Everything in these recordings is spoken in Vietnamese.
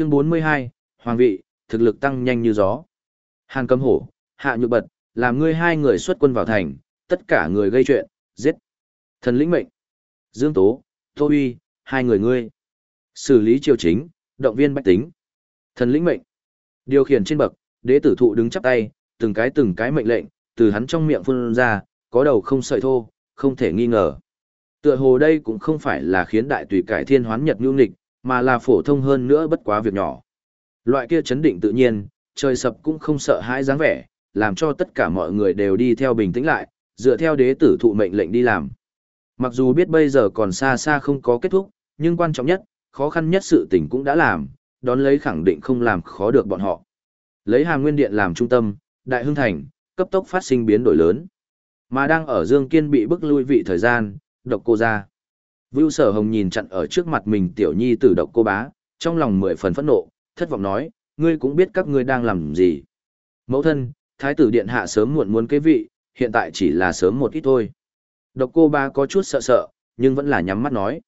Chương 42, Hoàng vị, thực lực tăng nhanh như gió. Hàn Cấm Hổ, Hạ Nhược Bật, làm ngươi hai người xuất quân vào thành, tất cả người gây chuyện, giết. Thần lĩnh mệnh. Dương Tố, Tô Uy, hai người ngươi. Xử lý triều chính, động viên bách tính. Thần lĩnh mệnh. Điều khiển trên bậc, đế tử thụ đứng chắp tay, từng cái từng cái mệnh lệnh, từ hắn trong miệng phun ra, có đầu không sợi thô, không thể nghi ngờ. Tựa hồ đây cũng không phải là khiến đại tùy cải thiên hoán nhật nhu nghịch, mà là phổ thông hơn nữa bất quá việc nhỏ. Loại kia chấn định tự nhiên, trời sập cũng không sợ hãi dáng vẻ, làm cho tất cả mọi người đều đi theo bình tĩnh lại, dựa theo đế tử thụ mệnh lệnh đi làm. Mặc dù biết bây giờ còn xa xa không có kết thúc, nhưng quan trọng nhất, khó khăn nhất sự tình cũng đã làm, đón lấy khẳng định không làm khó được bọn họ. Lấy hàng nguyên điện làm trung tâm, đại hưng thành, cấp tốc phát sinh biến đổi lớn. Mà đang ở Dương Kiên bị bức lui vị thời gian, độc cô ra. Vưu sở hồng nhìn chặn ở trước mặt mình tiểu nhi tử độc cô bá, trong lòng mười phần phẫn nộ, thất vọng nói, ngươi cũng biết các ngươi đang làm gì. Mẫu thân, thái tử điện hạ sớm muộn muốn kế vị, hiện tại chỉ là sớm một ít thôi. Độc cô bá có chút sợ sợ, nhưng vẫn là nhắm mắt nói.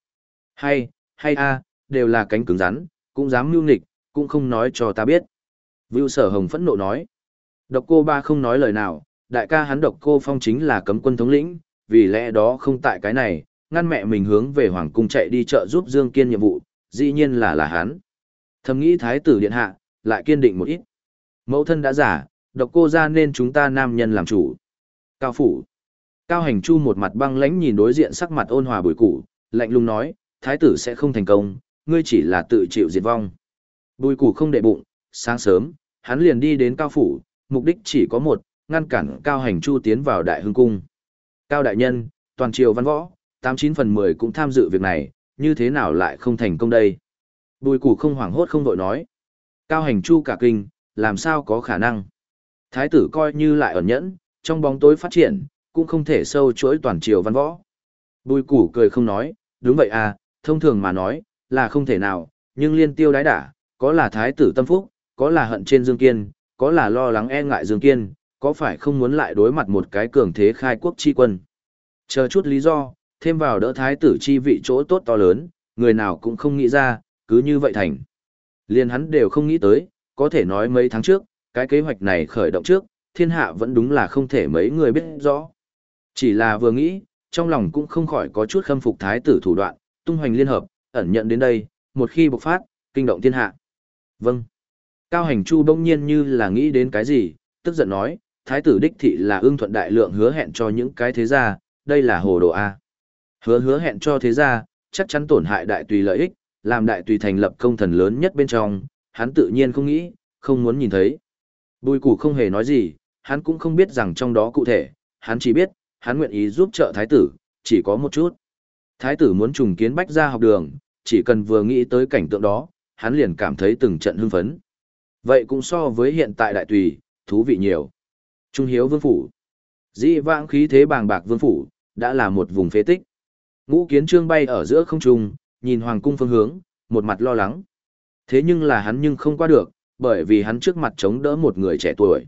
Hay, hay a, đều là cánh cứng rắn, cũng dám mưu nghịch, cũng không nói cho ta biết. Vưu sở hồng phẫn nộ nói. Độc cô ba không nói lời nào, đại ca hắn độc cô phong chính là cấm quân thống lĩnh, vì lẽ đó không tại cái này, ngăn mẹ mình hướng về hoàng cung chạy đi chợ giúp Dương Kiên nhiệm vụ, dĩ nhiên là là hắn. Thầm nghĩ thái tử điện hạ, lại kiên định một ít. Mẫu thân đã giả, độc cô ra nên chúng ta nam nhân làm chủ. Cao phủ. Cao hành chu một mặt băng lãnh nhìn đối diện sắc mặt ôn hòa bùi củ, lạnh lùng nói, thái tử sẽ không thành công, ngươi chỉ là tự chịu diệt vong. Bùi củ không đệ bụng, sáng sớm, hắn liền đi đến cao phủ, mục đích chỉ có một, ngăn cản cao hành chu tiến vào đại hưng cung. Cao đại nhân, toàn triều văn võ, 89 phần 10 cũng tham dự việc này, như thế nào lại không thành công đây? Bùi củ không hoảng hốt không vội nói. Cao hành chu cả kinh, làm sao có khả năng? Thái tử coi như lại ẩn nhẫn, trong bóng tối phát triển, cũng không thể sâu chuỗi toàn triều văn võ. Bùi củ cười không nói, đúng vậy à, thông thường mà nói, là không thể nào, nhưng liên tiêu đái đả, có là thái tử tâm phúc, có là hận trên Dương Kiên, có là lo lắng e ngại Dương Kiên, có phải không muốn lại đối mặt một cái cường thế khai quốc chi quân. Chờ chút lý do, thêm vào đỡ thái tử chi vị chỗ tốt to lớn, người nào cũng không nghĩ ra, cứ như vậy thành. Liên hắn đều không nghĩ tới, có thể nói mấy tháng trước, cái kế hoạch này khởi động trước, thiên hạ vẫn đúng là không thể mấy người biết rõ. Chỉ là vừa nghĩ, trong lòng cũng không khỏi có chút khâm phục thái tử thủ đoạn, tung hoành liên hợp, ẩn nhận đến đây, một khi bộc phát, kinh động thiên hạ. Vâng. Cao hành chu bỗng nhiên như là nghĩ đến cái gì, tức giận nói, thái tử đích thị là ương thuận đại lượng hứa hẹn cho những cái thế gia, đây là hồ đồ A. Hứa hứa hẹn cho thế gia, chắc chắn tổn hại đại tùy lợi ích, làm đại tùy thành lập công thần lớn nhất bên trong, hắn tự nhiên không nghĩ, không muốn nhìn thấy. Bùi củ không hề nói gì, hắn cũng không biết rằng trong đó cụ thể, hắn chỉ biết, hắn nguyện ý giúp trợ thái tử, chỉ có một chút. Thái tử muốn trùng kiến bách gia học đường, chỉ cần vừa nghĩ tới cảnh tượng đó, hắn liền cảm thấy từng trận hưng phấn. Vậy cũng so với hiện tại đại tùy, thú vị nhiều. Trung hiếu vương phủ. Dĩ vãng khí thế bàng bạc vương phủ, đã là một vùng phế tích. Ngũ kiến trương bay ở giữa không trung, nhìn hoàng cung phương hướng, một mặt lo lắng. Thế nhưng là hắn nhưng không qua được, bởi vì hắn trước mặt chống đỡ một người trẻ tuổi.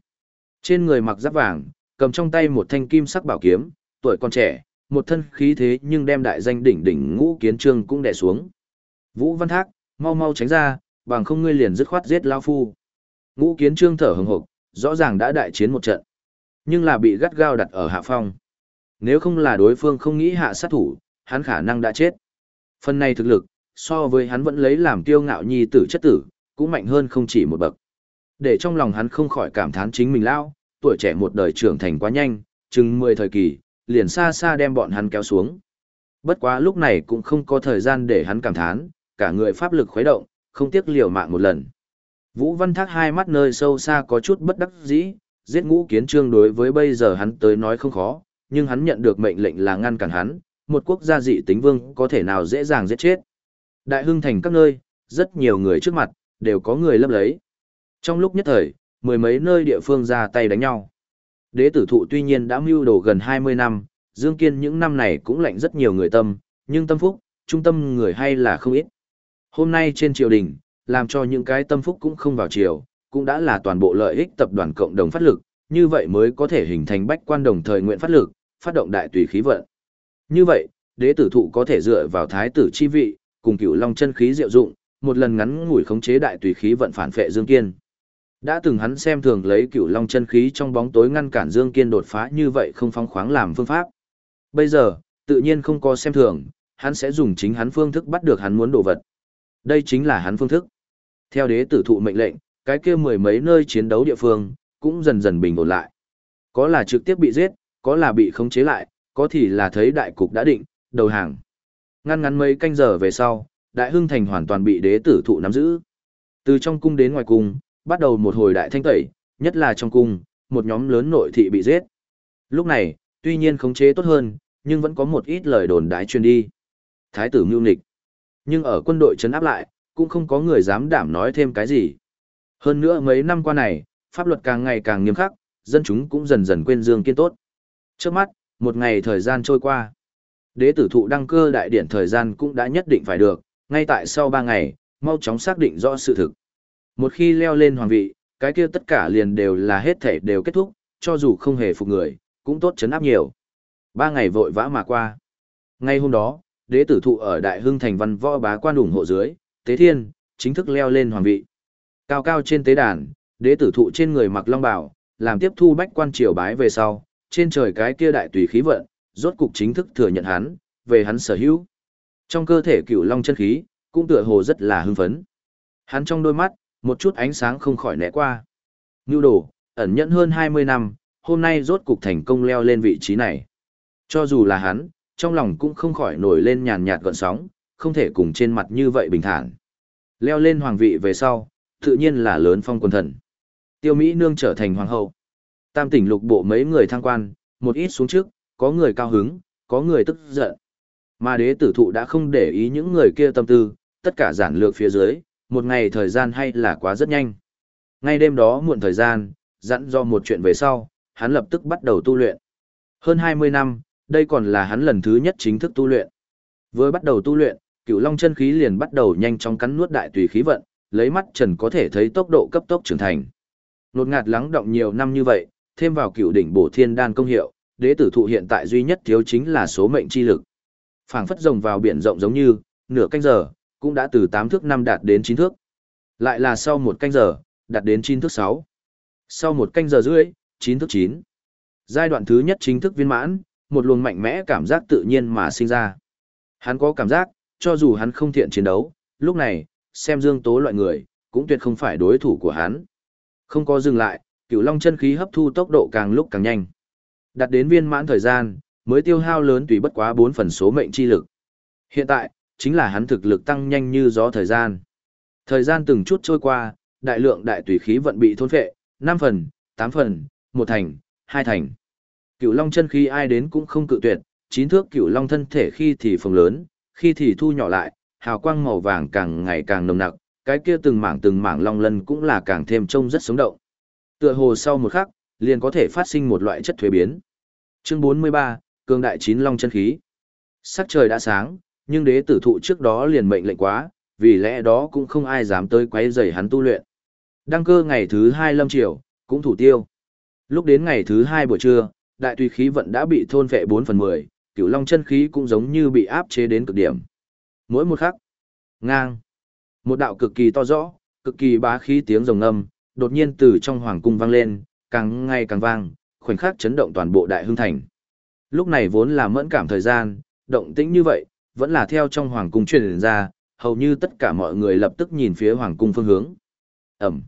Trên người mặc giáp vàng, cầm trong tay một thanh kim sắc bảo kiếm, tuổi còn trẻ, một thân khí thế nhưng đem đại danh đỉnh đỉnh ngũ kiến trương cũng đè xuống. Vũ Văn Thác, mau mau tránh ra, bằng không ngươi liền dứt khoát giết lao phu. Ngũ kiến trương thở hừng hực, rõ ràng đã đại chiến một trận, nhưng là bị gắt gao đặt ở hạ phong. Nếu không là đối phương không nghĩ hạ sát thủ, hắn khả năng đã chết. Phần này thực lực, so với hắn vẫn lấy làm kiêu ngạo nhi tử chất tử, cũng mạnh hơn không chỉ một bậc. Để trong lòng hắn không khỏi cảm thán chính mình lao, tuổi trẻ một đời trưởng thành quá nhanh, chừng 10 thời kỳ, liền xa xa đem bọn hắn kéo xuống. Bất quá lúc này cũng không có thời gian để hắn cảm thán, cả người pháp lực khuấy động, không tiếc liều mạng một lần. Vũ Văn Thác hai mắt nơi sâu xa có chút bất đắc dĩ, giết ngũ kiến trương đối với bây giờ hắn tới nói không khó, nhưng hắn nhận được mệnh lệnh là ngăn cản hắn, một quốc gia dị tính vương có thể nào dễ dàng giết chết. Đại hưng thành các nơi, rất nhiều người trước mặt, đều có người lấp lấy. Trong lúc nhất thời, mười mấy nơi địa phương ra tay đánh nhau. Đế tử thụ tuy nhiên đã mưu đồ gần 20 năm, Dương Kiên những năm này cũng lạnh rất nhiều người tâm, nhưng tâm phúc, trung tâm người hay là không ít. Hôm nay trên triều đình, làm cho những cái tâm phúc cũng không vào triều, cũng đã là toàn bộ lợi ích tập đoàn cộng đồng phát lực, như vậy mới có thể hình thành bách quan đồng thời nguyện phát lực, phát động đại tùy khí vận. Như vậy, đế tử thụ có thể dựa vào thái tử chi vị, cùng cửu long chân khí diệu dụng, một lần ngắn ngủi khống chế đại tùy khí vận phản phệ Dương Kiên. Đã từng hắn xem thường lấy cửu long chân khí trong bóng tối ngăn cản Dương Kiên đột phá như vậy không phóng khoáng làm phương pháp. Bây giờ, tự nhiên không có xem thường, hắn sẽ dùng chính hắn phương thức bắt được hắn muốn đồ vật. Đây chính là hắn phương thức. Theo đế tử thụ mệnh lệnh, cái kia mười mấy nơi chiến đấu địa phương, cũng dần dần bình ổn lại. Có là trực tiếp bị giết, có là bị khống chế lại, có thì là thấy đại cục đã định, đầu hàng. Ngăn ngắn mấy canh giờ về sau, đại hưng thành hoàn toàn bị đế tử thụ nắm giữ. Từ trong cung đến ngoài cung, bắt đầu một hồi đại thanh tẩy, nhất là trong cung, một nhóm lớn nội thị bị giết. Lúc này, tuy nhiên khống chế tốt hơn, nhưng vẫn có một ít lời đồn đái truyền đi. Thái tử mưu nịch. Nhưng ở quân đội trấn áp lại, cũng không có người dám đảm nói thêm cái gì. Hơn nữa mấy năm qua này, pháp luật càng ngày càng nghiêm khắc, dân chúng cũng dần dần quên Dương Kiên tốt. Trước mắt, một ngày thời gian trôi qua. Đế tử thụ đăng cơ đại điển thời gian cũng đã nhất định phải được, ngay tại sau ba ngày, mau chóng xác định rõ sự thực. Một khi leo lên hoàng vị, cái kia tất cả liền đều là hết thể đều kết thúc, cho dù không hề phục người, cũng tốt chấn áp nhiều. Ba ngày vội vã mà qua. Ngay hôm đó, đế tử thụ ở Đại Hưng thành văn võ bá quan ủng hộ dưới, Tế Thiên, chính thức leo lên hoàng vị. Cao cao trên tế đàn, đế tử thụ trên người mặc long bào, làm tiếp thu bách quan triều bái về sau, trên trời cái kia đại tùy khí vận, rốt cục chính thức thừa nhận hắn, về hắn sở hữu. Trong cơ thể cửu long chân khí, cũng tựa hồ rất là hưng phấn. Hắn trong đôi mắt, một chút ánh sáng không khỏi né qua. Nưu đồ, ẩn nhẫn hơn 20 năm, hôm nay rốt cục thành công leo lên vị trí này. Cho dù là hắn, trong lòng cũng không khỏi nổi lên nhàn nhạt gợn sóng, không thể cùng trên mặt như vậy bình thản. Leo lên hoàng vị về sau, tự nhiên là lớn phong quân thần. Tiêu Mỹ Nương trở thành hoàng hậu. Tam tỉnh lục bộ mấy người thăng quan, một ít xuống trước, có người cao hứng, có người tức giận. Mà đế tử thụ đã không để ý những người kia tâm tư, tất cả giản lược phía dưới, một ngày thời gian hay là quá rất nhanh. Ngay đêm đó muộn thời gian, dặn do một chuyện về sau, hắn lập tức bắt đầu tu luyện. Hơn 20 năm, đây còn là hắn lần thứ nhất chính thức tu luyện. Vừa bắt đầu tu luyện, cửu long chân khí liền bắt đầu nhanh chóng cắn nuốt đại tùy khí vận, lấy mắt trần có thể thấy tốc độ cấp tốc trưởng thành. Nột ngạt lắng động nhiều năm như vậy, thêm vào cựu đỉnh bổ thiên đan công hiệu, đế tử thụ hiện tại duy nhất thiếu chính là số mệnh chi lực. Phảng phất rồng vào biển rộng giống như, nửa canh giờ, cũng đã từ 8 thước 5 đạt đến 9 thước. Lại là sau một canh giờ, đạt đến 9 thước 6. Sau một canh giờ rưỡi, 9 thước 9. Giai đoạn thứ nhất chính thức viên mãn, một luồng mạnh mẽ cảm giác tự nhiên mà sinh ra. Hắn có cảm giác, cho dù hắn không thiện chiến đấu, lúc này, xem dương tố loại người, cũng tuyệt không phải đối thủ của hắn. Không có dừng lại, cửu long chân khí hấp thu tốc độ càng lúc càng nhanh. Đạt đến viên mãn thời gian, mới tiêu hao lớn tùy bất quá 4 phần số mệnh chi lực. Hiện tại, chính là hắn thực lực tăng nhanh như gió thời gian. Thời gian từng chút trôi qua, đại lượng đại tùy khí vận bị thôn phệ, 5 phần, 8 phần, 1 thành, 2 thành. Cửu long chân khí ai đến cũng không cự tuyệt, chín thước cửu long thân thể khi thì phồng lớn, khi thì thu nhỏ lại, hào quang màu vàng càng ngày càng nồng nặc, cái kia từng mảng từng mảng long lân cũng là càng thêm trông rất sống động. Tựa hồ sau một khắc, liền có thể phát sinh một loại chất thuế biến. Chương 43, Cương đại chín long chân khí. Sắc trời đã sáng, nhưng đế tử thụ trước đó liền mệnh lệnh quá, vì lẽ đó cũng không ai dám tới quấy rầy hắn tu luyện. Đăng cơ ngày thứ hai lâm triều, cũng thủ tiêu. Lúc đến ngày thứ hai buổi trưa, đại tùy khí vận đã bị thôn phệ 4 phần 10, cửu long chân khí cũng giống như bị áp chế đến cực điểm. Mỗi một khắc, ngang, một đạo cực kỳ to rõ, cực kỳ bá khí tiếng rồng ngâm, đột nhiên từ trong hoàng cung vang lên, càng ngày càng vang, khoảnh khắc chấn động toàn bộ đại hương thành. Lúc này vốn là mẫn cảm thời gian, động tĩnh như vậy, vẫn là theo trong hoàng cung truyền ra, hầu như tất cả mọi người lập tức nhìn phía hoàng cung phương hướng. Ẩm.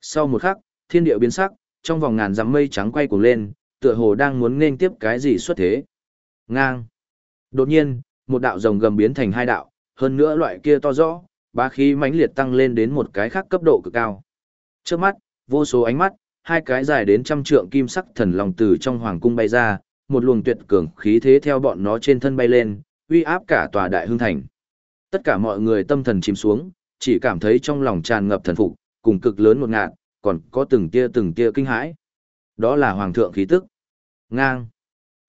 Sau một khắc, thiên địa biến sắc, trong vòng ngàn dặm mây trắng quay cuồng lên, tựa hồ đang muốn nên tiếp cái gì xuất thế. Ngang. Đột nhiên, một đạo rồng gầm biến thành hai đạo, hơn nữa loại kia to rõ, ba khí mãnh liệt tăng lên đến một cái khác cấp độ cực cao. Trước mắt, vô số ánh mắt, hai cái dài đến trăm trượng kim sắc thần long từ trong hoàng cung bay ra, một luồng tuyệt cường khí thế theo bọn nó trên thân bay lên, uy áp cả tòa đại hương thành. Tất cả mọi người tâm thần chìm xuống, chỉ cảm thấy trong lòng tràn ngập thần phục, cùng cực lớn một ngạt, còn có từng tia từng tia kinh hãi. Đó là hoàng thượng khí tức. Ngang.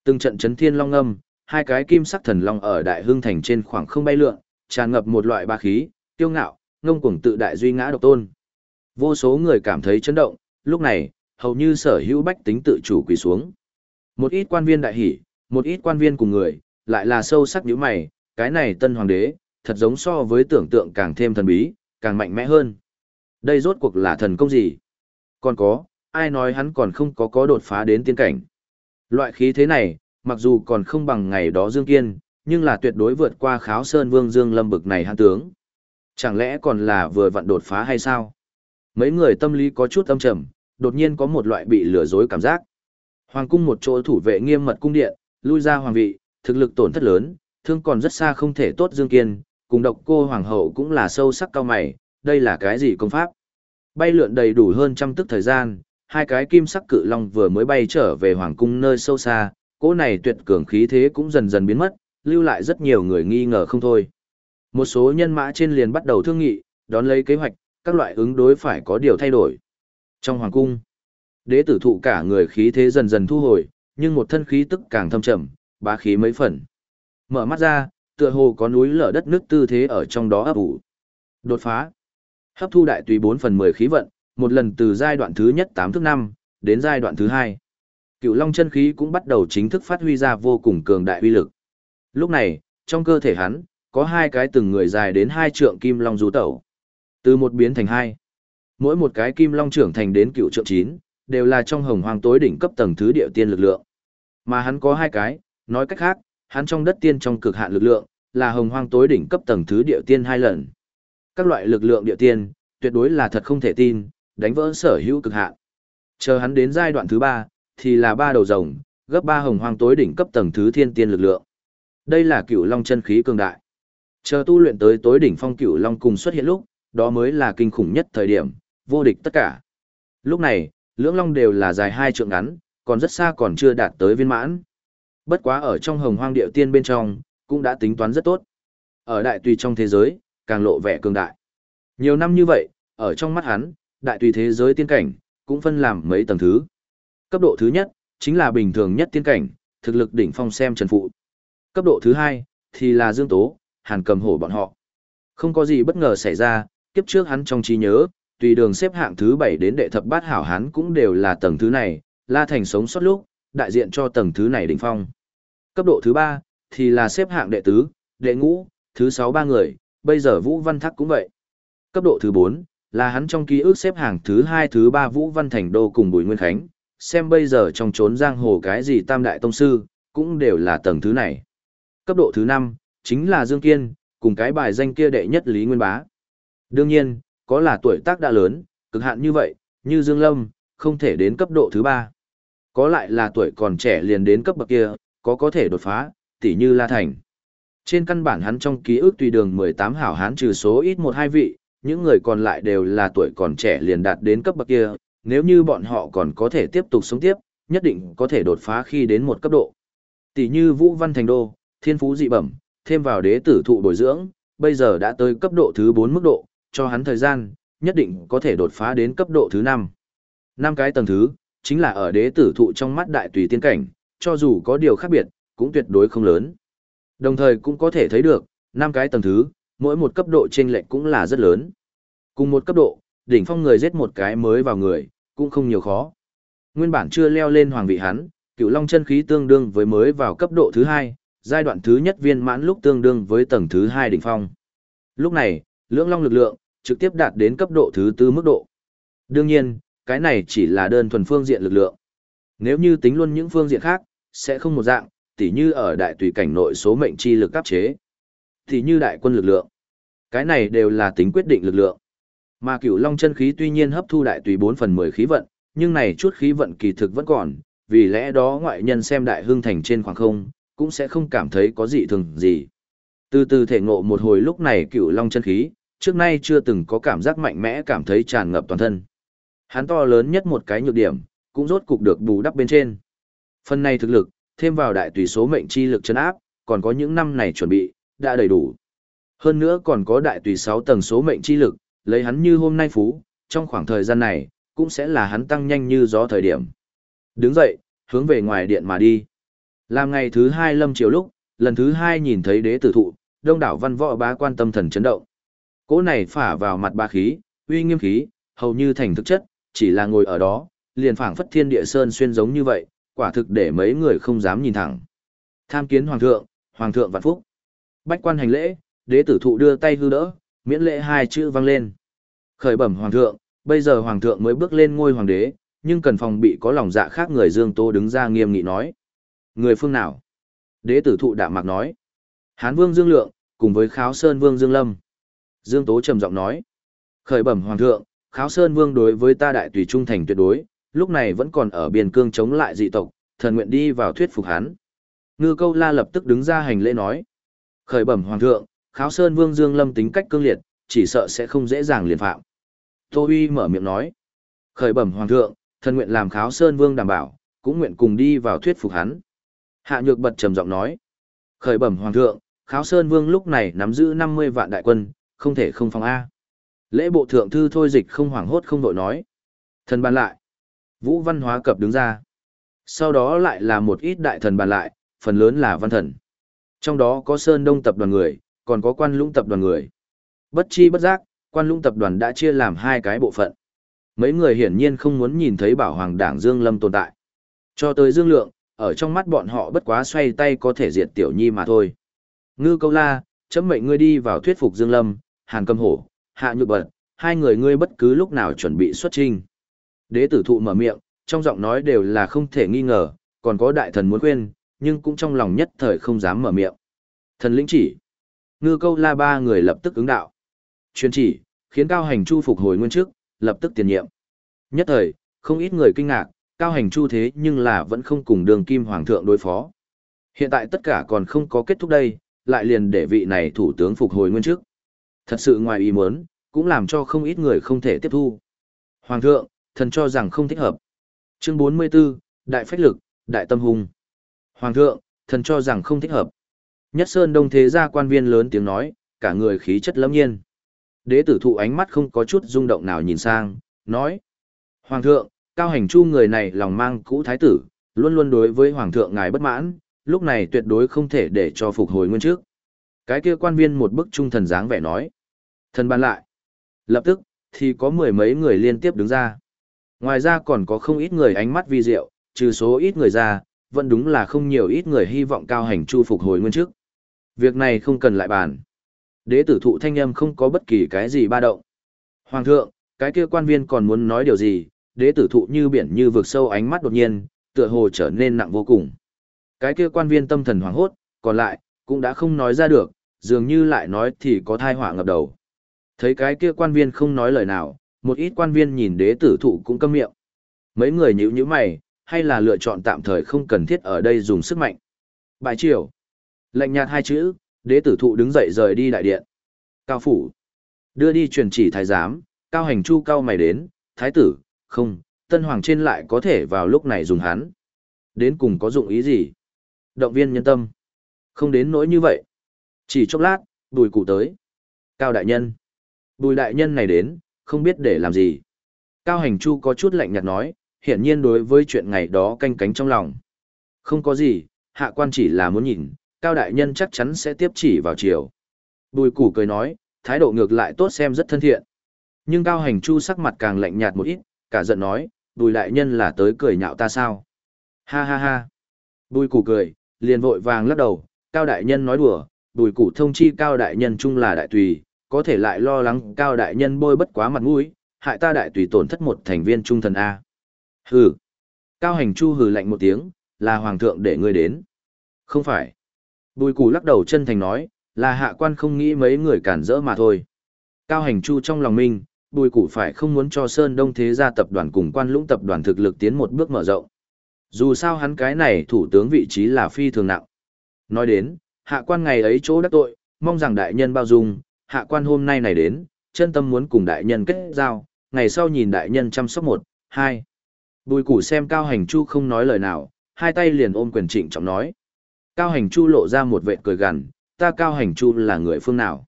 Từng trận chấn thiên long âm, hai cái kim sắc thần long ở đại hương thành trên khoảng không bay lượn, tràn ngập một loại ba khí, tiêu ngạo, ngông cuồng tự đại duy ngã độc tôn. Vô số người cảm thấy chấn động, lúc này, hầu như sở hữu bách tính tự chủ quỳ xuống. Một ít quan viên đại hỉ, một ít quan viên cùng người, lại là sâu sắc như mày, cái này tân hoàng đế, thật giống so với tưởng tượng càng thêm thần bí, càng mạnh mẽ hơn. Đây rốt cuộc là thần công gì? Còn có, ai nói hắn còn không có có đột phá đến tiên cảnh? Loại khí thế này, mặc dù còn không bằng ngày đó Dương Kiên, nhưng là tuyệt đối vượt qua kháo sơn vương Dương Lâm bực này hắn tướng. Chẳng lẽ còn là vừa vặn đột phá hay sao? Mấy người tâm lý có chút âm trầm, đột nhiên có một loại bị lừa dối cảm giác. Hoàng cung một chỗ thủ vệ nghiêm mật cung điện, lui ra hoàng vị, thực lực tổn thất lớn, thương còn rất xa không thể tốt Dương Kiên, cùng độc cô hoàng hậu cũng là sâu sắc cao mày, đây là cái gì công pháp? Bay lượn đầy đủ hơn trăm tức thời gian, hai cái kim sắc cự long vừa mới bay trở về hoàng cung nơi sâu xa, cỗ này tuyệt cường khí thế cũng dần dần biến mất, lưu lại rất nhiều người nghi ngờ không thôi. Một số nhân mã trên liền bắt đầu thương nghị, đón lấy kế hoạch, các loại ứng đối phải có điều thay đổi. Trong hoàng cung, đế tử thụ cả người khí thế dần dần thu hồi, nhưng một thân khí tức càng thâm trầm, bá khí mấy phần. Mở mắt ra, tựa hồ có núi lở đất nước tư thế ở trong đó ấp ủ. Đột phá. Hấp thu đại tùy 4 phần 10 khí vận, một lần từ giai đoạn thứ nhất 8 thước 5, đến giai đoạn thứ 2. Cựu Long chân khí cũng bắt đầu chính thức phát huy ra vô cùng cường đại uy lực. Lúc này, trong cơ thể hắn, có hai cái từng người dài đến hai trượng kim long du tẩu. Từ một biến thành hai. Mỗi một cái kim long trưởng thành đến cựu trượng chín đều là trong hồng hoàng tối đỉnh cấp tầng thứ địa tiên lực lượng. Mà hắn có hai cái, nói cách khác, hắn trong đất tiên trong cực hạn lực lượng, là hồng hoàng tối đỉnh cấp tầng thứ địa tiên hai lần. Các loại lực lượng địa tiên, tuyệt đối là thật không thể tin, đánh vỡ sở hữu cực hạn. Chờ hắn đến giai đoạn thứ ba, thì là ba đầu rồng, gấp ba hồng hoàng tối đỉnh cấp tầng thứ thiên tiên lực lượng. Đây là cựu long chân khí cường đại. Chờ tu luyện tới tối đỉnh phong cựu long cùng xuất hiện lúc, đó mới là kinh khủng nhất thời điểm, vô địch tất cả. Lúc này, lưỡng long đều là dài hai trượng ngắn, còn rất xa còn chưa đạt tới viên mãn. Bất quá ở trong hồng hoang địa tiên bên trong, cũng đã tính toán rất tốt. Ở đại tùy trong thế giới, càng lộ vẻ cường đại. Nhiều năm như vậy, ở trong mắt hắn, đại tùy thế giới tiên cảnh, cũng phân làm mấy tầng thứ. Cấp độ thứ nhất, chính là bình thường nhất tiên cảnh, thực lực đỉnh phong xem trần phụ. Cấp độ thứ hai, thì là dương tố, hàn cầm hổ bọn họ. Không có gì bất ngờ xảy ra, kiếp trước hắn trong trí nhớ, tùy đường xếp hạng thứ bảy đến đệ thập bát hảo hắn cũng đều là tầng thứ này, La Thành sống sót lúc, đại diện cho tầng thứ này đỉnh phong. Cấp độ thứ ba thì là xếp hạng đệ tứ, đệ ngũ, thứ sáu ba người, bây giờ Vũ Văn Thắc cũng vậy. Cấp độ thứ bốn là hắn trong ký ức xếp hạng thứ hai thứ ba Vũ Văn Thành Đô cùng Bùi Nguyên Khánh, xem bây giờ trong trốn giang hồ cái gì tam đại tông sư, cũng đều là tầng thứ này. Cấp độ thứ năm chính là Dương Kiên, cùng cái bài danh kia đệ nhất Lý Nguyên Bá. Đương nhiên, có là tuổi tác đã lớn, cực hạn như vậy, như Dương Lâm, không thể đến cấp độ thứ ba. Có lại là tuổi còn trẻ liền đến cấp bậc kia, có có thể đột phá, tỉ như La Thành. Trên căn bản hắn trong ký ức tùy đường 18 hảo hán trừ số ít một hai vị, những người còn lại đều là tuổi còn trẻ liền đạt đến cấp bậc kia, nếu như bọn họ còn có thể tiếp tục sống tiếp, nhất định có thể đột phá khi đến một cấp độ. Tỷ như Vũ Văn Thành Đô, Thiên Phú dị bẩm, thêm vào đế tử thụ bồi dưỡng, bây giờ đã tới cấp độ thứ 4 mức độ, cho hắn thời gian, nhất định có thể đột phá đến cấp độ thứ 5. Năm cái tầng thứ, chính là ở đế tử thụ trong mắt đại tùy tiên cảnh, cho dù có điều khác biệt, cũng tuyệt đối không lớn. Đồng thời cũng có thể thấy được, năm cái tầng thứ, mỗi một cấp độ chênh lệch cũng là rất lớn. Cùng một cấp độ, đỉnh phong người giết một cái mới vào người, cũng không nhiều khó. Nguyên bản chưa leo lên hoàng vị hắn, cựu long chân khí tương đương với mới vào cấp độ thứ hai, giai đoạn thứ nhất viên mãn lúc tương đương với tầng thứ hai đỉnh phong. Lúc này, lưỡng long lực lượng, trực tiếp đạt đến cấp độ thứ tư mức độ. Đương nhiên, cái này chỉ là đơn thuần phương diện lực lượng. Nếu như tính luôn những phương diện khác, sẽ không một dạng, tỉ như ở đại tùy cảnh nội số mệnh chi lực áp chế, tỉ như đại quân lực lượng. Cái này đều là tính quyết định lực lượng. Mà cửu long chân khí tuy nhiên hấp thu đại tùy 4 phần 10 khí vận, nhưng này chút khí vận kỳ thực vẫn còn, vì lẽ đó ngoại nhân xem đại hương thành trên khoảng không, cũng sẽ không cảm thấy có gì thường gì. Từ từ thể ngộ một hồi lúc này cửu long chân khí, trước nay chưa từng có cảm giác mạnh mẽ cảm thấy tràn ngập toàn thân. Hắn to lớn nhất một cái nhược điểm, cũng rốt cục được bù đắp bên trên. Phần này thực lực, thêm vào đại tùy số mệnh chi lực chấn áp, còn có những năm này chuẩn bị, đã đầy đủ. Hơn nữa còn có đại tùy 6 tầng số mệnh chi lực, lấy hắn như hôm nay phú, trong khoảng thời gian này, cũng sẽ là hắn tăng nhanh như gió thời điểm. Đứng dậy, hướng về ngoài điện mà đi. Làm ngày thứ hai lâm chiều lúc, lần thứ hai nhìn thấy đế tử thụ, đông đảo văn võ bá quan tâm thần chấn động. Cỗ này phả vào mặt ba khí, uy nghiêm khí, hầu như thành thực chất, chỉ là ngồi ở đó, liền phảng phất thiên địa sơn xuyên giống như vậy, quả thực để mấy người không dám nhìn thẳng. Tham kiến hoàng thượng, hoàng thượng vạn phúc. Bách quan hành lễ, đế tử thụ đưa tay hư đỡ, miễn lễ hai chữ vang lên. Khởi bẩm hoàng thượng, bây giờ hoàng thượng mới bước lên ngôi hoàng đế, nhưng cần phòng bị có lòng dạ khác người Dương tô đứng ra nghiêm nghị nói. Người phương nào? Đế tử thụ đạm mạc nói. Hán vương Dương Lượng, cùng với Kháo Sơn vương Dương Lâm. Dương Tố trầm giọng nói. Khởi bẩm hoàng thượng, Kháo Sơn vương đối với ta đại tùy trung thành tuyệt đối, lúc này vẫn còn ở biên cương chống lại dị tộc, thần nguyện đi vào thuyết phục hắn. Ngư câu la lập tức đứng ra hành lễ nói. Khởi bẩm hoàng thượng, Kháo Sơn vương Dương Lâm tính cách cương liệt, chỉ sợ sẽ không dễ dàng liền phạm. Tô Uy mở miệng nói. Khởi bẩm hoàng thượng, thần nguyện làm Kháo Sơn vương đảm bảo, cũng nguyện cùng đi vào thuyết phục hắn. Hạ nhược bật trầm giọng nói. Khởi bẩm hoàng thượng, Kháo Sơn vương lúc này nắm giữ 50 vạn đại quân, không thể không phòng A. Lễ bộ thượng thư thôi dịch không hoảng hốt không đội nói. Thần bàn lại. Vũ văn hóa cập đứng ra. Sau đó lại là một ít đại thần bàn lại, phần lớn là văn thần. Trong đó có Sơn Đông tập đoàn người, còn có quan lũng tập đoàn người. Bất chi bất giác, quan lũng tập đoàn đã chia làm hai cái bộ phận. Mấy người hiển nhiên không muốn nhìn thấy bảo hoàng đảng Dương Lâm tồn tại. Cho tới Dương Lượng, ở trong mắt bọn họ bất quá xoay tay có thể diệt tiểu nhi mà thôi. Ngư câu la, chấm mệnh ngươi đi vào thuyết phục Dương Lâm, Hàn Cầm Hổ, Hạ Nhược Bật, hai người ngươi bất cứ lúc nào chuẩn bị xuất trinh. Đế tử thụ mở miệng, trong giọng nói đều là không thể nghi ngờ, còn có đại thần muốn khuyên, nhưng cũng trong lòng nhất thời không dám mở miệng. Thần lĩnh chỉ. Ngư câu la ba người lập tức ứng đạo. Chuyên chỉ, khiến Cao Hành Chu phục hồi nguyên chức, lập tức tiền nhiệm. Nhất thời, không ít người kinh ngạc, Cao Hành Chu thế nhưng là vẫn không cùng đường kim hoàng thượng đối phó. Hiện tại tất cả còn không có kết thúc đây, lại liền để vị này thủ tướng phục hồi nguyên chức. Thật sự ngoài ý muốn, cũng làm cho không ít người không thể tiếp thu. Hoàng thượng, thần cho rằng không thích hợp. Chương 44, Đại Phách Lực, Đại Tâm Hùng. Hoàng thượng, thần cho rằng không thích hợp. Nhất Sơn Đông Thế gia quan viên lớn tiếng nói, cả người khí chất lâm nhiên. Đế tử thụ ánh mắt không có chút rung động nào nhìn sang, nói. Hoàng thượng, cao hành chu người này lòng mang cũ thái tử, luôn luôn đối với Hoàng thượng ngài bất mãn, lúc này tuyệt đối không thể để cho phục hồi nguyên trước. Cái kia quan viên một bức trung thần dáng vẻ nói. Thần ban lại. Lập tức, thì có mười mấy người liên tiếp đứng ra. Ngoài ra còn có không ít người ánh mắt vi diệu, trừ số ít người ra, vẫn đúng là không nhiều ít người hy vọng cao hành chu phục hồi nguyên trước. Việc này không cần lại bàn. Đế tử thụ thanh âm không có bất kỳ cái gì ba động. Hoàng thượng, cái kia quan viên còn muốn nói điều gì, đế tử thụ như biển như vực sâu ánh mắt đột nhiên, tựa hồ trở nên nặng vô cùng. Cái kia quan viên tâm thần hoảng hốt, còn lại, cũng đã không nói ra được, dường như lại nói thì có thai họa ngập đầu. Thấy cái kia quan viên không nói lời nào, một ít quan viên nhìn đế tử thụ cũng câm miệng. Mấy người nhíu nhíu mày, hay là lựa chọn tạm thời không cần thiết ở đây dùng sức mạnh. Bài triều. Lệnh nhạt hai chữ, đế tử thụ đứng dậy rời đi đại điện. Cao phủ. Đưa đi truyền chỉ thái giám, cao hành chu cao mày đến, thái tử, không, tân hoàng trên lại có thể vào lúc này dùng hắn. Đến cùng có dụng ý gì? Động viên nhân tâm. Không đến nỗi như vậy. Chỉ chốc lát, đùi cụ tới. Cao đại nhân. Bùi đại nhân này đến, không biết để làm gì. Cao hành chu có chút lạnh nhạt nói, hiển nhiên đối với chuyện ngày đó canh cánh trong lòng. Không có gì, hạ quan chỉ là muốn nhìn, cao đại nhân chắc chắn sẽ tiếp chỉ vào chiều. Bùi củ cười nói, thái độ ngược lại tốt xem rất thân thiện. Nhưng cao hành chu sắc mặt càng lạnh nhạt một ít, cả giận nói, bùi đại nhân là tới cười nhạo ta sao? Ha ha ha. Bùi củ cười, liền vội vàng lắc đầu, cao đại nhân nói đùa, bùi củ thông chi cao đại nhân chung là đại tùy, có thể lại lo lắng cao đại nhân bôi bất quá mặt mũi, hại ta đại tùy tổn thất một thành viên trung thần A. Hừ. Cao hành chu hừ lạnh một tiếng, là hoàng thượng để ngươi đến. Không phải. Bùi củ lắc đầu chân thành nói, là hạ quan không nghĩ mấy người cản rỡ mà thôi. Cao hành chu trong lòng minh, bùi củ phải không muốn cho Sơn Đông Thế gia tập đoàn cùng quan lũng tập đoàn thực lực tiến một bước mở rộng. Dù sao hắn cái này thủ tướng vị trí là phi thường nặng. Nói đến, hạ quan ngày ấy chỗ đắc tội, mong rằng đại nhân bao dung, hạ quan hôm nay này đến, chân tâm muốn cùng đại nhân kết giao, ngày sau nhìn đại nhân chăm sóc một, hai. Bùi củ xem Cao Hành Chu không nói lời nào, hai tay liền ôm quyền trịnh trọng nói. Cao Hành Chu lộ ra một vệ cười gằn, ta Cao Hành Chu là người phương nào?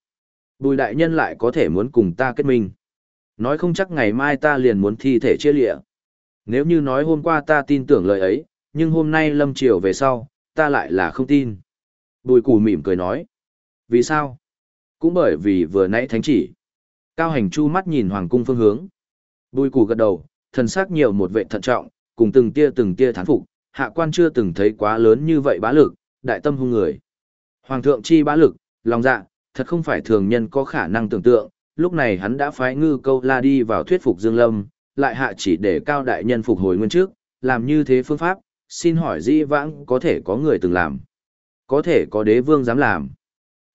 Bùi đại nhân lại có thể muốn cùng ta kết minh. Nói không chắc ngày mai ta liền muốn thi thể chia lịa. Nếu như nói hôm qua ta tin tưởng lời ấy, nhưng hôm nay lâm chiều về sau, ta lại là không tin. Bùi củ mỉm cười nói. Vì sao? Cũng bởi vì vừa nãy thánh chỉ. Cao hành chu mắt nhìn hoàng cung phương hướng. Bùi củ gật đầu, thần sắc nhiều một vệ thận trọng, cùng từng tia từng tia thán phục, hạ quan chưa từng thấy quá lớn như vậy bá lực, đại tâm hung người. Hoàng thượng chi bá lực, lòng dạ, Thật không phải thường nhân có khả năng tưởng tượng, lúc này hắn đã phái ngư câu la đi vào thuyết phục Dương Lâm, lại hạ chỉ để cao đại nhân phục hồi nguyên trước, làm như thế phương pháp, xin hỏi di vãng có thể có người từng làm. Có thể có đế vương dám làm.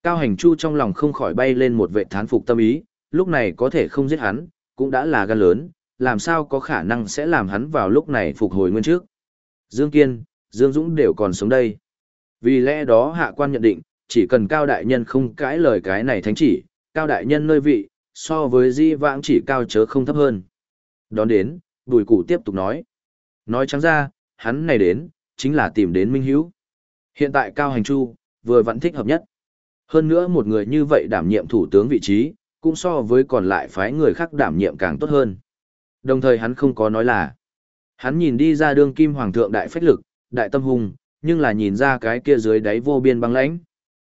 Cao hành chu trong lòng không khỏi bay lên một vệ thán phục tâm ý, lúc này có thể không giết hắn, cũng đã là gan lớn, làm sao có khả năng sẽ làm hắn vào lúc này phục hồi nguyên trước. Dương Kiên, Dương Dũng đều còn sống đây. Vì lẽ đó hạ quan nhận định, chỉ cần cao đại nhân không cãi lời cái này thánh chỉ, cao đại nhân nơi vị, so với di vãng chỉ cao chớ không thấp hơn. Đón đến, bùi cụ tiếp tục nói. Nói trắng ra, hắn này đến, chính là tìm đến Minh Hiếu. Hiện tại Cao Hành Chu, vừa vẫn thích hợp nhất. Hơn nữa một người như vậy đảm nhiệm thủ tướng vị trí, cũng so với còn lại phái người khác đảm nhiệm càng tốt hơn. Đồng thời hắn không có nói là, hắn nhìn đi ra đương kim hoàng thượng đại phách lực, đại tâm hùng, nhưng là nhìn ra cái kia dưới đáy vô biên băng lãnh.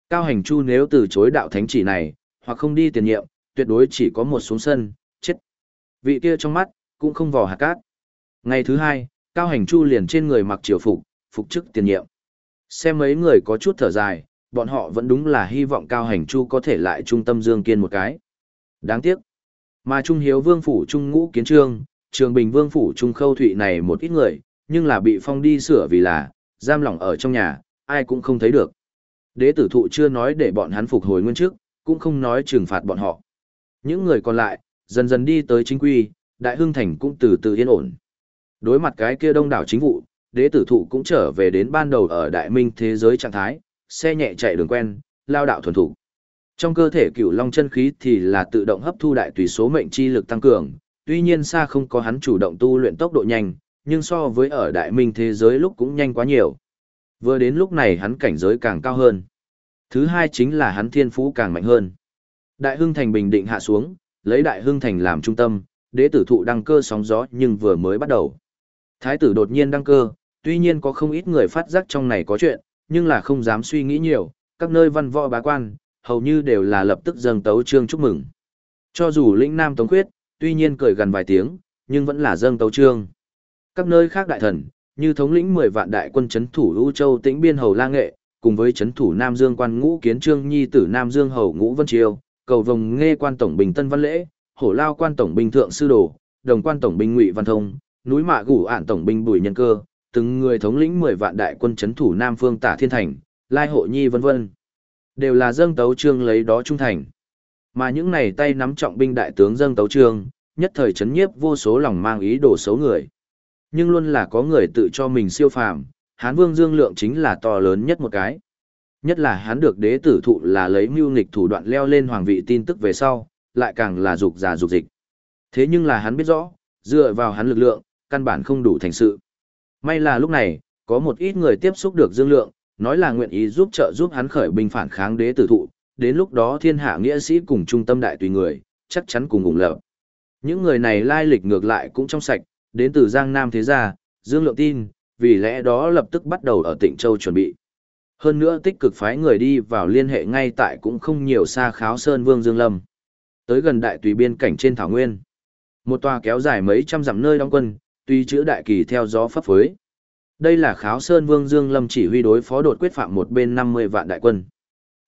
Cao Hành Chu nếu từ chối đạo thánh chỉ này, hoặc không đi tiền nhiệm, tuyệt đối chỉ có một xuống sân, chết. Vị kia trong mắt, cũng không vò hạt cát. Ngày thứ hai, Cao Hành Chu liền trên người mặc triều phục, phục chức tiền nhiệm. Xem mấy người có chút thở dài, bọn họ vẫn đúng là hy vọng Cao Hành Chu có thể lại trung tâm Dương Kiên một cái. Đáng tiếc. Mà Trung Hiếu Vương Phủ Trung Ngũ Kiến Trương, Trường Bình Vương Phủ Trung Khâu Thụy này một ít người, nhưng là bị phong đi sửa vì là, giam lỏng ở trong nhà, ai cũng không thấy được. Đế tử thụ chưa nói để bọn hắn phục hồi nguyên trước, cũng không nói trừng phạt bọn họ. Những người còn lại, dần dần đi tới chính quy, Đại Hưng Thành cũng từ từ yên ổn. Đối mặt cái kia đông đảo chính vụ, đế tử thụ cũng trở về đến ban đầu ở đại minh thế giới trạng thái, xe nhẹ chạy đường quen, lao đạo thuần thủ. Trong cơ thể cửu long chân khí thì là tự động hấp thu đại tùy số mệnh chi lực tăng cường, tuy nhiên xa không có hắn chủ động tu luyện tốc độ nhanh, nhưng so với ở đại minh thế giới lúc cũng nhanh quá nhiều. Vừa đến lúc này hắn cảnh giới càng cao hơn. Thứ hai chính là hắn thiên phú càng mạnh hơn. Đại hưng thành bình định hạ xuống, lấy đại hưng thành làm trung tâm, đế tử thụ đăng cơ sóng gió nhưng vừa mới bắt đầu. Thái tử đột nhiên đăng cơ, tuy nhiên có không ít người phát giác trong này có chuyện, nhưng là không dám suy nghĩ nhiều, các nơi văn võ bá quan, hầu như đều là lập tức dâng tấu trương chúc mừng. Cho dù lĩnh nam tống khuyết, tuy nhiên cười gần vài tiếng, nhưng vẫn là dâng tấu trương. Các nơi khác đại thần, như thống lĩnh 10 vạn đại quân chấn thủ U Châu Tĩnh Biên Hầu La Nghệ, cùng với chấn thủ Nam Dương quan ngũ kiến trương nhi tử Nam Dương Hầu Ngũ Vân Triều, cầu vồng nghe quan tổng bình Tân Văn Lễ, hổ lao quan tổng binh Thượng Sư Đồ, đồng quan tổng binh Ngụy Văn Thông, núi mạ gủ ản tổng binh Bùi Nhân Cơ, từng người thống lĩnh 10 vạn đại quân chấn thủ Nam Phương Tả Thiên Thành, Lai Hộ Nhi vân vân. Đều là dâng tấu trương lấy đó trung thành. Mà những này tay nắm trọng binh đại tướng dâng tấu trương, nhất thời chấn nhiếp vô số lòng mang ý đồ xấu người. Nhưng luôn là có người tự cho mình siêu phàm, Hán Vương Dương Lượng chính là to lớn nhất một cái. Nhất là hắn được đế tử thụ là lấy mưu nghịch thủ đoạn leo lên hoàng vị tin tức về sau, lại càng là dục giả dục dịch. Thế nhưng là hắn biết rõ, dựa vào hắn lực lượng, căn bản không đủ thành sự. May là lúc này, có một ít người tiếp xúc được Dương Lượng, nói là nguyện ý giúp trợ giúp hắn khởi binh phản kháng đế tử thụ, đến lúc đó thiên hạ nghĩa sĩ cùng trung tâm đại tùy người, chắc chắn cùng ủng lập. Những người này lai lịch ngược lại cũng trong sạch, đến từ Giang Nam thế gia, Dương Lượng tin, vì lẽ đó lập tức bắt đầu ở Tịnh Châu chuẩn bị. Hơn nữa tích cực phái người đi vào liên hệ ngay tại cũng không nhiều xa kháo Sơn Vương Dương Lâm. Tới gần đại tùy biên cảnh trên Thảo Nguyên. Một tòa kéo dài mấy trăm dặm nơi đóng quân, tuy chữ đại kỳ theo gió phấp phới. Đây là kháo Sơn Vương Dương Lâm chỉ huy đối phó đột quyết phạm một bên 50 vạn đại quân.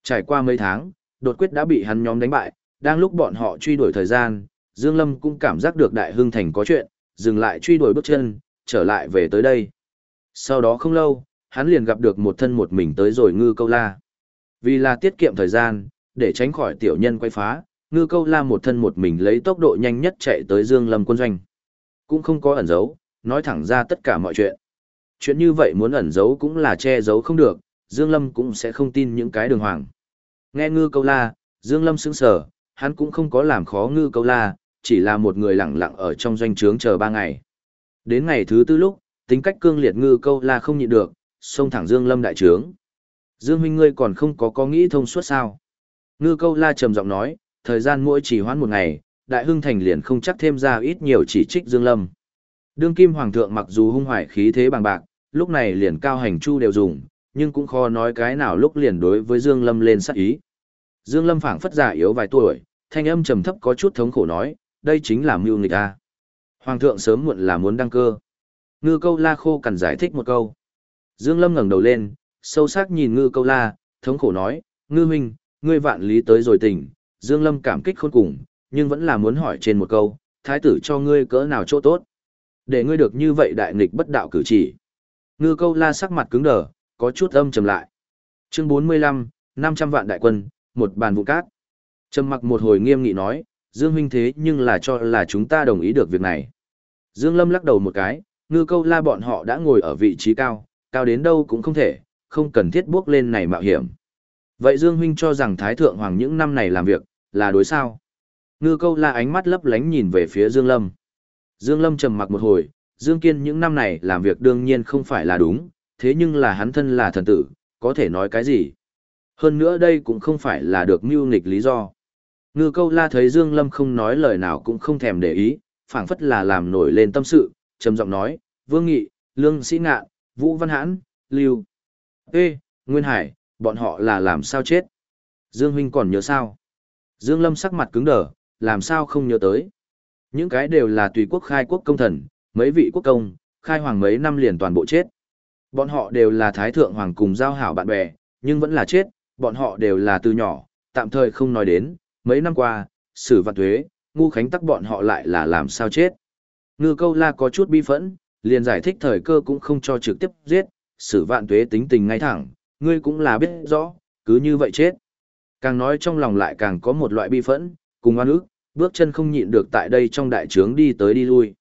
Trải qua mấy tháng, đột quyết đã bị hắn nhóm đánh bại, đang lúc bọn họ truy đuổi thời gian, Dương Lâm cũng cảm giác được đại hưng thành có chuyện, dừng lại truy đuổi bước chân, trở lại về tới đây. Sau đó không lâu, hắn liền gặp được một thân một mình tới rồi ngư câu la. Vì là tiết kiệm thời gian, để tránh khỏi tiểu nhân quay phá, ngư câu la một thân một mình lấy tốc độ nhanh nhất chạy tới Dương Lâm quân doanh. Cũng không có ẩn giấu, nói thẳng ra tất cả mọi chuyện. Chuyện như vậy muốn ẩn giấu cũng là che giấu không được, Dương Lâm cũng sẽ không tin những cái đường hoàng. Nghe ngư câu la, Dương Lâm sững sờ, hắn cũng không có làm khó ngư câu la, chỉ là một người lặng lặng ở trong doanh trướng chờ ba ngày. Đến ngày thứ tư lúc, tính cách cương liệt ngư câu la không nhịn được, xông thẳng Dương Lâm đại trướng. Dương huynh ngươi còn không có có nghĩ thông suốt sao? Ngư câu la trầm giọng nói, thời gian mỗi chỉ hoãn một ngày, đại hưng thành liền không chắc thêm ra ít nhiều chỉ trích Dương Lâm. Đương kim hoàng thượng mặc dù hung hoại khí thế bằng bạc, lúc này liền cao hành chu đều dùng, nhưng cũng khó nói cái nào lúc liền đối với Dương Lâm lên sát ý. Dương Lâm phảng phất già yếu vài tuổi, thanh âm trầm thấp có chút thống khổ nói, đây chính là mưu nghịch a. Hoàng thượng sớm muộn là muốn đăng cơ. Ngư câu la khô cần giải thích một câu. Dương Lâm ngẩng đầu lên, sâu sắc nhìn ngư câu la, thống khổ nói, ngư huynh, ngươi vạn lý tới rồi tỉnh, Dương Lâm cảm kích khôn cùng, nhưng vẫn là muốn hỏi trên một câu, thái tử cho ngươi cỡ nào chỗ tốt. Để ngươi được như vậy đại nghịch bất đạo cử chỉ. Ngư câu la sắc mặt cứng đờ, có chút âm trầm lại. Chương 45, 500 vạn đại quân, một bàn vụ cát. Trầm mặc một hồi nghiêm nghị nói, Dương huynh thế nhưng là cho là chúng ta đồng ý được việc này. Dương Lâm lắc đầu một cái, ngư câu la bọn họ đã ngồi ở vị trí cao, cao đến đâu cũng không thể, không cần thiết bước lên này mạo hiểm. Vậy Dương huynh cho rằng Thái Thượng Hoàng những năm này làm việc, là đối sao? Ngư câu la ánh mắt lấp lánh nhìn về phía Dương Lâm. Dương Lâm trầm mặc một hồi, Dương Kiên những năm này làm việc đương nhiên không phải là đúng, thế nhưng là hắn thân là thần tử, có thể nói cái gì? Hơn nữa đây cũng không phải là được mưu nghịch lý do. Ngư câu la thấy Dương Lâm không nói lời nào cũng không thèm để ý, phảng phất là làm nổi lên tâm sự, trầm giọng nói, Vương Nghị, Lương Sĩ Ngạn, Vũ Văn Hãn, Lưu. Ê, Nguyên Hải, bọn họ là làm sao chết? Dương Huynh còn nhớ sao? Dương Lâm sắc mặt cứng đờ, làm sao không nhớ tới? Những cái đều là tùy quốc khai quốc công thần, mấy vị quốc công, khai hoàng mấy năm liền toàn bộ chết. Bọn họ đều là thái thượng hoàng cùng giao hảo bạn bè, nhưng vẫn là chết, bọn họ đều là từ nhỏ, tạm thời không nói đến, mấy năm qua, sử vạn thuế, ngu khánh tắc bọn họ lại là làm sao chết. Ngư câu la có chút bi phẫn, liền giải thích thời cơ cũng không cho trực tiếp giết, sử vạn tuế tính tình ngay thẳng, ngươi cũng là biết rõ, cứ như vậy chết. Càng nói trong lòng lại càng có một loại bi phẫn, cùng oan ức, bước chân không nhịn được tại đây trong đại trướng đi tới đi lui.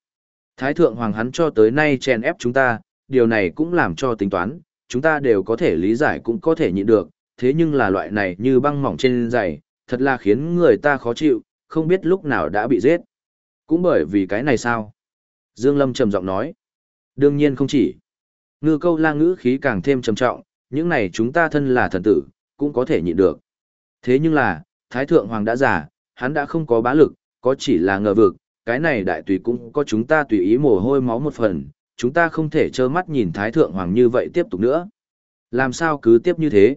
Thái thượng hoàng hắn cho tới nay chèn ép chúng ta, điều này cũng làm cho tính toán, chúng ta đều có thể lý giải cũng có thể nhịn được, thế nhưng là loại này như băng mỏng trên giày, thật là khiến người ta khó chịu, không biết lúc nào đã bị giết. Cũng bởi vì cái này sao? Dương Lâm trầm giọng nói. Đương nhiên không chỉ. Ngư câu la ngữ khí càng thêm trầm trọng, những này chúng ta thân là thần tử, cũng có thể nhịn được. Thế nhưng là, Thái Thượng Hoàng đã giả hắn đã không có bá lực, có chỉ là ngờ vực, cái này đại tùy cũng có chúng ta tùy ý mồ hôi máu một phần, chúng ta không thể trơ mắt nhìn Thái Thượng Hoàng như vậy tiếp tục nữa. Làm sao cứ tiếp như thế?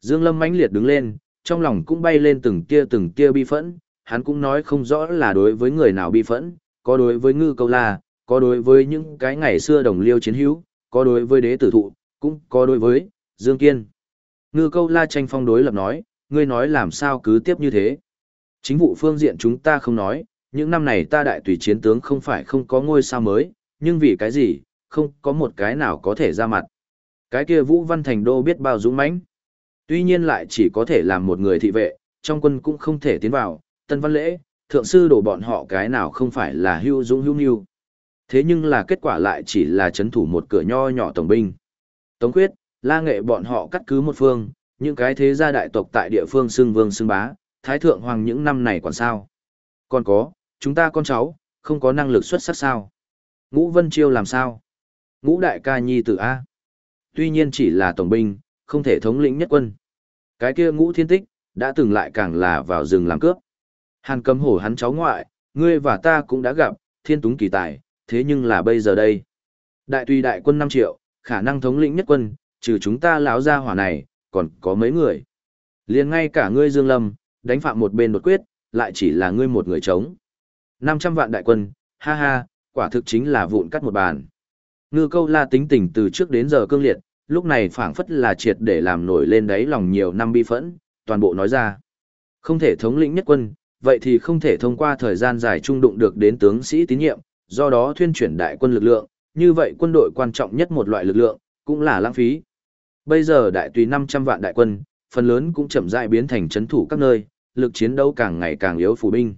Dương Lâm mãnh liệt đứng lên, trong lòng cũng bay lên từng tia từng tia bi phẫn, hắn cũng nói không rõ là đối với người nào bi phẫn, có đối với ngư câu la, có đối với những cái ngày xưa đồng liêu chiến hữu, có đối với đế tử thụ, cũng có đối với Dương Kiên. Ngư câu la tranh phong đối lập nói, ngươi nói làm sao cứ tiếp như thế. Chính vụ phương diện chúng ta không nói, những năm này ta đại tùy chiến tướng không phải không có ngôi sao mới, nhưng vì cái gì, không có một cái nào có thể ra mặt. Cái kia Vũ Văn Thành Đô biết bao dũng mãnh, Tuy nhiên lại chỉ có thể làm một người thị vệ, trong quân cũng không thể tiến vào, tân văn lễ, thượng sư đổ bọn họ cái nào không phải là hưu dũng hưu nghiêu. Thế nhưng là kết quả lại chỉ là chấn thủ một cửa nho nhỏ tổng binh. Tống quyết, la nghệ bọn họ cắt cứ một phương, những cái thế gia đại tộc tại địa phương xưng vương xưng bá, thái thượng hoàng những năm này còn sao. Còn có, chúng ta con cháu, không có năng lực xuất sắc sao. Ngũ Vân Chiêu làm sao? Ngũ Đại ca nhi tử A. Tuy nhiên chỉ là tổng binh, không thể thống lĩnh nhất quân. Cái kia ngũ thiên tích, đã từng lại càng là vào rừng làm cướp. Hàn cầm hổ hắn cháu ngoại, ngươi và ta cũng đã gặp, thiên túng kỳ tài, thế nhưng là bây giờ đây. Đại tùy đại quân 5 triệu, khả năng thống lĩnh nhất quân, trừ chúng ta lão ra hỏa này, còn có mấy người. liền ngay cả ngươi Dương Lâm, đánh phạm một bên đột quyết, lại chỉ là ngươi một người chống. 500 vạn đại quân, ha ha, quả thực chính là vụn cắt một bàn. Ngư câu la tính tình từ trước đến giờ cương liệt, lúc này phảng phất là triệt để làm nổi lên đáy lòng nhiều năm bi phẫn, toàn bộ nói ra. Không thể thống lĩnh nhất quân, vậy thì không thể thông qua thời gian dài trung đụng được đến tướng sĩ tín nhiệm, do đó thuyên chuyển đại quân lực lượng, như vậy quân đội quan trọng nhất một loại lực lượng, cũng là lãng phí. Bây giờ đại tùy 500 vạn đại quân, phần lớn cũng chậm rãi biến thành chấn thủ các nơi, lực chiến đấu càng ngày càng yếu phủ binh.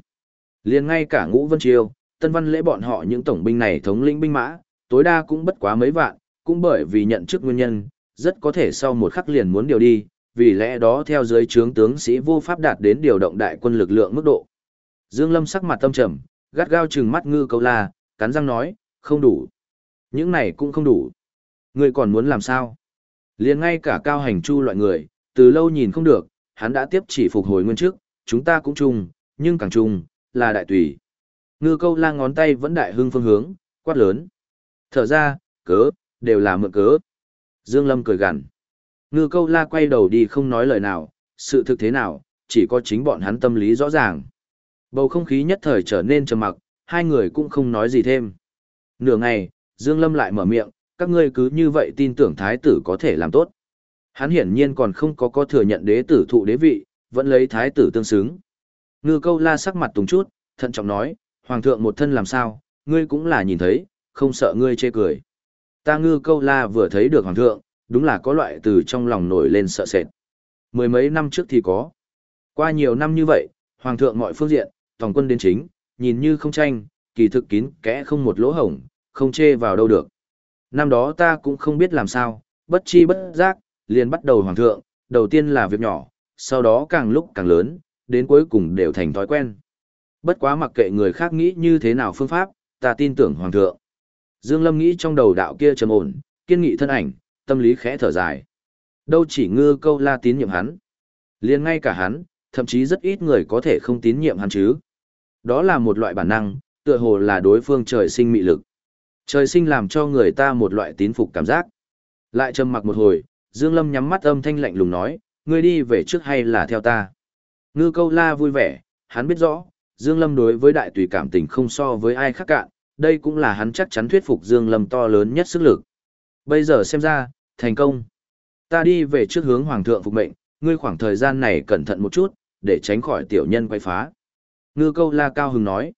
Liền ngay cả Ngũ Vân triều Tân Văn Lễ bọn họ những tổng binh này thống lĩnh binh mã, tối đa cũng bất quá mấy vạn, cũng bởi vì nhận chức nguyên nhân, rất có thể sau một khắc liền muốn điều đi, vì lẽ đó theo dưới trướng tướng sĩ vô pháp đạt đến điều động đại quân lực lượng mức độ. Dương Lâm sắc mặt tâm trầm, gắt gao trừng mắt ngư câu la, cắn răng nói, không đủ. Những này cũng không đủ. người còn muốn làm sao? Liền ngay cả cao hành chu loại người, từ lâu nhìn không được, hắn đã tiếp chỉ phục hồi nguyên trước, chúng ta cũng chung, nhưng càng chung, là đại tùy. Ngư câu la ngón tay vẫn đại hưng phương hướng, quát lớn. Thở ra, cớ, đều là mượn cớ. Dương Lâm cười gằn. Ngư câu la quay đầu đi không nói lời nào, sự thực thế nào, chỉ có chính bọn hắn tâm lý rõ ràng. Bầu không khí nhất thời trở nên trầm mặc, hai người cũng không nói gì thêm. Nửa ngày, Dương Lâm lại mở miệng, các ngươi cứ như vậy tin tưởng thái tử có thể làm tốt. Hắn hiển nhiên còn không có có thừa nhận đế tử thụ đế vị, vẫn lấy thái tử tương xứng. Ngư câu la sắc mặt tùng chút, thận trọng nói, hoàng thượng một thân làm sao, ngươi cũng là nhìn thấy, không sợ ngươi chê cười. Ta ngư câu la vừa thấy được hoàng thượng, đúng là có loại từ trong lòng nổi lên sợ sệt. Mười mấy năm trước thì có. Qua nhiều năm như vậy, hoàng thượng mọi phương diện, tổng quân đến chính, nhìn như không tranh, kỳ thực kín kẽ không một lỗ hổng, không chê vào đâu được. Năm đó ta cũng không biết làm sao, bất chi bất giác, liền bắt đầu hoàng thượng, đầu tiên là việc nhỏ, sau đó càng lúc càng lớn, đến cuối cùng đều thành thói quen. Bất quá mặc kệ người khác nghĩ như thế nào phương pháp, ta tin tưởng hoàng thượng. Dương Lâm nghĩ trong đầu đạo kia trầm ổn, kiên nghị thân ảnh, tâm lý khẽ thở dài. Đâu chỉ ngư câu la tín nhiệm hắn. liền ngay cả hắn, thậm chí rất ít người có thể không tín nhiệm hắn chứ. Đó là một loại bản năng, tựa hồ là đối phương trời sinh mị lực. Trời sinh làm cho người ta một loại tín phục cảm giác. Lại trầm mặc một hồi, Dương Lâm nhắm mắt âm thanh lạnh lùng nói, ngươi đi về trước hay là theo ta. Ngư câu la vui vẻ, hắn biết rõ, Dương Lâm đối với đại tùy cảm tình không so với ai khác cạn, đây cũng là hắn chắc chắn thuyết phục Dương Lâm to lớn nhất sức lực. Bây giờ xem ra, thành công. Ta đi về trước hướng hoàng thượng phục mệnh, ngươi khoảng thời gian này cẩn thận một chút, để tránh khỏi tiểu nhân quay phá. Ngư câu la cao hứng nói.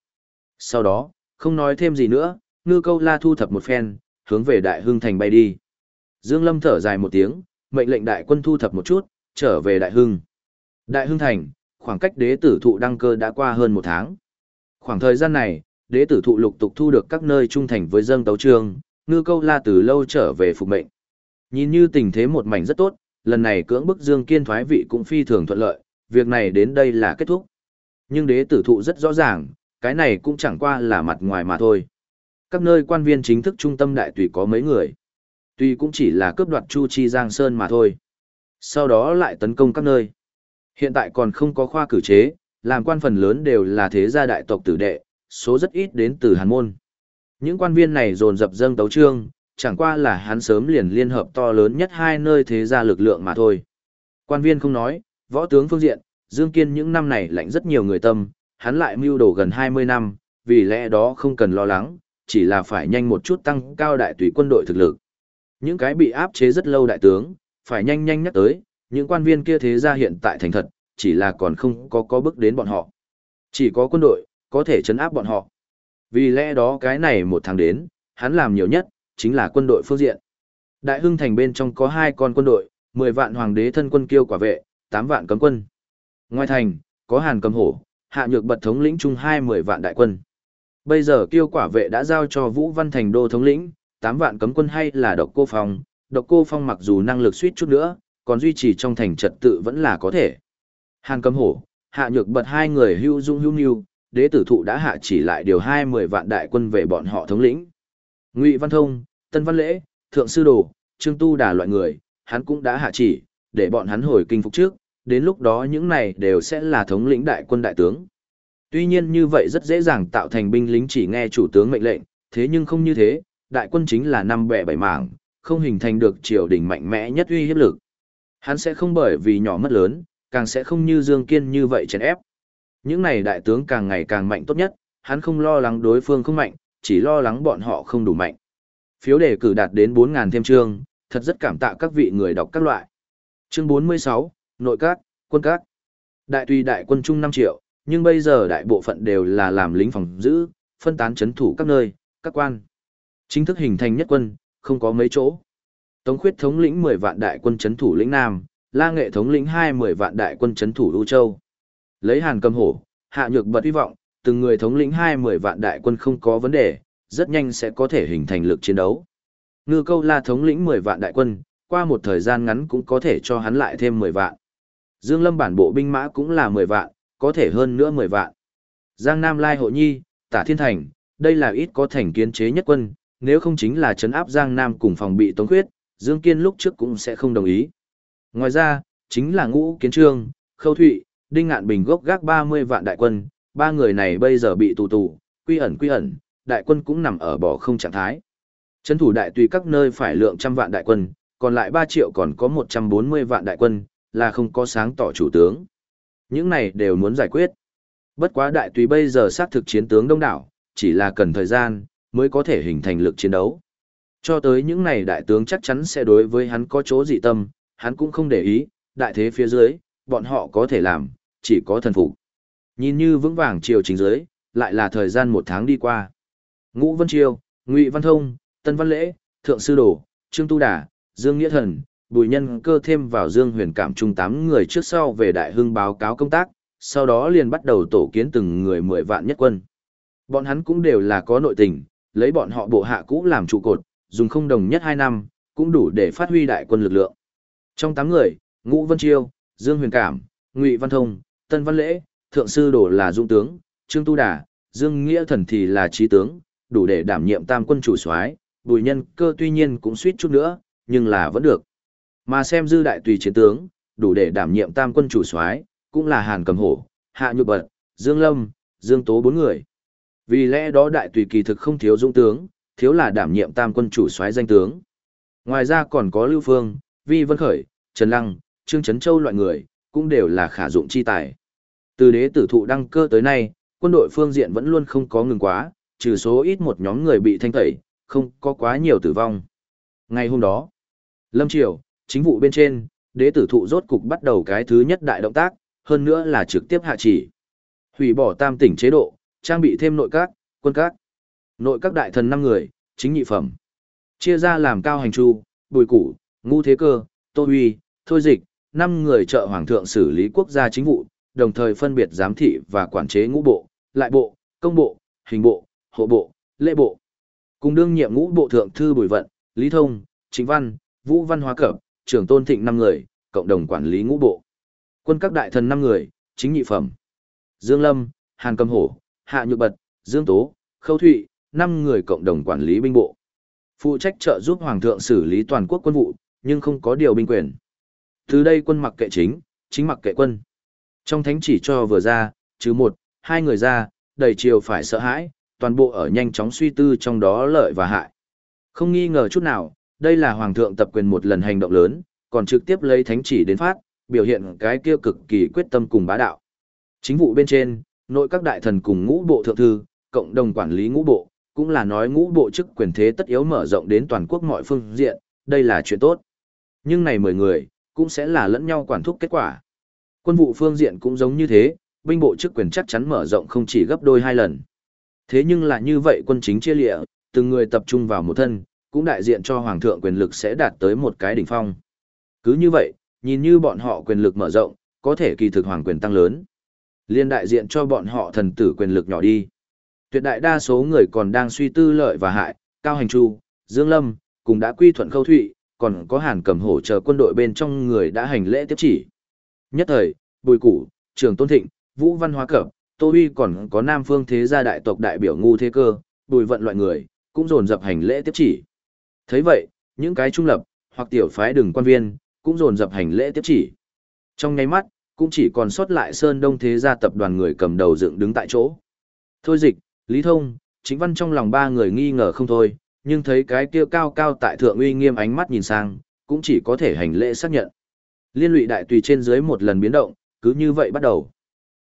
Sau đó, không nói thêm gì nữa, ngư câu la thu thập một phen, hướng về đại Hương thành bay đi. Dương Lâm thở dài một tiếng, mệnh lệnh đại quân thu thập một chút, trở về đại hưng. Đại hưng thành, khoảng cách đế tử thụ đăng cơ đã qua hơn một tháng. Khoảng thời gian này, đế tử thụ lục tục thu được các nơi trung thành với dân tấu trương, ngư câu la từ lâu trở về phục mệnh. Nhìn như tình thế một mảnh rất tốt, lần này cưỡng bức Dương Kiên thoái vị cũng phi thường thuận lợi, việc này đến đây là kết thúc. Nhưng đế tử thụ rất rõ ràng, cái này cũng chẳng qua là mặt ngoài mà thôi. Các nơi quan viên chính thức trung tâm đại tùy có mấy người. Tuy cũng chỉ là cướp đoạt Chu Chi Giang Sơn mà thôi. Sau đó lại tấn công các nơi. Hiện tại còn không có khoa cử chế, làm quan phần lớn đều là thế gia đại tộc tử đệ, số rất ít đến từ Hàn Môn. Những quan viên này dồn dập dâng tấu trương, chẳng qua là hắn sớm liền liên hợp to lớn nhất hai nơi thế gia lực lượng mà thôi. Quan viên không nói, võ tướng phương diện, Dương Kiên những năm này lạnh rất nhiều người tâm, hắn lại mưu đồ gần 20 năm, vì lẽ đó không cần lo lắng, chỉ là phải nhanh một chút tăng cao đại tùy quân đội thực lực. Những cái bị áp chế rất lâu đại tướng, phải nhanh nhanh nhắc tới, những quan viên kia thế gia hiện tại thành thật, chỉ là còn không có có bước đến bọn họ. Chỉ có quân đội, có thể chấn áp bọn họ. Vì lẽ đó cái này một tháng đến, hắn làm nhiều nhất, chính là quân đội phương diện. Đại hưng thành bên trong có hai con quân đội, 10 vạn hoàng đế thân quân kiêu quả vệ, 8 vạn cấm quân. Ngoài thành, có hàn cầm hổ, hạ nhược bật thống lĩnh chung hai 10 vạn đại quân. Bây giờ kiêu quả vệ đã giao cho Vũ Văn Thành đô thống lĩnh, 8 vạn cấm quân hay là độc cô phòng độc cô phong mặc dù năng lực suýt chút nữa, còn duy trì trong thành trật tự vẫn là có thể. Hàn cầm hổ, hạ nhược bật hai người hưu dung hưu niu đế tử thụ đã hạ chỉ lại điều hai mười vạn đại quân về bọn họ thống lĩnh. Ngụy Văn Thông, Tân Văn Lễ, Thượng Sư Đồ, Trương Tu đà loại người, hắn cũng đã hạ chỉ, để bọn hắn hồi kinh phục trước, đến lúc đó những này đều sẽ là thống lĩnh đại quân đại tướng. Tuy nhiên như vậy rất dễ dàng tạo thành binh lính chỉ nghe chủ tướng mệnh lệnh, thế nhưng không như thế, đại quân chính là năm bẻ bảy mảng, không hình thành được triều đình mạnh mẽ nhất uy hiếp lực. Hắn sẽ không bởi vì nhỏ mất lớn, càng sẽ không như Dương Kiên như vậy chèn ép. Những này đại tướng càng ngày càng mạnh tốt nhất, hắn không lo lắng đối phương không mạnh, chỉ lo lắng bọn họ không đủ mạnh. Phiếu đề cử đạt đến 4.000 thêm chương, thật rất cảm tạ các vị người đọc các loại. Chương 46, Nội các, Quân các. Đại tùy đại quân trung 5 triệu, nhưng bây giờ đại bộ phận đều là làm lính phòng giữ, phân tán chấn thủ các nơi, các quan. Chính thức hình thành nhất quân, không có mấy chỗ. Tống khuyết thống lĩnh 10 vạn đại quân chấn thủ lĩnh Nam, La Nghệ thống lĩnh 20 vạn đại quân chấn thủ U Châu. Lấy Hàn cầm hổ, hạ nhược bật hy vọng, từng người thống lĩnh 20 vạn đại quân không có vấn đề, rất nhanh sẽ có thể hình thành lực chiến đấu. Ngư câu la thống lĩnh 10 vạn đại quân, qua một thời gian ngắn cũng có thể cho hắn lại thêm 10 vạn. Dương Lâm bản bộ binh mã cũng là 10 vạn, có thể hơn nữa 10 vạn. Giang Nam Lai Hộ Nhi, Tả Thiên Thành, đây là ít có thành kiến chế nhất quân, nếu không chính là chấn áp Giang Nam cùng phòng bị Tống Khuyết, Dương Kiên lúc trước cũng sẽ không đồng ý. Ngoài ra, chính là Ngũ Kiến Trương, Khâu Thụy, Đinh Ngạn Bình gốc gác 30 vạn đại quân, ba người này bây giờ bị tù tù, quy ẩn quy ẩn, đại quân cũng nằm ở bỏ không trạng thái. Trấn thủ đại tùy các nơi phải lượng trăm vạn đại quân, còn lại 3 triệu còn có 140 vạn đại quân, là không có sáng tỏ chủ tướng. Những này đều muốn giải quyết. Bất quá đại tùy bây giờ xác thực chiến tướng đông đảo, chỉ là cần thời gian, mới có thể hình thành lực chiến đấu. Cho tới những này đại tướng chắc chắn sẽ đối với hắn có chỗ dị tâm, hắn cũng không để ý, đại thế phía dưới, bọn họ có thể làm, chỉ có thần phục. Nhìn như vững vàng triều chính dưới, lại là thời gian một tháng đi qua. Ngũ Vân Triều, Ngụy Văn Thông, Tân Văn Lễ, Thượng Sư Đồ, Trương Tu Đà, Dương Nghĩa Thần, Bùi Nhân cơ thêm vào Dương Huyền Cảm trung tám người trước sau về Đại Hưng báo cáo công tác, sau đó liền bắt đầu tổ kiến từng người mười vạn nhất quân. Bọn hắn cũng đều là có nội tình, lấy bọn họ bộ hạ cũ làm trụ cột, dùng không đồng nhất hai năm, cũng đủ để phát huy đại quân lực lượng. Trong tám người, Ngũ Vân Chiêu, Dương Huyền Cảm, Ngụy Văn Thông, Tân Văn Lễ, Thượng Sư Đổ là Dung Tướng, Trương Tu Đà, Dương Nghĩa Thần thì là Trí Tướng, đủ để đảm nhiệm tam quân chủ soái bùi nhân cơ tuy nhiên cũng suýt chút nữa, nhưng là vẫn được. Mà xem dư đại tùy chiến tướng, đủ để đảm nhiệm tam quân chủ soái cũng là Hàn Cầm Hổ, Hạ Nhược Bật, Dương Lâm, Dương Tố bốn người. Vì lẽ đó đại tùy kỳ thực không thiếu dũng tướng, thiếu là đảm nhiệm tam quân chủ soái danh tướng. Ngoài ra còn có Lưu Phương, Vi Vân Khởi, Trần Lăng, Trương Trấn Châu loại người, cũng đều là khả dụng chi tài. Từ đế tử thụ đăng cơ tới nay, quân đội phương diện vẫn luôn không có ngừng quá, trừ số ít một nhóm người bị thanh tẩy, không có quá nhiều tử vong. Ngày hôm đó, Lâm Triều, chính vụ bên trên, đế tử thụ rốt cục bắt đầu cái thứ nhất đại động tác, hơn nữa là trực tiếp hạ chỉ. Hủy bỏ tam tỉnh chế độ, trang bị thêm nội các, quân các. Nội các đại thần 5 người, chính nhị phẩm. Chia ra làm cao hành chu, bùi củ, ngu thế cơ, tô huy, thôi dịch, 5 người trợ hoàng thượng xử lý quốc gia chính vụ, đồng thời phân biệt giám thị và quản chế ngũ bộ, lại bộ, công bộ, hình bộ, hộ bộ, lễ bộ. Cùng đương nhiệm ngũ bộ thượng thư bùi vận, lý thông, chính văn, vũ văn hóa cẩm, trưởng tôn thịnh 5 người, cộng đồng quản lý ngũ bộ. Quân các đại thần 5 người, chính nhị phẩm. Dương Lâm, Hàn Cầm Hổ, Hạ Nhược Bật, Dương Tố, Khâu Thụy, năm người cộng đồng quản lý binh bộ. Phụ trách trợ giúp Hoàng thượng xử lý toàn quốc quân vụ, nhưng không có điều binh quyền. Từ đây quân mặc kệ chính, chính mặc kệ quân. Trong thánh chỉ cho vừa ra, chứ một, hai người ra, đầy triều phải sợ hãi, toàn bộ ở nhanh chóng suy tư trong đó lợi và hại. Không nghi ngờ chút nào, đây là Hoàng thượng tập quyền một lần hành động lớn, còn trực tiếp lấy thánh chỉ đến phát, biểu hiện cái kia cực kỳ quyết tâm cùng bá đạo. Chính vụ bên trên, nội các đại thần cùng ngũ bộ thượng thư, cộng đồng quản lý ngũ bộ, cũng là nói ngũ bộ chức quyền thế tất yếu mở rộng đến toàn quốc mọi phương diện, đây là chuyện tốt. Nhưng này 10 người, cũng sẽ là lẫn nhau quản thúc kết quả. Quân vụ phương diện cũng giống như thế, binh bộ chức quyền chắc chắn mở rộng không chỉ gấp đôi hai lần. Thế nhưng là như vậy quân chính chia lịa, từng người tập trung vào một thân, cũng đại diện cho hoàng thượng quyền lực sẽ đạt tới một cái đỉnh phong. Cứ như vậy, nhìn như bọn họ quyền lực mở rộng, có thể kỳ thực hoàng quyền tăng lớn. Liên đại diện cho bọn họ thần tử quyền lực nhỏ đi. Tuyệt đại đa số người còn đang suy tư lợi và hại, Cao Hành Chu, Dương Lâm, cùng đã quy thuận khâu thụy, còn có hàn cầm hổ chờ quân đội bên trong người đã hành lễ tiếp chỉ. Nhất thời, Bùi Củ, Trường Tôn Thịnh, Vũ Văn Hóa Cẩm, Tô Huy còn có Nam Phương Thế gia đại tộc đại biểu ngu thế cơ, Bùi Vận loại người, cũng dồn dập hành lễ tiếp chỉ. thấy vậy, những cái trung lập, hoặc tiểu phái đừng quan viên, cũng dồn dập hành lễ tiếp chỉ. Trong nháy mắt, cũng chỉ còn sót lại Sơn Đông Thế gia tập đoàn người cầm đầu dựng đứng tại chỗ. Thôi dịch, Lý Thông, chính văn trong lòng ba người nghi ngờ không thôi, nhưng thấy cái kia cao cao tại thượng uy nghiêm ánh mắt nhìn sang, cũng chỉ có thể hành lễ xác nhận. Liên lụy đại tùy trên dưới một lần biến động, cứ như vậy bắt đầu.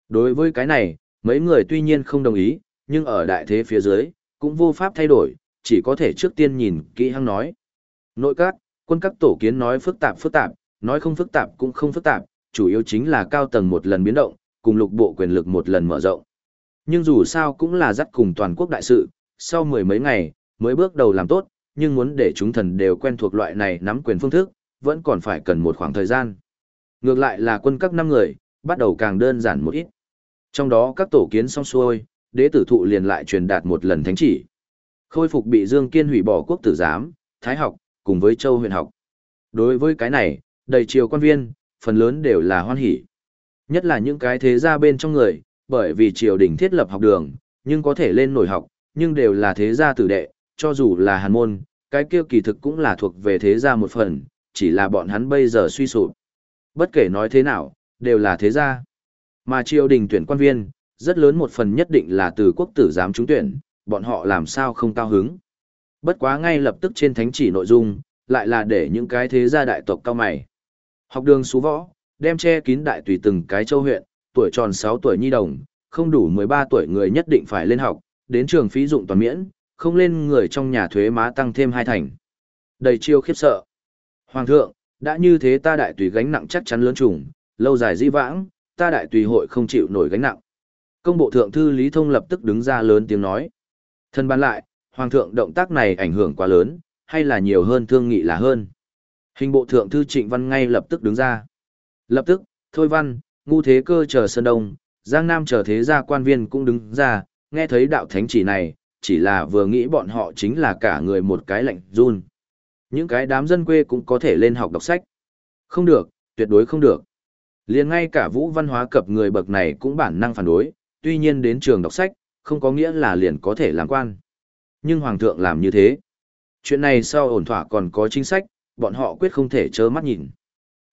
Đối với cái này, mấy người tuy nhiên không đồng ý, nhưng ở đại thế phía dưới, cũng vô pháp thay đổi, chỉ có thể trước tiên nhìn kỹ hăng nói. Nội các, quân các tổ kiến nói phức tạp phức tạp, nói không phức tạp cũng không phức tạp, chủ yếu chính là cao tầng một lần biến động, cùng lục bộ quyền lực một lần mở rộng. Nhưng dù sao cũng là dắt cùng toàn quốc đại sự, sau mười mấy ngày, mới bước đầu làm tốt, nhưng muốn để chúng thần đều quen thuộc loại này nắm quyền phương thức, vẫn còn phải cần một khoảng thời gian. Ngược lại là quân các năm người, bắt đầu càng đơn giản một ít. Trong đó các tổ kiến xong xuôi, đế tử thụ liền lại truyền đạt một lần thánh chỉ. Khôi phục bị Dương Kiên hủy bỏ quốc tử giám, thái học, cùng với châu huyện học. Đối với cái này, đầy triều quan viên, phần lớn đều là hoan hỷ. Nhất là những cái thế gia bên trong người, bởi vì triều đình thiết lập học đường, nhưng có thể lên nổi học, nhưng đều là thế gia tử đệ, cho dù là hàn môn, cái kia kỳ thực cũng là thuộc về thế gia một phần, chỉ là bọn hắn bây giờ suy sụp. Bất kể nói thế nào, đều là thế gia. Mà triều đình tuyển quan viên, rất lớn một phần nhất định là từ quốc tử giám trúng tuyển, bọn họ làm sao không cao hứng. Bất quá ngay lập tức trên thánh chỉ nội dung, lại là để những cái thế gia đại tộc cao mày. Học đường xú võ, đem che kín đại tùy từng cái châu huyện, tuổi tròn 6 tuổi nhi đồng, không đủ 13 tuổi người nhất định phải lên học, đến trường phí dụng toàn miễn, không lên người trong nhà thuế má tăng thêm hai thành. Đầy chiêu khiếp sợ. Hoàng thượng, đã như thế ta đại tùy gánh nặng chắc chắn lớn trùng, lâu dài di vãng, ta đại tùy hội không chịu nổi gánh nặng. Công bộ thượng thư Lý Thông lập tức đứng ra lớn tiếng nói. Thân ban lại, hoàng thượng động tác này ảnh hưởng quá lớn, hay là nhiều hơn thương nghị là hơn. Hình bộ thượng thư Trịnh Văn ngay lập tức đứng ra. Lập tức, Thôi Văn, Ngu Thế Cơ chờ Sơn Đông, Giang Nam chờ thế gia quan viên cũng đứng ra, nghe thấy đạo thánh chỉ này, chỉ là vừa nghĩ bọn họ chính là cả người một cái lạnh run. Những cái đám dân quê cũng có thể lên học đọc sách. Không được, tuyệt đối không được. liền ngay cả vũ văn hóa cập người bậc này cũng bản năng phản đối, tuy nhiên đến trường đọc sách, không có nghĩa là liền có thể làm quan. Nhưng Hoàng thượng làm như thế. Chuyện này sau ổn thỏa còn có chính sách, bọn họ quyết không thể chớ mắt nhìn.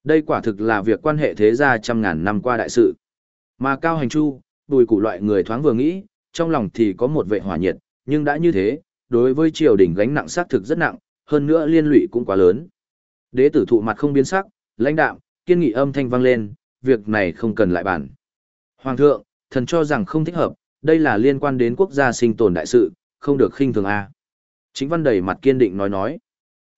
Đây quả thực là việc quan hệ thế gia trăm ngàn năm qua đại sự. Mà Cao Hành Chu, đùi củ loại người thoáng vừa nghĩ, trong lòng thì có một vệ hỏa nhiệt, nhưng đã như thế, đối với triều đình gánh nặng xác thực rất nặng, hơn nữa liên lụy cũng quá lớn. Đế tử thụ mặt không biến sắc, lãnh đạm, kiên nghị âm thanh vang lên, việc này không cần lại bàn. Hoàng thượng, thần cho rằng không thích hợp, đây là liên quan đến quốc gia sinh tồn đại sự, không được khinh thường a. Chính văn đầy mặt kiên định nói nói.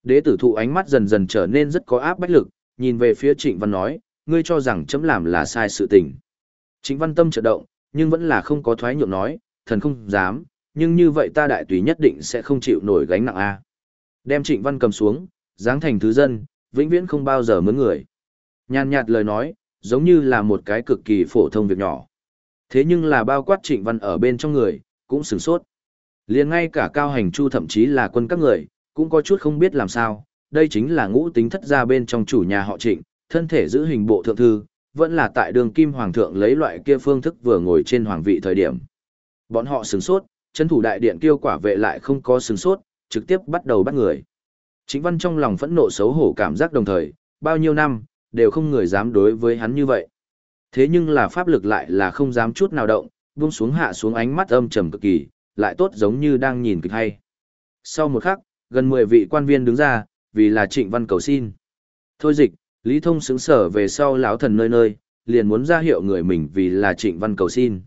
Đế tử thụ ánh mắt dần dần trở nên rất có áp bách lực, nhìn về phía trịnh văn nói, ngươi cho rằng chấm làm là sai sự tình. Trịnh văn tâm chợt động, nhưng vẫn là không có thoái nhượng nói, thần không dám, nhưng như vậy ta đại tùy nhất định sẽ không chịu nổi gánh nặng a. Đem trịnh văn cầm xuống, dáng thành thứ dân, vĩnh viễn không bao giờ mướn người. Nhàn nhạt lời nói, giống như là một cái cực kỳ phổ thông việc nhỏ. Thế nhưng là bao quát trịnh văn ở bên trong người, cũng sửng sốt. liền ngay cả cao hành chu thậm chí là quân các người, cũng có chút không biết làm sao, đây chính là ngũ tính thất gia bên trong chủ nhà họ trịnh, thân thể giữ hình bộ thượng thư, vẫn là tại đường kim hoàng thượng lấy loại kia phương thức vừa ngồi trên hoàng vị thời điểm. Bọn họ sừng sốt, chân thủ đại điện kêu quả vệ lại không có sừng sốt, trực tiếp bắt đầu bắt người. Chính văn trong lòng phẫn nộ xấu hổ cảm giác đồng thời, bao nhiêu năm, đều không người dám đối với hắn như vậy. Thế nhưng là pháp lực lại là không dám chút nào động, buông xuống hạ xuống ánh mắt âm trầm cực kỳ, lại tốt giống như đang nhìn kịch hay. Sau một khắc, gần 10 vị quan viên đứng ra, vì là trịnh văn cầu xin. Thôi dịch, Lý Thông xứng sở về sau lão thần nơi nơi, liền muốn ra hiệu người mình vì là trịnh văn cầu xin.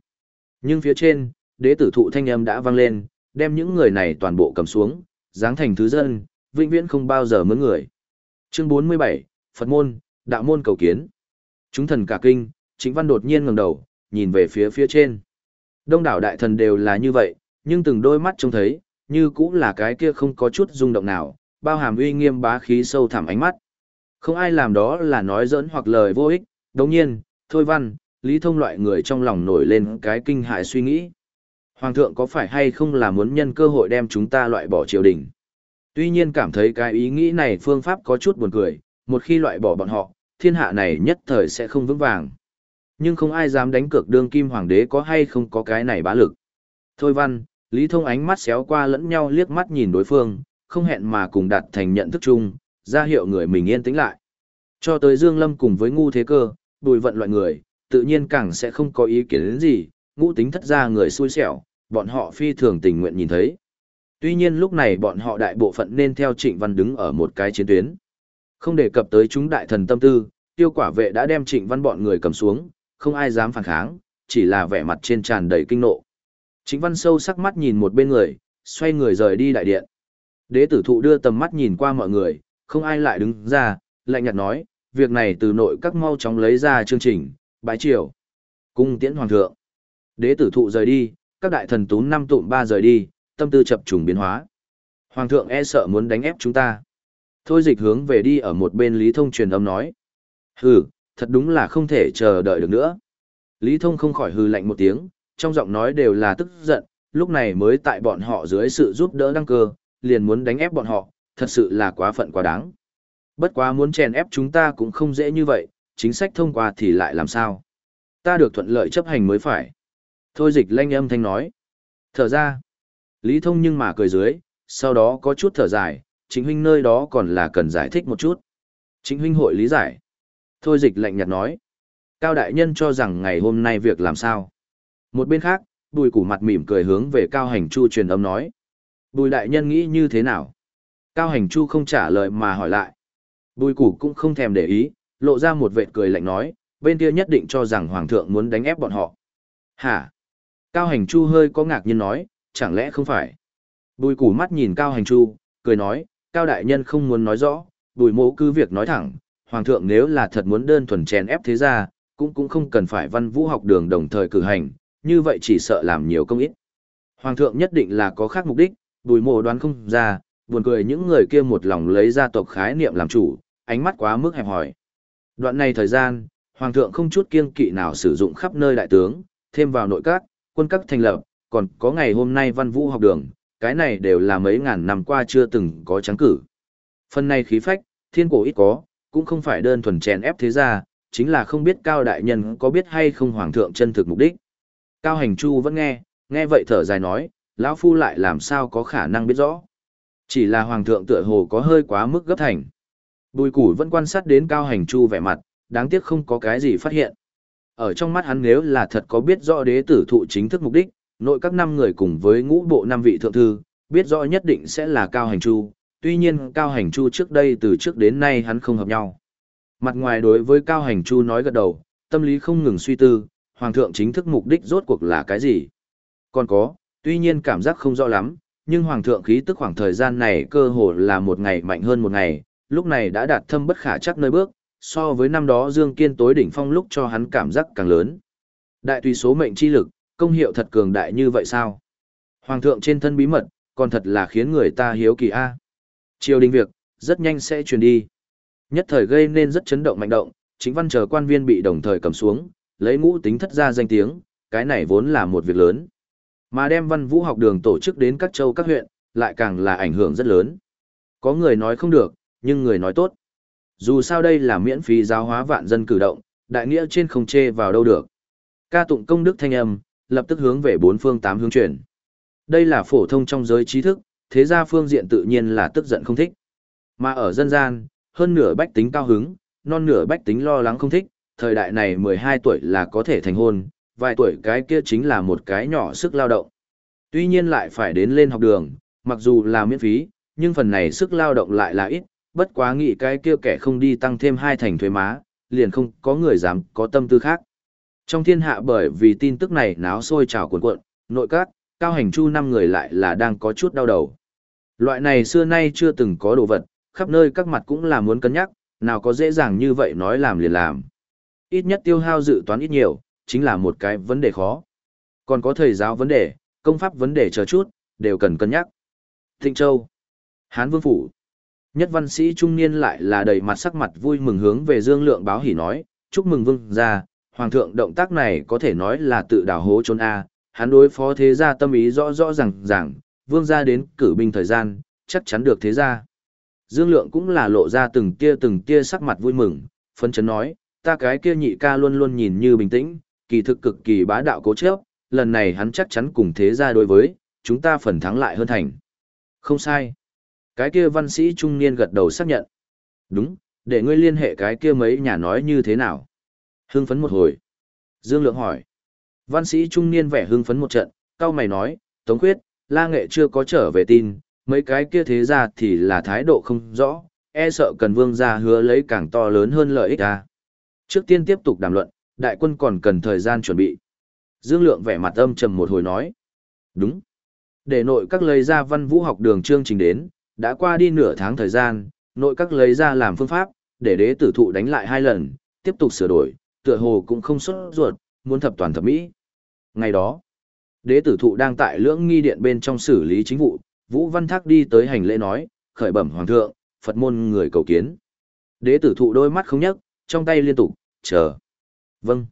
Nhưng phía trên, đế tử thụ thanh âm đã vang lên, đem những người này toàn bộ cầm xuống, dáng thành thứ dân, vĩnh viễn không bao giờ mướn người. Chương 47, Phật môn, đạo môn cầu kiến. Chúng thần cả kinh, Trịnh văn đột nhiên ngẩng đầu, nhìn về phía phía trên. Đông đảo đại thần đều là như vậy, nhưng từng đôi mắt trông thấy, như cũng là cái kia không có chút rung động nào, bao hàm uy nghiêm bá khí sâu thẳm ánh mắt. Không ai làm đó là nói giỡn hoặc lời vô ích, đồng nhiên, thôi văn, lý thông loại người trong lòng nổi lên cái kinh hại suy nghĩ. Hoàng thượng có phải hay không là muốn nhân cơ hội đem chúng ta loại bỏ triều đình? Tuy nhiên cảm thấy cái ý nghĩ này phương pháp có chút buồn cười, một khi loại bỏ bọn họ, thiên hạ này nhất thời sẽ không vững vàng. Nhưng không ai dám đánh cược đương kim hoàng đế có hay không có cái này bá lực. Thôi văn, Lý Thông ánh mắt xéo qua lẫn nhau liếc mắt nhìn đối phương, không hẹn mà cùng đạt thành nhận thức chung, ra hiệu người mình yên tĩnh lại. Cho tới Dương Lâm cùng với ngu thế cơ, bùi vận loại người, tự nhiên càng sẽ không có ý kiến đến gì, ngũ tính thất ra người xui xẻo, bọn họ phi thường tình nguyện nhìn thấy. Tuy nhiên lúc này bọn họ đại bộ phận nên theo Trịnh Văn đứng ở một cái chiến tuyến. Không đề cập tới chúng đại thần tâm tư, tiêu quả vệ đã đem Trịnh Văn bọn người cầm xuống, không ai dám phản kháng, chỉ là vẻ mặt trên tràn đầy kinh nộ. Trịnh Văn sâu sắc mắt nhìn một bên người, xoay người rời đi đại điện. Đế tử thụ đưa tầm mắt nhìn qua mọi người, không ai lại đứng ra, lạnh nhạt nói, việc này từ nội các mau chóng lấy ra chương trình, bái triều. Cung tiễn hoàng thượng. Đế tử thụ rời đi, các đại thần tú năm tụm ba rời đi, tâm tư chập trùng biến hóa. Hoàng thượng e sợ muốn đánh ép chúng ta. Thôi dịch hướng về đi ở một bên Lý Thông truyền âm nói. Hừ, thật đúng là không thể chờ đợi được nữa. Lý Thông không khỏi hừ lạnh một tiếng, trong giọng nói đều là tức giận, lúc này mới tại bọn họ dưới sự giúp đỡ đăng cơ, liền muốn đánh ép bọn họ, thật sự là quá phận quá đáng. Bất quá muốn chèn ép chúng ta cũng không dễ như vậy, chính sách thông qua thì lại làm sao? Ta được thuận lợi chấp hành mới phải. Thôi dịch lanh âm thanh nói. Thở ra. Lý thông nhưng mà cười dưới, sau đó có chút thở dài, chính huynh nơi đó còn là cần giải thích một chút. Chính huynh hội lý giải. Thôi dịch lạnh nhạt nói. Cao đại nhân cho rằng ngày hôm nay việc làm sao. Một bên khác, bùi củ mặt mỉm cười hướng về cao hành chu truyền âm nói. Bùi đại nhân nghĩ như thế nào? Cao hành chu không trả lời mà hỏi lại. Bùi củ cũng không thèm để ý, lộ ra một vệt cười lạnh nói, bên kia nhất định cho rằng hoàng thượng muốn đánh ép bọn họ. Hả? Cao hành chu hơi có ngạc nhiên nói, chẳng lẽ không phải? Bùi củ mắt nhìn cao hành chu, cười nói, cao đại nhân không muốn nói rõ, bùi mỗ cứ việc nói thẳng, hoàng thượng nếu là thật muốn đơn thuần chèn ép thế gia, cũng cũng không cần phải văn vũ học đường đồng thời cử hành, như vậy chỉ sợ làm nhiều công ít. Hoàng thượng nhất định là có khác mục đích, bùi mộ đoán không ra, buồn cười những người kia một lòng lấy gia tộc khái niệm làm chủ, ánh mắt quá mức hẹp hòi. Đoạn này thời gian, Hoàng thượng không chút kiêng kỵ nào sử dụng khắp nơi đại tướng, thêm vào nội các, quân các thành lập, còn có ngày hôm nay văn vũ học đường, cái này đều là mấy ngàn năm qua chưa từng có trắng cử. Phần này khí phách, thiên cổ ít có, cũng không phải đơn thuần chèn ép thế gia, chính là không biết cao đại nhân có biết hay không hoàng thượng chân thực mục đích. Cao hành chu vẫn nghe, nghe vậy thở dài nói, lão phu lại làm sao có khả năng biết rõ. Chỉ là hoàng thượng tựa hồ có hơi quá mức gấp thành. Bùi củ vẫn quan sát đến cao hành chu vẻ mặt, đáng tiếc không có cái gì phát hiện. Ở trong mắt hắn nếu là thật có biết rõ đế tử thụ chính thức mục đích, nội các năm người cùng với ngũ bộ năm vị thượng thư, biết rõ nhất định sẽ là cao hành chu, tuy nhiên cao hành chu trước đây từ trước đến nay hắn không hợp nhau. Mặt ngoài đối với cao hành chu nói gật đầu, tâm lý không ngừng suy tư, hoàng thượng chính thức mục đích rốt cuộc là cái gì. Còn có, tuy nhiên cảm giác không rõ lắm, nhưng hoàng thượng khí tức khoảng thời gian này cơ hồ là một ngày mạnh hơn một ngày, lúc này đã đạt thâm bất khả chắc nơi bước, so với năm đó Dương Kiên tối đỉnh phong lúc cho hắn cảm giác càng lớn. Đại tùy số mệnh chi lực, công hiệu thật cường đại như vậy sao? Hoàng thượng trên thân bí mật, còn thật là khiến người ta hiếu kỳ a. Triều đình việc, rất nhanh sẽ truyền đi. Nhất thời gây nên rất chấn động mạnh động, chính văn chờ quan viên bị đồng thời cầm xuống, lấy ngũ tính thất ra danh tiếng, cái này vốn là một việc lớn. Mà đem văn vũ học đường tổ chức đến các châu các huyện, lại càng là ảnh hưởng rất lớn. Có người nói không được, nhưng người nói tốt. Dù sao đây là miễn phí giáo hóa vạn dân cử động, đại nghĩa trên không chê vào đâu được. Ca tụng công đức thanh âm, lập tức hướng về bốn phương tám hướng chuyển. Đây là phổ thông trong giới trí thức, thế gia phương diện tự nhiên là tức giận không thích. Mà ở dân gian, hơn nửa bách tính cao hứng, non nửa bách tính lo lắng không thích, thời đại này 12 tuổi là có thể thành hôn, vài tuổi cái kia chính là một cái nhỏ sức lao động. Tuy nhiên lại phải đến lên học đường, mặc dù là miễn phí, nhưng phần này sức lao động lại là ít, bất quá nghĩ cái kia kẻ không đi tăng thêm hai thành thuế má, liền không có người dám có tâm tư khác. Trong thiên hạ bởi vì tin tức này náo sôi trào cuộn cuộn, nội các, cao hành chu năm người lại là đang có chút đau đầu. Loại này xưa nay chưa từng có đồ vật, khắp nơi các mặt cũng là muốn cân nhắc, nào có dễ dàng như vậy nói làm liền làm. Ít nhất tiêu hao dự toán ít nhiều, chính là một cái vấn đề khó. Còn có thầy giáo vấn đề, công pháp vấn đề chờ chút, đều cần cân nhắc. Thịnh Châu, Hán Vương Phủ, nhất văn sĩ trung niên lại là đầy mặt sắc mặt vui mừng hướng về Dương Lượng báo hỉ nói, chúc mừng vương gia, hoàng thượng động tác này có thể nói là tự đào hố trốn A, hắn đối phó thế gia tâm ý rõ rõ ràng ràng, vương gia đến cử binh thời gian, chắc chắn được thế gia. Dương Lượng cũng là lộ ra từng tia từng tia sắc mặt vui mừng, phân chấn nói, ta cái kia nhị ca luôn luôn nhìn như bình tĩnh, kỳ thực cực kỳ bá đạo cố chấp, lần này hắn chắc chắn cùng thế gia đối với, chúng ta phần thắng lại hơn thành. Không sai. Cái kia văn sĩ trung niên gật đầu xác nhận. Đúng, để ngươi liên hệ cái kia mấy nhà nói như thế nào. Hưng phấn một hồi. Dương Lượng hỏi. Văn sĩ trung niên vẻ hưng phấn một trận, cao mày nói, Tống Quyết, La Nghệ chưa có trở về tin, mấy cái kia thế ra thì là thái độ không rõ, e sợ cần vương gia hứa lấy càng to lớn hơn lợi ích ra. Trước tiên tiếp tục đàm luận, đại quân còn cần thời gian chuẩn bị. Dương Lượng vẻ mặt âm trầm một hồi nói. Đúng. Để nội các lấy ra văn vũ học đường chương trình đến, đã qua đi nửa tháng thời gian, nội các lấy ra làm phương pháp, để đế tử thụ đánh lại hai lần, tiếp tục sửa đổi, tựa hồ cũng không xuất ruột, muốn thập toàn thập mỹ. Ngày đó, đế tử thụ đang tại lưỡng nghi điện bên trong xử lý chính vụ, Vũ Văn Thác đi tới hành lễ nói, khởi bẩm hoàng thượng, Phật môn người cầu kiến. Đế tử thụ đôi mắt không nhấc, trong tay liên tục, chờ. Vâng.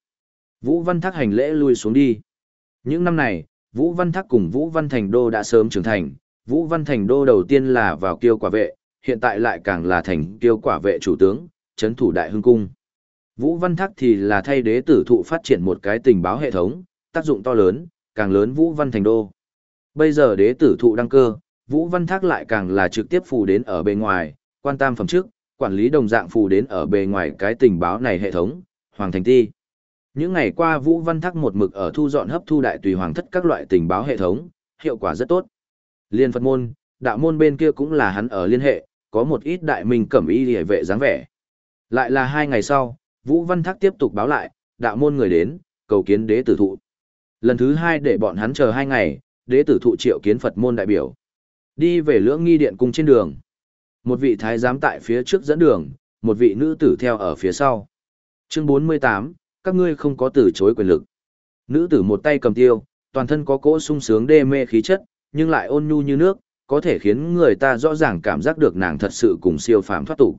Vũ Văn Thác hành lễ lui xuống đi. Những năm này, Vũ Văn Thác cùng Vũ Văn Thành Đô đã sớm trưởng thành. Vũ Văn Thành Đô đầu tiên là vào kiêu quả vệ, hiện tại lại càng là thành kiêu quả vệ chủ tướng, chấn thủ đại hưng cung. Vũ Văn Thác thì là thay đế tử thụ phát triển một cái tình báo hệ thống, tác dụng to lớn, càng lớn Vũ Văn Thành Đô. Bây giờ đế tử thụ đăng cơ, Vũ Văn Thác lại càng là trực tiếp phù đến ở bên ngoài, quan tam phẩm trước, quản lý đồng dạng phù đến ở bề ngoài cái tình báo này hệ thống, Hoàng Thành Ti. Những ngày qua Vũ Văn thắc một mực ở thu dọn hấp thu đại tùy hoàng thất các loại tình báo hệ thống, hiệu quả rất tốt. Liên Phật môn, đạo môn bên kia cũng là hắn ở liên hệ, có một ít đại minh cẩm y hề vệ dáng vẻ. Lại là hai ngày sau, Vũ Văn thắc tiếp tục báo lại, đạo môn người đến, cầu kiến đế tử thụ. Lần thứ hai để bọn hắn chờ hai ngày, đế tử thụ triệu kiến Phật môn đại biểu. Đi về lưỡng nghi điện cung trên đường. Một vị thái giám tại phía trước dẫn đường, một vị nữ tử theo ở phía sau. Chương 48, các ngươi không có từ chối quyền lực. Nữ tử một tay cầm tiêu, toàn thân có cỗ sung sướng đê mê khí chất, nhưng lại ôn nhu như nước, có thể khiến người ta rõ ràng cảm giác được nàng thật sự cùng siêu phàm thoát tục.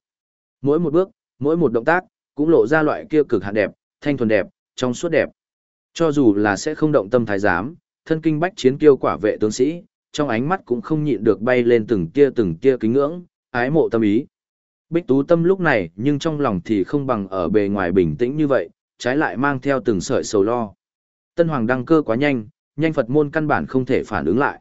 Mỗi một bước, mỗi một động tác, cũng lộ ra loại kia cực hạn đẹp, thanh thuần đẹp, trong suốt đẹp. Cho dù là sẽ không động tâm thái giám, thân kinh bách chiến kiêu quả vệ tướng sĩ, trong ánh mắt cũng không nhịn được bay lên từng tia từng tia kính ngưỡng, ái mộ tâm ý. Bích Tú Tâm lúc này nhưng trong lòng thì không bằng ở bề ngoài bình tĩnh như vậy, trái lại mang theo từng sợi sầu lo. Tân Hoàng đăng cơ quá nhanh, nhanh Phật môn căn bản không thể phản ứng lại.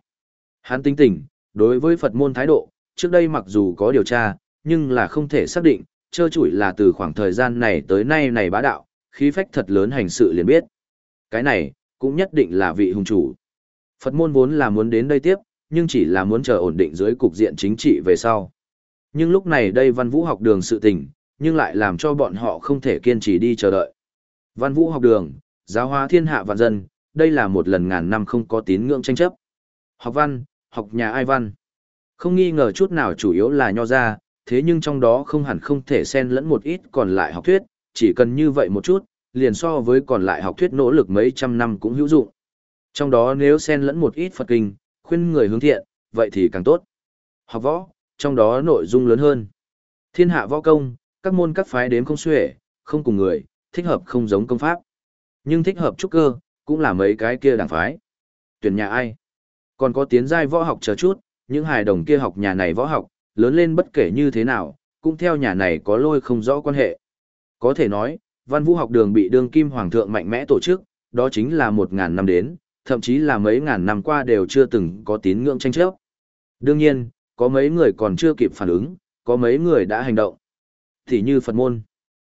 Hắn tính tình, đối với Phật môn thái độ, trước đây mặc dù có điều tra, nhưng là không thể xác định, trơ chủi là từ khoảng thời gian này tới nay này bá đạo, khí phách thật lớn hành sự liền biết. Cái này, cũng nhất định là vị hùng chủ. Phật môn vốn là muốn đến đây tiếp, nhưng chỉ là muốn chờ ổn định dưới cục diện chính trị về sau. Nhưng lúc này đây văn vũ học đường sự tình, nhưng lại làm cho bọn họ không thể kiên trì đi chờ đợi. Văn vũ học đường, giáo hóa thiên hạ vạn dân, đây là một lần ngàn năm không có tín ngưỡng tranh chấp. Học văn, học nhà ai văn. Không nghi ngờ chút nào chủ yếu là nho ra, thế nhưng trong đó không hẳn không thể xen lẫn một ít còn lại học thuyết, chỉ cần như vậy một chút, liền so với còn lại học thuyết nỗ lực mấy trăm năm cũng hữu dụng. Trong đó nếu xen lẫn một ít Phật kinh, khuyên người hướng thiện, vậy thì càng tốt. Học võ, trong đó nội dung lớn hơn. Thiên hạ võ công, các môn các phái đếm không xuể, không cùng người, thích hợp không giống công pháp. Nhưng thích hợp trúc cơ, cũng là mấy cái kia đảng phái. Tuyển nhà ai? Còn có tiến giai võ học chờ chút, những hài đồng kia học nhà này võ học, lớn lên bất kể như thế nào, cũng theo nhà này có lôi không rõ quan hệ. Có thể nói, văn vũ học đường bị đương kim hoàng thượng mạnh mẽ tổ chức, đó chính là một ngàn năm đến, thậm chí là mấy ngàn năm qua đều chưa từng có tín ngưỡng tranh chấp. Đương nhiên, có mấy người còn chưa kịp phản ứng, có mấy người đã hành động. Thì như Phật môn.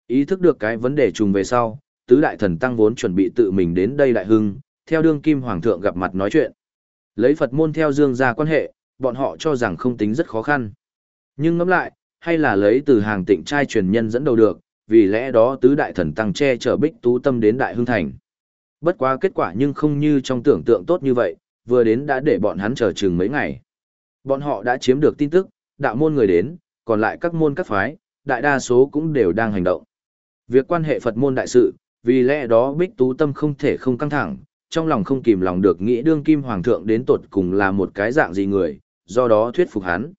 Ý thức được cái vấn đề trùng về sau, tứ đại thần tăng vốn chuẩn bị tự mình đến đây đại hưng, theo đương kim hoàng thượng gặp mặt nói chuyện. Lấy Phật môn theo dương gia quan hệ, bọn họ cho rằng không tính rất khó khăn. Nhưng ngẫm lại, hay là lấy từ hàng tịnh trai truyền nhân dẫn đầu được, vì lẽ đó tứ đại thần tăng che chở bích tú tâm đến đại hưng thành. Bất quá kết quả nhưng không như trong tưởng tượng tốt như vậy, vừa đến đã để bọn hắn chờ chừng mấy ngày. Bọn họ đã chiếm được tin tức, đạo môn người đến, còn lại các môn các phái, đại đa số cũng đều đang hành động. Việc quan hệ Phật môn đại sự, vì lẽ đó Bích Tú Tâm không thể không căng thẳng, trong lòng không kìm lòng được nghĩ đương kim hoàng thượng đến tột cùng là một cái dạng gì người, do đó thuyết phục hắn.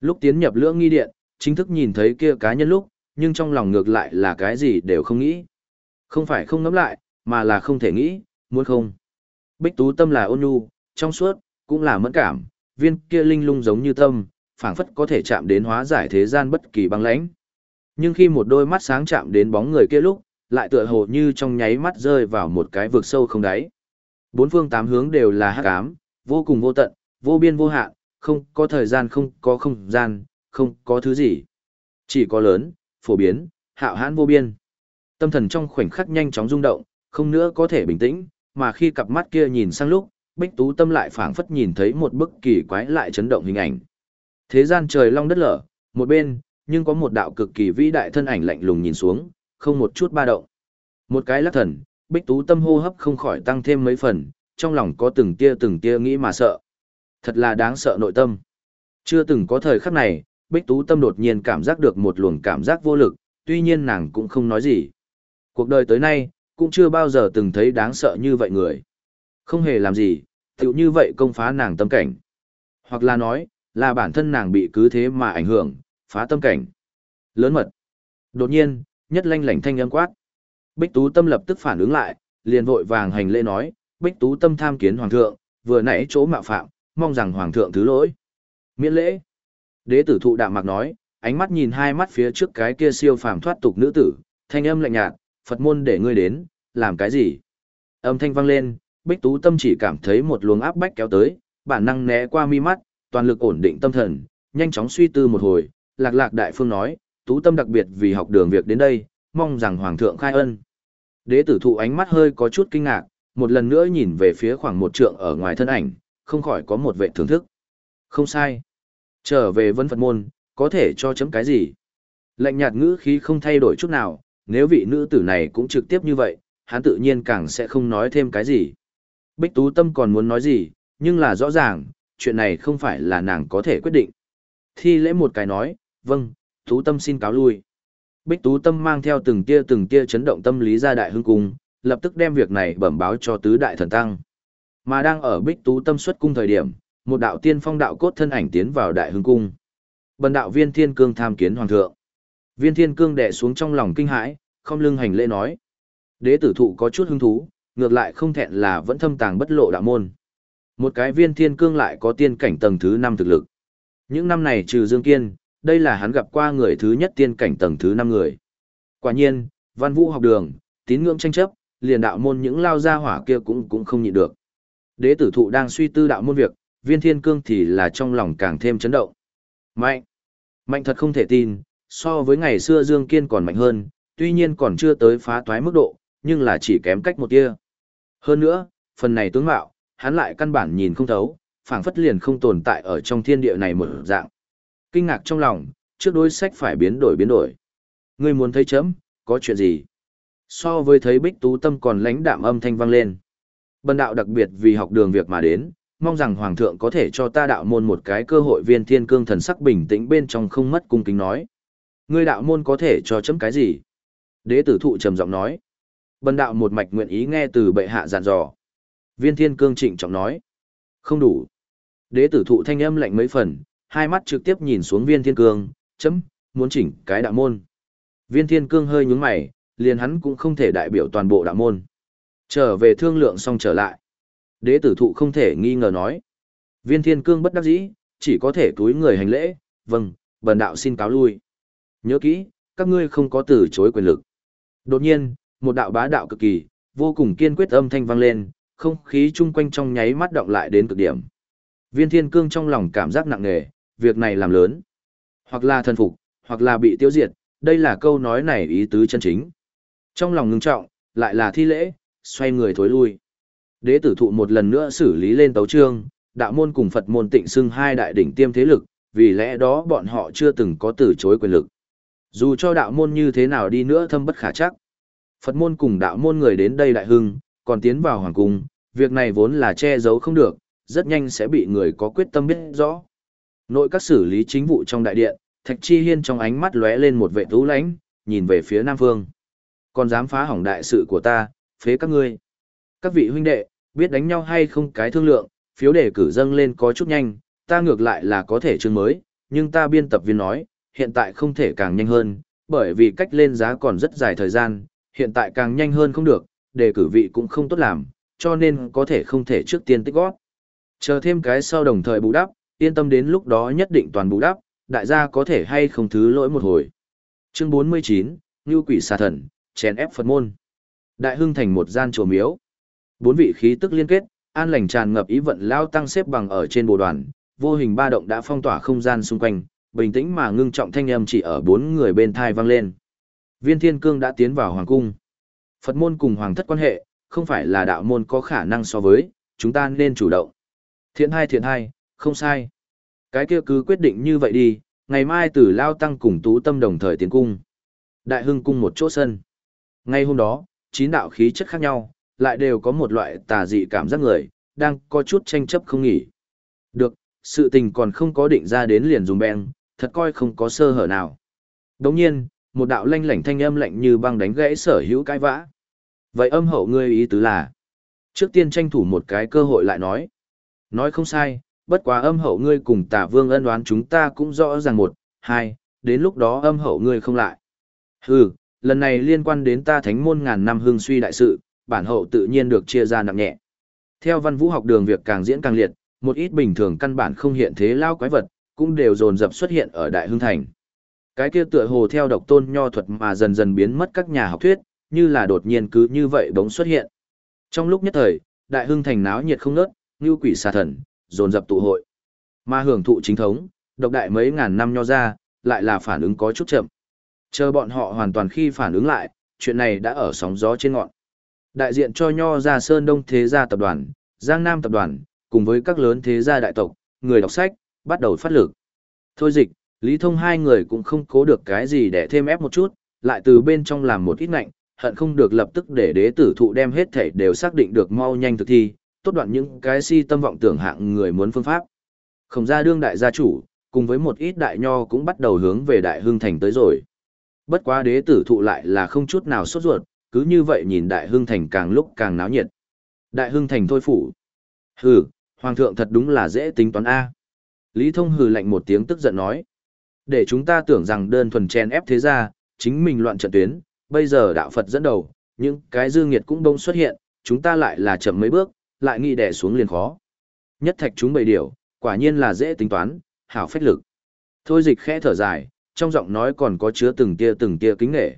Lúc tiến nhập lưỡng nghi điện, chính thức nhìn thấy kia cá nhân lúc, nhưng trong lòng ngược lại là cái gì đều không nghĩ. Không phải không ngẫm lại, mà là không thể nghĩ, muốn không. Bích Tú Tâm là ôn nhu, trong suốt, cũng là mẫn cảm, viên kia linh lung giống như tâm, phảng phất có thể chạm đến hóa giải thế gian bất kỳ băng lãnh. Nhưng khi một đôi mắt sáng chạm đến bóng người kia lúc, lại tựa hồ như trong nháy mắt rơi vào một cái vực sâu không đáy. Bốn phương tám hướng đều là hắc ám, vô cùng vô tận, vô biên vô hạn, không có thời gian không có không gian, không có thứ gì. Chỉ có lớn, phổ biến, hạo hãn vô biên. Tâm thần trong khoảnh khắc nhanh chóng rung động, không nữa có thể bình tĩnh, mà khi cặp mắt kia nhìn sang lúc, Bích Tú Tâm lại phảng phất nhìn thấy một bức kỳ quái lại chấn động hình ảnh. Thế gian trời long đất lở, một bên, nhưng có một đạo cực kỳ vĩ đại thân ảnh lạnh lùng nhìn xuống, không một chút ba động. Một cái lắc thần, Bích Tú Tâm hô hấp không khỏi tăng thêm mấy phần, trong lòng có từng tia từng tia nghĩ mà sợ. Thật là đáng sợ nội tâm. Chưa từng có thời khắc này, Bích Tú Tâm đột nhiên cảm giác được một luồng cảm giác vô lực, tuy nhiên nàng cũng không nói gì. Cuộc đời tới nay, cũng chưa bao giờ từng thấy đáng sợ như vậy người. Không hề làm gì, tựu như vậy công phá nàng tâm cảnh. Hoặc là nói, là bản thân nàng bị cứ thế mà ảnh hưởng, phá tâm cảnh. Lớn mật. Đột nhiên, nhất lanh lảnh thanh âm quát. Bích Tú Tâm lập tức phản ứng lại, liền vội vàng hành lễ nói, Bích Tú Tâm tham kiến hoàng thượng, vừa nãy chỗ mạo phạm, mong rằng hoàng thượng thứ lỗi. Miễn lễ. Đế tử thụ đạm mạc nói, ánh mắt nhìn hai mắt phía trước cái kia siêu phàm thoát tục nữ tử, thanh âm lạnh nhạt, Phật môn để ngươi đến, làm cái gì? Âm thanh vang lên, Bích Tú Tâm chỉ cảm thấy một luồng áp bách kéo tới, bản năng né qua mi mắt, toàn lực ổn định tâm thần, nhanh chóng suy tư một hồi, Lạc Lạc đại phương nói, Tú Tâm đặc biệt vì học đường việc đến đây, mong rằng hoàng thượng khai ân. Đế tử thụ ánh mắt hơi có chút kinh ngạc, một lần nữa nhìn về phía khoảng một trượng ở ngoài thân ảnh, không khỏi có một vệ thưởng thức. Không sai. Trở về vân Phật môn, có thể cho chấm cái gì? Lạnh nhạt ngữ khí không thay đổi chút nào, nếu vị nữ tử này cũng trực tiếp như vậy, hắn tự nhiên càng sẽ không nói thêm cái gì. Bích Tú Tâm còn muốn nói gì, nhưng là rõ ràng, chuyện này không phải là nàng có thể quyết định. Thi lễ một cái nói, vâng, Tú Tâm xin cáo lui. Bích Tú Tâm mang theo từng tia từng tia chấn động tâm lý ra đại hưng cung, lập tức đem việc này bẩm báo cho tứ đại thần tăng. Mà đang ở Bích Tú Tâm xuất cung thời điểm, một đạo tiên phong đạo cốt thân ảnh tiến vào đại hưng cung. Bần đạo viên thiên cương tham kiến hoàng thượng. Viên thiên cương đè xuống trong lòng kinh hãi, không lưng hành lễ nói. Đế tử thụ có chút hứng thú, ngược lại không thẹn là vẫn thâm tàng bất lộ đạo môn. Một cái viên thiên cương lại có tiên cảnh tầng thứ 5 thực lực. Những năm này trừ Dương Kiên, đây là hắn gặp qua người thứ nhất tiên cảnh tầng thứ 5 người. Quả nhiên, văn vũ học đường, tín ngưỡng tranh chấp, liền đạo môn những lao ra hỏa kia cũng cũng không nhịn được. Đế tử thụ đang suy tư đạo môn việc, viên thiên cương thì là trong lòng càng thêm chấn động. Mạnh! Mạnh thật không thể tin, so với ngày xưa Dương Kiên còn mạnh hơn, tuy nhiên còn chưa tới phá toái mức độ, nhưng là chỉ kém cách một tia. Hơn nữa, phần này tướng mạo, hắn lại căn bản nhìn không thấu, phảng phất liền không tồn tại ở trong thiên địa này một dạng. Kinh ngạc trong lòng, trước đối sách phải biến đổi biến đổi. Ngươi muốn thấy chấm, có chuyện gì? So với thấy bích tú tâm còn lãnh đạm âm thanh vang lên. Bần đạo đặc biệt vì học đường việc mà đến, mong rằng Hoàng thượng có thể cho ta đạo môn một cái cơ hội viên thiên cương thần sắc bình tĩnh bên trong không mất cung kính nói. Ngươi đạo môn có thể cho chấm cái gì? Đế tử thụ trầm giọng nói. Bần đạo một mạch nguyện ý nghe từ bệ hạ dặn dò. Viên thiên cương trịnh trọng nói. Không đủ. Đế tử thụ thanh âm lạnh mấy phần, hai mắt trực tiếp nhìn xuống viên thiên cương, chấm, muốn chỉnh cái đạo môn. Viên thiên cương hơi nhúng mày, liền hắn cũng không thể đại biểu toàn bộ đạo môn. Trở về thương lượng xong trở lại. Đế tử thụ không thể nghi ngờ nói. Viên thiên cương bất đắc dĩ, chỉ có thể túi người hành lễ, vâng, bần đạo xin cáo lui. Nhớ kỹ, các ngươi không có từ chối quyền lực. Đột nhiên, một đạo bá đạo cực kỳ, vô cùng kiên quyết âm thanh vang lên, không khí chung quanh trong nháy mắt động lại đến cực điểm. Viên thiên cương trong lòng cảm giác nặng nề, việc này làm lớn. Hoặc là thần phục, hoặc là bị tiêu diệt, đây là câu nói này ý tứ chân chính. Trong lòng ngưng trọng, lại là thi lễ, xoay người thối lui. Đế tử thụ một lần nữa xử lý lên tấu trương, đạo môn cùng Phật môn tịnh xưng hai đại đỉnh tiêm thế lực, vì lẽ đó bọn họ chưa từng có từ chối quyền lực. Dù cho đạo môn như thế nào đi nữa thâm bất khả chắc. Phật môn cùng đạo môn người đến đây đại hưng, còn tiến vào hoàng cung, việc này vốn là che giấu không được, rất nhanh sẽ bị người có quyết tâm biết rõ. Nội các xử lý chính vụ trong đại điện, Thạch Chi Hiên trong ánh mắt lóe lên một vệ tú lãnh, nhìn về phía Nam Phương. Còn dám phá hỏng đại sự của ta, phế các ngươi. Các vị huynh đệ, biết đánh nhau hay không cái thương lượng, phiếu đề cử dâng lên có chút nhanh, ta ngược lại là có thể chương mới, nhưng ta biên tập viên nói, hiện tại không thể càng nhanh hơn, bởi vì cách lên giá còn rất dài thời gian, hiện tại càng nhanh hơn không được, đề cử vị cũng không tốt làm, cho nên có thể không thể trước tiên tích gót. Chờ thêm cái sau đồng thời bù đắp, yên tâm đến lúc đó nhất định toàn bù đắp, đại gia có thể hay không thứ lỗi một hồi. Chương 49, Như Quỷ Xà Thần, chèn ép Phật môn. Đại hưng thành một gian chùa miếu. Bốn vị khí tức liên kết, an lành tràn ngập ý vận lao tăng xếp bằng ở trên bồ đoàn, vô hình ba động đã phong tỏa không gian xung quanh, bình tĩnh mà ngưng trọng thanh âm chỉ ở bốn người bên thai vang lên. Viên Thiên Cương đã tiến vào hoàng cung. Phật môn cùng hoàng thất quan hệ, không phải là đạo môn có khả năng so với, chúng ta nên chủ động. Thiện hai thiện hai, không sai. Cái kia cứ quyết định như vậy đi, ngày mai tử lao tăng cùng tú tâm đồng thời tiến cung. Đại hưng cung một chỗ sân. Ngay hôm đó, chín đạo khí chất khác nhau, lại đều có một loại tà dị cảm giác người, đang có chút tranh chấp không nghỉ. Được, sự tình còn không có định ra đến liền dùng beng, thật coi không có sơ hở nào. Đồng nhiên, một đạo lanh lảnh thanh âm lạnh như băng đánh gãy sở hữu cái vã. Vậy âm hậu ngươi ý tứ là, trước tiên tranh thủ một cái cơ hội lại nói. Nói không sai, bất quá âm hậu ngươi cùng tả vương ân đoán chúng ta cũng rõ ràng một, hai, đến lúc đó âm hậu ngươi không lại. Hừ, lần này liên quan đến ta thánh môn ngàn năm hương suy đại sự, bản hậu tự nhiên được chia ra nặng nhẹ. Theo văn vũ học đường việc càng diễn càng liệt, một ít bình thường căn bản không hiện thế lao quái vật, cũng đều dồn dập xuất hiện ở Đại hương Thành. Cái kia tựa hồ theo độc tôn nho thuật mà dần dần biến mất các nhà học thuyết, như là đột nhiên cứ như vậy bỗng xuất hiện. Trong lúc nhất thời, Đại Hưng Thành náo nhiệt không nớt, như quỷ xà thần, dồn dập tụ hội. Mà hưởng thụ chính thống, độc đại mấy ngàn năm nho ra, lại là phản ứng có chút chậm. Chờ bọn họ hoàn toàn khi phản ứng lại, chuyện này đã ở sóng gió trên ngọn. Đại diện cho nho ra Sơn Đông Thế gia tập đoàn, Giang Nam tập đoàn, cùng với các lớn thế gia đại tộc, người đọc sách, bắt đầu phát lực. Thôi dịch, Lý Thông hai người cũng không cố được cái gì để thêm ép một chút, lại từ bên trong làm một ít ngạnh, hận không được lập tức để đế tử thụ đem hết thể đều xác định được mau nhanh thực thi, tốt đoạn những cái si tâm vọng tưởng hạng người muốn phương pháp. Không ra đương đại gia chủ, cùng với một ít đại nho cũng bắt đầu hướng về đại hương thành tới rồi. Bất quá đế tử thụ lại là không chút nào sốt ruột, cứ như vậy nhìn đại hương thành càng lúc càng náo nhiệt. Đại hương thành thôi phủ. Hừ, hoàng thượng thật đúng là dễ tính toán A. Lý thông hừ lạnh một tiếng tức giận nói. Để chúng ta tưởng rằng đơn thuần chen ép thế gia, chính mình loạn trận tuyến, bây giờ đạo Phật dẫn đầu, những cái dư nghiệt cũng đông xuất hiện, chúng ta lại là chậm mấy bước, lại nghĩ đè xuống liền khó. Nhất thạch chúng bầy điều, quả nhiên là dễ tính toán, hảo phách lực. Thôi dịch khẽ thở dài, trong giọng nói còn có chứa từng tia từng tia kính nghệ.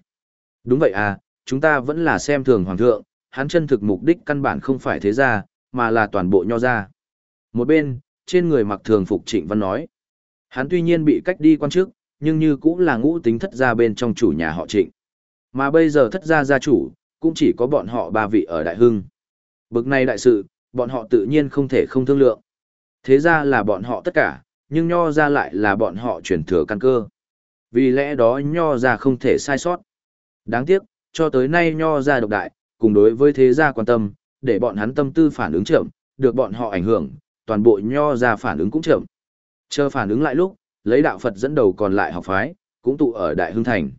Đúng vậy à, chúng ta vẫn là xem thường hoàng thượng, hắn chân thực mục đích căn bản không phải thế gia, mà là toàn bộ nho gia. Một bên, trên người mặc thường phục Trịnh Văn nói, hắn tuy nhiên bị cách đi quan chức, nhưng như cũng là ngũ tính thất gia bên trong chủ nhà họ Trịnh. Mà bây giờ thất gia gia chủ, cũng chỉ có bọn họ ba vị ở Đại Hưng. Bực này đại sự, bọn họ tự nhiên không thể không thương lượng. Thế ra là bọn họ tất cả, nhưng nho ra lại là bọn họ chuyển thừa căn cơ. Vì lẽ đó nho ra không thể sai sót. Đáng tiếc, cho tới nay nho ra độc đại, cùng đối với thế gia quan tâm, để bọn hắn tâm tư phản ứng chậm, được bọn họ ảnh hưởng, toàn bộ nho ra phản ứng cũng chậm. Chờ phản ứng lại lúc, lấy đạo Phật dẫn đầu còn lại học phái, cũng tụ ở Đại Hưng Thành.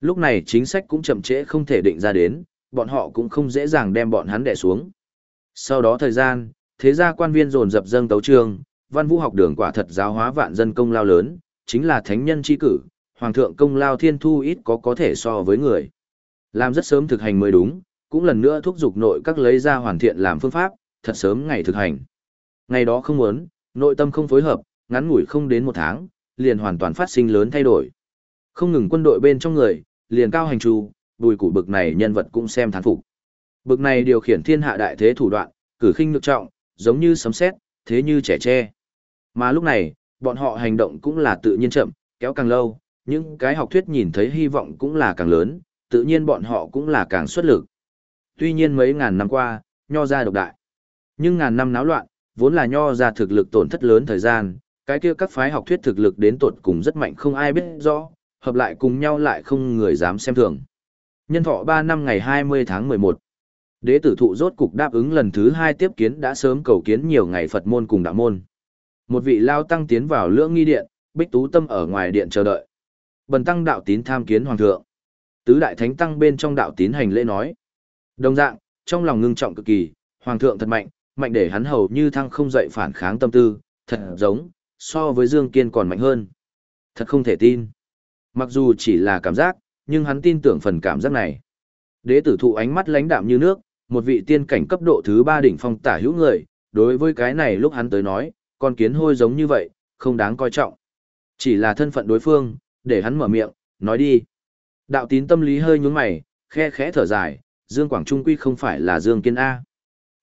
Lúc này chính sách cũng chậm trễ không thể định ra đến, bọn họ cũng không dễ dàng đem bọn hắn đè xuống. Sau đó thời gian, thế gia quan viên dồn dập dâng tấu trường, văn vũ học đường quả thật giáo hóa vạn dân công lao lớn, chính là thánh nhân chi cử, hoàng thượng công lao thiên thu ít có có thể so với người. Làm rất sớm thực hành mới đúng, cũng lần nữa thúc giục nội các lấy ra hoàn thiện làm phương pháp, thật sớm ngày thực hành. Ngày đó không muốn, nội tâm không phối hợp, ngắn ngủi không đến một tháng, liền hoàn toàn phát sinh lớn thay đổi. Không ngừng quân đội bên trong người, liền cao hành trù, bùi củ bực này nhân vật cũng xem thán phục. Bực này điều khiển thiên hạ đại thế thủ đoạn, cử khinh lực trọng, giống như sấm sét, thế như trẻ tre. Mà lúc này, bọn họ hành động cũng là tự nhiên chậm, kéo càng lâu, những cái học thuyết nhìn thấy hy vọng cũng là càng lớn, tự nhiên bọn họ cũng là càng xuất lực. Tuy nhiên mấy ngàn năm qua, nho ra độc đại. Nhưng ngàn năm náo loạn, vốn là nho ra thực lực tổn thất lớn thời gian, cái kia các phái học thuyết thực lực đến tột cùng rất mạnh không ai biết rõ, hợp lại cùng nhau lại không người dám xem thường. Nhân thọ 3 năm ngày 20 tháng 11. Đế tử thụ rốt cục đáp ứng lần thứ hai tiếp kiến đã sớm cầu kiến nhiều ngày Phật môn cùng đạo môn. Một vị lao tăng tiến vào lưỡng nghi điện, bích tú tâm ở ngoài điện chờ đợi. Bần tăng đạo tín tham kiến hoàng thượng. Tứ đại thánh tăng bên trong đạo tín hành lễ nói. Đồng dạng, trong lòng ngưng trọng cực kỳ, hoàng thượng thật mạnh, mạnh để hắn hầu như thăng không dậy phản kháng tâm tư, thật giống, so với Dương Kiên còn mạnh hơn. Thật không thể tin. Mặc dù chỉ là cảm giác, nhưng hắn tin tưởng phần cảm giác này. Đế tử thụ ánh mắt lãnh đạm như nước, một vị tiên cảnh cấp độ thứ ba đỉnh phong tả hữu người, đối với cái này lúc hắn tới nói, con kiến hôi giống như vậy, không đáng coi trọng. Chỉ là thân phận đối phương, để hắn mở miệng, nói đi. Đạo tín tâm lý hơi nhướng mày, khe khẽ thở dài, Dương Quảng Trung quy không phải là Dương Kiên A.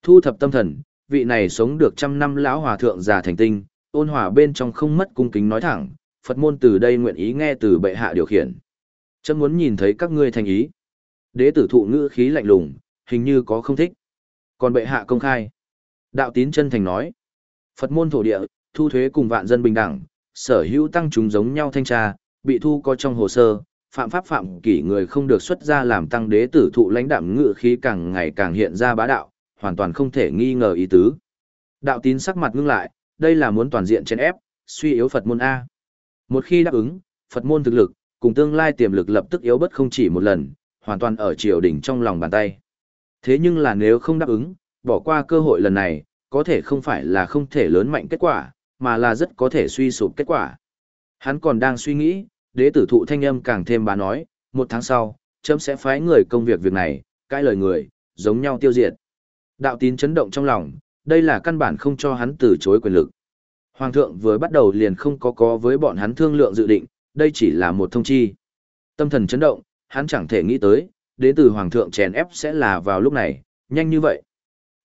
Thu thập tâm thần, vị này sống được trăm năm lão hòa thượng già thành tinh, ôn hòa bên trong không mất cung kính nói thẳng, Phật môn từ đây nguyện ý nghe từ bệ hạ điều khiển. Chấm muốn nhìn thấy các ngươi thành ý. Đế tử thụ ngữ khí lạnh lùng, hình như có không thích. Còn bệ hạ công khai. Đạo tín chân thành nói. Phật môn thổ địa, thu thuế cùng vạn dân bình đẳng, sở hữu tăng chúng giống nhau thanh tra, bị thu có trong hồ sơ, phạm pháp phạm kỷ người không được xuất ra làm tăng đế tử thụ lãnh đạm ngự khí càng ngày càng hiện ra bá đạo, hoàn toàn không thể nghi ngờ ý tứ. Đạo tín sắc mặt ngưng lại, đây là muốn toàn diện chèn ép, suy yếu Phật môn A. Một khi đáp ứng, Phật môn thực lực, cùng tương lai tiềm lực lập tức yếu bất không chỉ một lần, hoàn toàn ở triều đỉnh trong lòng bàn tay. Thế nhưng là nếu không đáp ứng, bỏ qua cơ hội lần này, có thể không phải là không thể lớn mạnh kết quả, mà là rất có thể suy sụp kết quả. Hắn còn đang suy nghĩ, đế tử thụ thanh âm càng thêm bà nói, một tháng sau, chấm sẽ phái người công việc việc này, cãi lời người, giống nhau tiêu diệt. Đạo tín chấn động trong lòng, đây là căn bản không cho hắn từ chối quyền lực. Hoàng thượng vừa bắt đầu liền không có có với bọn hắn thương lượng dự định, đây chỉ là một thông chi. Tâm thần chấn động, hắn chẳng thể nghĩ tới, đến từ hoàng thượng chèn ép sẽ là vào lúc này, nhanh như vậy.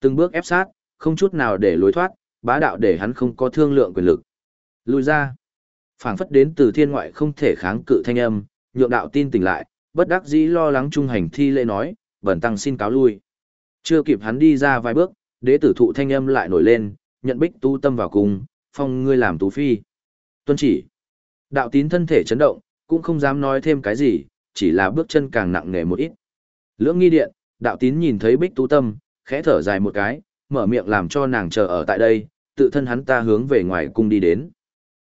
Từng bước ép sát, không chút nào để lối thoát, bá đạo để hắn không có thương lượng quyền lực. Lùi ra. phảng phất đến từ thiên ngoại không thể kháng cự thanh âm, nhượng đạo tin tỉnh lại, bất đắc dĩ lo lắng trung hành thi lễ nói, bẩn tăng xin cáo lui. Chưa kịp hắn đi ra vài bước, đế tử thụ thanh âm lại nổi lên, nhận bích tu tâm vào cùng, phong ngươi làm tú phi. Tuân chỉ. Đạo tín thân thể chấn động, cũng không dám nói thêm cái gì, chỉ là bước chân càng nặng nề một ít. Lưỡng nghi điện, đạo tín nhìn thấy bích tu tâm, khẽ thở dài một cái, mở miệng làm cho nàng chờ ở tại đây, tự thân hắn ta hướng về ngoài cung đi đến.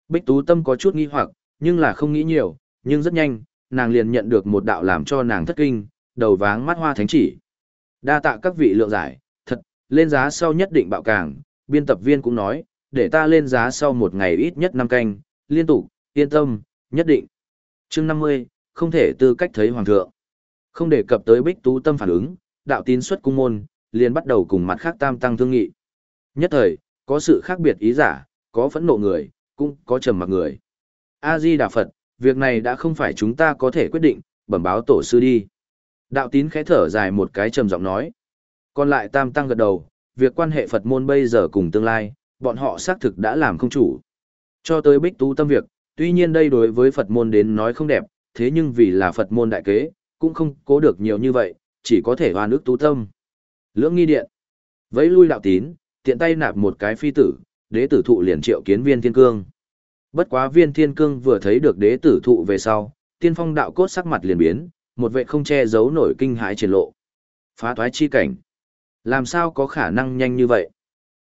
Bích tú tâm có chút nghi hoặc, nhưng là không nghĩ nhiều, nhưng rất nhanh, nàng liền nhận được một đạo làm cho nàng thất kinh, đầu váng mắt hoa thánh chỉ. Đa tạ các vị lượng giải, lên giá sau nhất định bạo càng, biên tập viên cũng nói, để ta lên giá sau một ngày ít nhất năm canh, liên tục, yên tâm, nhất định. chương 50, không thể tư cách thấy hoàng thượng. Không đề cập tới bích tú tâm phản ứng, đạo tín xuất cung môn, liền bắt đầu cùng mặt khác tam tăng thương nghị. Nhất thời, có sự khác biệt ý giả, có phẫn nộ người, cũng có trầm mặc người. A-di Đà Phật, việc này đã không phải chúng ta có thể quyết định, bẩm báo tổ sư đi. Đạo tín khẽ thở dài một cái trầm giọng nói. Còn lại tam tăng gật đầu, việc quan hệ Phật môn bây giờ cùng tương lai, bọn họ xác thực đã làm không chủ. Cho tới bích tú tâm việc, tuy nhiên đây đối với Phật môn đến nói không đẹp, thế nhưng vì là Phật môn đại kế, cũng không cố được nhiều như vậy, chỉ có thể hoa nước tú tâm. Lưỡng nghi điện. Vẫy lui đạo tín, tiện tay nạp một cái phi tử, đế tử thụ liền triệu kiến viên thiên cương. Bất quá viên thiên cương vừa thấy được đế tử thụ về sau, tiên phong đạo cốt sắc mặt liền biến, một vệ không che giấu nổi kinh hãi triển lộ. Phá thoái chi cảnh. Làm sao có khả năng nhanh như vậy?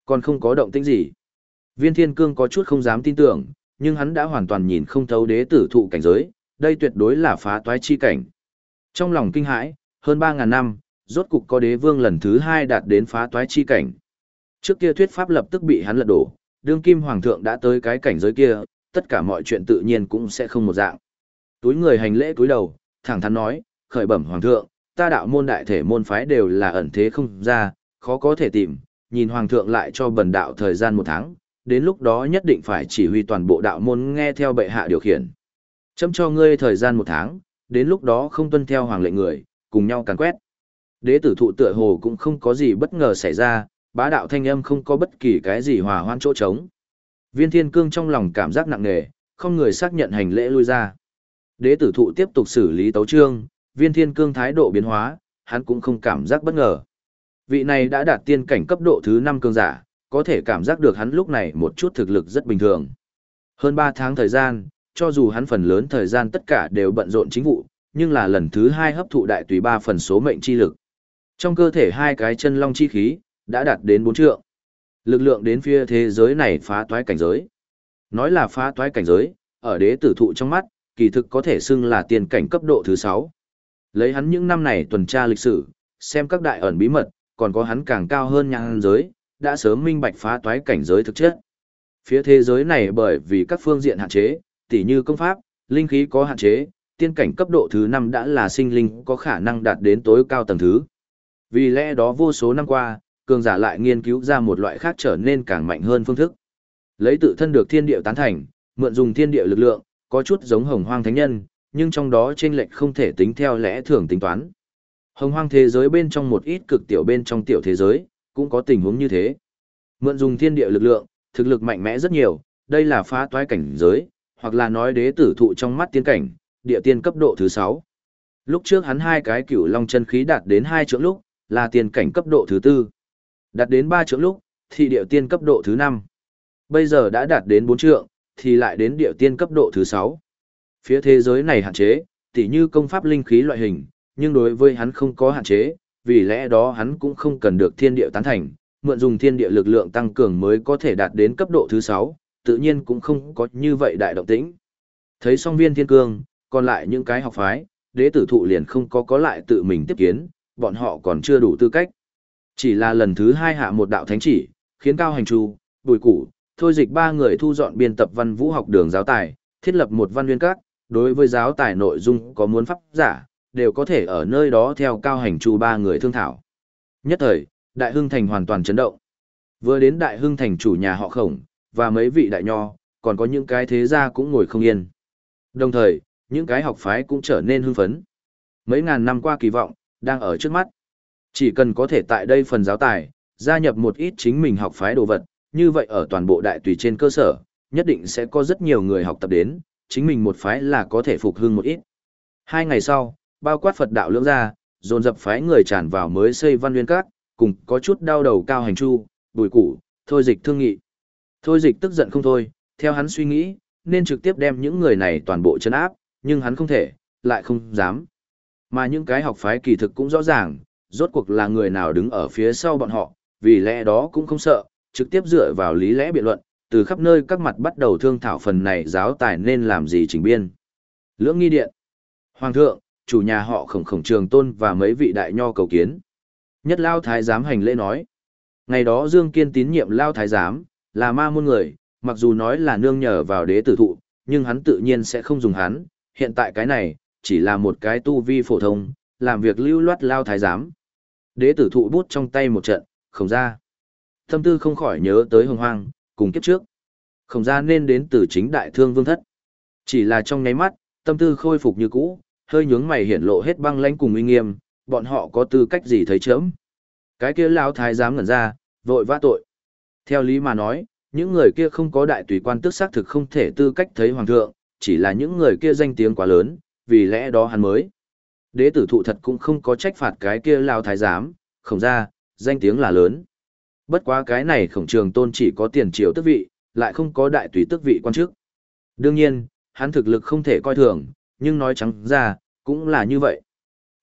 Còn không có động tĩnh gì. Viên thiên cương có chút không dám tin tưởng, nhưng hắn đã hoàn toàn nhìn không thấu đế tử thụ cảnh giới, đây tuyệt đối là phá toái chi cảnh. Trong lòng kinh hãi, hơn 3.000 năm, rốt cục có đế vương lần thứ hai đạt đến phá toái chi cảnh. Trước kia thuyết pháp lập tức bị hắn lật đổ, đương kim hoàng thượng đã tới cái cảnh giới kia, tất cả mọi chuyện tự nhiên cũng sẽ không một dạng. Túi người hành lễ túi đầu, thẳng thắn nói, khởi bẩm hoàng thượng, ta đạo môn đại thể môn phái đều là ẩn thế không ra, khó có thể tìm, nhìn hoàng thượng lại cho bần đạo thời gian một tháng, đến lúc đó nhất định phải chỉ huy toàn bộ đạo môn nghe theo bệ hạ điều khiển. Chấm cho ngươi thời gian một tháng, đến lúc đó không tuân theo hoàng lệnh người, cùng nhau càn quét. Đế tử thụ tựa hồ cũng không có gì bất ngờ xảy ra, bá đạo thanh âm không có bất kỳ cái gì hòa hoan chỗ trống. Viên thiên cương trong lòng cảm giác nặng nề, không người xác nhận hành lễ lui ra. Đế tử thụ tiếp tục xử lý tấu trương, viên thiên cương thái độ biến hóa, hắn cũng không cảm giác bất ngờ. Vị này đã đạt tiên cảnh cấp độ thứ 5 cương giả, có thể cảm giác được hắn lúc này một chút thực lực rất bình thường. Hơn 3 tháng thời gian, cho dù hắn phần lớn thời gian tất cả đều bận rộn chính vụ, nhưng là lần thứ hai hấp thụ đại tùy ba phần số mệnh chi lực. Trong cơ thể hai cái chân long chi khí, đã đạt đến bốn trượng. Lực lượng đến phía thế giới này phá toái cảnh giới. Nói là phá toái cảnh giới, ở đế tử thụ trong mắt, kỳ thực có thể xưng là tiền cảnh cấp độ thứ 6. Lấy hắn những năm này tuần tra lịch sử, xem các đại ẩn bí mật, còn có hắn càng cao hơn nhang giới, đã sớm minh bạch phá toái cảnh giới thực chất. Phía thế giới này bởi vì các phương diện hạn chế, tỉ như công pháp, linh khí có hạn chế, tiên cảnh cấp độ thứ 5 đã là sinh linh có khả năng đạt đến tối cao tầng thứ. Vì lẽ đó vô số năm qua, cường giả lại nghiên cứu ra một loại khác trở nên càng mạnh hơn phương thức. Lấy tự thân được thiên địa tán thành, mượn dùng thiên địa lực lượng, có chút giống hồng hoang thánh nhân, nhưng trong đó trên lệch không thể tính theo lẽ thường tính toán. Hồng hoang thế giới bên trong một ít cực tiểu bên trong tiểu thế giới, cũng có tình huống như thế. Mượn dùng thiên địa lực lượng, thực lực mạnh mẽ rất nhiều, đây là phá toái cảnh giới, hoặc là nói đế tử thụ trong mắt tiên cảnh, địa tiên cấp độ thứ 6. Lúc trước hắn hai cái cửu long chân khí đạt đến hai trượng lúc, là tiên cảnh cấp độ thứ 4. Đạt đến 3 trượng lúc, thì địa tiên cấp độ thứ 5. Bây giờ đã đạt đến 4 trượng, thì lại đến địa tiên cấp độ thứ 6. Phía thế giới này hạn chế, tỉ như công pháp linh khí loại hình, nhưng đối với hắn không có hạn chế, vì lẽ đó hắn cũng không cần được thiên địa tán thành, mượn dùng thiên địa lực lượng tăng cường mới có thể đạt đến cấp độ thứ 6, tự nhiên cũng không có như vậy đại động tĩnh. Thấy song viên thiên cương, còn lại những cái học phái, đế tử thụ liền không có có lại tự mình tiếp kiến, bọn họ còn chưa đủ tư cách. Chỉ là lần thứ hai hạ một đạo thánh chỉ, khiến cao hành tru, bùi củ, thôi dịch ba người thu dọn biên tập văn vũ học đường giáo tài, thiết lập một văn nguyên các, đối với giáo tài nội dung có muốn pháp giả, đều có thể ở nơi đó theo cao hành chu ba người thương thảo. Nhất thời, Đại Hưng Thành hoàn toàn chấn động. Vừa đến Đại Hưng Thành chủ nhà họ khổng, và mấy vị đại nho, còn có những cái thế gia cũng ngồi không yên. Đồng thời, những cái học phái cũng trở nên hưng phấn. Mấy ngàn năm qua kỳ vọng, đang ở trước mắt. Chỉ cần có thể tại đây phần giáo tài, gia nhập một ít chính mình học phái đồ vật, như vậy ở toàn bộ đại tùy trên cơ sở, nhất định sẽ có rất nhiều người học tập đến, chính mình một phái là có thể phục hưng một ít. Hai ngày sau, bao quát Phật đạo lưỡng ra, dồn dập phái người tràn vào mới xây văn nguyên các, cùng có chút đau đầu cao hành chu, bùi củ, thôi dịch thương nghị. Thôi dịch tức giận không thôi, theo hắn suy nghĩ, nên trực tiếp đem những người này toàn bộ chấn áp, nhưng hắn không thể, lại không dám. Mà những cái học phái kỳ thực cũng rõ ràng, rốt cuộc là người nào đứng ở phía sau bọn họ, vì lẽ đó cũng không sợ, trực tiếp dựa vào lý lẽ biện luận, từ khắp nơi các mặt bắt đầu thương thảo phần này giáo tài nên làm gì trình biên. Lưỡng nghi điện. Hoàng thượng, chủ nhà họ khổng khổng trường tôn và mấy vị đại nho cầu kiến. Nhất Lao Thái giám hành lễ nói. Ngày đó Dương Kiên tín nhiệm Lao Thái giám, là ma môn người, mặc dù nói là nương nhờ vào đế tử thụ, nhưng hắn tự nhiên sẽ không dùng hắn, hiện tại cái này, chỉ là một cái tu vi phổ thông, làm việc lưu loát Lao Thái giám. Đế tử thụ bút trong tay một trận, không ra. Thâm tư không khỏi nhớ tới hồng hoang, cùng kiếp trước. Không ra nên đến từ chính đại thương vương thất. Chỉ là trong nháy mắt, tâm tư khôi phục như cũ, hơi nhướng mày hiển lộ hết băng lãnh cùng uy nghiêm, bọn họ có tư cách gì thấy chớm. Cái kia lão thái giám ngẩn ra, vội vã tội. Theo lý mà nói, những người kia không có đại tùy quan tước xác thực không thể tư cách thấy hoàng thượng, chỉ là những người kia danh tiếng quá lớn, vì lẽ đó hắn mới. Đế tử thụ thật cũng không có trách phạt cái kia lão thái giám, không ra, danh tiếng là lớn. Bất quá cái này khổng trường tôn chỉ có tiền triều tước vị, lại không có đại tùy tước vị quan chức. Đương nhiên, hắn thực lực không thể coi thường, nhưng nói trắng ra, cũng là như vậy.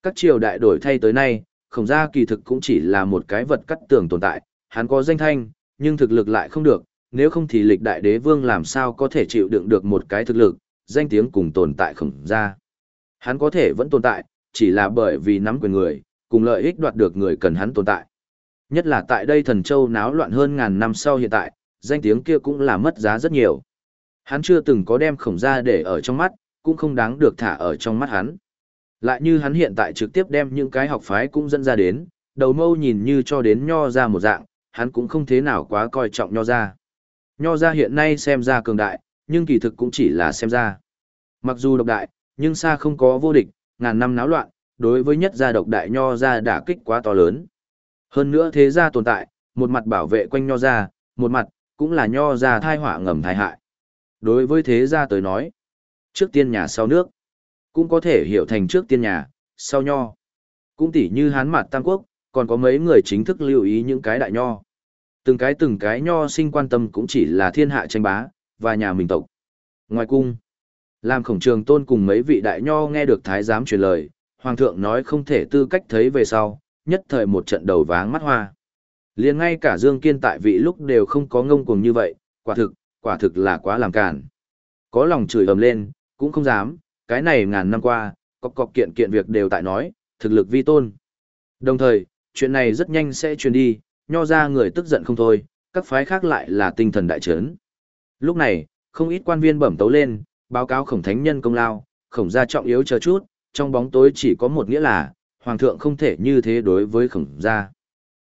Các triều đại đổi thay tới nay, khổng gia kỳ thực cũng chỉ là một cái vật cắt tường tồn tại, hắn có danh thanh, nhưng thực lực lại không được, nếu không thì lịch đại đế vương làm sao có thể chịu đựng được một cái thực lực, danh tiếng cùng tồn tại khổng gia. Hắn có thể vẫn tồn tại, chỉ là bởi vì nắm quyền người, cùng lợi ích đoạt được người cần hắn tồn tại. Nhất là tại đây thần châu náo loạn hơn ngàn năm sau hiện tại, danh tiếng kia cũng là mất giá rất nhiều. Hắn chưa từng có đem khổng gia để ở trong mắt, cũng không đáng được thả ở trong mắt hắn. Lại như hắn hiện tại trực tiếp đem những cái học phái cũng dẫn ra đến, đầu mâu nhìn như cho đến nho ra một dạng, hắn cũng không thế nào quá coi trọng nho ra. Nho ra hiện nay xem ra cường đại, nhưng kỳ thực cũng chỉ là xem ra. Mặc dù độc đại, nhưng xa không có vô địch, ngàn năm náo loạn, đối với nhất gia độc đại nho ra đả kích quá to lớn. Hơn nữa thế gia tồn tại, một mặt bảo vệ quanh nho gia một mặt, cũng là nho gia thai họa ngầm thai hại. Đối với thế gia tới nói, trước tiên nhà sau nước, cũng có thể hiểu thành trước tiên nhà, sau nho. Cũng tỉ như hán mặt Tam Quốc, còn có mấy người chính thức lưu ý những cái đại nho. Từng cái từng cái nho sinh quan tâm cũng chỉ là thiên hạ tranh bá, và nhà mình tộc. Ngoài cung, làm khổng trường tôn cùng mấy vị đại nho nghe được thái giám truyền lời, hoàng thượng nói không thể tư cách thấy về sau, nhất thời một trận đầu váng mắt hoa. liền ngay cả Dương Kiên tại vị lúc đều không có ngông cuồng như vậy, quả thực, quả thực là quá làm cản. Có lòng chửi ầm lên, cũng không dám, cái này ngàn năm qua, cọc cọc kiện kiện việc đều tại nói, thực lực vi tôn. Đồng thời, chuyện này rất nhanh sẽ truyền đi, nho ra người tức giận không thôi, các phái khác lại là tinh thần đại trấn. Lúc này, không ít quan viên bẩm tấu lên, báo cáo khổng thánh nhân công lao, khổng gia trọng yếu chờ chút, trong bóng tối chỉ có một nghĩa là, hoàng thượng không thể như thế đối với khổng gia.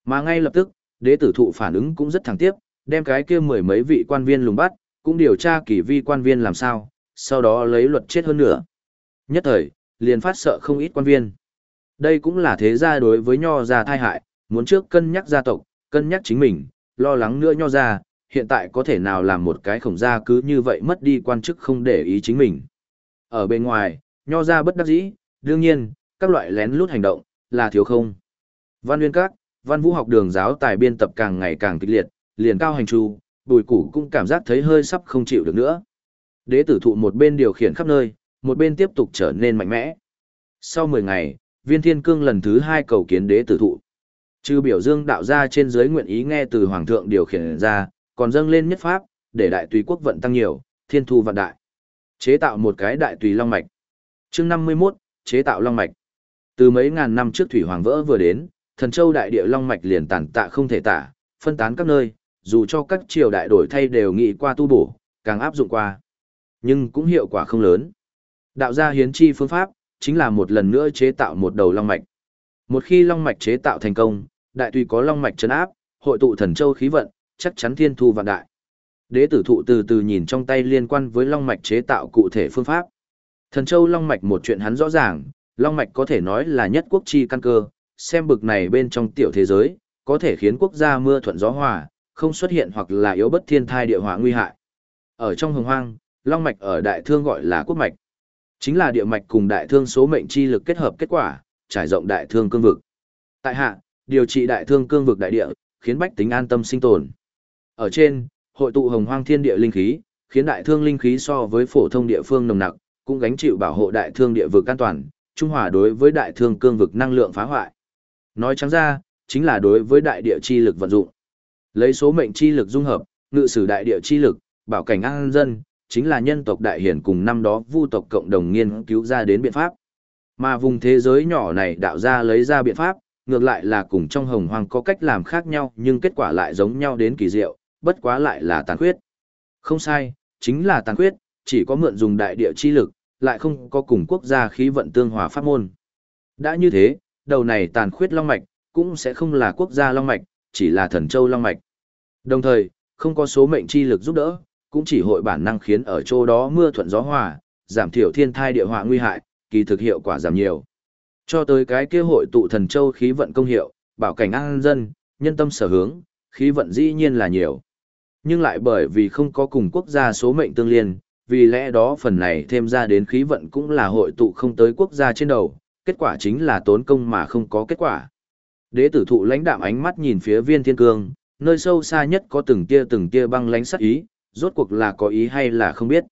Mà ngay lập tức, đế tử thụ phản ứng cũng rất thẳng tiếp, đem cái kia mười mấy vị quan viên lùng bắt, cũng điều tra kỳ vi quan viên làm sao, sau đó lấy luật chết hơn nữa. Nhất thời, liền phát sợ không ít quan viên. Đây cũng là thế gia đối với nho gia thai hại, muốn trước cân nhắc gia tộc, cân nhắc chính mình, lo lắng nữa nho gia, hiện tại có thể nào làm một cái khổng gia cứ như vậy mất đi quan chức không để ý chính mình. Ở bên ngoài, nho gia bất đắc dĩ, đương nhiên, các loại lén lút hành động, là thiếu không. Văn nguyên các, văn vũ học đường giáo tài biên tập càng ngày càng kịch liệt, liền cao hành tru, bùi củ cũng cảm giác thấy hơi sắp không chịu được nữa. Đế tử thụ một bên điều khiển khắp nơi, một bên tiếp tục trở nên mạnh mẽ. Sau 10 ngày, viên thiên cương lần thứ hai cầu kiến đế tử thụ. Trừ biểu dương đạo ra trên giới nguyện ý nghe từ hoàng thượng điều khiển ra, còn dâng lên nhất pháp, để đại tùy quốc vận tăng nhiều, thiên thu vạn đại. Chế tạo một cái đại tùy long mạch. chương 51, chế tạo long mạch. Từ mấy ngàn năm trước thủy hoàng vỡ vừa đến, thần châu đại địa long mạch liền tản tạ không thể tả, phân tán các nơi, dù cho các triều đại đổi thay đều nghị qua tu bổ, càng áp dụng qua. Nhưng cũng hiệu quả không lớn. Đạo gia hiến chi phương pháp, chính là một lần nữa chế tạo một đầu long mạch. Một khi long mạch chế tạo thành công, đại tùy có long mạch chấn áp, hội tụ thần châu khí vận, chắc chắn thiên thu vạn đại. Đế tử thụ từ từ nhìn trong tay liên quan với long mạch chế tạo cụ thể phương pháp. Thần châu long mạch một chuyện hắn rõ ràng, long mạch có thể nói là nhất quốc chi căn cơ, xem bực này bên trong tiểu thế giới, có thể khiến quốc gia mưa thuận gió hòa, không xuất hiện hoặc là yếu bất thiên thai địa hỏa nguy hại. Ở trong hồng hoang, long mạch ở đại thương gọi là quốc mạch. Chính là địa mạch cùng đại thương số mệnh chi lực kết hợp kết quả, trải rộng đại thương cương vực. Tại hạ, điều trị đại thương cương vực đại địa, khiến bách tính an tâm sinh tồn. Ở trên, hội tụ hồng hoang thiên địa linh khí, khiến đại thương linh khí so với phổ thông địa phương nồng nặc, cũng gánh chịu bảo hộ đại thương địa vực an toàn, trung hòa đối với đại thương cương vực năng lượng phá hoại. Nói trắng ra, chính là đối với đại địa chi lực vận dụng. Lấy số mệnh chi lực dung hợp, ngự sử đại địa chi lực, bảo cảnh an dân, chính là nhân tộc đại hiển cùng năm đó vu tộc cộng đồng nghiên cứu ra đến biện pháp. Mà vùng thế giới nhỏ này đạo ra lấy ra biện pháp, ngược lại là cùng trong hồng hoang có cách làm khác nhau nhưng kết quả lại giống nhau đến kỳ diệu, bất quá lại là tàn khuyết. Không sai, chính là tàn khuyết, chỉ có mượn dùng đại địa chi lực, lại không có cùng quốc gia khí vận tương hòa pháp môn. Đã như thế, đầu này tàn khuyết long mạch, cũng sẽ không là quốc gia long mạch, chỉ là thần châu long mạch. Đồng thời, không có số mệnh chi lực giúp đỡ, cũng chỉ hội bản năng khiến ở chỗ đó mưa thuận gió hòa, giảm thiểu thiên thai địa họa nguy hại, kỳ thực hiệu quả giảm nhiều. Cho tới cái kia hội tụ thần châu khí vận công hiệu, bảo cảnh an dân, nhân tâm sở hướng, khí vận dĩ nhiên là nhiều. Nhưng lại bởi vì không có cùng quốc gia số mệnh tương liên, vì lẽ đó phần này thêm ra đến khí vận cũng là hội tụ không tới quốc gia trên đầu, kết quả chính là tốn công mà không có kết quả. Đế tử thụ lãnh đạm ánh mắt nhìn phía viên thiên cương, nơi sâu xa nhất có từng tia từng tia băng lánh sắc ý, rốt cuộc là có ý hay là không biết.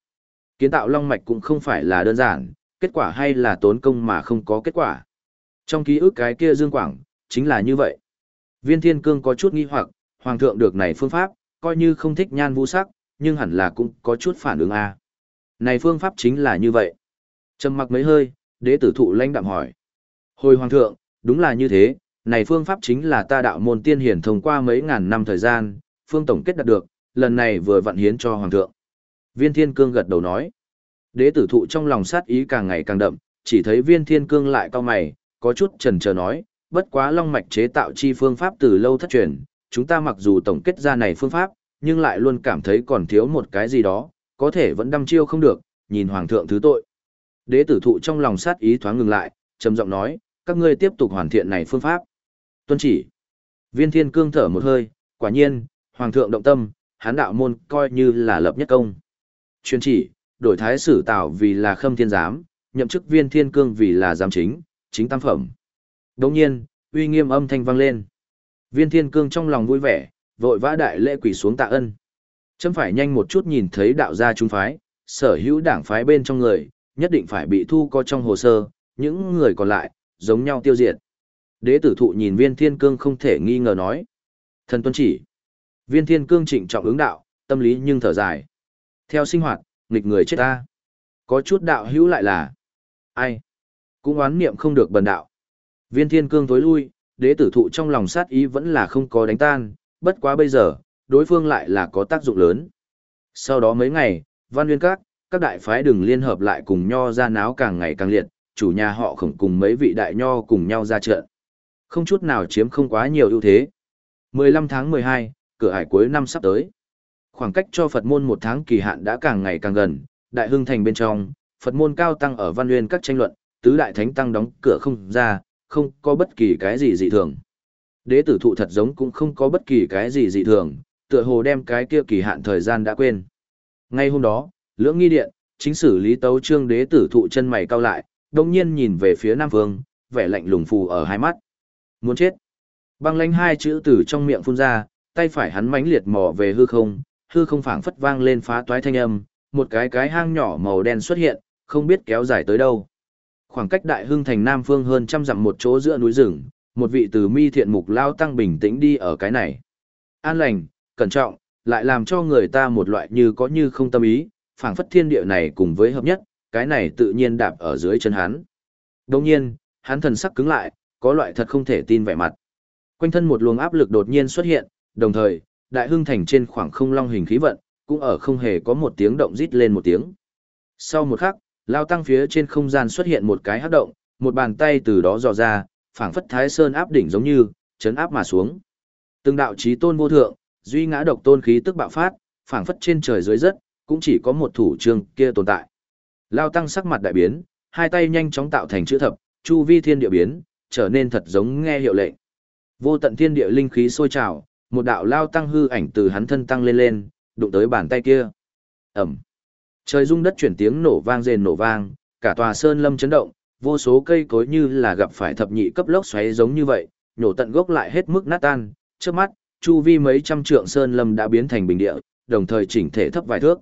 Kiến tạo long mạch cũng không phải là đơn giản, kết quả hay là tốn công mà không có kết quả. Trong ký ức cái kia Dương Quảng, chính là như vậy. Viên thiên cương có chút nghi hoặc, hoàng thượng được này phương pháp, coi như không thích nhan vũ sắc, nhưng hẳn là cũng có chút phản ứng a. Này phương pháp chính là như vậy. Trầm mặc mấy hơi, đế tử thụ lãnh đạm hỏi. Hồi hoàng thượng, đúng là như thế, này phương pháp chính là ta đạo môn tiên hiển thông qua mấy ngàn năm thời gian, phương tổng kết đạt được, lần này vừa vận hiến cho hoàng thượng. Viên thiên cương gật đầu nói. Đế tử thụ trong lòng sát ý càng ngày càng đậm, chỉ thấy viên thiên cương lại cao mày, có chút trần chờ nói, bất quá long mạch chế tạo chi phương pháp từ lâu thất truyền, chúng ta mặc dù tổng kết ra này phương pháp, nhưng lại luôn cảm thấy còn thiếu một cái gì đó, có thể vẫn đăm chiêu không được, nhìn hoàng thượng thứ tội. Đế tử thụ trong lòng sát ý thoáng ngừng lại, trầm giọng nói, các ngươi tiếp tục hoàn thiện này phương pháp. Tuân chỉ. Viên thiên cương thở một hơi, quả nhiên, hoàng thượng động tâm, hán đạo môn coi như là lập nhất công. Chuyên chỉ, đổi thái sử tạo vì là khâm thiên giám, nhậm chức viên thiên cương vì là giám chính, chính tam phẩm. Đồng nhiên, uy nghiêm âm thanh vang lên. Viên thiên cương trong lòng vui vẻ, vội vã đại lễ quỳ xuống tạ ân. Chấm phải nhanh một chút nhìn thấy đạo gia chúng phái, sở hữu đảng phái bên trong người, nhất định phải bị thu có trong hồ sơ, những người còn lại, giống nhau tiêu diệt. Đế tử thụ nhìn viên thiên cương không thể nghi ngờ nói. Thần tuân chỉ. Viên thiên cương trịnh trọng ứng đạo, tâm lý nhưng thở dài. Theo sinh hoạt, nghịch người chết ta. Có chút đạo hữu lại là. Ai? Cũng oán niệm không được bần đạo. Viên thiên cương tối lui, đế tử thụ trong lòng sát ý vẫn là không có đánh tan, bất quá bây giờ, đối phương lại là có tác dụng lớn. Sau đó mấy ngày, văn nguyên các, các đại phái đừng liên hợp lại cùng nho ra náo càng ngày càng liệt, chủ nhà họ khổng cùng mấy vị đại nho cùng nhau ra trận. Không chút nào chiếm không quá nhiều ưu thế. 15 tháng 12, cửa hải cuối năm sắp tới. Khoảng cách cho Phật môn một tháng kỳ hạn đã càng ngày càng gần, đại hưng thành bên trong, Phật môn cao tăng ở văn nguyên các tranh luận, tứ đại thánh tăng đóng cửa không ra, không có bất kỳ cái gì dị thường. Đế tử thụ thật giống cũng không có bất kỳ cái gì dị thường, tựa hồ đem cái kia kỳ hạn thời gian đã quên. Ngay hôm đó, lưỡng nghi điện, chính sử lý tấu trương đế tử thụ chân mày cao lại, đồng nhiên nhìn về phía Nam Vương, vẻ lạnh lùng phù ở hai mắt. Muốn chết. Băng lánh hai chữ từ trong miệng phun ra, tay phải hắn mãnh liệt mò về hư không, hư không phảng phất vang lên phá toái thanh âm, một cái cái hang nhỏ màu đen xuất hiện, không biết kéo dài tới đâu. Khoảng cách đại hưng thành Nam Phương hơn trăm dặm một chỗ giữa núi rừng, một vị từ mi thiện mục lao tăng bình tĩnh đi ở cái này. An lành, cẩn trọng, lại làm cho người ta một loại như có như không tâm ý, phảng phất thiên địa này cùng với hợp nhất, cái này tự nhiên đạp ở dưới chân hắn. Đồng nhiên, hắn thần sắc cứng lại, có loại thật không thể tin vẻ mặt. Quanh thân một luồng áp lực đột nhiên xuất hiện, đồng thời, đại hưng thành trên khoảng không long hình khí vận, cũng ở không hề có một tiếng động rít lên một tiếng. Sau một khắc, lao tăng phía trên không gian xuất hiện một cái hắc động, một bàn tay từ đó dò ra, phảng phất thái sơn áp đỉnh giống như, chấn áp mà xuống. Từng đạo chí tôn vô thượng, duy ngã độc tôn khí tức bạo phát, phảng phất trên trời dưới đất, cũng chỉ có một thủ trương kia tồn tại. Lao tăng sắc mặt đại biến, hai tay nhanh chóng tạo thành chữ thập, chu vi thiên địa biến, trở nên thật giống nghe hiệu lệnh. Vô tận thiên địa linh khí sôi trào, một đạo lao tăng hư ảnh từ hắn thân tăng lên lên, đụng tới bàn tay kia. Ẩm. Trời rung đất chuyển tiếng nổ vang rền nổ vang, cả tòa sơn lâm chấn động, vô số cây cối như là gặp phải thập nhị cấp lốc xoáy giống như vậy, nhổ tận gốc lại hết mức nát tan, trước mắt, chu vi mấy trăm trượng sơn lâm đã biến thành bình địa, đồng thời chỉnh thể thấp vài thước.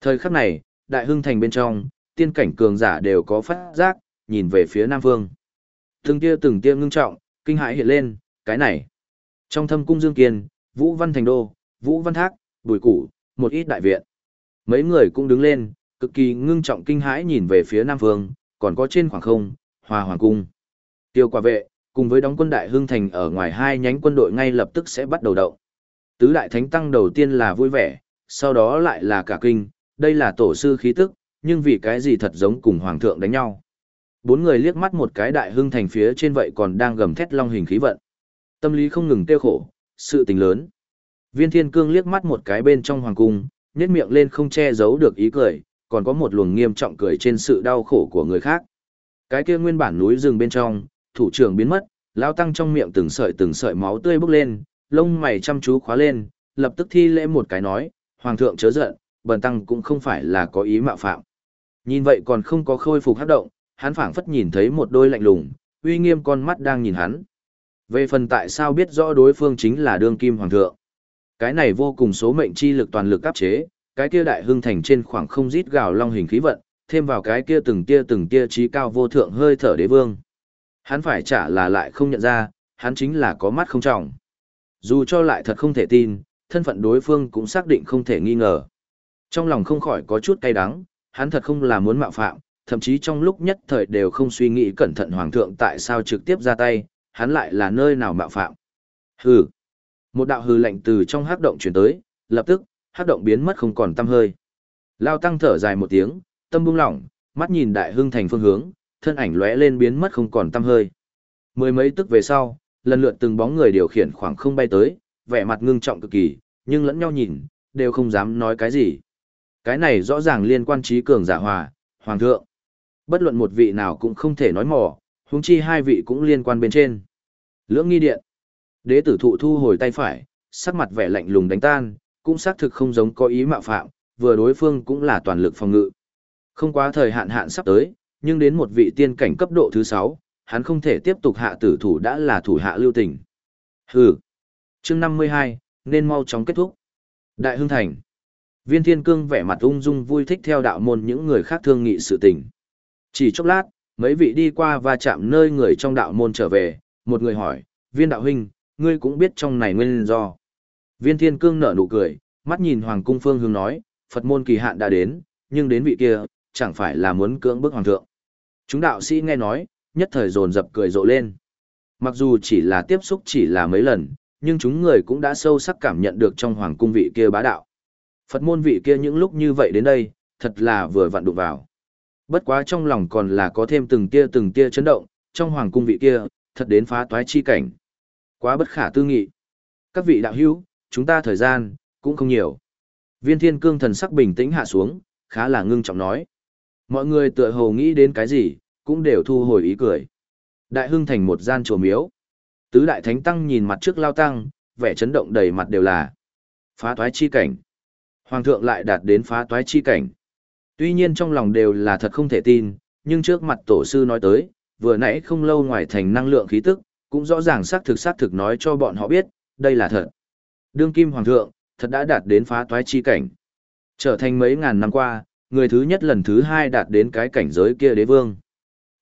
Thời khắc này, đại hưng thành bên trong, tiên cảnh cường giả đều có phát giác, nhìn về phía Nam Vương. Từng tia từng tia ngưng trọng, kinh hãi hiện lên, cái này. Trong thâm cung Dương Kiên, Vũ Văn Thành Đô, Vũ Văn Thác, Bùi Củ, một ít đại viện. Mấy người cũng đứng lên, cực kỳ ngưng trọng kinh hãi nhìn về phía Nam Vương, còn có trên khoảng không, hòa hoàng cung. Tiêu quả vệ, cùng với đóng quân đại hương thành ở ngoài hai nhánh quân đội ngay lập tức sẽ bắt đầu động. Tứ đại thánh tăng đầu tiên là vui vẻ, sau đó lại là cả kinh, đây là tổ sư khí tức, nhưng vì cái gì thật giống cùng hoàng thượng đánh nhau. Bốn người liếc mắt một cái đại hương thành phía trên vậy còn đang gầm thét long hình khí vận. Tâm lý không ngừng tiêu khổ, sự tình lớn. Viên thiên cương liếc mắt một cái bên trong hoàng cung, nhét miệng lên không che giấu được ý cười, còn có một luồng nghiêm trọng cười trên sự đau khổ của người khác. Cái kia nguyên bản núi rừng bên trong, thủ trưởng biến mất, lão tăng trong miệng từng sợi từng sợi máu tươi bốc lên, lông mày chăm chú khóa lên, lập tức thi lễ một cái nói, hoàng thượng chớ giận, bần tăng cũng không phải là có ý mạo phạm. Nhìn vậy còn không có khôi phục hấp động, hắn phảng phất nhìn thấy một đôi lạnh lùng, uy nghiêm con mắt đang nhìn hắn. Về phần tại sao biết rõ đối phương chính là đương kim hoàng thượng. Cái này vô cùng số mệnh chi lực toàn lực áp chế, cái kia đại hưng thành trên khoảng không rít gào long hình khí vận, thêm vào cái kia từng tia từng tia trí cao vô thượng hơi thở đế vương. Hắn phải trả là lại không nhận ra, hắn chính là có mắt không trọng. Dù cho lại thật không thể tin, thân phận đối phương cũng xác định không thể nghi ngờ. Trong lòng không khỏi có chút cay đắng, hắn thật không là muốn mạo phạm, thậm chí trong lúc nhất thời đều không suy nghĩ cẩn thận hoàng thượng tại sao trực tiếp ra tay, hắn lại là nơi nào mạo phạm. Hừ. Một đạo hừ lạnh từ trong hắc động chuyển tới, lập tức, hắc động biến mất không còn tăm hơi. Lao tăng thở dài một tiếng, tâm buông lỏng, mắt nhìn đại hưng thành phương hướng, thân ảnh lóe lên biến mất không còn tăm hơi. Mười mấy tức về sau, lần lượt từng bóng người điều khiển khoảng không bay tới, vẻ mặt ngưng trọng cực kỳ, nhưng lẫn nhau nhìn, đều không dám nói cái gì. Cái này rõ ràng liên quan trí cường giả hòa, hoàng thượng. Bất luận một vị nào cũng không thể nói mỏ, huống chi hai vị cũng liên quan bên trên. Lưỡng nghi điện. Đế tử thụ thu hồi tay phải, sắc mặt vẻ lạnh lùng đánh tan, cũng xác thực không giống có ý mạo phạm, vừa đối phương cũng là toàn lực phòng ngự. Không quá thời hạn hạn sắp tới, nhưng đến một vị tiên cảnh cấp độ thứ 6, hắn không thể tiếp tục hạ tử thủ đã là thủ hạ lưu tình. Hừ. Chương 52, nên mau chóng kết thúc. Đại Hưng Thành. Viên Thiên Cương vẻ mặt ung dung vui thích theo đạo môn những người khác thương nghị sự tình. Chỉ chốc lát, mấy vị đi qua và chạm nơi người trong đạo môn trở về, một người hỏi, viên đạo huynh, ngươi cũng biết trong này nguyên do. Viên Thiên Cương nở nụ cười, mắt nhìn Hoàng Cung Phương hướng nói, Phật môn kỳ hạn đã đến, nhưng đến vị kia, chẳng phải là muốn cưỡng bức Hoàng thượng. Chúng đạo sĩ nghe nói, nhất thời dồn dập cười rộ lên. Mặc dù chỉ là tiếp xúc chỉ là mấy lần, nhưng chúng người cũng đã sâu sắc cảm nhận được trong Hoàng Cung vị kia bá đạo. Phật môn vị kia những lúc như vậy đến đây, thật là vừa vặn đụng vào. Bất quá trong lòng còn là có thêm từng tia từng tia chấn động, trong hoàng cung vị kia, thật đến phá toái chi cảnh. Quá bất khả tư nghị. Các vị đạo hữu, chúng ta thời gian, cũng không nhiều. Viên thiên cương thần sắc bình tĩnh hạ xuống, khá là ngưng trọng nói. Mọi người tựa hồ nghĩ đến cái gì, cũng đều thu hồi ý cười. Đại hưng thành một gian chùa miếu. Tứ đại thánh tăng nhìn mặt trước lao tăng, vẻ chấn động đầy mặt đều là phá toái chi cảnh. Hoàng thượng lại đạt đến phá toái chi cảnh. Tuy nhiên trong lòng đều là thật không thể tin, nhưng trước mặt tổ sư nói tới, vừa nãy không lâu ngoài thành năng lượng khí tức, cũng rõ ràng xác thực xác thực nói cho bọn họ biết, đây là thật. Đương kim hoàng thượng, thật đã đạt đến phá toái chi cảnh. Trở thành mấy ngàn năm qua, người thứ nhất lần thứ hai đạt đến cái cảnh giới kia đế vương.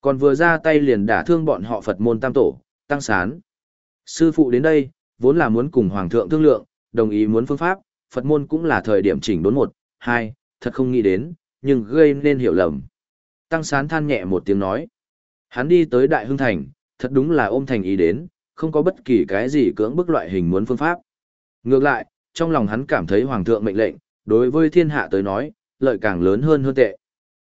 Còn vừa ra tay liền đả thương bọn họ Phật môn tam tổ, tăng sán. Sư phụ đến đây, vốn là muốn cùng hoàng thượng thương lượng, đồng ý muốn phương pháp, Phật môn cũng là thời điểm chỉnh đốn một, hai, thật không nghĩ đến, nhưng gây nên hiểu lầm. Tăng sán than nhẹ một tiếng nói. Hắn đi tới Đại Hưng Thành, thật đúng là ôm thành ý đến, không có bất kỳ cái gì cưỡng bức loại hình muốn phương pháp. Ngược lại, trong lòng hắn cảm thấy Hoàng thượng mệnh lệnh, đối với thiên hạ tới nói, lợi càng lớn hơn hơn tệ.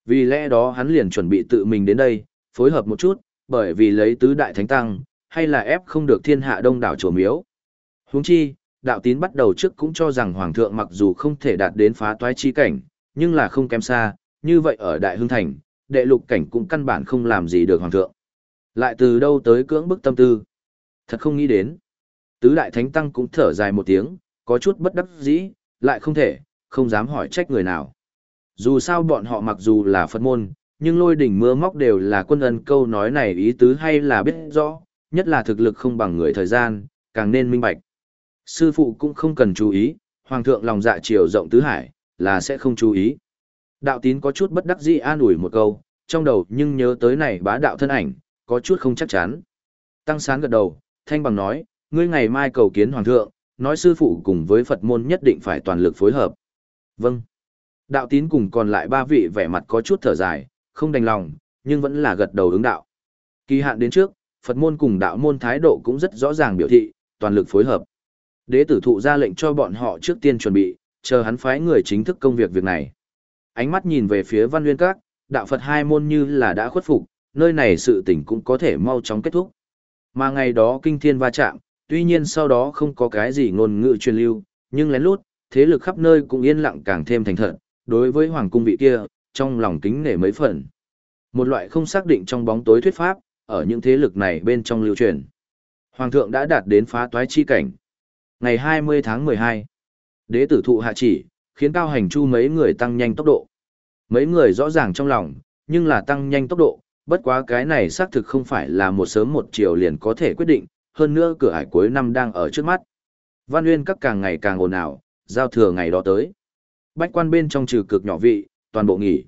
Vì lẽ đó hắn liền chuẩn bị tự mình đến đây, phối hợp một chút, bởi vì lấy tứ đại thánh tăng, hay là ép không được thiên hạ đông đảo chùa miếu. Huống chi, đạo tín bắt đầu trước cũng cho rằng Hoàng thượng mặc dù không thể đạt đến phá toái chi cảnh, nhưng là không kém xa, như vậy ở Đại Hưng Thành, đệ lục cảnh cũng căn bản không làm gì được Hoàng thượng. Lại từ đâu tới cưỡng bức tâm tư? Thật không nghĩ đến. Tứ Đại Thánh Tăng cũng thở dài một tiếng, có chút bất đắc dĩ, lại không thể, không dám hỏi trách người nào. Dù sao bọn họ mặc dù là Phật môn, nhưng lôi đỉnh mưa móc đều là quân ân câu nói này ý tứ hay là biết rõ, nhất là thực lực không bằng người thời gian, càng nên minh bạch. Sư phụ cũng không cần chú ý, hoàng thượng lòng dạ chiều rộng tứ hải, là sẽ không chú ý. Đạo tín có chút bất đắc dĩ an ủi một câu, trong đầu nhưng nhớ tới này bá đạo thân ảnh, có chút không chắc chắn. Tăng sán gật đầu, thanh bằng nói, ngươi ngày mai cầu kiến hoàng thượng, nói sư phụ cùng với Phật môn nhất định phải toàn lực phối hợp. Vâng. Đạo tín cùng còn lại ba vị vẻ mặt có chút thở dài, không đành lòng, nhưng vẫn là gật đầu ứng đạo. Kỳ hạn đến trước, Phật môn cùng đạo môn thái độ cũng rất rõ ràng biểu thị, toàn lực phối hợp. Đế tử thụ ra lệnh cho bọn họ trước tiên chuẩn bị, chờ hắn phái người chính thức công việc việc này. Ánh mắt nhìn về phía văn nguyên các, đạo Phật hai môn như là đã khuất phục, nơi này sự tình cũng có thể mau chóng kết thúc. Mà ngày đó kinh thiên va chạm, tuy nhiên sau đó không có cái gì ngôn ngữ truyền lưu, nhưng lén lút, thế lực khắp nơi cũng yên lặng càng thêm thành thật, đối với hoàng cung vị kia, trong lòng kính nể mấy phần. Một loại không xác định trong bóng tối thuyết pháp, ở những thế lực này bên trong lưu truyền. Hoàng thượng đã đạt đến phá toái chi cảnh. Ngày 20 tháng 12, đế tử thụ hạ chỉ, khiến cao hành chu mấy người tăng nhanh tốc độ. Mấy người rõ ràng trong lòng, nhưng là tăng nhanh tốc độ, bất quá cái này xác thực không phải là một sớm một chiều liền có thể quyết định, hơn nữa cửa hải cuối năm đang ở trước mắt. Văn Nguyên các càng ngày càng ồn ào, giao thừa ngày đó tới. Bách quan bên trong trừ cực nhỏ vị, toàn bộ nghỉ.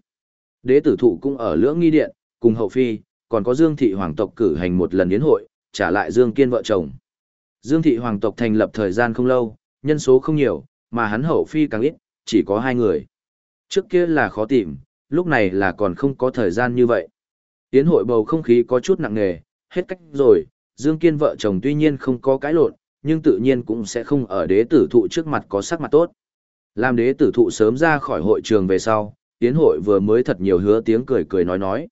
Đế tử thụ cũng ở lưỡng nghi điện, cùng hậu phi, còn có Dương thị hoàng tộc cử hành một lần yến hội, trả lại Dương Kiên vợ chồng. Dương thị hoàng tộc thành lập thời gian không lâu, nhân số không nhiều, mà hắn hậu phi càng ít, chỉ có hai người. Trước kia là khó tìm, lúc này là còn không có thời gian như vậy. Yến hội bầu không khí có chút nặng nề, hết cách rồi, Dương Kiên vợ chồng tuy nhiên không có cái lộn, nhưng tự nhiên cũng sẽ không ở đế tử thụ trước mặt có sắc mặt tốt. Làm đế tử thụ sớm ra khỏi hội trường về sau, Tiến hội vừa mới thật nhiều hứa tiếng cười cười nói nói.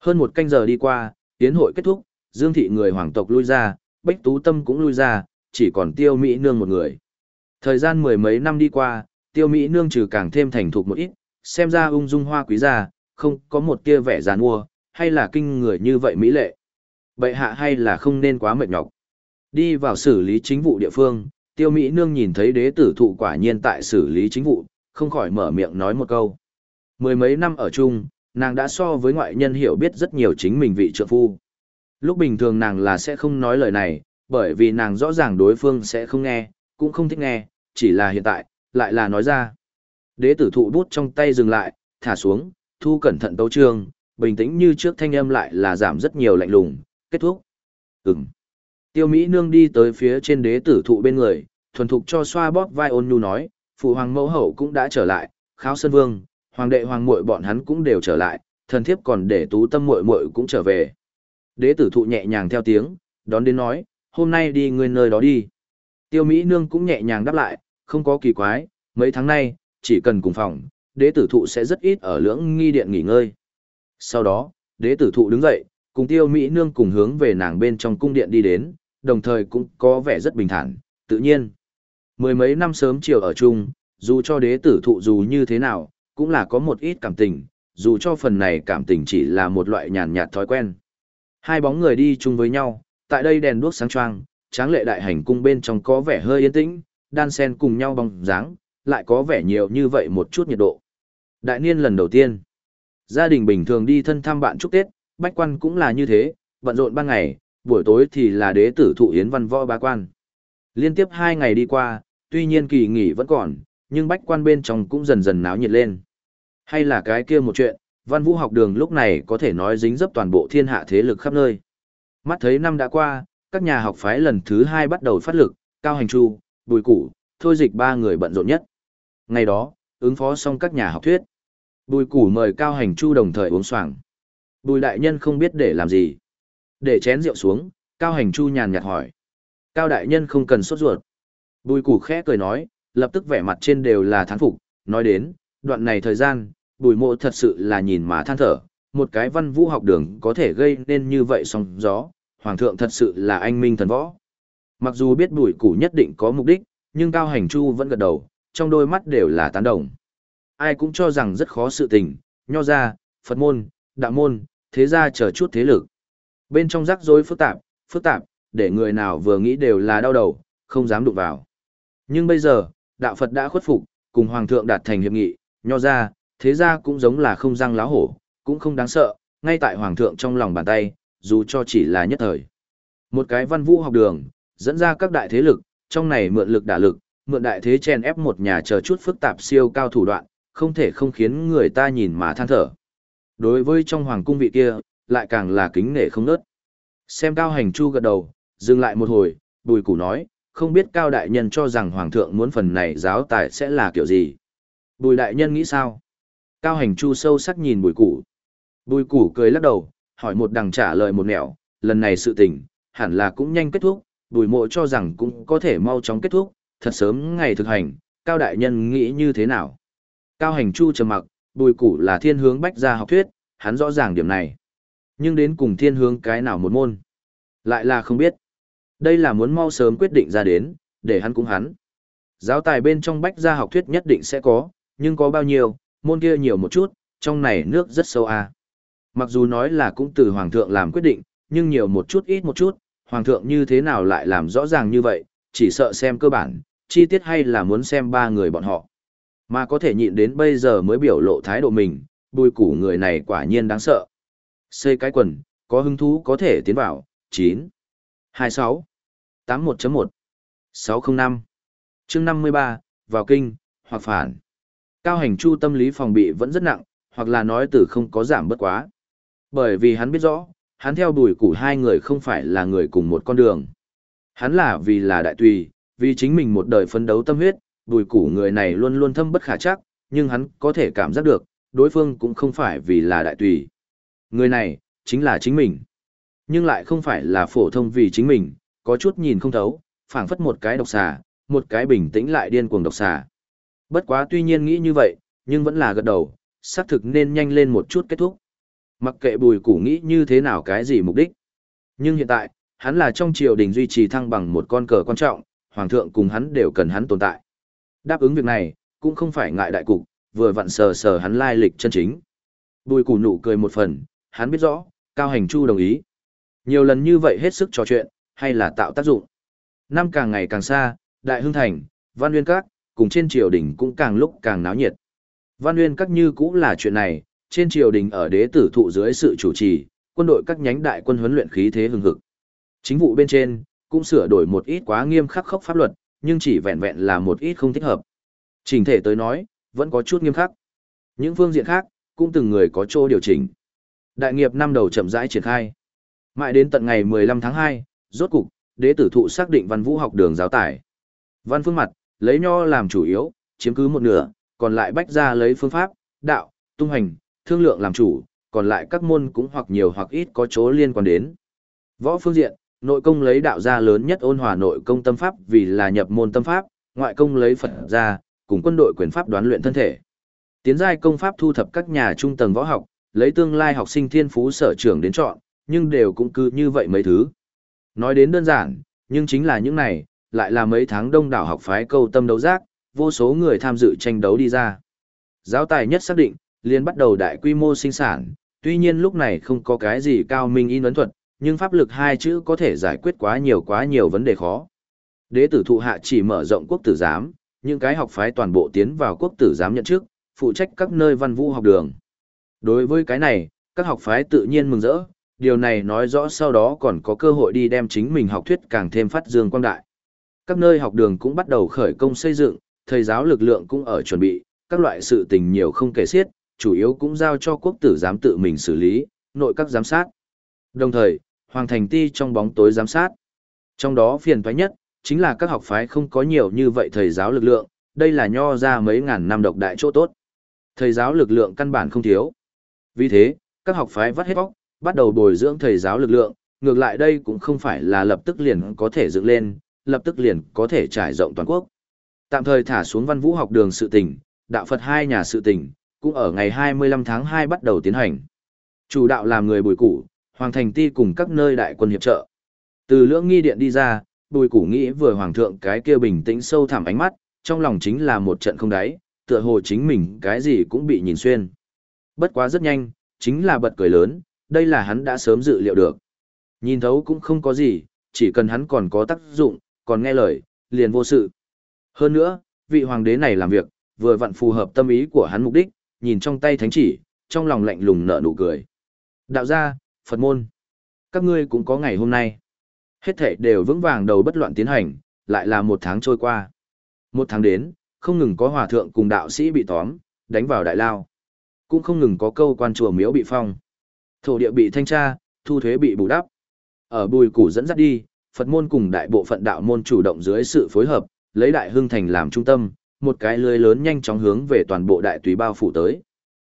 Hơn một canh giờ đi qua, tiến hội kết thúc, Dương thị người hoàng tộc lui ra, Bách Tú Tâm cũng lui ra, chỉ còn Tiêu Mỹ Nương một người. Thời gian mười mấy năm đi qua, Tiêu Mỹ Nương trừ càng thêm thành thục một ít, xem ra ung dung hoa quý gia, không có một kia vẻ giàn mua, hay là kinh người như vậy mỹ lệ. Bệ hạ hay là không nên quá mệt nhọc. Đi vào xử lý chính vụ địa phương, Tiêu Mỹ Nương nhìn thấy đế tử thụ quả nhiên tại xử lý chính vụ, không khỏi mở miệng nói một câu. Mười mấy năm ở chung, nàng đã so với ngoại nhân hiểu biết rất nhiều chính mình vị trợ phu. Lúc bình thường nàng là sẽ không nói lời này, bởi vì nàng rõ ràng đối phương sẽ không nghe, cũng không thích nghe, chỉ là hiện tại, lại là nói ra. Đế tử thụ bút trong tay dừng lại, thả xuống, thu cẩn thận tấu trương, bình tĩnh như trước thanh âm lại là giảm rất nhiều lạnh lùng, kết thúc. Ừm. Tiêu Mỹ nương đi tới phía trên đế tử thụ bên người, thuần thục cho xoa bóp vai ôn nhu nói, phụ hoàng mẫu hậu cũng đã trở lại, kháo sơn vương, hoàng đệ hoàng muội bọn hắn cũng đều trở lại, thần thiếp còn để tú tâm muội muội cũng trở về. Đế tử thụ nhẹ nhàng theo tiếng, đón đến nói, hôm nay đi ngươi nơi đó đi. Tiêu Mỹ nương cũng nhẹ nhàng đáp lại, không có kỳ quái, mấy tháng nay, chỉ cần cùng phòng, đế tử thụ sẽ rất ít ở lưỡng nghi điện nghỉ ngơi. Sau đó, đế tử thụ đứng dậy, cùng tiêu Mỹ nương cùng hướng về nàng bên trong cung điện đi đến, đồng thời cũng có vẻ rất bình thản, tự nhiên. Mười mấy năm sớm chiều ở chung, dù cho đế tử thụ dù như thế nào, cũng là có một ít cảm tình, dù cho phần này cảm tình chỉ là một loại nhàn nhạt thói quen. Hai bóng người đi chung với nhau, tại đây đèn đuốc sáng choang, tráng lệ đại hành cung bên trong có vẻ hơi yên tĩnh, đan sen cùng nhau bóng dáng, lại có vẻ nhiều như vậy một chút nhiệt độ. Đại niên lần đầu tiên, gia đình bình thường đi thân thăm bạn chúc Tết, bách quan cũng là như thế, bận rộn ban ngày, buổi tối thì là đế tử thụ yến văn võ bá quan. Liên tiếp hai ngày đi qua, tuy nhiên kỳ nghỉ vẫn còn, nhưng bách quan bên trong cũng dần dần náo nhiệt lên. Hay là cái kia một chuyện, văn vũ học đường lúc này có thể nói dính dấp toàn bộ thiên hạ thế lực khắp nơi. Mắt thấy năm đã qua, các nhà học phái lần thứ hai bắt đầu phát lực, cao hành chu, bùi củ, thôi dịch ba người bận rộn nhất. Ngày đó, ứng phó xong các nhà học thuyết. Bùi củ mời cao hành chu đồng thời uống xoàng. Bùi đại nhân không biết để làm gì. Để chén rượu xuống, cao hành chu nhàn nhạt hỏi. Cao đại nhân không cần sốt ruột. Bùi củ khẽ cười nói, lập tức vẻ mặt trên đều là thán phục, nói đến, đoạn này thời gian, bùi mộ thật sự là nhìn mà than thở, một cái văn vũ học đường có thể gây nên như vậy song gió, hoàng thượng thật sự là anh minh thần võ. Mặc dù biết bùi củ nhất định có mục đích, nhưng cao hành chu vẫn gật đầu, trong đôi mắt đều là tán đồng. Ai cũng cho rằng rất khó sự tình, nho ra, Phật môn, đạo môn, thế gia chờ chút thế lực. Bên trong rắc rối phức tạp, phức tạp, để người nào vừa nghĩ đều là đau đầu, không dám đụng vào. Nhưng bây giờ, đạo Phật đã khuất phục, cùng Hoàng thượng đạt thành hiệp nghị, nho ra, thế ra cũng giống là không răng láo hổ, cũng không đáng sợ, ngay tại Hoàng thượng trong lòng bàn tay, dù cho chỉ là nhất thời. Một cái văn vũ học đường, dẫn ra các đại thế lực, trong này mượn lực đả lực, mượn đại thế chen ép một nhà chờ chút phức tạp siêu cao thủ đoạn, không thể không khiến người ta nhìn mà than thở. Đối với trong hoàng cung vị kia, lại càng là kính nể không nớt. Xem cao hành chu gật đầu, dừng lại một hồi, bùi củ nói, không biết cao đại nhân cho rằng hoàng thượng muốn phần này giáo tài sẽ là kiểu gì. Bùi đại nhân nghĩ sao? Cao hành chu sâu sắc nhìn bùi củ. Bùi củ cười lắc đầu, hỏi một đằng trả lời một nẻo, lần này sự tình, hẳn là cũng nhanh kết thúc, bùi mộ cho rằng cũng có thể mau chóng kết thúc, thật sớm ngày thực hành, cao đại nhân nghĩ như thế nào. Cao hành chu trầm mặc, bùi củ là thiên hướng bách gia học thuyết, hắn rõ ràng điểm này. Nhưng đến cùng thiên hướng cái nào một môn, lại là không biết. Đây là muốn mau sớm quyết định ra đến, để hắn cũng hắn. Giáo tài bên trong bách gia học thuyết nhất định sẽ có, nhưng có bao nhiêu, môn kia nhiều một chút, trong này nước rất sâu à. Mặc dù nói là cũng từ hoàng thượng làm quyết định, nhưng nhiều một chút ít một chút, hoàng thượng như thế nào lại làm rõ ràng như vậy, chỉ sợ xem cơ bản, chi tiết hay là muốn xem ba người bọn họ. Mà có thể nhịn đến bây giờ mới biểu lộ thái độ mình, bùi củ người này quả nhiên đáng sợ. Xây cái quần, có hứng thú có thể tiến vào, 9, 26, 81.1, 605, chương 53, vào kinh, hoặc phản. Cao hành chu tâm lý phòng bị vẫn rất nặng, hoặc là nói từ không có giảm bất quá. Bởi vì hắn biết rõ, hắn theo đuổi củ hai người không phải là người cùng một con đường. Hắn là vì là đại tùy, vì chính mình một đời phấn đấu tâm huyết, đùi củ người này luôn luôn thâm bất khả chắc, nhưng hắn có thể cảm giác được, đối phương cũng không phải vì là đại tùy. Người này, chính là chính mình. Nhưng lại không phải là phổ thông vì chính mình, có chút nhìn không thấu, phảng phất một cái độc xà, một cái bình tĩnh lại điên cuồng độc xà. Bất quá tuy nhiên nghĩ như vậy, nhưng vẫn là gật đầu, xác thực nên nhanh lên một chút kết thúc. Mặc kệ bùi củ nghĩ như thế nào cái gì mục đích. Nhưng hiện tại, hắn là trong triều đình duy trì thăng bằng một con cờ quan trọng, hoàng thượng cùng hắn đều cần hắn tồn tại. Đáp ứng việc này, cũng không phải ngại đại cục, vừa vặn sờ sờ hắn lai lịch chân chính. Bùi củ nụ cười một phần, hắn biết rõ, Cao Hành Chu đồng ý. Nhiều lần như vậy hết sức trò chuyện, hay là tạo tác dụng. Năm càng ngày càng xa, Đại Hưng Thành, Văn Nguyên Các, cùng trên triều đình cũng càng lúc càng náo nhiệt. Văn Nguyên Các như cũng là chuyện này, trên triều đình ở đế tử thụ dưới sự chủ trì, quân đội các nhánh đại quân huấn luyện khí thế hừng hực. Chính vụ bên trên, cũng sửa đổi một ít quá nghiêm khắc khốc pháp luật, nhưng chỉ vẹn vẹn là một ít không thích hợp. Trình thể tới nói, vẫn có chút nghiêm khắc. Những phương diện khác, cũng từng người có chỗ điều chỉnh. Đại nghiệp năm đầu chậm rãi triển khai. Mãi đến tận ngày 15 tháng 2, rốt cục, đế tử thụ xác định văn vũ học đường giáo tải. Văn phương mặt, lấy nho làm chủ yếu, chiếm cứ một nửa, còn lại bách ra lấy phương pháp, đạo, tung hành, thương lượng làm chủ, còn lại các môn cũng hoặc nhiều hoặc ít có chỗ liên quan đến. Võ phương diện, nội công lấy đạo gia lớn nhất ôn hòa nội công tâm pháp vì là nhập môn tâm pháp, ngoại công lấy Phật gia, cùng quân đội quyền pháp đoán luyện thân thể. Tiến giai công pháp thu thập các nhà trung tầng võ học, lấy tương lai học sinh thiên phú sở trưởng đến chọn, nhưng đều cũng cứ như vậy mấy thứ. Nói đến đơn giản, nhưng chính là những này, lại là mấy tháng đông đảo học phái câu tâm đấu giác, vô số người tham dự tranh đấu đi ra. Giáo tài nhất xác định, liền bắt đầu đại quy mô sinh sản, tuy nhiên lúc này không có cái gì cao minh in ấn thuật, nhưng pháp lực hai chữ có thể giải quyết quá nhiều quá nhiều vấn đề khó. Đế tử thụ hạ chỉ mở rộng quốc tử giám, những cái học phái toàn bộ tiến vào quốc tử giám nhận chức, phụ trách các nơi văn vũ học đường. Đối với cái này, các học phái tự nhiên mừng rỡ, điều này nói rõ sau đó còn có cơ hội đi đem chính mình học thuyết càng thêm phát dương quang đại. Các nơi học đường cũng bắt đầu khởi công xây dựng, thầy giáo lực lượng cũng ở chuẩn bị, các loại sự tình nhiều không kể xiết, chủ yếu cũng giao cho quốc tử giám tự mình xử lý, nội các giám sát. Đồng thời, Hoàng Thành Ti trong bóng tối giám sát. Trong đó phiền toái nhất, chính là các học phái không có nhiều như vậy thầy giáo lực lượng, đây là nho ra mấy ngàn năm độc đại chỗ tốt. Thầy giáo lực lượng căn bản không thiếu. Vì thế, các học phái vắt hết bóc, bắt đầu bồi dưỡng thầy giáo lực lượng, ngược lại đây cũng không phải là lập tức liền có thể dựng lên, lập tức liền có thể trải rộng toàn quốc. Tạm thời thả xuống văn vũ học đường sự tình, đạo Phật hai nhà sự tình, cũng ở ngày 25 tháng 2 bắt đầu tiến hành. Chủ đạo làm người bùi củ, Hoàng Thành Ti cùng các nơi đại quân hiệp trợ. Từ lưỡng nghi điện đi ra, bùi củ nghĩ vừa Hoàng thượng cái kia bình tĩnh sâu thẳm ánh mắt, trong lòng chính là một trận không đáy, tựa hồ chính mình cái gì cũng bị nhìn xuyên. Bất quá rất nhanh, chính là bật cười lớn, đây là hắn đã sớm dự liệu được. Nhìn thấu cũng không có gì, chỉ cần hắn còn có tác dụng, còn nghe lời, liền vô sự. Hơn nữa, vị hoàng đế này làm việc, vừa vặn phù hợp tâm ý của hắn mục đích, nhìn trong tay thánh chỉ, trong lòng lạnh lùng nở nụ cười. Đạo gia, Phật môn, các ngươi cũng có ngày hôm nay. Hết thể đều vững vàng đầu bất loạn tiến hành, lại là một tháng trôi qua. Một tháng đến, không ngừng có hòa thượng cùng đạo sĩ bị tóm, đánh vào đại lao. Cũng không ngừng có câu quan chùa miếu bị phong. Thổ địa bị thanh tra, thu thuế bị bù đắp. Ở bùi củ dẫn dắt đi, Phật môn cùng đại bộ phận đạo môn chủ động dưới sự phối hợp, lấy đại hưng thành làm trung tâm, một cái lưới lớn nhanh chóng hướng về toàn bộ đại tùy bao phủ tới.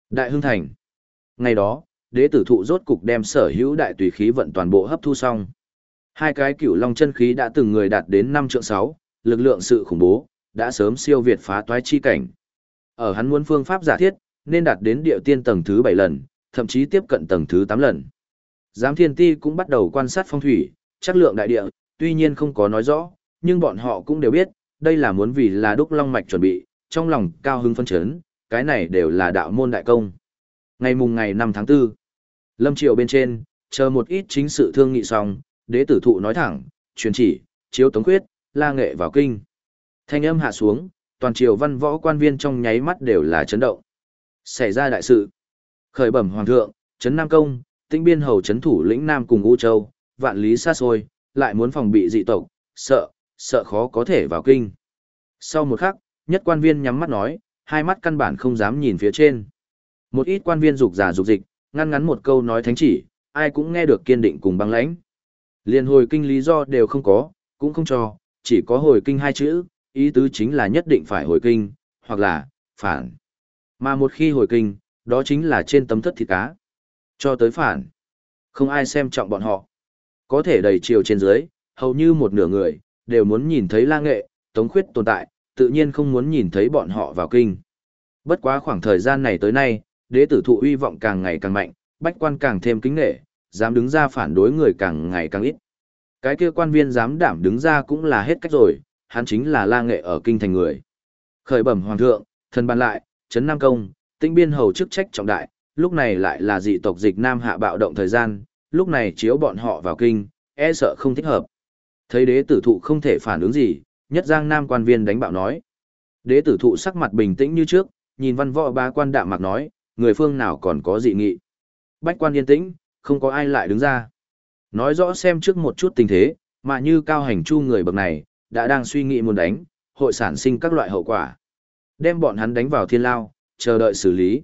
Đại hưng thành. Ngày đó, đế tử thụ rốt cục đem sở hữu đại tùy khí vận toàn bộ hấp thu xong. Hai cái cửu long chân khí đã từng người đạt đến 5 trượng 6, lực lượng sự khủng bố, đã sớm siêu việt phá toái chi cảnh. Ở hắn muốn phương pháp giả thiết, nên đạt đến địa tiên tầng thứ 7 lần, thậm chí tiếp cận tầng thứ 8 lần. Giám thiên ti cũng bắt đầu quan sát phong thủy, chắc lượng đại địa, tuy nhiên không có nói rõ, nhưng bọn họ cũng đều biết, đây là muốn vì là đúc long mạch chuẩn bị, trong lòng cao hứng phân chấn, cái này đều là đạo môn đại công. Ngày mùng ngày 5 tháng 4, lâm triều bên trên, chờ một ít chính sự thương nghị xong, đế tử thụ nói thẳng, truyền chỉ, chiếu tống quyết, la nghệ vào kinh. Thanh âm hạ xuống, toàn triều văn võ quan viên trong nháy mắt đều là chấn động. Xảy ra đại sự. Khởi bẩm hoàng thượng, trấn Nam Công, tinh biên hầu trấn thủ lĩnh Nam cùng U Châu, vạn lý xa xôi, lại muốn phòng bị dị tộc, sợ, sợ khó có thể vào kinh. Sau một khắc, nhất quan viên nhắm mắt nói, hai mắt căn bản không dám nhìn phía trên. Một ít quan viên dục giả dục dịch, ngăn ngắn một câu nói thánh chỉ, ai cũng nghe được kiên định cùng băng lãnh. Liên hồi kinh lý do đều không có, cũng không cho, chỉ có hồi kinh hai chữ, ý tứ chính là nhất định phải hồi kinh, hoặc là, phản. Mà một khi hồi kinh, đó chính là trên tấm thất thịt cá. Cho tới phản. Không ai xem trọng bọn họ. Có thể đầy chiều trên dưới, hầu như một nửa người, đều muốn nhìn thấy la nghệ, tống khuyết tồn tại, tự nhiên không muốn nhìn thấy bọn họ vào kinh. Bất quá khoảng thời gian này tới nay, đế tử thụ uy vọng càng ngày càng mạnh, bách quan càng thêm kính nghệ, dám đứng ra phản đối người càng ngày càng ít. Cái kia quan viên dám đảm đứng ra cũng là hết cách rồi, hắn chính là la nghệ ở kinh thành người. Khởi bẩm hoàng thượng, thần ban lại, trấn Nam Công, tinh biên hầu chức trách trọng đại, lúc này lại là dị tộc dịch Nam hạ bạo động thời gian, lúc này chiếu bọn họ vào kinh, e sợ không thích hợp. Thấy đế tử thụ không thể phản ứng gì, nhất giang nam quan viên đánh bạo nói. Đế tử thụ sắc mặt bình tĩnh như trước, nhìn văn võ ba quan đạm mạc nói, người phương nào còn có dị nghị. Bách quan yên tĩnh, không có ai lại đứng ra. Nói rõ xem trước một chút tình thế, mà như cao hành chu người bậc này, đã đang suy nghĩ muốn đánh, hội sản sinh các loại hậu quả. Đem bọn hắn đánh vào thiên lao, chờ đợi xử lý.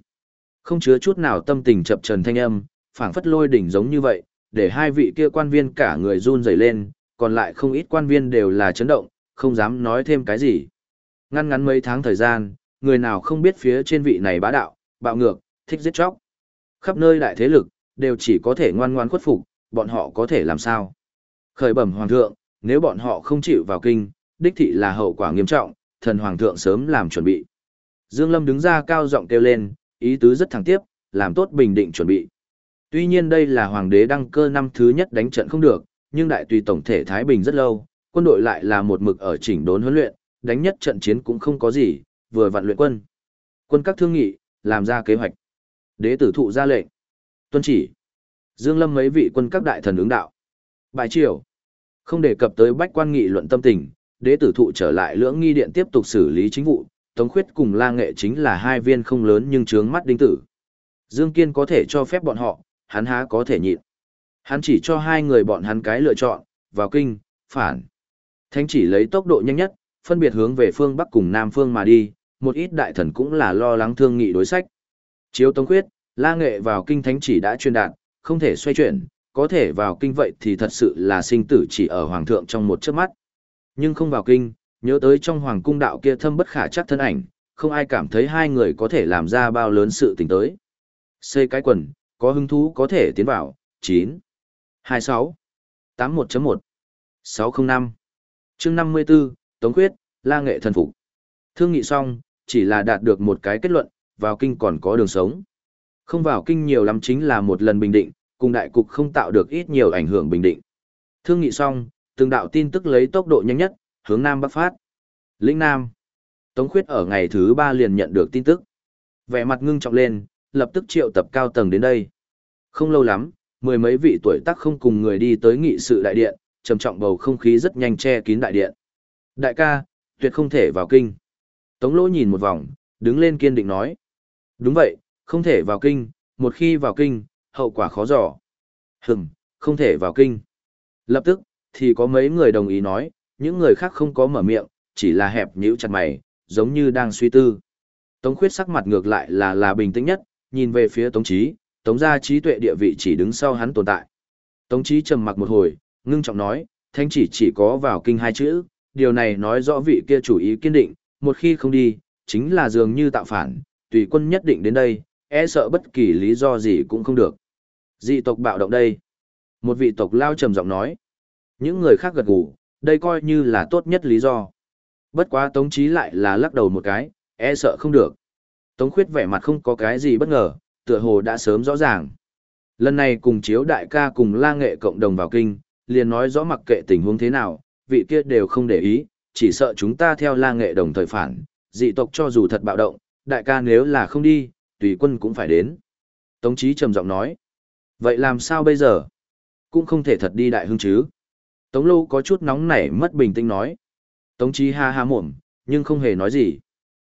Không chứa chút nào tâm tình chập trần thanh âm, phảng phất lôi đỉnh giống như vậy, để hai vị kia quan viên cả người run rẩy lên, còn lại không ít quan viên đều là chấn động, không dám nói thêm cái gì. Ngăn ngắn mấy tháng thời gian, người nào không biết phía trên vị này bá đạo, bạo ngược, thích giết chóc. Khắp nơi đại thế lực, đều chỉ có thể ngoan ngoan khuất phục, bọn họ có thể làm sao? Khởi bẩm hoàng thượng, nếu bọn họ không chịu vào kinh, đích thị là hậu quả nghiêm trọng, thần hoàng thượng sớm làm chuẩn bị. Dương Lâm đứng ra cao giọng kêu lên, ý tứ rất thẳng tiếp, làm tốt bình định chuẩn bị. Tuy nhiên đây là hoàng đế đăng cơ năm thứ nhất đánh trận không được, nhưng đại tùy tổng thể Thái Bình rất lâu, quân đội lại là một mực ở chỉnh đốn huấn luyện, đánh nhất trận chiến cũng không có gì, vừa vặn luyện quân. Quân các thương nghị, làm ra kế hoạch. Đế tử thụ ra lệnh. Tuân chỉ. Dương Lâm mấy vị quân các đại thần ứng đạo. Bài triều. Không đề cập tới bách quan nghị luận tâm tình, đế tử thụ trở lại lưỡng nghi điện tiếp tục xử lý chính vụ, Tống Khuyết cùng La Nghệ chính là hai viên không lớn nhưng trướng mắt đinh tử. Dương Kiên có thể cho phép bọn họ, hắn há có thể nhịn. Hắn chỉ cho hai người bọn hắn cái lựa chọn, vào kinh, phản. Thánh chỉ lấy tốc độ nhanh nhất, phân biệt hướng về phương Bắc cùng Nam phương mà đi, một ít đại thần cũng là lo lắng thương nghị đối sách. Chiếu Tống Khuyết, La Nghệ vào kinh thánh chỉ đã truyền đạt, không thể xoay chuyển, có thể vào kinh vậy thì thật sự là sinh tử chỉ ở hoàng thượng trong một chớp mắt. Nhưng không vào kinh, nhớ tới trong hoàng cung đạo kia thâm bất khả chắc thân ảnh, không ai cảm thấy hai người có thể làm ra bao lớn sự tình tới. Xây cái quần, có hứng thú có thể tiến vào, 9, 26, 81.1, 605, chương 54, Tống quyết La Nghệ thần phục. Thương nghị xong, chỉ là đạt được một cái kết luận, vào kinh còn có đường sống. Không vào kinh nhiều lắm chính là một lần bình định, cùng đại cục không tạo được ít nhiều ảnh hưởng bình định. Thương nghị xong, từng đạo tin tức lấy tốc độ nhanh nhất, hướng Nam bắc phát. Lĩnh Nam. Tống Khuyết ở ngày thứ ba liền nhận được tin tức. Vẻ mặt ngưng trọng lên, lập tức triệu tập cao tầng đến đây. Không lâu lắm, mười mấy vị tuổi tác không cùng người đi tới nghị sự đại điện, trầm trọng bầu không khí rất nhanh che kín đại điện. Đại ca, tuyệt không thể vào kinh. Tống lỗ nhìn một vòng, đứng lên kiên định nói. Đúng vậy, không thể vào kinh, một khi vào kinh, hậu quả khó dò. Hừm, không thể vào kinh. Lập tức, thì có mấy người đồng ý nói, những người khác không có mở miệng, chỉ là hẹp nhíu chặt mày, giống như đang suy tư. Tống khuyết sắc mặt ngược lại là là bình tĩnh nhất, nhìn về phía Tống Chí, Tống gia trí tuệ địa vị chỉ đứng sau hắn tồn tại. Tống Chí trầm mặc một hồi, ngưng trọng nói, thanh chỉ chỉ có vào kinh hai chữ, điều này nói rõ vị kia chủ ý kiên định, một khi không đi, chính là dường như tạo phản, tùy quân nhất định đến đây, e sợ bất kỳ lý do gì cũng không được. Dị tộc bạo động đây. Một vị tộc lao trầm giọng nói. Những người khác gật gù, đây coi như là tốt nhất lý do. Bất quá Tống Chí lại là lắc đầu một cái, e sợ không được. Tống Khuyết vẻ mặt không có cái gì bất ngờ, tựa hồ đã sớm rõ ràng. Lần này cùng chiếu đại ca cùng la nghệ cộng đồng vào kinh, liền nói rõ mặc kệ tình huống thế nào, vị kia đều không để ý, chỉ sợ chúng ta theo la nghệ đồng thời phản, dị tộc cho dù thật bạo động, đại ca nếu là không đi, tùy quân cũng phải đến. Tống Chí trầm giọng nói, vậy làm sao bây giờ? Cũng không thể thật đi đại hưng chứ. Tống Lô có chút nóng nảy mất bình tĩnh nói. Tống Chí ha ha mồm, nhưng không hề nói gì.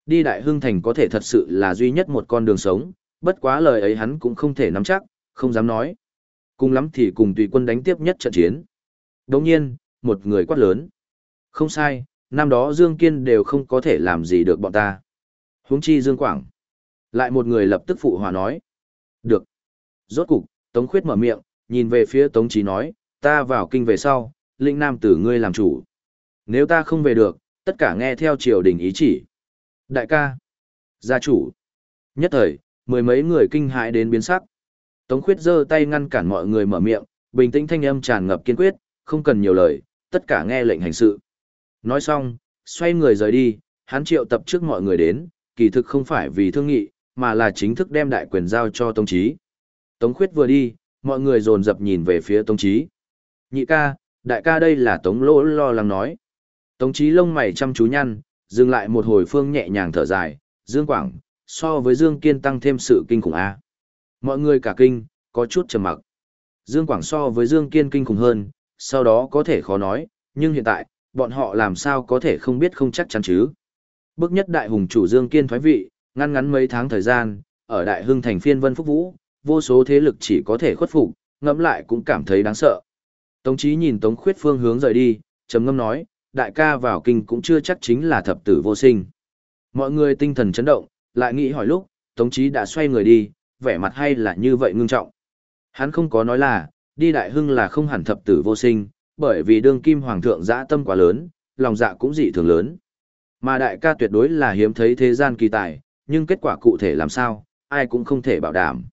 Đi đại hưng thành có thể thật sự là duy nhất một con đường sống, bất quá lời ấy hắn cũng không thể nắm chắc, không dám nói. Cùng lắm thì cùng tùy quân đánh tiếp nhất trận chiến. Đồng nhiên, một người quát lớn. Không sai, năm đó Dương Kiên đều không có thể làm gì được bọn ta. Huống chi Dương Quảng. Lại một người lập tức phụ hòa nói. Được. Rốt cục, Tống Khuyết mở miệng, nhìn về phía Tống Chí nói, ta vào kinh về sau, lĩnh nam tử ngươi làm chủ. Nếu ta không về được, tất cả nghe theo triều đình ý chỉ. Đại ca. Gia chủ. Nhất thời, mười mấy người kinh hãi đến biến sắc. Tống khuyết giơ tay ngăn cản mọi người mở miệng, bình tĩnh thanh âm tràn ngập kiên quyết, không cần nhiều lời, tất cả nghe lệnh hành sự. Nói xong, xoay người rời đi, hắn triệu tập trước mọi người đến, kỳ thực không phải vì thương nghị, mà là chính thức đem đại quyền giao cho Tống Chí. Tống khuyết vừa đi, mọi người dồn dập nhìn về phía Tống Chí. Nhị ca, đại ca đây là Tống lỗ lo lắng nói. Tống Chí lông mày chăm chú nhăn, dừng lại một hồi phương nhẹ nhàng thở dài, Dương Quảng, so với Dương Kiên tăng thêm sự kinh khủng A. Mọi người cả kinh, có chút trầm mặc. Dương Quảng so với Dương Kiên kinh khủng hơn, sau đó có thể khó nói, nhưng hiện tại, bọn họ làm sao có thể không biết không chắc chắn chứ. Bước nhất đại hùng chủ Dương Kiên thoái vị, ngăn ngắn mấy tháng thời gian, ở đại hưng thành phiên vân phúc vũ, vô số thế lực chỉ có thể khuất phục, ngẫm lại cũng cảm thấy đáng sợ. Tống chí nhìn Tống khuyết phương hướng rời đi, trầm ngâm nói, đại ca vào kinh cũng chưa chắc chính là thập tử vô sinh. Mọi người tinh thần chấn động, lại nghĩ hỏi lúc, Tống chí đã xoay người đi, vẻ mặt hay là như vậy ngưng trọng. Hắn không có nói là, đi đại hưng là không hẳn thập tử vô sinh, bởi vì đương kim hoàng thượng dã tâm quá lớn, lòng dạ cũng dị thường lớn. Mà đại ca tuyệt đối là hiếm thấy thế gian kỳ tài, nhưng kết quả cụ thể làm sao, ai cũng không thể bảo đảm.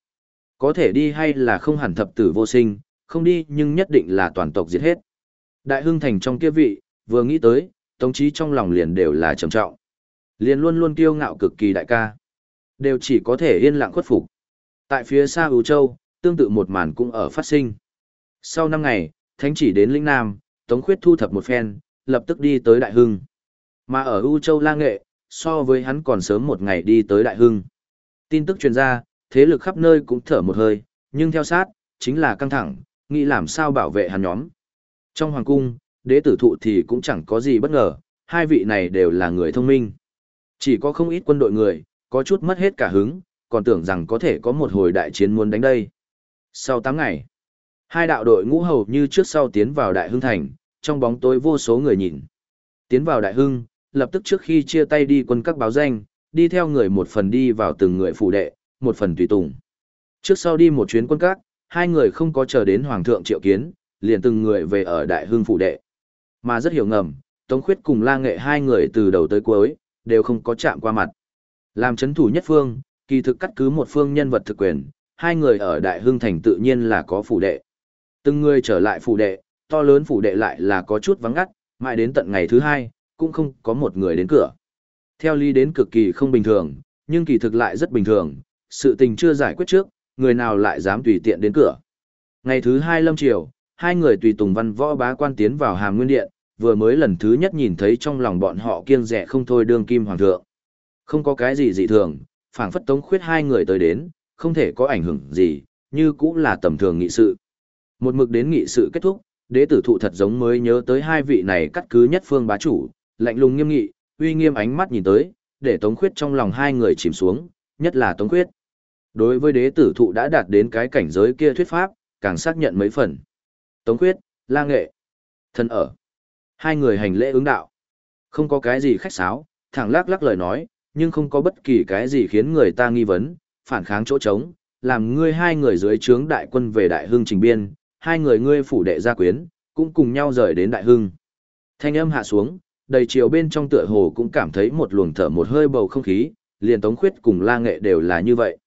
Có thể đi hay là không hẳn thập tử vô sinh, không đi nhưng nhất định là toàn tộc diệt hết. Đại hưng thành trong kia vị, vừa nghĩ tới, tống chí trong lòng liền đều là trầm trọng. Liền luôn luôn kiêu ngạo cực kỳ đại ca. Đều chỉ có thể yên lặng khuất phục. Tại phía xa ưu Châu, tương tự một màn cũng ở phát sinh. Sau năm ngày, Thánh chỉ đến lĩnh Nam, Tống Khuyết thu thập một phen, lập tức đi tới Đại Hưng. Mà ở U Châu La Nghệ, so với hắn còn sớm một ngày đi tới Đại Hưng. Tin tức truyền ra, thế lực khắp nơi cũng thở một hơi, nhưng theo sát, chính là căng thẳng, nghĩ làm sao bảo vệ hắn nhóm. Trong hoàng cung, đế tử thụ thì cũng chẳng có gì bất ngờ, hai vị này đều là người thông minh. Chỉ có không ít quân đội người, có chút mất hết cả hứng, còn tưởng rằng có thể có một hồi đại chiến muốn đánh đây. Sau 8 ngày, hai đạo đội ngũ hầu như trước sau tiến vào Đại Hưng Thành, trong bóng tối vô số người nhìn. Tiến vào Đại Hưng, lập tức trước khi chia tay đi quân các báo danh, đi theo người một phần đi vào từng người phủ đệ, một phần tùy tùng. Trước sau đi một chuyến quân các, hai người không có chờ đến Hoàng thượng triệu kiến, liền từng người về ở Đại Hưng phủ đệ. Mà rất hiểu ngầm, Tống Khuyết cùng La Nghệ hai người từ đầu tới cuối, đều không có chạm qua mặt. Làm chấn thủ nhất phương, kỳ thực cắt cứ một phương nhân vật thực quyền, hai người ở Đại Hưng Thành tự nhiên là có phủ đệ. Từng người trở lại phủ đệ, to lớn phủ đệ lại là có chút vắng ngắt, mãi đến tận ngày thứ hai, cũng không có một người đến cửa. Theo lý đến cực kỳ không bình thường, nhưng kỳ thực lại rất bình thường, sự tình chưa giải quyết trước, người nào lại dám tùy tiện đến cửa. Ngày thứ hai lâm triều, hai người tùy tùng văn võ bá quan tiến vào hàm nguyên điện, vừa mới lần thứ nhất nhìn thấy trong lòng bọn họ kiêng rẻ không thôi đương kim hoàng thượng. Không có cái gì dị thường, phảng phất tống khuyết hai người tới đến, không thể có ảnh hưởng gì, như cũng là tầm thường nghị sự. Một mực đến nghị sự kết thúc, đế tử thụ thật giống mới nhớ tới hai vị này cắt cứ nhất phương bá chủ, lạnh lùng nghiêm nghị, uy nghiêm ánh mắt nhìn tới, để tống khuyết trong lòng hai người chìm xuống, nhất là tống khuyết. Đối với đế tử thụ đã đạt đến cái cảnh giới kia thuyết pháp, càng xác nhận mấy phần. Tống khuyết, la nghệ, thân ở. Hai người hành lễ ứng đạo. Không có cái gì khách sáo, thẳng lắc lắc lời nói, nhưng không có bất kỳ cái gì khiến người ta nghi vấn, phản kháng chỗ trống, làm ngươi hai người dưới trướng đại quân về đại hưng trình biên, hai người ngươi phủ đệ gia quyến, cũng cùng nhau rời đến đại hưng. Thanh âm hạ xuống, đầy chiều bên trong tựa hồ cũng cảm thấy một luồng thở một hơi bầu không khí, liền tống khuyết cùng la nghệ đều là như vậy.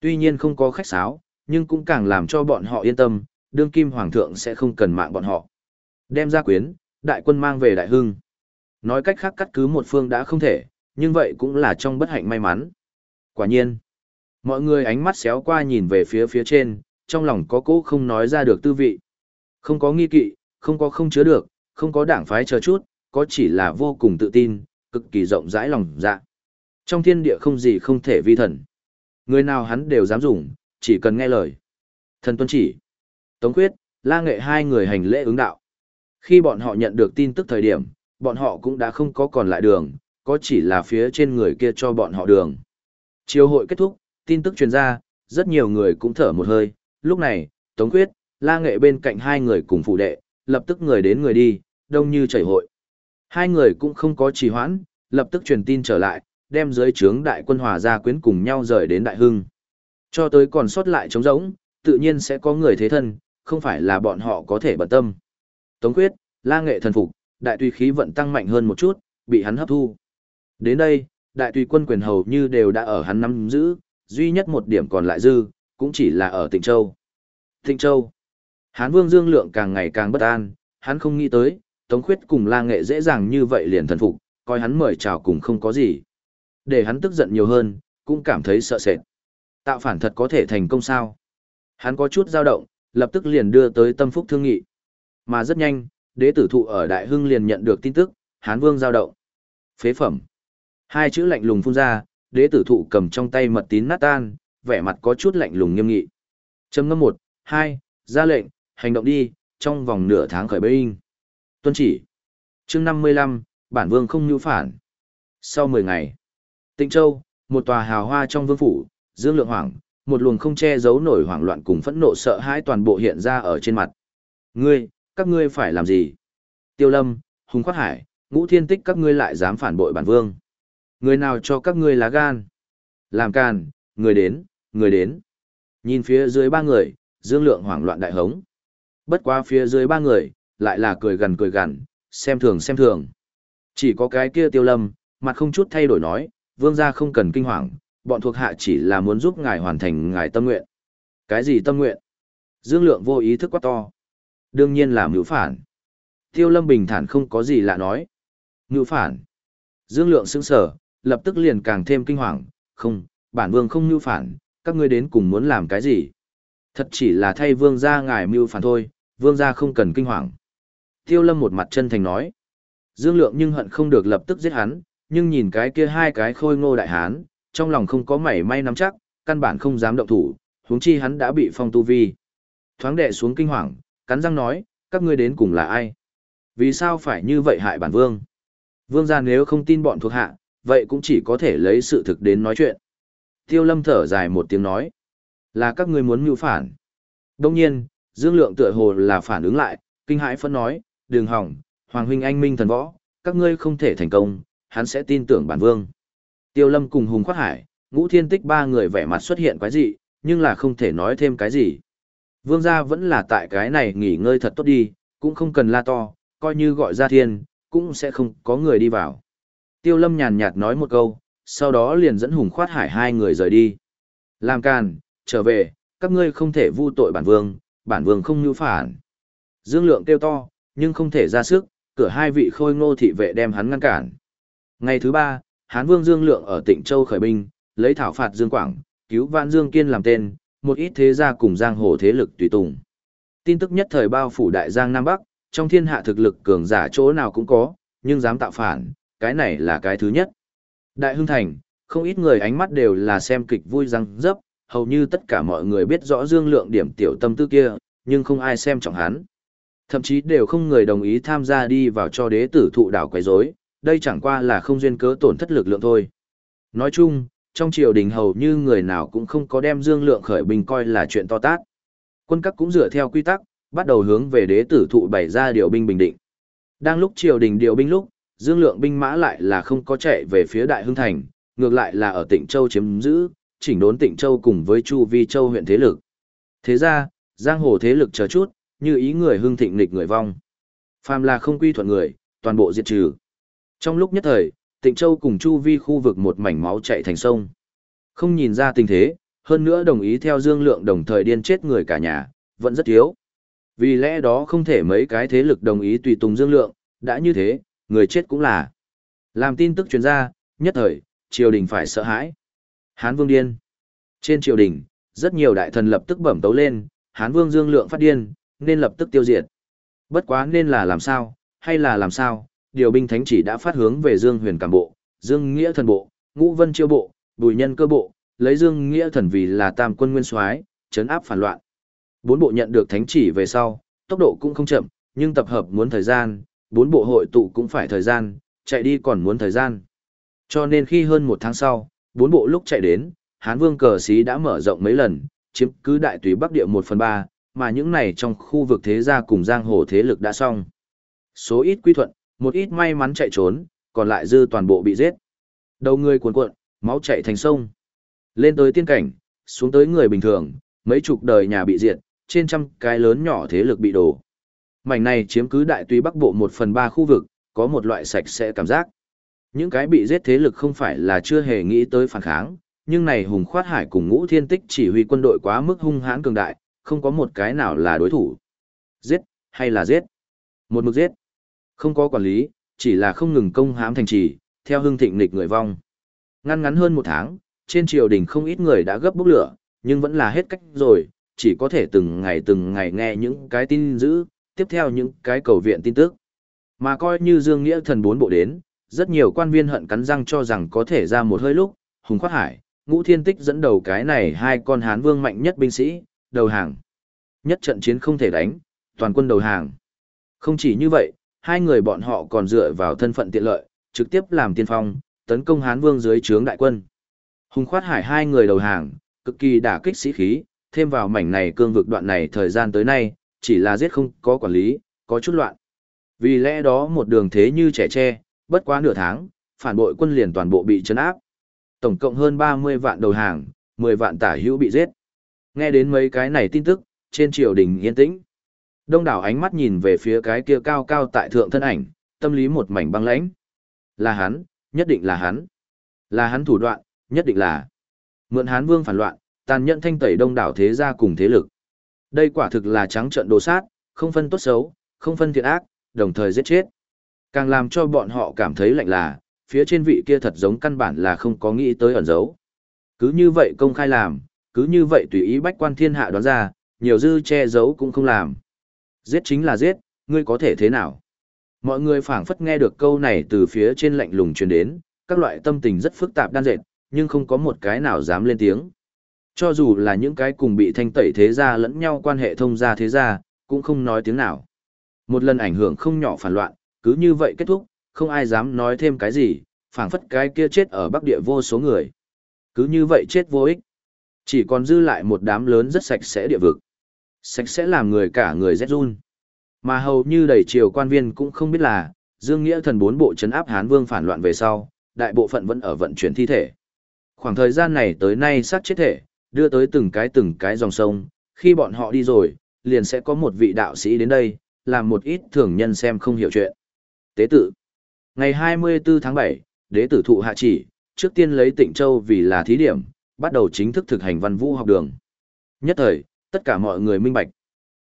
Tuy nhiên không có khách sáo, nhưng cũng càng làm cho bọn họ yên tâm, đương kim hoàng thượng sẽ không cần mạng bọn họ. Đem ra quyến, đại quân mang về đại hưng. Nói cách khác cắt cứ một phương đã không thể, nhưng vậy cũng là trong bất hạnh may mắn. Quả nhiên, mọi người ánh mắt xéo qua nhìn về phía phía trên, trong lòng có cố không nói ra được tư vị. Không có nghi kỵ, không có không chứa được, không có đảng phái chờ chút, có chỉ là vô cùng tự tin, cực kỳ rộng rãi lòng dạ. Trong thiên địa không gì không thể vi thần. Người nào hắn đều dám dùng, chỉ cần nghe lời. Thần tuân chỉ. Tống quyết, la nghệ hai người hành lễ ứng đạo. Khi bọn họ nhận được tin tức thời điểm, bọn họ cũng đã không có còn lại đường, có chỉ là phía trên người kia cho bọn họ đường. Chiều hội kết thúc, tin tức truyền ra, rất nhiều người cũng thở một hơi. Lúc này, Tống Quyết, La Nghệ bên cạnh hai người cùng phụ đệ, lập tức người đến người đi, đông như chảy hội. Hai người cũng không có trì hoãn, lập tức truyền tin trở lại, đem dưới trướng đại quân hòa gia quyến cùng nhau rời đến Đại Hưng. Cho tới còn sót lại trống rỗng, tự nhiên sẽ có người thế thân, không phải là bọn họ có thể bận tâm. Tống Quyết, La Nghệ thần phục, đại tùy khí vận tăng mạnh hơn một chút, bị hắn hấp thu. Đến đây, đại tùy quân quyền hầu như đều đã ở hắn nắm giữ, duy nhất một điểm còn lại dư, cũng chỉ là ở Tịnh Châu. Tịnh Châu. Hán Vương Dương Lượng càng ngày càng bất an, hắn không nghĩ tới, Tống Khuyết cùng La Nghệ dễ dàng như vậy liền thần phục, coi hắn mời chào cùng không có gì. Để hắn tức giận nhiều hơn, cũng cảm thấy sợ sệt. Tạo phản thật có thể thành công sao? Hắn có chút dao động, lập tức liền đưa tới tâm phúc thương nghị. Mà rất nhanh, đế tử thụ ở Đại Hưng liền nhận được tin tức, Hán Vương giao động. Phế phẩm. Hai chữ lạnh lùng phun ra, đế tử thụ cầm trong tay mật tín nát tan, vẻ mặt có chút lạnh lùng nghiêm nghị. Châm ngâm một, hai, ra lệnh, hành động đi, trong vòng nửa tháng khởi binh. Tuân chỉ. chương 55, bản vương không nhu phản. Sau 10 ngày, Tịnh Châu, một tòa hào hoa trong vương phủ, Dương Lượng Hoàng, một luồng không che giấu nổi hoảng loạn cùng phẫn nộ sợ hãi toàn bộ hiện ra ở trên mặt. Ngươi, các ngươi phải làm gì? Tiêu Lâm, Hùng Khoát Hải, Ngũ Thiên Tích các ngươi lại dám phản bội bản vương. Người nào cho các ngươi lá gan? Làm càn, người đến, người đến. Nhìn phía dưới ba người, Dương Lượng hoảng loạn đại hống. Bất quá phía dưới ba người, lại là cười gần cười gần, xem thường xem thường. Chỉ có cái kia tiêu lâm, mặt không chút thay đổi nói, vương gia không cần kinh hoàng, bọn thuộc hạ chỉ là muốn giúp ngài hoàn thành ngài tâm nguyện. Cái gì tâm nguyện? Dương Lượng vô ý thức quá to. Đương nhiên là mưu phản. Tiêu lâm bình thản không có gì lạ nói. Mưu phản. Dương Lượng sững sờ, lập tức liền càng thêm kinh hoàng, không, bản vương không mưu phản, các ngươi đến cùng muốn làm cái gì? Thật chỉ là thay vương gia ngài mưu phản thôi, vương gia không cần kinh hoàng. Tiêu lâm một mặt chân thành nói. Dương lượng nhưng hận không được lập tức giết hắn, nhưng nhìn cái kia hai cái khôi ngô đại hán, trong lòng không có mảy may nắm chắc, căn bản không dám động thủ, huống chi hắn đã bị phong tu vi. Thoáng đệ xuống kinh hoàng, cắn răng nói, các ngươi đến cùng là ai? Vì sao phải như vậy hại bản vương? Vương gia nếu không tin bọn thuộc hạ, vậy cũng chỉ có thể lấy sự thực đến nói chuyện. Tiêu lâm thở dài một tiếng nói, là các ngươi muốn mưu phản. Đông nhiên, Dương Lượng tựa hồ là phản ứng lại, kinh hãi phân nói, đường hỏng, Hoàng huynh anh minh thần võ, các ngươi không thể thành công, hắn sẽ tin tưởng bản vương. Tiêu Lâm cùng Hùng Khoác Hải, Ngũ Thiên Tích ba người vẻ mặt xuất hiện quái dị, nhưng là không thể nói thêm cái gì. Vương gia vẫn là tại cái này nghỉ ngơi thật tốt đi, cũng không cần la to, coi như gọi ra thiên, cũng sẽ không có người đi vào. Tiêu Lâm nhàn nhạt nói một câu, sau đó liền dẫn Hùng Khoát Hải hai người rời đi. Làm càn, trở về, các ngươi không thể vu tội bản vương, bản vương không nhu phản. Dương Lượng kêu to, nhưng không thể ra sức, cửa hai vị khôi ngô thị vệ đem hắn ngăn cản. Ngày thứ ba, Hán Vương Dương Lượng ở Tịnh Châu khởi binh, lấy thảo phạt Dương Quảng, cứu Vạn Dương Kiên làm tên, một ít thế gia cùng giang hồ thế lực tùy tùng. Tin tức nhất thời bao phủ đại giang Nam Bắc, trong thiên hạ thực lực cường giả chỗ nào cũng có, nhưng dám tạo phản, cái này là cái thứ nhất. Đại Hưng Thành, không ít người ánh mắt đều là xem kịch vui răng dấp, hầu như tất cả mọi người biết rõ Dương Lượng điểm tiểu tâm tư kia, nhưng không ai xem trọng hắn. Thậm chí đều không người đồng ý tham gia đi vào cho đế tử thụ đảo quấy rối, đây chẳng qua là không duyên cớ tổn thất lực lượng thôi. Nói chung, trong triều đình hầu như người nào cũng không có đem Dương Lượng khởi binh coi là chuyện to tát. Quân các cũng dựa theo quy tắc, bắt đầu hướng về đế tử thụ bày ra điều binh bình định. Đang lúc triều đình điều binh lúc, Dương Lượng binh mã lại là không có chạy về phía Đại Hưng Thành, ngược lại là ở Tịnh Châu chiếm giữ, chỉnh đốn Tịnh Châu cùng với Chu Vi Châu huyện thế lực. Thế ra, giang hồ thế lực chờ chút, như ý người hưng thịnh nghịch người vong. Phàm là không quy thuận người, toàn bộ diệt trừ. Trong lúc nhất thời, Tịnh Châu cùng Chu Vi khu vực một mảnh máu chạy thành sông. Không nhìn ra tình thế, hơn nữa đồng ý theo Dương Lượng đồng thời điên chết người cả nhà, vẫn rất thiếu. Vì lẽ đó không thể mấy cái thế lực đồng ý tùy tùng Dương Lượng, đã như thế, người chết cũng là. Làm tin tức truyền ra, nhất thời, triều đình phải sợ hãi. Hán Vương điên. Trên triều đình, rất nhiều đại thần lập tức bẩm tấu lên, Hán Vương Dương Lượng phát điên, nên lập tức tiêu diệt. Bất quá nên là làm sao, hay là làm sao, điều binh thánh chỉ đã phát hướng về Dương Huyền Cảm Bộ, Dương Nghĩa Thần Bộ, Ngũ Vân Chiêu Bộ, Bùi Nhân Cơ Bộ, lấy Dương Nghĩa Thần vì là tam quân nguyên soái, chấn áp phản loạn. Bốn bộ nhận được thánh chỉ về sau, tốc độ cũng không chậm, nhưng tập hợp muốn thời gian, bốn bộ hội tụ cũng phải thời gian, chạy đi còn muốn thời gian. Cho nên khi hơn một tháng sau, bốn bộ lúc chạy đến, Hán Vương cờ xí đã mở rộng mấy lần, chiếm cứ đại tùy Bắc Địa một phần ba, mà những này trong khu vực thế gia cùng giang hồ thế lực đã xong. Số ít quy thuận, một ít may mắn chạy trốn, còn lại dư toàn bộ bị giết. Đầu người cuồn cuộn, máu chảy thành sông. Lên tới tiên cảnh, xuống tới người bình thường, mấy chục đời nhà bị diệt, trên trăm cái lớn nhỏ thế lực bị đổ. Mảnh này chiếm cứ đại tuy bắc bộ một phần ba khu vực, có một loại sạch sẽ cảm giác. Những cái bị giết thế lực không phải là chưa hề nghĩ tới phản kháng, nhưng này hùng khoát hải cùng ngũ thiên tích chỉ huy quân đội quá mức hung hãn cường đại, không có một cái nào là đối thủ. Giết, hay là giết? Một mực giết. Không có quản lý, chỉ là không ngừng công hãm thành trì, theo hưng thịnh nghịch người vong. Ngăn ngắn hơn một tháng, trên triều đình không ít người đã gấp bốc lửa, nhưng vẫn là hết cách rồi, chỉ có thể từng ngày từng ngày nghe những cái tin dữ, tiếp theo những cái cầu viện tin tức. Mà coi như Dương Nghĩa thần bốn bộ đến, rất nhiều quan viên hận cắn răng cho rằng có thể ra một hơi lúc, Hùng Khoát Hải, Ngũ Thiên Tích dẫn đầu cái này hai con Hán vương mạnh nhất binh sĩ, đầu hàng. Nhất trận chiến không thể đánh, toàn quân đầu hàng. Không chỉ như vậy, hai người bọn họ còn dựa vào thân phận tiện lợi, trực tiếp làm tiên phong, tấn công Hán vương dưới trướng đại quân. Hùng Khoát Hải hai người đầu hàng, cực kỳ đả kích sĩ khí, thêm vào mảnh này cương vực đoạn này thời gian tới nay, chỉ là giết không có quản lý, có chút loạn. Vì lẽ đó một đường thế như trẻ tre, bất quá nửa tháng, phản bội quân liền toàn bộ bị chấn áp. Tổng cộng hơn 30 vạn đầu hàng, 10 vạn tả hữu bị giết. Nghe đến mấy cái này tin tức, trên triều đình yên tĩnh. Đông đảo ánh mắt nhìn về phía cái kia cao cao tại thượng thân ảnh, tâm lý một mảnh băng lãnh. Là hắn, nhất định là hắn. Là hắn thủ đoạn, nhất định là. Mượn hán vương phản loạn, tàn nhẫn thanh tẩy đông đảo thế gia cùng thế lực. Đây quả thực là trắng trận đồ sát, không phân tốt xấu, không phân thiện ác, đồng thời giết chết. Càng làm cho bọn họ cảm thấy lạnh là, phía trên vị kia thật giống căn bản là không có nghĩ tới ẩn giấu. Cứ như vậy công khai làm, cứ như vậy tùy ý bách quan thiên hạ đoán ra, nhiều dư che giấu cũng không làm. Giết chính là giết, ngươi có thể thế nào? Mọi người phảng phất nghe được câu này từ phía trên lạnh lùng truyền đến, các loại tâm tình rất phức tạp đan dệt, nhưng không có một cái nào dám lên tiếng. Cho dù là những cái cùng bị thanh tẩy thế gia lẫn nhau quan hệ thông gia thế gia, cũng không nói tiếng nào. Một lần ảnh hưởng không nhỏ phản loạn, cứ như vậy kết thúc, không ai dám nói thêm cái gì, phảng phất cái kia chết ở bắc địa vô số người. Cứ như vậy chết vô ích. Chỉ còn dư lại một đám lớn rất sạch sẽ địa vực. Sạch sẽ làm người cả người rét run. Mà hầu như đầy triều quan viên cũng không biết là, Dương Nghĩa thần bốn bộ chấn áp Hán Vương phản loạn về sau, đại bộ phận vẫn ở vận chuyển thi thể. Khoảng thời gian này tới nay sát chết thể, đưa tới từng cái từng cái dòng sông, khi bọn họ đi rồi, liền sẽ có một vị đạo sĩ đến đây, làm một ít thường nhân xem không hiểu chuyện. Tế tử, Ngày 24 tháng 7, đế tử thụ hạ chỉ, trước tiên lấy tịnh châu vì là thí điểm, bắt đầu chính thức thực hành văn vũ học đường. Nhất thời, tất cả mọi người minh bạch.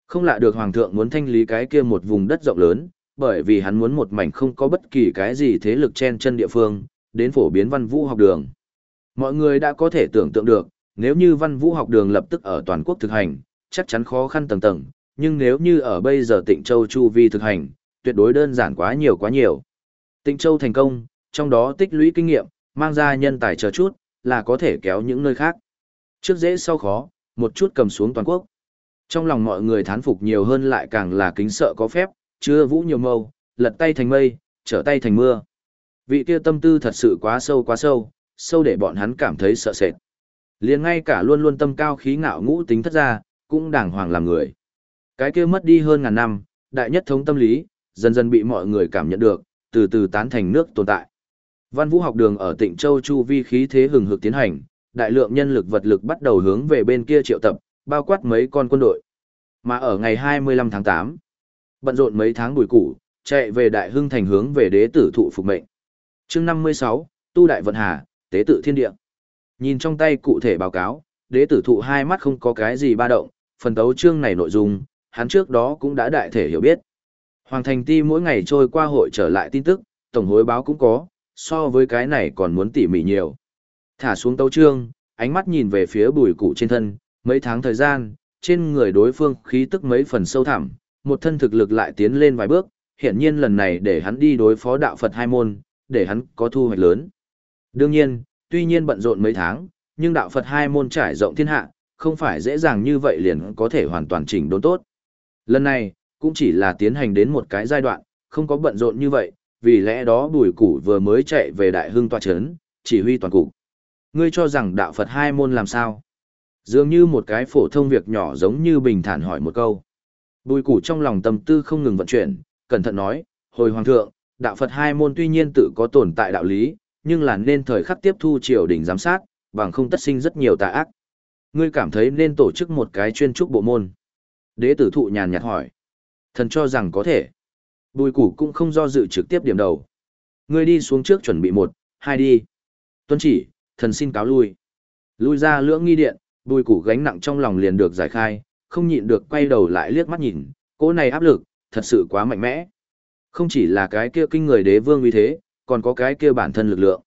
Không lạ được hoàng thượng muốn thanh lý cái kia một vùng đất rộng lớn, bởi vì hắn muốn một mảnh không có bất kỳ cái gì thế lực chen chân địa phương, đến phổ biến văn vũ học đường. Mọi người đã có thể tưởng tượng được, nếu như văn vũ học đường lập tức ở toàn quốc thực hành, chắc chắn khó khăn tầng tầng, nhưng nếu như ở bây giờ tịnh châu chu vi thực hành, tuyệt đối đơn giản quá nhiều quá nhiều. Tịnh châu thành công, trong đó tích lũy kinh nghiệm, mang ra nhân tài chờ chút, là có thể kéo những nơi khác. Trước dễ sau khó, một chút cầm xuống toàn quốc. Trong lòng mọi người thán phục nhiều hơn lại càng là kính sợ có phép, chưa vũ nhiều mâu, lật tay thành mây, trở tay thành mưa. Vị kia tâm tư thật sự quá sâu quá sâu, sâu để bọn hắn cảm thấy sợ sệt. liền ngay cả luôn luôn tâm cao khí ngạo ngũ tính thất ra, cũng đàng hoàng làm người. Cái kia mất đi hơn ngàn năm, đại nhất thống tâm lý, dần dần bị mọi người cảm nhận được, từ từ tán thành nước tồn tại. Văn vũ học đường ở tỉnh Châu Chu vi khí thế hừng hực tiến hành, đại lượng nhân lực vật lực bắt đầu hướng về bên kia triệu tập, bao quát mấy con quân đội. Mà ở ngày 25 tháng 8, bận rộn mấy tháng bùi củ, chạy về đại hưng thành hướng về đế tử thụ phục mệnh. chương 56, Tu Đại Vận Hà, Tế tự Thiên Địa. Nhìn trong tay cụ thể báo cáo, đế tử thụ hai mắt không có cái gì ba động, phần tấu chương này nội dung, hắn trước đó cũng đã đại thể hiểu biết. Hoàng thành ti mỗi ngày trôi qua hội trở lại tin tức, tổng hối báo cũng có, so với cái này còn muốn tỉ mỉ nhiều. Thả xuống tấu chương, ánh mắt nhìn về phía bùi cụ trên thân, mấy tháng thời gian, trên người đối phương khí tức mấy phần sâu thẳm, một thân thực lực lại tiến lên vài bước, hiện nhiên lần này để hắn đi đối phó đạo Phật hai môn, để hắn có thu hoạch lớn. Đương nhiên, tuy nhiên bận rộn mấy tháng, nhưng đạo Phật hai môn trải rộng thiên hạ, không phải dễ dàng như vậy liền có thể hoàn toàn chỉnh đốn tốt. Lần này, cũng chỉ là tiến hành đến một cái giai đoạn, không có bận rộn như vậy, vì lẽ đó bùi củ vừa mới chạy về đại hương tòa chấn, chỉ huy toàn cục. Ngươi cho rằng đạo Phật hai môn làm sao? Dường như một cái phổ thông việc nhỏ giống như bình thản hỏi một câu. Bùi củ trong lòng tâm tư không ngừng vận chuyển, cẩn thận nói, hồi hoàng thượng, đạo Phật hai môn tuy nhiên tự có tồn tại đạo lý, nhưng là nên thời khắc tiếp thu triều đình giám sát, bằng không tất sinh rất nhiều tà ác. Ngươi cảm thấy nên tổ chức một cái chuyên trúc bộ môn. Đế tử thụ nhàn nhạt hỏi. Thần cho rằng có thể. Bùi củ cũng không do dự trực tiếp điểm đầu. Ngươi đi xuống trước chuẩn bị một, hai đi. Tuân chỉ, thần xin cáo lui. Lui ra lưỡng nghi điện, bùi củ gánh nặng trong lòng liền được giải khai, không nhịn được quay đầu lại liếc mắt nhìn, cỗ này áp lực, thật sự quá mạnh mẽ. Không chỉ là cái kia kinh người đế vương uy thế, còn có cái kia bản thân lực lượng.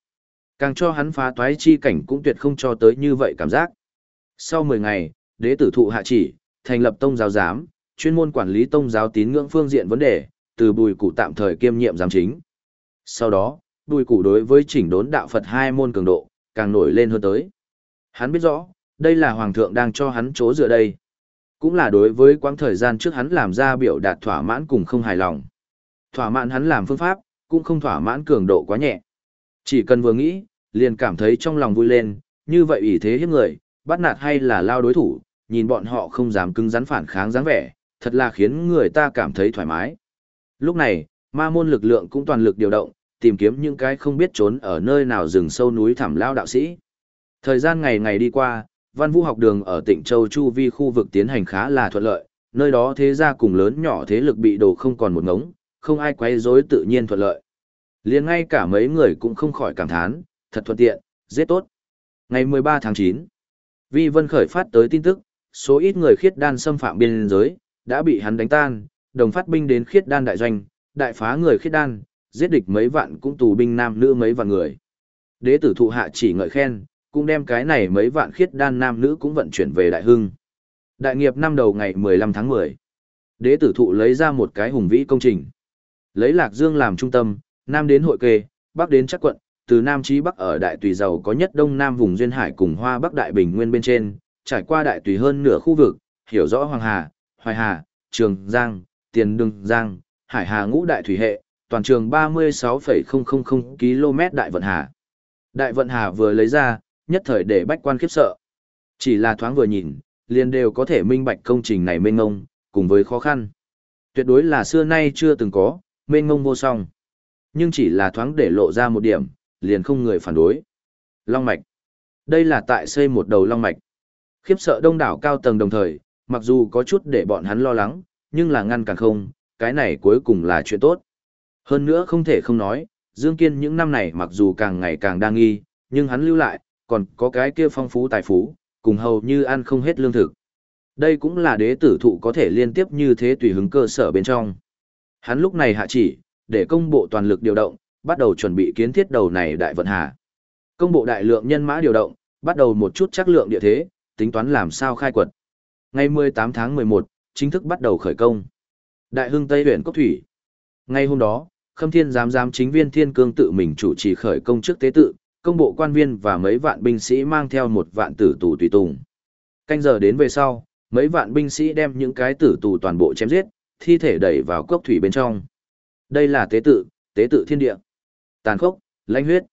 Càng cho hắn phá toái chi cảnh cũng tuyệt không cho tới như vậy cảm giác. Sau 10 ngày, đế tử thụ hạ chỉ, thành lập tông giáo giám, chuyên môn quản lý tông giáo tín ngưỡng phương diện vấn đề, từ bùi cụ tạm thời kiêm nhiệm giám chính. Sau đó, bùi cụ đối với chỉnh đốn đạo Phật hai môn cường độ, càng nổi lên hơn tới. Hắn biết rõ, đây là hoàng thượng đang cho hắn chỗ dựa đây. Cũng là đối với quãng thời gian trước hắn làm ra biểu đạt thỏa mãn cùng không hài lòng. Thỏa mãn hắn làm phương pháp, cũng không thỏa mãn cường độ quá nhẹ. Chỉ cần vừa nghĩ, liền cảm thấy trong lòng vui lên, như vậy ủy thế hiếp người, bắt nạt hay là lao đối thủ, nhìn bọn họ không dám cứng rắn phản kháng dáng vẻ, thật là khiến người ta cảm thấy thoải mái. Lúc này, ma môn lực lượng cũng toàn lực điều động, tìm kiếm những cái không biết trốn ở nơi nào rừng sâu núi thẳm lao đạo sĩ. Thời gian ngày ngày đi qua, văn vũ học đường ở tỉnh Châu Chu Vi khu vực tiến hành khá là thuận lợi, nơi đó thế gia cùng lớn nhỏ thế lực bị đổ không còn một ngống, không ai quấy rối tự nhiên thuận lợi. liền ngay cả mấy người cũng không khỏi cảm thán, thật thuận tiện, rất tốt. Ngày 13 tháng 9, Vi Vân khởi phát tới tin tức, số ít người khiết đan xâm phạm biên giới, đã bị hắn đánh tan, đồng phát binh đến khiết đan đại doanh, đại phá người khiết đan, giết địch mấy vạn cũng tù binh nam nữ mấy vạn người. Đế tử thụ hạ chỉ ngợi khen, cũng đem cái này mấy vạn khiết đan nam nữ cũng vận chuyển về đại hưng. Đại nghiệp năm đầu ngày 15 tháng 10. Đế tử thụ lấy ra một cái hùng vĩ công trình. Lấy Lạc Dương làm trung tâm, Nam đến hội kê, Bắc đến chắc quận, từ Nam chí Bắc ở Đại Tùy giàu có nhất Đông Nam vùng Duyên Hải cùng Hoa Bắc Đại Bình Nguyên bên trên, trải qua Đại Tùy hơn nửa khu vực, hiểu rõ Hoàng Hà, Hoài Hà, Trường Giang, Tiền Đương Giang, Hải Hà ngũ đại thủy hệ, toàn trường 36,000 km Đại Vận Hà. Đại Vận Hà vừa lấy ra, nhất thời để bách quan khiếp sợ. Chỉ là thoáng vừa nhìn, liền đều có thể minh bạch công trình này mênh ngông, cùng với khó khăn. Tuyệt đối là xưa nay chưa từng có, mênh ngông vô song. Nhưng chỉ là thoáng để lộ ra một điểm, liền không người phản đối. Long mạch. Đây là tại xây một đầu long mạch. Khiếp sợ đông đảo cao tầng đồng thời, mặc dù có chút để bọn hắn lo lắng, nhưng là ngăn cản không, cái này cuối cùng là chuyện tốt. Hơn nữa không thể không nói, Dương Kiên những năm này mặc dù càng ngày càng đa nghi, nhưng hắn lưu lại, còn có cái kia phong phú tài phú, cùng hầu như ăn không hết lương thực. Đây cũng là đế tử thụ có thể liên tiếp như thế tùy hứng cơ sở bên trong. Hắn lúc này hạ chỉ, để công bộ toàn lực điều động, bắt đầu chuẩn bị kiến thiết đầu này đại vận hà. Công bộ đại lượng nhân mã điều động, bắt đầu một chút chắc lượng địa thế, tính toán làm sao khai quật. Ngày 18 tháng 11, chính thức bắt đầu khởi công. Đại hưng Tây huyện Cốc Thủy. Ngay hôm đó, Khâm Thiên giám giám chính viên Thiên Cương tự mình chủ trì khởi công trước tế tự, công bộ quan viên và mấy vạn binh sĩ mang theo một vạn tử tù tùy tùng. Canh giờ đến về sau, mấy vạn binh sĩ đem những cái tử tù toàn bộ chém giết, thi thể đẩy vào cốc thủy bên trong. Đây là tế tự, tế tự thiên địa. Tàn khốc, lãnh huyết.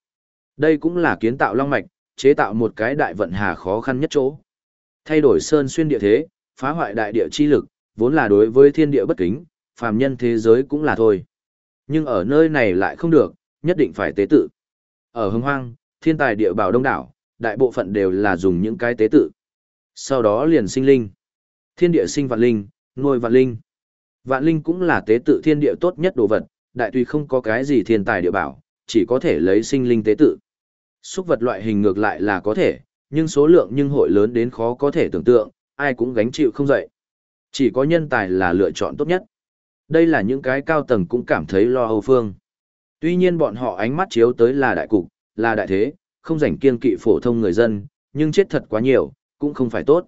Đây cũng là kiến tạo long mạch, chế tạo một cái đại vận hà khó khăn nhất chỗ. Thay đổi sơn xuyên địa thế, phá hoại đại địa chi lực, vốn là đối với thiên địa bất kính, phàm nhân thế giới cũng là thôi. Nhưng ở nơi này lại không được, nhất định phải tế tự. Ở hưng hoang, thiên tài địa bảo đông đảo, đại bộ phận đều là dùng những cái tế tự. Sau đó liền sinh linh. Thiên địa sinh vạn linh, nuôi vạn linh. Vạn linh cũng là tế tự thiên địa tốt nhất đồ vật, đại tuy không có cái gì thiên tài địa bảo, chỉ có thể lấy sinh linh tế tự. Xúc vật loại hình ngược lại là có thể, nhưng số lượng nhưng hội lớn đến khó có thể tưởng tượng, ai cũng gánh chịu không dậy. Chỉ có nhân tài là lựa chọn tốt nhất. Đây là những cái cao tầng cũng cảm thấy lo âu phương. Tuy nhiên bọn họ ánh mắt chiếu tới là đại cục, là đại thế, không rảnh kiên kỵ phổ thông người dân, nhưng chết thật quá nhiều, cũng không phải tốt.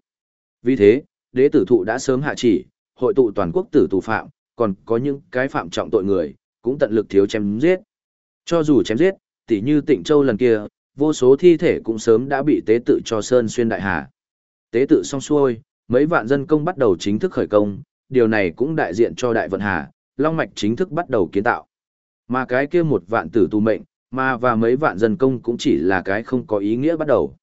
Vì thế, đế tử thụ đã sớm hạ chỉ, hội tụ toàn quốc tử tù phạm, còn có những cái phạm trọng tội người, cũng tận lực thiếu chém giết. Cho dù chém giết, tỉ như Tịnh Châu lần kia, vô số thi thể cũng sớm đã bị tế tự cho Sơn xuyên đại hà. Tế tự xong xuôi, mấy vạn dân công bắt đầu chính thức khởi công, điều này cũng đại diện cho đại vận hà, long mạch chính thức bắt đầu kiến tạo. Mà cái kia một vạn tử tu mệnh, mà và mấy vạn dân công cũng chỉ là cái không có ý nghĩa bắt đầu.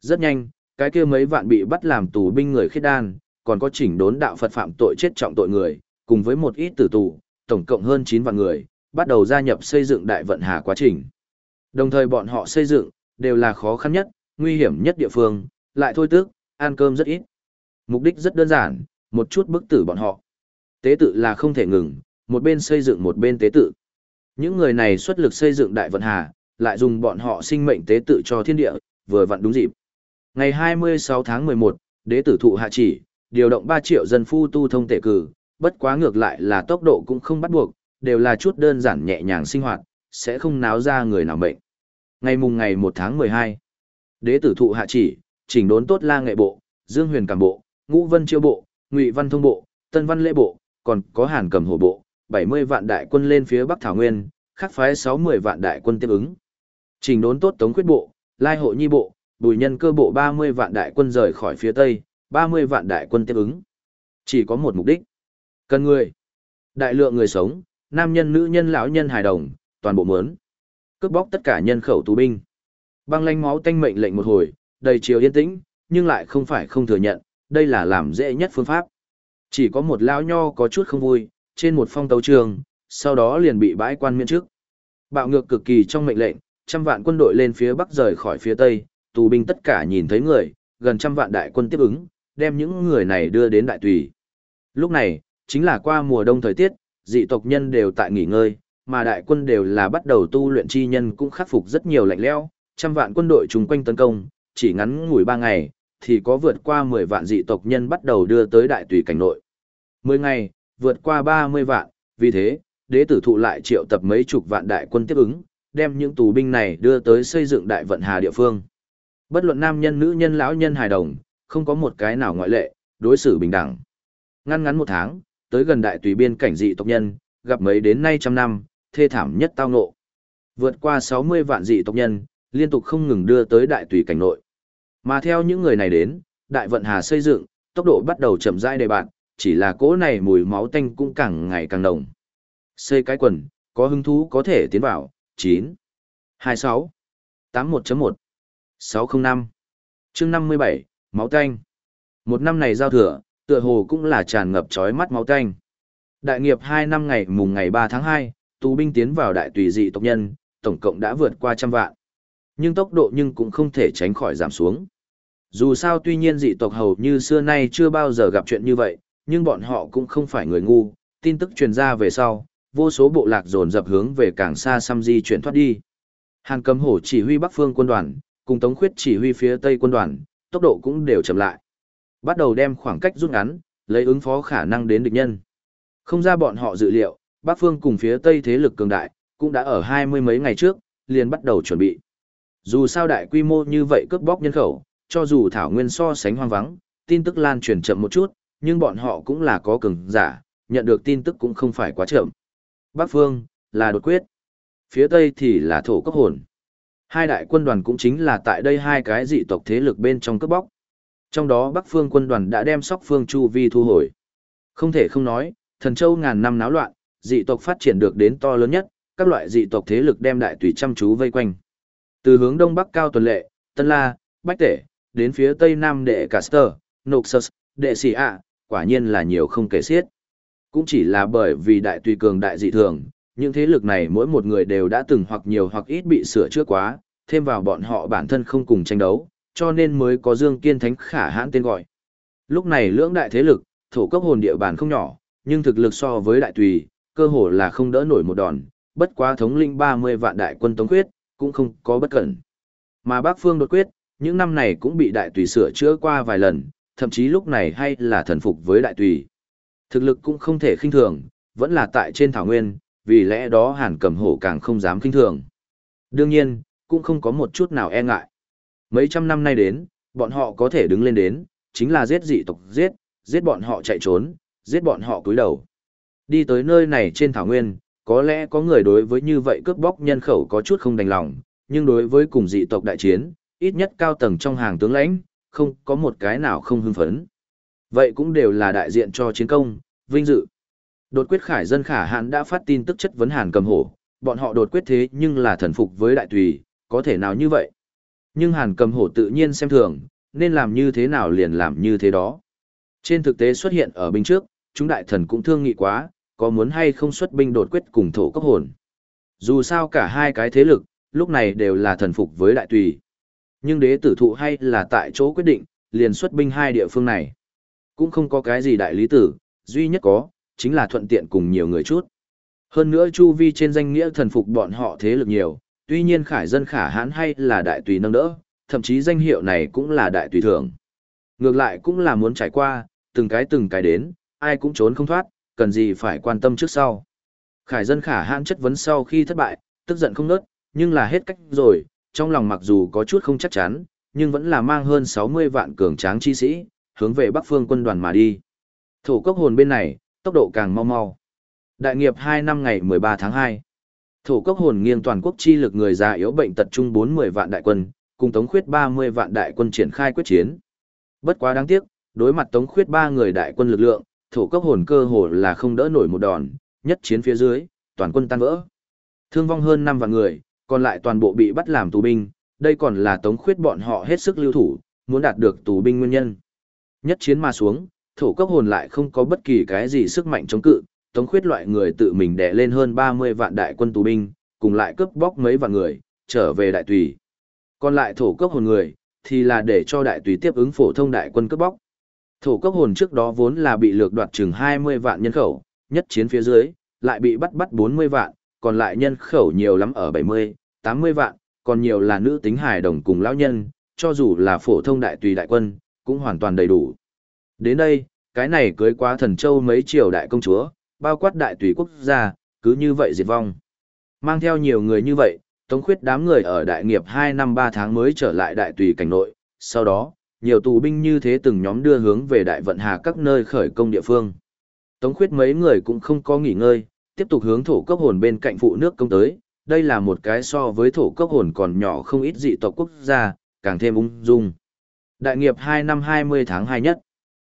Rất nhanh, cái kia mấy vạn bị bắt làm tù binh người khiết đan, còn có chỉnh đốn đạo Phật phạm tội chết trọng tội người, cùng với một ít tử tù, tổng cộng hơn 9 vạn người, bắt đầu gia nhập xây dựng đại vận hà quá trình. Đồng thời bọn họ xây dựng, đều là khó khăn nhất, nguy hiểm nhất địa phương, lại thôi tức, ăn cơm rất ít. Mục đích rất đơn giản, một chút bức tử bọn họ. Tế tự là không thể ngừng, một bên xây dựng một bên tế tự. Những người này xuất lực xây dựng đại vận hà, lại dùng bọn họ sinh mệnh tế tự cho thiên địa, vừa vặn đúng dịp. Ngày 26 tháng 11, đế tử thụ hạ chỉ, điều động 3 triệu dân phu tu thông tể cử, bất quá ngược lại là tốc độ cũng không bắt buộc, đều là chút đơn giản nhẹ nhàng sinh hoạt, sẽ không náo ra người nào mệnh. Ngày mùng ngày 1 tháng 12, đế tử thụ hạ chỉ, chỉnh đốn tốt la nghệ bộ, dương huyền cảm bộ, ngũ vân chiêu bộ, ngụy văn thông bộ, tân văn lễ bộ, còn có hàn cầm hổ bộ, 70 vạn đại quân lên phía Bắc Thảo Nguyên, khắc phái 60 vạn đại quân tiếp ứng. Trình đốn tốt tống Quyết bộ, lai hộ nhi bộ, bùi nhân cơ bộ 30 vạn đại quân rời khỏi phía Tây, 30 vạn đại quân tiếp ứng. Chỉ có một mục đích. Cần người. Đại lượng người sống, nam nhân nữ nhân lão nhân hài đồng, toàn bộ mớn. Cướp bóc tất cả nhân khẩu tù binh. Băng lanh máu tanh mệnh lệnh một hồi, đầy chiều yên tĩnh, nhưng lại không phải không thừa nhận, đây là làm dễ nhất phương pháp. Chỉ có một lão nho có chút không vui, trên một phong tấu trường, sau đó liền bị bãi quan miễn trước. Bạo ngược cực kỳ trong mệnh lệnh, trăm vạn quân đội lên phía bắc rời khỏi phía tây, tù binh tất cả nhìn thấy người, gần trăm vạn đại quân tiếp ứng, đem những người này đưa đến đại tùy. Lúc này, chính là qua mùa đông thời tiết, dị tộc nhân đều tại nghỉ ngơi, mà đại quân đều là bắt đầu tu luyện chi nhân cũng khắc phục rất nhiều lạnh lẽo, trăm vạn quân đội chung quanh tấn công, chỉ ngắn ngủi ba ngày, thì có vượt qua 10 vạn dị tộc nhân bắt đầu đưa tới đại tùy cảnh nội. 10 ngày, vượt qua 30 vạn, vì thế, đế tử thụ lại triệu tập mấy chục vạn đại quân tiếp ứng, đem những tù binh này đưa tới xây dựng đại vận hà địa phương. Bất luận nam nhân nữ nhân lão nhân hài đồng, không có một cái nào ngoại lệ, đối xử bình đẳng. Ngăn ngắn một tháng, tới gần đại tùy biên cảnh dị tộc nhân, gặp mấy đến nay trăm năm, thê thảm nhất tao ngộ. Vượt qua 60 vạn dị tộc nhân, liên tục không ngừng đưa tới đại tùy cảnh nội. Mà theo những người này đến, đại vận hà xây dựng, tốc độ bắt đầu chậm rãi đề bạn, chỉ là cỗ này mùi máu tanh cũng càng ngày càng nồng. Xây cái quần, có hứng thú có thể tiến vào, 9, 26, 81.1, 605, chương 57, máu tanh. Một năm này giao thừa, tựa hồ cũng là tràn ngập trói mắt máu tanh. Đại nghiệp 2 năm ngày mùng ngày 3 tháng 2, tù binh tiến vào đại tùy dị tộc nhân, tổng cộng đã vượt qua trăm vạn. Nhưng tốc độ nhưng cũng không thể tránh khỏi giảm xuống. Dù sao tuy nhiên dị tộc hầu như xưa nay chưa bao giờ gặp chuyện như vậy, nhưng bọn họ cũng không phải người ngu, tin tức truyền ra về sau, vô số bộ lạc dồn dập hướng về càng xa xăm di chuyển thoát đi. Hàn Cầm Hổ chỉ huy Bắc Phương quân đoàn, cùng Tống Khuyết chỉ huy phía Tây quân đoàn, tốc độ cũng đều chậm lại. Bắt đầu đem khoảng cách rút ngắn, lấy ứng phó khả năng đến địch nhân. Không ra bọn họ dự liệu, Bắc Phương cùng phía Tây thế lực cường đại, cũng đã ở hai mươi mấy ngày trước, liền bắt đầu chuẩn bị. Dù sao đại quy mô như vậy cướp bóc nhân khẩu, cho dù Thảo Nguyên so sánh hoang vắng, tin tức lan truyền chậm một chút, nhưng bọn họ cũng là có cường giả, nhận được tin tức cũng không phải quá chậm. Bắc Phương, là đột quyết. Phía Tây thì là thổ cấp hồn. Hai đại quân đoàn cũng chính là tại đây hai cái dị tộc thế lực bên trong cướp bóc. Trong đó Bắc Phương quân đoàn đã đem sóc phương Chu Vi thu hồi. Không thể không nói, thần châu ngàn năm náo loạn, dị tộc phát triển được đến to lớn nhất, các loại dị tộc thế lực đem đại tùy chăm chú vây quanh. Từ hướng đông bắc cao tuần lệ, Tân La, Bách Tể, đến phía tây nam đệ Caster, Noxus, đệ Sĩ ạ, quả nhiên là nhiều không kể xiết. Cũng chỉ là bởi vì đại tùy cường đại dị thường, những thế lực này mỗi một người đều đã từng hoặc nhiều hoặc ít bị sửa trước quá, thêm vào bọn họ bản thân không cùng tranh đấu, cho nên mới có Dương Kiên Thánh khả hãn tên gọi. Lúc này lưỡng đại thế lực, thổ cấp hồn địa bàn không nhỏ, nhưng thực lực so với đại tùy, cơ hồ là không đỡ nổi một đòn, bất quá thống linh 30 vạn đại quân tống quyết, cũng không có bất cẩn. Mà bác phương đột quyết, những năm này cũng bị đại tùy sửa chữa qua vài lần, thậm chí lúc này hay là thần phục với đại tùy. Thực lực cũng không thể khinh thường, vẫn là tại trên thảo nguyên, vì lẽ đó hàn cầm hổ càng không dám khinh thường. Đương nhiên, cũng không có một chút nào e ngại. Mấy trăm năm nay đến, bọn họ có thể đứng lên đến, chính là giết dị tộc giết, giết bọn họ chạy trốn, giết bọn họ cúi đầu. Đi tới nơi này trên thảo nguyên, có lẽ có người đối với như vậy cướp bóc nhân khẩu có chút không đành lòng, nhưng đối với cùng dị tộc đại chiến, ít nhất cao tầng trong hàng tướng lãnh, không có một cái nào không hưng phấn. Vậy cũng đều là đại diện cho chiến công, vinh dự. Đột quyết khải dân khả hãn đã phát tin tức chất vấn hàn cầm hổ, bọn họ đột quyết thế nhưng là thần phục với đại tùy, có thể nào như vậy? Nhưng hàn cầm hổ tự nhiên xem thường, nên làm như thế nào liền làm như thế đó. Trên thực tế xuất hiện ở binh trước, chúng đại thần cũng thương nghị quá, có muốn hay không xuất binh đột quyết cùng thổ cấp hồn. Dù sao cả hai cái thế lực, lúc này đều là thần phục với đại tùy. Nhưng đế tử thụ hay là tại chỗ quyết định, liền xuất binh hai địa phương này. Cũng không có cái gì đại lý tử, duy nhất có, chính là thuận tiện cùng nhiều người chút. Hơn nữa chu vi trên danh nghĩa thần phục bọn họ thế lực nhiều, tuy nhiên khải dân khả hãn hay là đại tùy nâng đỡ, thậm chí danh hiệu này cũng là đại tùy thưởng. Ngược lại cũng là muốn trải qua, từng cái từng cái đến, ai cũng trốn không thoát, cần gì phải quan tâm trước sau. Khải dân khả hãn chất vấn sau khi thất bại, tức giận không nớt, nhưng là hết cách rồi, trong lòng mặc dù có chút không chắc chắn, nhưng vẫn là mang hơn 60 vạn cường tráng chi sĩ, hướng về Bắc phương quân đoàn mà đi. Thổ cốc hồn bên này, tốc độ càng mau mau. Đại nghiệp 2 năm ngày 13 tháng 2. Thổ cốc hồn nghiêng toàn quốc chi lực người già yếu bệnh tật trung 40 vạn đại quân, cùng Tống Khuyết 30 vạn đại quân triển khai quyết chiến. Bất quá đáng tiếc, đối mặt Tống Khuyết ba người đại quân lực lượng, thổ cốc hồn cơ hồ là không đỡ nổi một đòn, nhất chiến phía dưới, toàn quân tan vỡ. Thương vong hơn 5 vạn người, còn lại toàn bộ bị bắt làm tù binh, đây còn là Tống Khuyết bọn họ hết sức lưu thủ, muốn đạt được tù binh nguyên nhân. Nhất chiến mà xuống, thổ cốc hồn lại không có bất kỳ cái gì sức mạnh chống cự, Tống Khuyết loại người tự mình đè lên hơn 30 vạn đại quân tù binh, cùng lại cướp bóc mấy vạn người, trở về đại tùy. Còn lại thổ cốc hồn người, thì là để cho đại tùy tiếp ứng phổ thông đại quân cướp bóc. Thổ cốc hồn trước đó vốn là bị lược đoạt chừng 20 vạn nhân khẩu, nhất chiến phía dưới, lại bị bắt bắt 40 vạn, còn lại nhân khẩu nhiều lắm ở 70, 80 vạn, còn nhiều là nữ tính hài đồng cùng lão nhân, cho dù là phổ thông đại tùy đại quân, cũng hoàn toàn đầy đủ. Đến đây, cái này cưới quá thần châu mấy triều đại công chúa, bao quát đại tùy quốc gia, cứ như vậy diệt vong. Mang theo nhiều người như vậy, Tống khuyết đám người ở đại nghiệp 2 năm 3 tháng mới trở lại đại tùy cảnh nội, sau đó, nhiều tù binh như thế từng nhóm đưa hướng về đại vận hà các nơi khởi công địa phương. Tống khuyết mấy người cũng không có nghỉ ngơi, tiếp tục hướng thổ cốc hồn bên cạnh phụ nước công tới, đây là một cái so với thổ cốc hồn còn nhỏ không ít dị tộc quốc gia, càng thêm ung dung. Đại nghiệp 2 năm 20 tháng 2 nhất.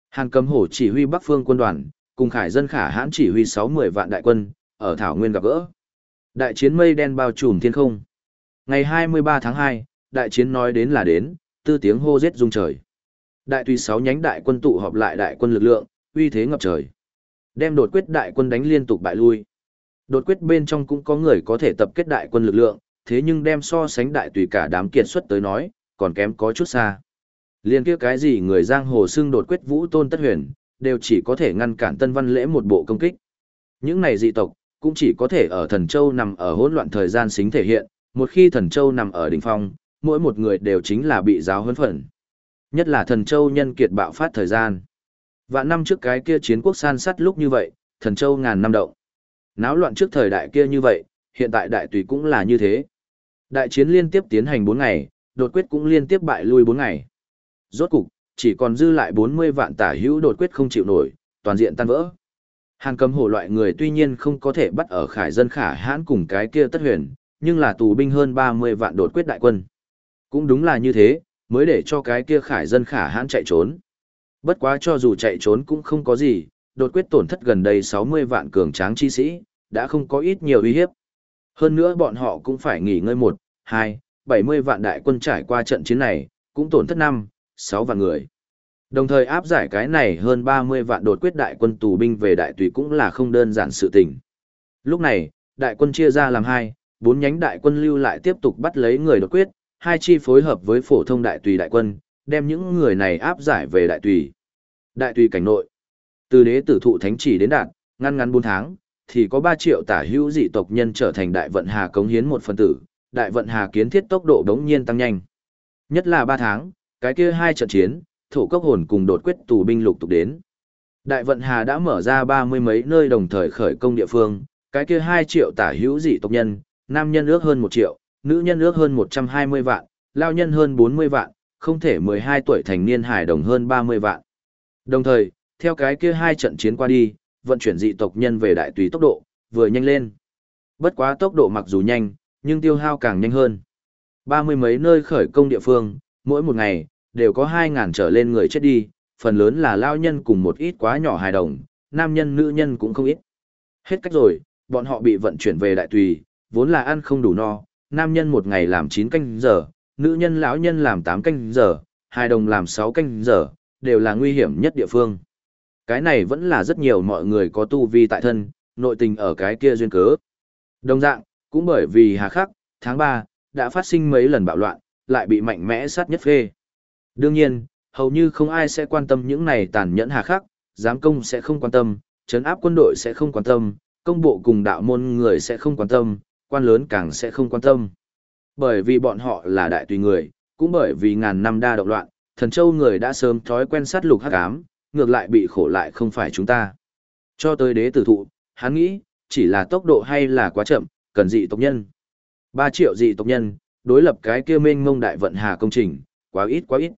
Hàn cầm hổ chỉ huy Bắc phương quân đoàn, cùng khải dân khả hãn chỉ huy 60 vạn đại quân, ở Thảo Nguyên gặp gỡ. Đại chiến mây đen bao trùm thiên không. Ngày 23 tháng 2, đại chiến nói đến là đến, tư tiếng hô giết rung trời. Đại tùy 6 nhánh đại quân tụ họp lại đại quân lực lượng, uy thế ngập trời. Đem đột quyết đại quân đánh liên tục bại lui. Đột quyết bên trong cũng có người có thể tập kết đại quân lực lượng, thế nhưng đem so sánh đại tùy cả đám kiệt xuất tới nói, còn kém có chút xa. Liên kia cái gì người giang hồ xưng đột quyết vũ tôn tất huyền, đều chỉ có thể ngăn cản tân văn lễ một bộ công kích. Những này dị tộc, cũng chỉ có thể ở thần châu nằm ở hỗn loạn thời gian xính thể hiện, một khi thần châu nằm ở đỉnh phong, mỗi một người đều chính là bị giáo huấn phận. Nhất là thần châu nhân kiệt bạo phát thời gian. Vạn năm trước cái kia chiến quốc san sắt lúc như vậy, thần châu ngàn năm động. Náo loạn trước thời đại kia như vậy, hiện tại đại tùy cũng là như thế. Đại chiến liên tiếp tiến hành 4 ngày, đột quyết cũng liên tiếp bại lui 4 ngày. Rốt cục, chỉ còn dư lại 40 vạn tả hữu đột quyết không chịu nổi, toàn diện tan vỡ. Hàng cầm hổ loại người tuy nhiên không có thể bắt ở khải dân khả hãn cùng cái kia tất huyền, nhưng là tù binh hơn 30 vạn đột quyết đại quân. Cũng đúng là như thế, mới để cho cái kia khải dân khả hãn chạy trốn. Bất quá cho dù chạy trốn cũng không có gì, đột quyết tổn thất gần đây 60 vạn cường tráng chi sĩ, đã không có ít nhiều uy hiếp. Hơn nữa bọn họ cũng phải nghỉ ngơi một, hai, 70 vạn đại quân trải qua trận chiến này, cũng tổn thất 5, 6 vạn người. Đồng thời áp giải cái này hơn 30 vạn đột quyết đại quân tù binh về đại tùy cũng là không đơn giản sự tình. Lúc này, đại quân chia ra làm hai, bốn nhánh đại quân lưu lại tiếp tục bắt lấy người đột quyết, hai chi phối hợp với phổ thông đại tùy đại quân, đem những người này áp giải về đại tùy. Đại tùy cảnh nội. Từ đế tử thụ thánh chỉ đến đạt, ngăn ngắn 4 tháng, thì có 3 triệu tả hữu dị tộc nhân trở thành đại vận hà cống hiến một phần tử, đại vận hà kiến thiết tốc độ đống nhiên tăng nhanh. Nhất là ba tháng, cái kia hai trận chiến, thổ cốc hồn cùng đột quyết tù binh lục tục đến. Đại vận hà đã mở ra ba mươi mấy nơi đồng thời khởi công địa phương, cái kia hai triệu tả hữu dị tộc nhân, nam nhân ước hơn một triệu, nữ nhân ước hơn một trăm hai mươi vạn, lao nhân hơn bốn mươi vạn, không thể mười hai tuổi thành niên hải đồng hơn ba mươi vạn. Đồng thời, theo cái kia hai trận chiến qua đi, vận chuyển dị tộc nhân về đại tùy tốc độ, vừa nhanh lên. Bất quá tốc độ mặc dù nhanh, nhưng tiêu hao càng nhanh hơn. Ba mươi mấy nơi khởi công địa phương, mỗi một ngày, đều có hai ngàn trở lên người chết đi, phần lớn là lao nhân cùng một ít quá nhỏ hài đồng, nam nhân nữ nhân cũng không ít. Hết cách rồi, bọn họ bị vận chuyển về đại tùy, vốn là ăn không đủ no, nam nhân một ngày làm 9 canh giờ, nữ nhân lão nhân làm 8 canh giờ, hài đồng làm 6 canh giờ, đều là nguy hiểm nhất địa phương. Cái này vẫn là rất nhiều mọi người có tu vi tại thân, nội tình ở cái kia duyên cớ. Đồng dạng, cũng bởi vì hà khắc, tháng 3, đã phát sinh mấy lần bạo loạn, lại bị mạnh mẽ sát nhất phê. Đương nhiên, hầu như không ai sẽ quan tâm những này tàn nhẫn hà khắc, giám công sẽ không quan tâm, chấn áp quân đội sẽ không quan tâm, công bộ cùng đạo môn người sẽ không quan tâm, quan lớn càng sẽ không quan tâm. Bởi vì bọn họ là đại tùy người, cũng bởi vì ngàn năm đa động loạn, thần châu người đã sớm thói quen sát lục hắc ám, ngược lại bị khổ lại không phải chúng ta. Cho tới đế tử thụ, hắn nghĩ, chỉ là tốc độ hay là quá chậm, cần dị tộc nhân. 3 triệu dị tộc nhân, đối lập cái kia mênh mông đại vận hà công trình, quá ít quá ít.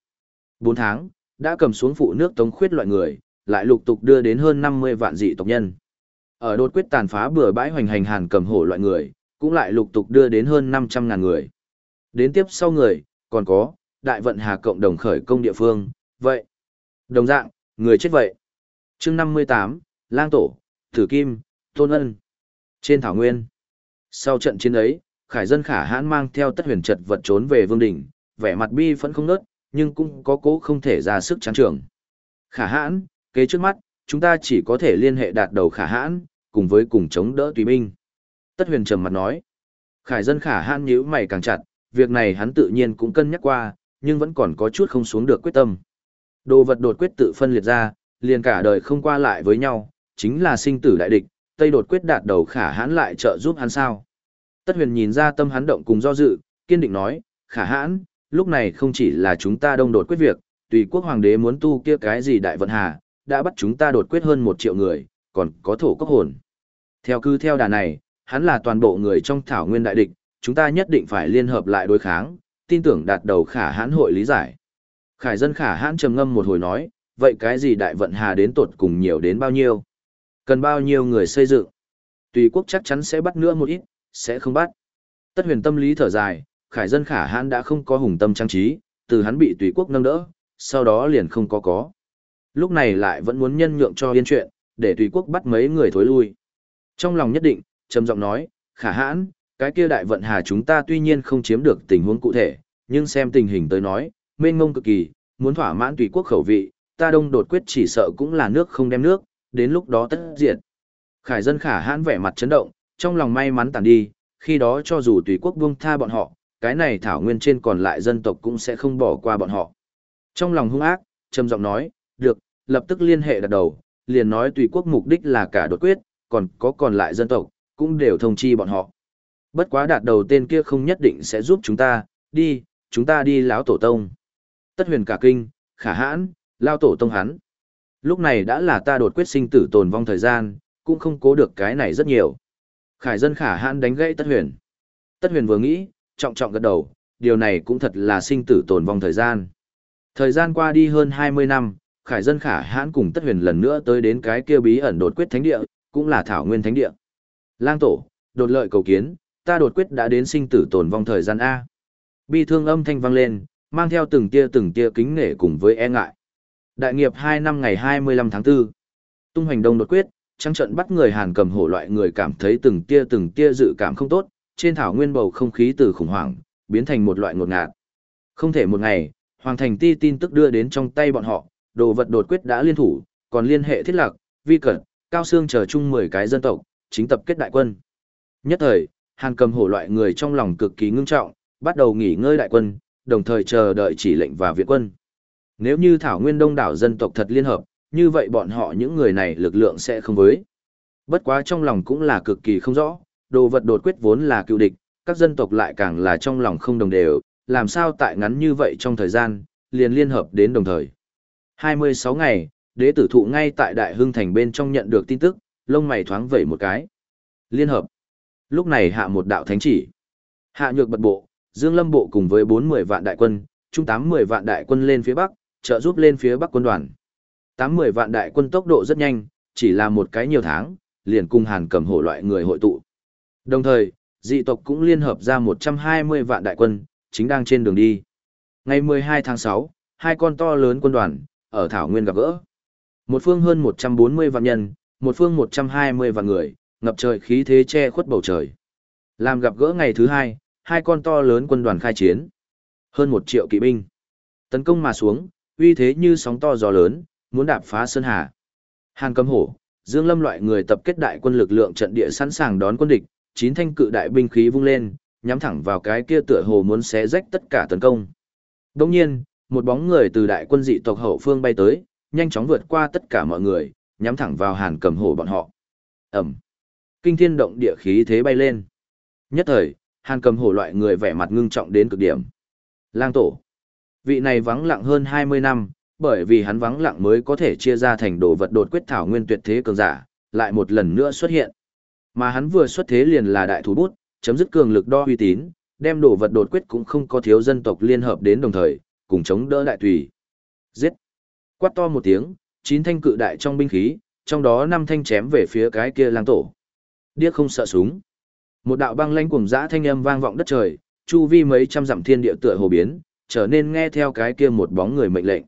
4 tháng, đã cầm xuống phụ nước tống khuyết loại người, lại lục tục đưa đến hơn 50 vạn dị tộc nhân. Ở đột quyết tàn phá bừa bãi hoành hành hàn cầm hổ loại người, cũng lại lục tục đưa đến hơn 500 ngàn người. Đến tiếp sau người, còn có, đại vận hà cộng đồng khởi công địa phương, vậy. Đồng dạng, người chết vậy. chương 58, Lang Tổ, Thử Kim, Tôn Ân. Trên Thảo Nguyên. Sau trận chiến ấy, Khải dân khả hãn mang theo tất huyền trật vật trốn về vương đỉnh, vẻ mặt bi vẫn không nớt, nhưng cũng có cố không thể ra sức chán trường. Khả hãn, kế trước mắt, chúng ta chỉ có thể liên hệ đạt đầu khả hãn, cùng với cùng chống đỡ tùy binh. Tất huyền trầm mặt nói. Khải dân khả hãn nhíu mày càng chặt, việc này hắn tự nhiên cũng cân nhắc qua, nhưng vẫn còn có chút không xuống được quyết tâm. Đồ vật đột quyết tự phân liệt ra, liền cả đời không qua lại với nhau, chính là sinh tử đại địch, Tây đột quyết đạt đầu khả hãn lại trợ giúp hắn sao. Tất huyền nhìn ra tâm hắn động cùng do dự, kiên định nói, khả hãn, lúc này không chỉ là chúng ta đông đột quyết việc, tùy quốc hoàng đế muốn tu kia cái gì đại vận hà, đã bắt chúng ta đột quyết hơn một triệu người, còn có thổ cốc hồn. Theo cứ theo đà này, hắn là toàn bộ người trong thảo nguyên đại địch, chúng ta nhất định phải liên hợp lại đối kháng, tin tưởng đạt đầu khả hãn hội lý giải. Khải dân khả hãn trầm ngâm một hồi nói, vậy cái gì đại vận hà đến tột cùng nhiều đến bao nhiêu? Cần bao nhiêu người xây dựng? Tùy quốc chắc chắn sẽ bắt nữa một ít, sẽ không bắt. Tất huyền tâm lý thở dài, khải dân khả hãn đã không có hùng tâm trang trí, từ hắn bị tùy quốc nâng đỡ, sau đó liền không có có. Lúc này lại vẫn muốn nhân nhượng cho yên chuyện, để tùy quốc bắt mấy người thối lui. Trong lòng nhất định, trầm giọng nói, khả hãn, cái kia đại vận hà chúng ta tuy nhiên không chiếm được tình huống cụ thể, nhưng xem tình hình tới nói, mênh mông cực kỳ, muốn thỏa mãn tùy quốc khẩu vị, ta đông đột quyết chỉ sợ cũng là nước không đem nước, đến lúc đó tất diệt. Khải dân khả hãn vẻ mặt chấn động, trong lòng may mắn tàn đi, khi đó cho dù tùy quốc buông tha bọn họ, cái này thảo nguyên trên còn lại dân tộc cũng sẽ không bỏ qua bọn họ. Trong lòng hung ác, trầm giọng nói, được, lập tức liên hệ đặt đầu, liền nói tùy quốc mục đích là cả đột quyết, còn có còn lại dân tộc, cũng đều thông chi bọn họ. Bất quá đạt đầu tên kia không nhất định sẽ giúp chúng ta, đi, chúng ta đi lão tổ tông. Tất huyền cả kinh, khả hãn, lao tổ tông hắn. Lúc này đã là ta đột quyết sinh tử tồn vong thời gian, cũng không cố được cái này rất nhiều. Khải dân khả hãn đánh gãy tất huyền. Tất huyền vừa nghĩ, trọng trọng gật đầu, điều này cũng thật là sinh tử tồn vong thời gian. Thời gian qua đi hơn 20 năm, Khải dân khả hãn cùng tất huyền lần nữa tới đến cái kia bí ẩn đột quyết thánh địa, cũng là thảo nguyên thánh địa. Lang tổ, đột lợi cầu kiến, ta đột quyết đã đến sinh tử tồn vong thời gian A. Bi thương âm thanh vang lên, mang theo từng tia từng tia kính nể cùng với e ngại. Đại nghiệp 2 năm ngày 25 tháng 4. Tung hành đông đột quyết, trăng trận bắt người Hàn cầm hổ loại người cảm thấy từng tia từng tia dự cảm không tốt, trên thảo nguyên bầu không khí từ khủng hoảng, biến thành một loại ngột ngạt. Không thể một ngày, Hoàng Thành Ti tin tức đưa đến trong tay bọn họ, đồ vật đột quyết đã liên thủ, còn liên hệ thiết lạc, vi cẩn, cao xương chờ chung 10 cái dân tộc, chính tập kết đại quân. Nhất thời, Hàn cầm hổ loại người trong lòng cực kỳ ngưng trọng, bắt đầu nghỉ ngơi đại quân, đồng thời chờ đợi chỉ lệnh và viện quân. Nếu như Thảo Nguyên đông đảo dân tộc thật liên hợp, như vậy bọn họ những người này lực lượng sẽ không với. Bất quá trong lòng cũng là cực kỳ không rõ, đồ vật đột quyết vốn là cựu địch, các dân tộc lại càng là trong lòng không đồng đều, làm sao tại ngắn như vậy trong thời gian, liền liên hợp đến đồng thời. 26 ngày, đế tử thụ ngay tại Đại Hưng Thành bên trong nhận được tin tức, lông mày thoáng vẩy một cái. Liên hợp. Lúc này hạ một đạo thánh chỉ. Hạ nhược bật bộ, Dương Lâm bộ cùng với 40 vạn đại quân, trung 80 vạn đại quân lên phía bắc, trợ giúp lên phía bắc quân đoàn. 80 vạn đại quân tốc độ rất nhanh, chỉ là một cái nhiều tháng, liền cùng Hàn Cầm Hổ loại người hội tụ. Đồng thời, dị tộc cũng liên hợp ra 120 vạn đại quân, chính đang trên đường đi. Ngày 12 tháng 6, hai con to lớn quân đoàn, ở Thảo Nguyên gặp gỡ. Một phương hơn 140 vạn nhân, một phương 120 vạn người, ngập trời khí thế che khuất bầu trời. Làm gặp gỡ ngày thứ hai, hai con to lớn quân đoàn khai chiến. Hơn một triệu kỵ binh. Tấn công mà xuống, uy thế như sóng to gió lớn, muốn đạp phá sơn hà. Hàn Cầm Hổ, Dương Lâm loại người tập kết đại quân lực lượng trận địa sẵn sàng đón quân địch, chín thanh cự đại binh khí vung lên, nhắm thẳng vào cái kia tựa hồ muốn xé rách tất cả tấn công. Đồng nhiên, một bóng người từ đại quân dị tộc hậu phương bay tới, nhanh chóng vượt qua tất cả mọi người, nhắm thẳng vào Hàn Cầm Hổ bọn họ. Ầm. Kinh thiên động địa khí thế bay lên. Nhất thời, Hàn Cầm Hổ loại người vẻ mặt ngưng trọng đến cực điểm. Lang tổ. Vị này vắng lặng hơn 20 năm, bởi vì hắn vắng lặng mới có thể chia ra thành đồ vật đột quyết thảo nguyên tuyệt thế cường giả, lại một lần nữa xuất hiện. Mà hắn vừa xuất thế liền là đại thủ bút, chấm dứt cường lực đo uy tín, đem đồ vật đột quyết cũng không có thiếu dân tộc liên hợp đến đồng thời, cùng chống đỡ đại tùy. Giết! Quát to một tiếng, chín thanh cự đại trong binh khí, trong đó năm thanh chém về phía cái kia lang tổ. Điếc không sợ súng. Một đạo băng lanh cuồng dã thanh âm vang vọng đất trời, chu vi mấy trăm dặm thiên địa tựa hồ biến, trở nên nghe theo cái kia một bóng người mệnh lệnh.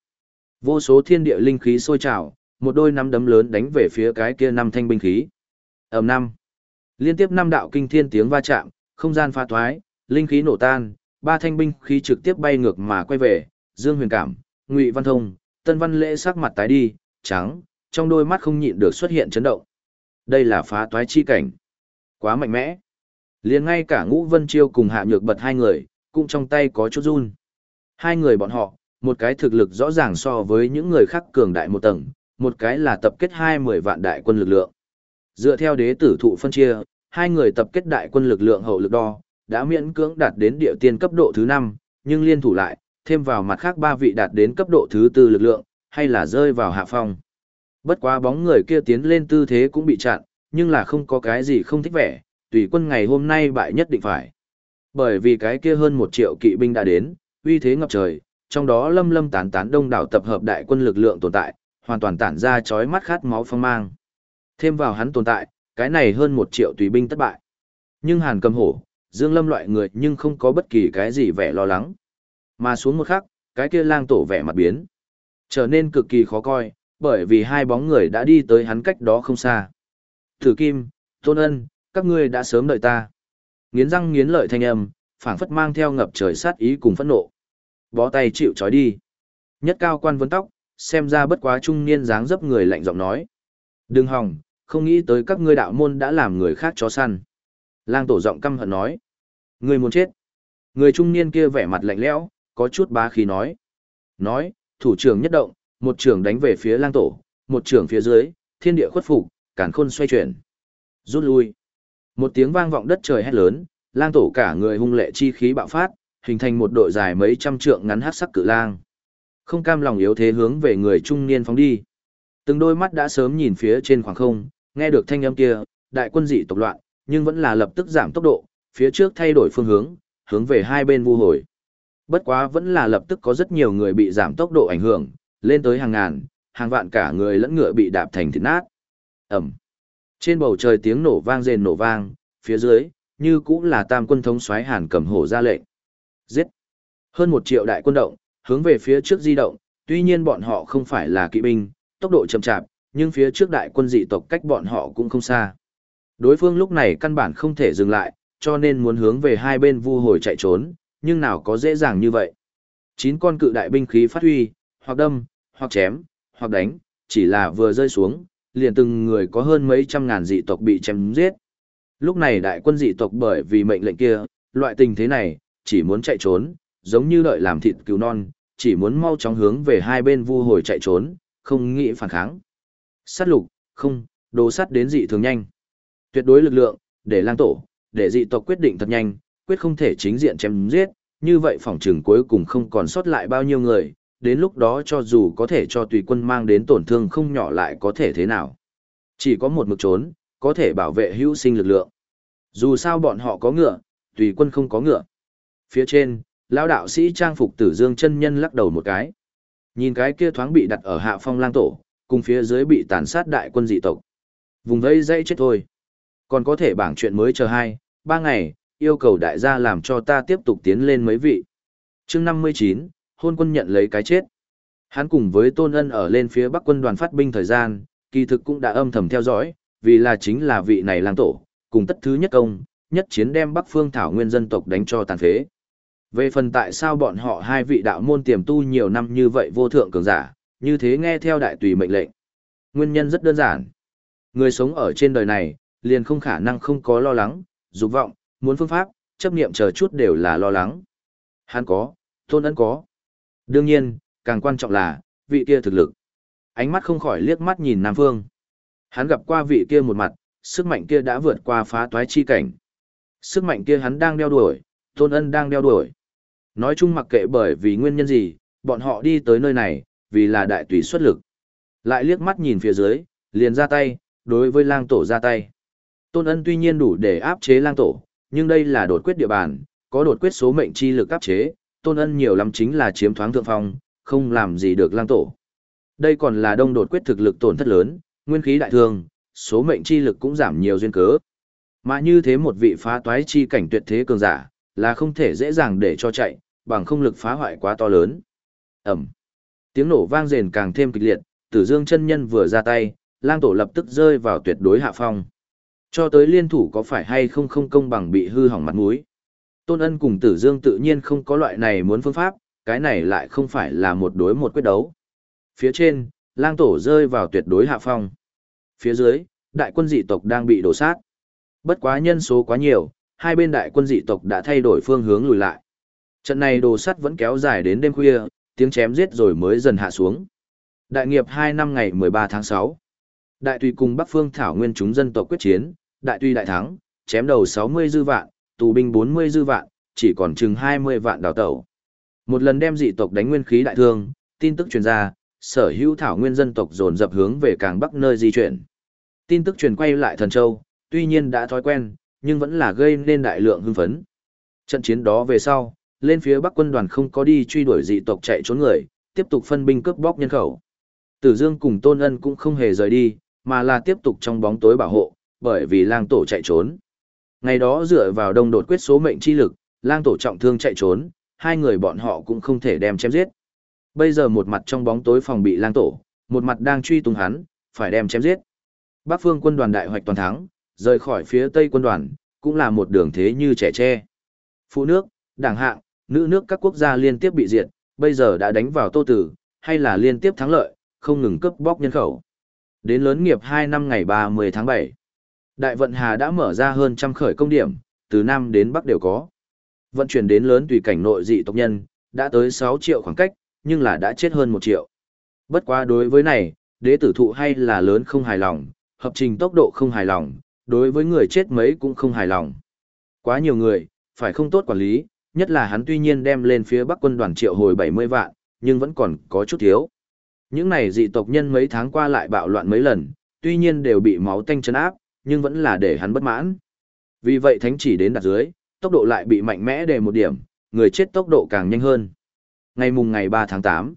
Vô số thiên địa linh khí sôi trào, một đôi nắm đấm lớn đánh về phía cái kia năm thanh binh khí. Ầm năm. Liên tiếp năm đạo kinh thiên tiếng va chạm, không gian pha thoái, linh khí nổ tan, ba thanh binh khí trực tiếp bay ngược mà quay về, Dương Huyền Cảm, Ngụy Văn Thông, Tân Văn Lễ sắc mặt tái đi, trắng, trong đôi mắt không nhịn được xuất hiện chấn động. Đây là phá toái chi cảnh. Quá mạnh mẽ. Liền ngay cả Ngũ Vân Chiêu cùng Hạ Nhược Bật hai người, cũng trong tay có chút run. Hai người bọn họ, một cái thực lực rõ ràng so với những người khác cường đại một tầng, một cái là tập kết hai mười vạn đại quân lực lượng. Dựa theo đế tử thụ phân chia, hai người tập kết đại quân lực lượng hậu lực đo, đã miễn cưỡng đạt đến địa tiên cấp độ thứ năm nhưng liên thủ lại, thêm vào mặt khác ba vị đạt đến cấp độ thứ tư lực lượng, hay là rơi vào hạ phong. Bất quá bóng người kia tiến lên tư thế cũng bị chặn, nhưng là không có cái gì không thích vẻ, tùy quân ngày hôm nay bại nhất định phải. Bởi vì cái kia hơn một triệu kỵ binh đã đến, uy thế ngập trời, trong đó lâm lâm tán tán đông đảo tập hợp đại quân lực lượng tồn tại, hoàn toàn tản ra chói mắt khát máu phong mang. Thêm vào hắn tồn tại, cái này hơn một triệu tùy binh thất bại. Nhưng Hàn cầm hổ, Dương Lâm loại người nhưng không có bất kỳ cái gì vẻ lo lắng. Mà xuống một khắc, cái kia lang tổ vẻ mặt biến. Trở nên cực kỳ khó coi, bởi vì hai bóng người đã đi tới hắn cách đó không xa. Thử Kim, Tôn Ân, các ngươi đã sớm đợi ta. Nghiến răng nghiến lợi thanh âm, phảng phất mang theo ngập trời sát ý cùng phẫn nộ. Bó tay chịu trói đi. Nhất cao quan vấn tóc, xem ra bất quá trung niên dáng dấp người lạnh giọng nói. Đừng hỏng không nghĩ tới các ngươi đạo môn đã làm người khác chó săn. Lang tổ giọng căm hận nói. Người muốn chết. Người trung niên kia vẻ mặt lạnh lẽo, có chút bá khí nói. Nói, thủ trưởng nhất động, một trưởng đánh về phía lang tổ, một trưởng phía dưới, thiên địa khuất phục, cản khôn xoay chuyển. Rút lui. Một tiếng vang vọng đất trời hét lớn, lang tổ cả người hung lệ chi khí bạo phát, hình thành một đội dài mấy trăm trượng ngắn hát sắc cự lang. Không cam lòng yếu thế hướng về người trung niên phóng đi. Từng đôi mắt đã sớm nhìn phía trên khoảng không, nghe được thanh âm kia, đại quân dị tộc loạn, nhưng vẫn là lập tức giảm tốc độ, phía trước thay đổi phương hướng, hướng về hai bên vu hồi. Bất quá vẫn là lập tức có rất nhiều người bị giảm tốc độ ảnh hưởng, lên tới hàng ngàn, hàng vạn cả người lẫn ngựa bị đạp thành thịt nát. Ẩm. Trên bầu trời tiếng nổ vang rền nổ vang, phía dưới, như cũng là tam quân thống soái hàn cầm hổ ra lệnh. Giết. Hơn một triệu đại quân động, hướng về phía trước di động, tuy nhiên bọn họ không phải là kỵ binh, tốc độ chậm chạp, nhưng phía trước đại quân dị tộc cách bọn họ cũng không xa. Đối phương lúc này căn bản không thể dừng lại, cho nên muốn hướng về hai bên vu hồi chạy trốn, nhưng nào có dễ dàng như vậy. Chín con cự đại binh khí phát huy, hoặc đâm, hoặc chém, hoặc đánh, chỉ là vừa rơi xuống, liền từng người có hơn mấy trăm ngàn dị tộc bị chém giết. Lúc này đại quân dị tộc bởi vì mệnh lệnh kia, loại tình thế này, chỉ muốn chạy trốn, giống như đợi làm thịt cứu non, chỉ muốn mau chóng hướng về hai bên vu hồi chạy trốn, không nghĩ phản kháng. Sát lục, không, đồ sát đến dị thường nhanh. Tuyệt đối lực lượng, để lang tổ, để dị tộc quyết định thật nhanh, quyết không thể chính diện chém giết, như vậy phỏng trừng cuối cùng không còn sót lại bao nhiêu người, đến lúc đó cho dù có thể cho tùy quân mang đến tổn thương không nhỏ lại có thể thế nào. Chỉ có một mực trốn, có thể bảo vệ hữu sinh lực lượng. Dù sao bọn họ có ngựa, tùy quân không có ngựa. Phía trên, lão đạo sĩ trang phục tử dương chân nhân lắc đầu một cái. Nhìn cái kia thoáng bị đặt ở hạ phong lang tổ, cùng phía dưới bị tàn sát đại quân dị tộc. Vùng vây dây chết thôi. Còn có thể bảng chuyện mới chờ hai, ba ngày, yêu cầu đại gia làm cho ta tiếp tục tiến lên mấy vị. chương 59, hôn quân nhận lấy cái chết. Hắn cùng với Tôn Ân ở lên phía Bắc quân đoàn phát binh thời gian, kỳ thực cũng đã âm thầm theo dõi, vì là chính là vị này lang tổ, cùng tất thứ nhất công, nhất chiến đem Bắc phương thảo nguyên dân tộc đánh cho tàn phế. Về phần tại sao bọn họ hai vị đạo môn tiềm tu nhiều năm như vậy vô thượng cường giả, như thế nghe theo đại tùy mệnh lệnh. Nguyên nhân rất đơn giản. Người sống ở trên đời này, liền không khả năng không có lo lắng, dục vọng, muốn phương pháp, chấp niệm chờ chút đều là lo lắng. Hắn có, tôn ấn có. Đương nhiên, càng quan trọng là, vị kia thực lực. Ánh mắt không khỏi liếc mắt nhìn Nam Phương. Hắn gặp qua vị kia một mặt, sức mạnh kia đã vượt qua phá toái chi cảnh. Sức mạnh kia hắn đang đeo đuổi, tôn ân đang đeo đuổi. Nói chung mặc kệ bởi vì nguyên nhân gì, bọn họ đi tới nơi này, vì là đại tùy xuất lực. Lại liếc mắt nhìn phía dưới, liền ra tay, đối với lang tổ ra tay. Tôn ân tuy nhiên đủ để áp chế lang tổ, nhưng đây là đột quyết địa bàn, có đột quyết số mệnh chi lực áp chế, tôn ân nhiều lắm chính là chiếm thoáng thượng phong, không làm gì được lang tổ. Đây còn là đông đột quyết thực lực tổn thất lớn, nguyên khí đại thương, số mệnh chi lực cũng giảm nhiều duyên cớ. Mà như thế một vị phá toái chi cảnh tuyệt thế cường giả, là không thể dễ dàng để cho chạy, bằng không lực phá hoại quá to lớn. Ẩm. Tiếng nổ vang rền càng thêm kịch liệt, Tử Dương chân nhân vừa ra tay, lang tổ lập tức rơi vào tuyệt đối hạ phong. Cho tới liên thủ có phải hay không không công bằng bị hư hỏng mặt mũi. Tôn Ân cùng Tử Dương tự nhiên không có loại này muốn phương pháp, cái này lại không phải là một đối một quyết đấu. Phía trên, lang tổ rơi vào tuyệt đối hạ phong. Phía dưới, đại quân dị tộc đang bị đổ sát. Bất quá nhân số quá nhiều, hai bên đại quân dị tộc đã thay đổi phương hướng lùi lại. Trận này đồ sắt vẫn kéo dài đến đêm khuya, tiếng chém giết rồi mới dần hạ xuống. Đại nghiệp 2 năm ngày 13 tháng 6. Đại tùy cùng Bắc Phương Thảo Nguyên chúng dân tộc quyết chiến, đại tùy đại thắng, chém đầu 60 dư vạn, tù binh 40 dư vạn, chỉ còn chừng 20 vạn đào tẩu. Một lần đem dị tộc đánh nguyên khí đại thương, tin tức truyền ra, sở hữu thảo nguyên dân tộc dồn dập hướng về càng bắc nơi di chuyển. Tin tức truyền quay lại Thần Châu, tuy nhiên đã thói quen, nhưng vẫn là gây nên đại lượng hưng phấn. Trận chiến đó về sau, lên phía Bắc quân đoàn không có đi truy đuổi dị tộc chạy trốn người, tiếp tục phân binh cướp bóc nhân khẩu. Tử Dương cùng Tôn Ân cũng không hề rời đi, mà là tiếp tục trong bóng tối bảo hộ, bởi vì lang tổ chạy trốn. Ngày đó dựa vào đông đột quyết số mệnh chi lực, lang tổ trọng thương chạy trốn, hai người bọn họ cũng không thể đem chém giết. Bây giờ một mặt trong bóng tối phòng bị lang tổ, một mặt đang truy tung hắn, phải đem chém giết. Bắc phương quân đoàn đại hoạch toàn thắng, rời khỏi phía tây quân đoàn, cũng là một đường thế như trẻ tre. Phụ nước, đảng hạng, nữ nước các quốc gia liên tiếp bị diệt, bây giờ đã đánh vào tô tử, hay là liên tiếp thắng lợi, không ngừng cướp bóc nhân khẩu. Đến lớn nghiệp 2 năm ngày 30 tháng 7. Đại vận Hà đã mở ra hơn trăm khởi công điểm, từ Nam đến Bắc đều có. Vận chuyển đến lớn tùy cảnh nội dị tộc nhân, đã tới 6 triệu khoảng cách, nhưng là đã chết hơn 1 triệu. Bất quá đối với này, đế tử thụ hay là lớn không hài lòng, hợp trình tốc độ không hài lòng, đối với người chết mấy cũng không hài lòng. Quá nhiều người, phải không tốt quản lý, nhất là hắn tuy nhiên đem lên phía Bắc quân đoàn triệu hồi 70 vạn, nhưng vẫn còn có chút thiếu. Những này dị tộc nhân mấy tháng qua lại bạo loạn mấy lần, tuy nhiên đều bị máu tanh chấn áp, nhưng vẫn là để hắn bất mãn. Vì vậy thánh chỉ đến đặt dưới, tốc độ lại bị mạnh mẽ để một điểm, người chết tốc độ càng nhanh hơn. Ngày mùng ngày 3 tháng 8,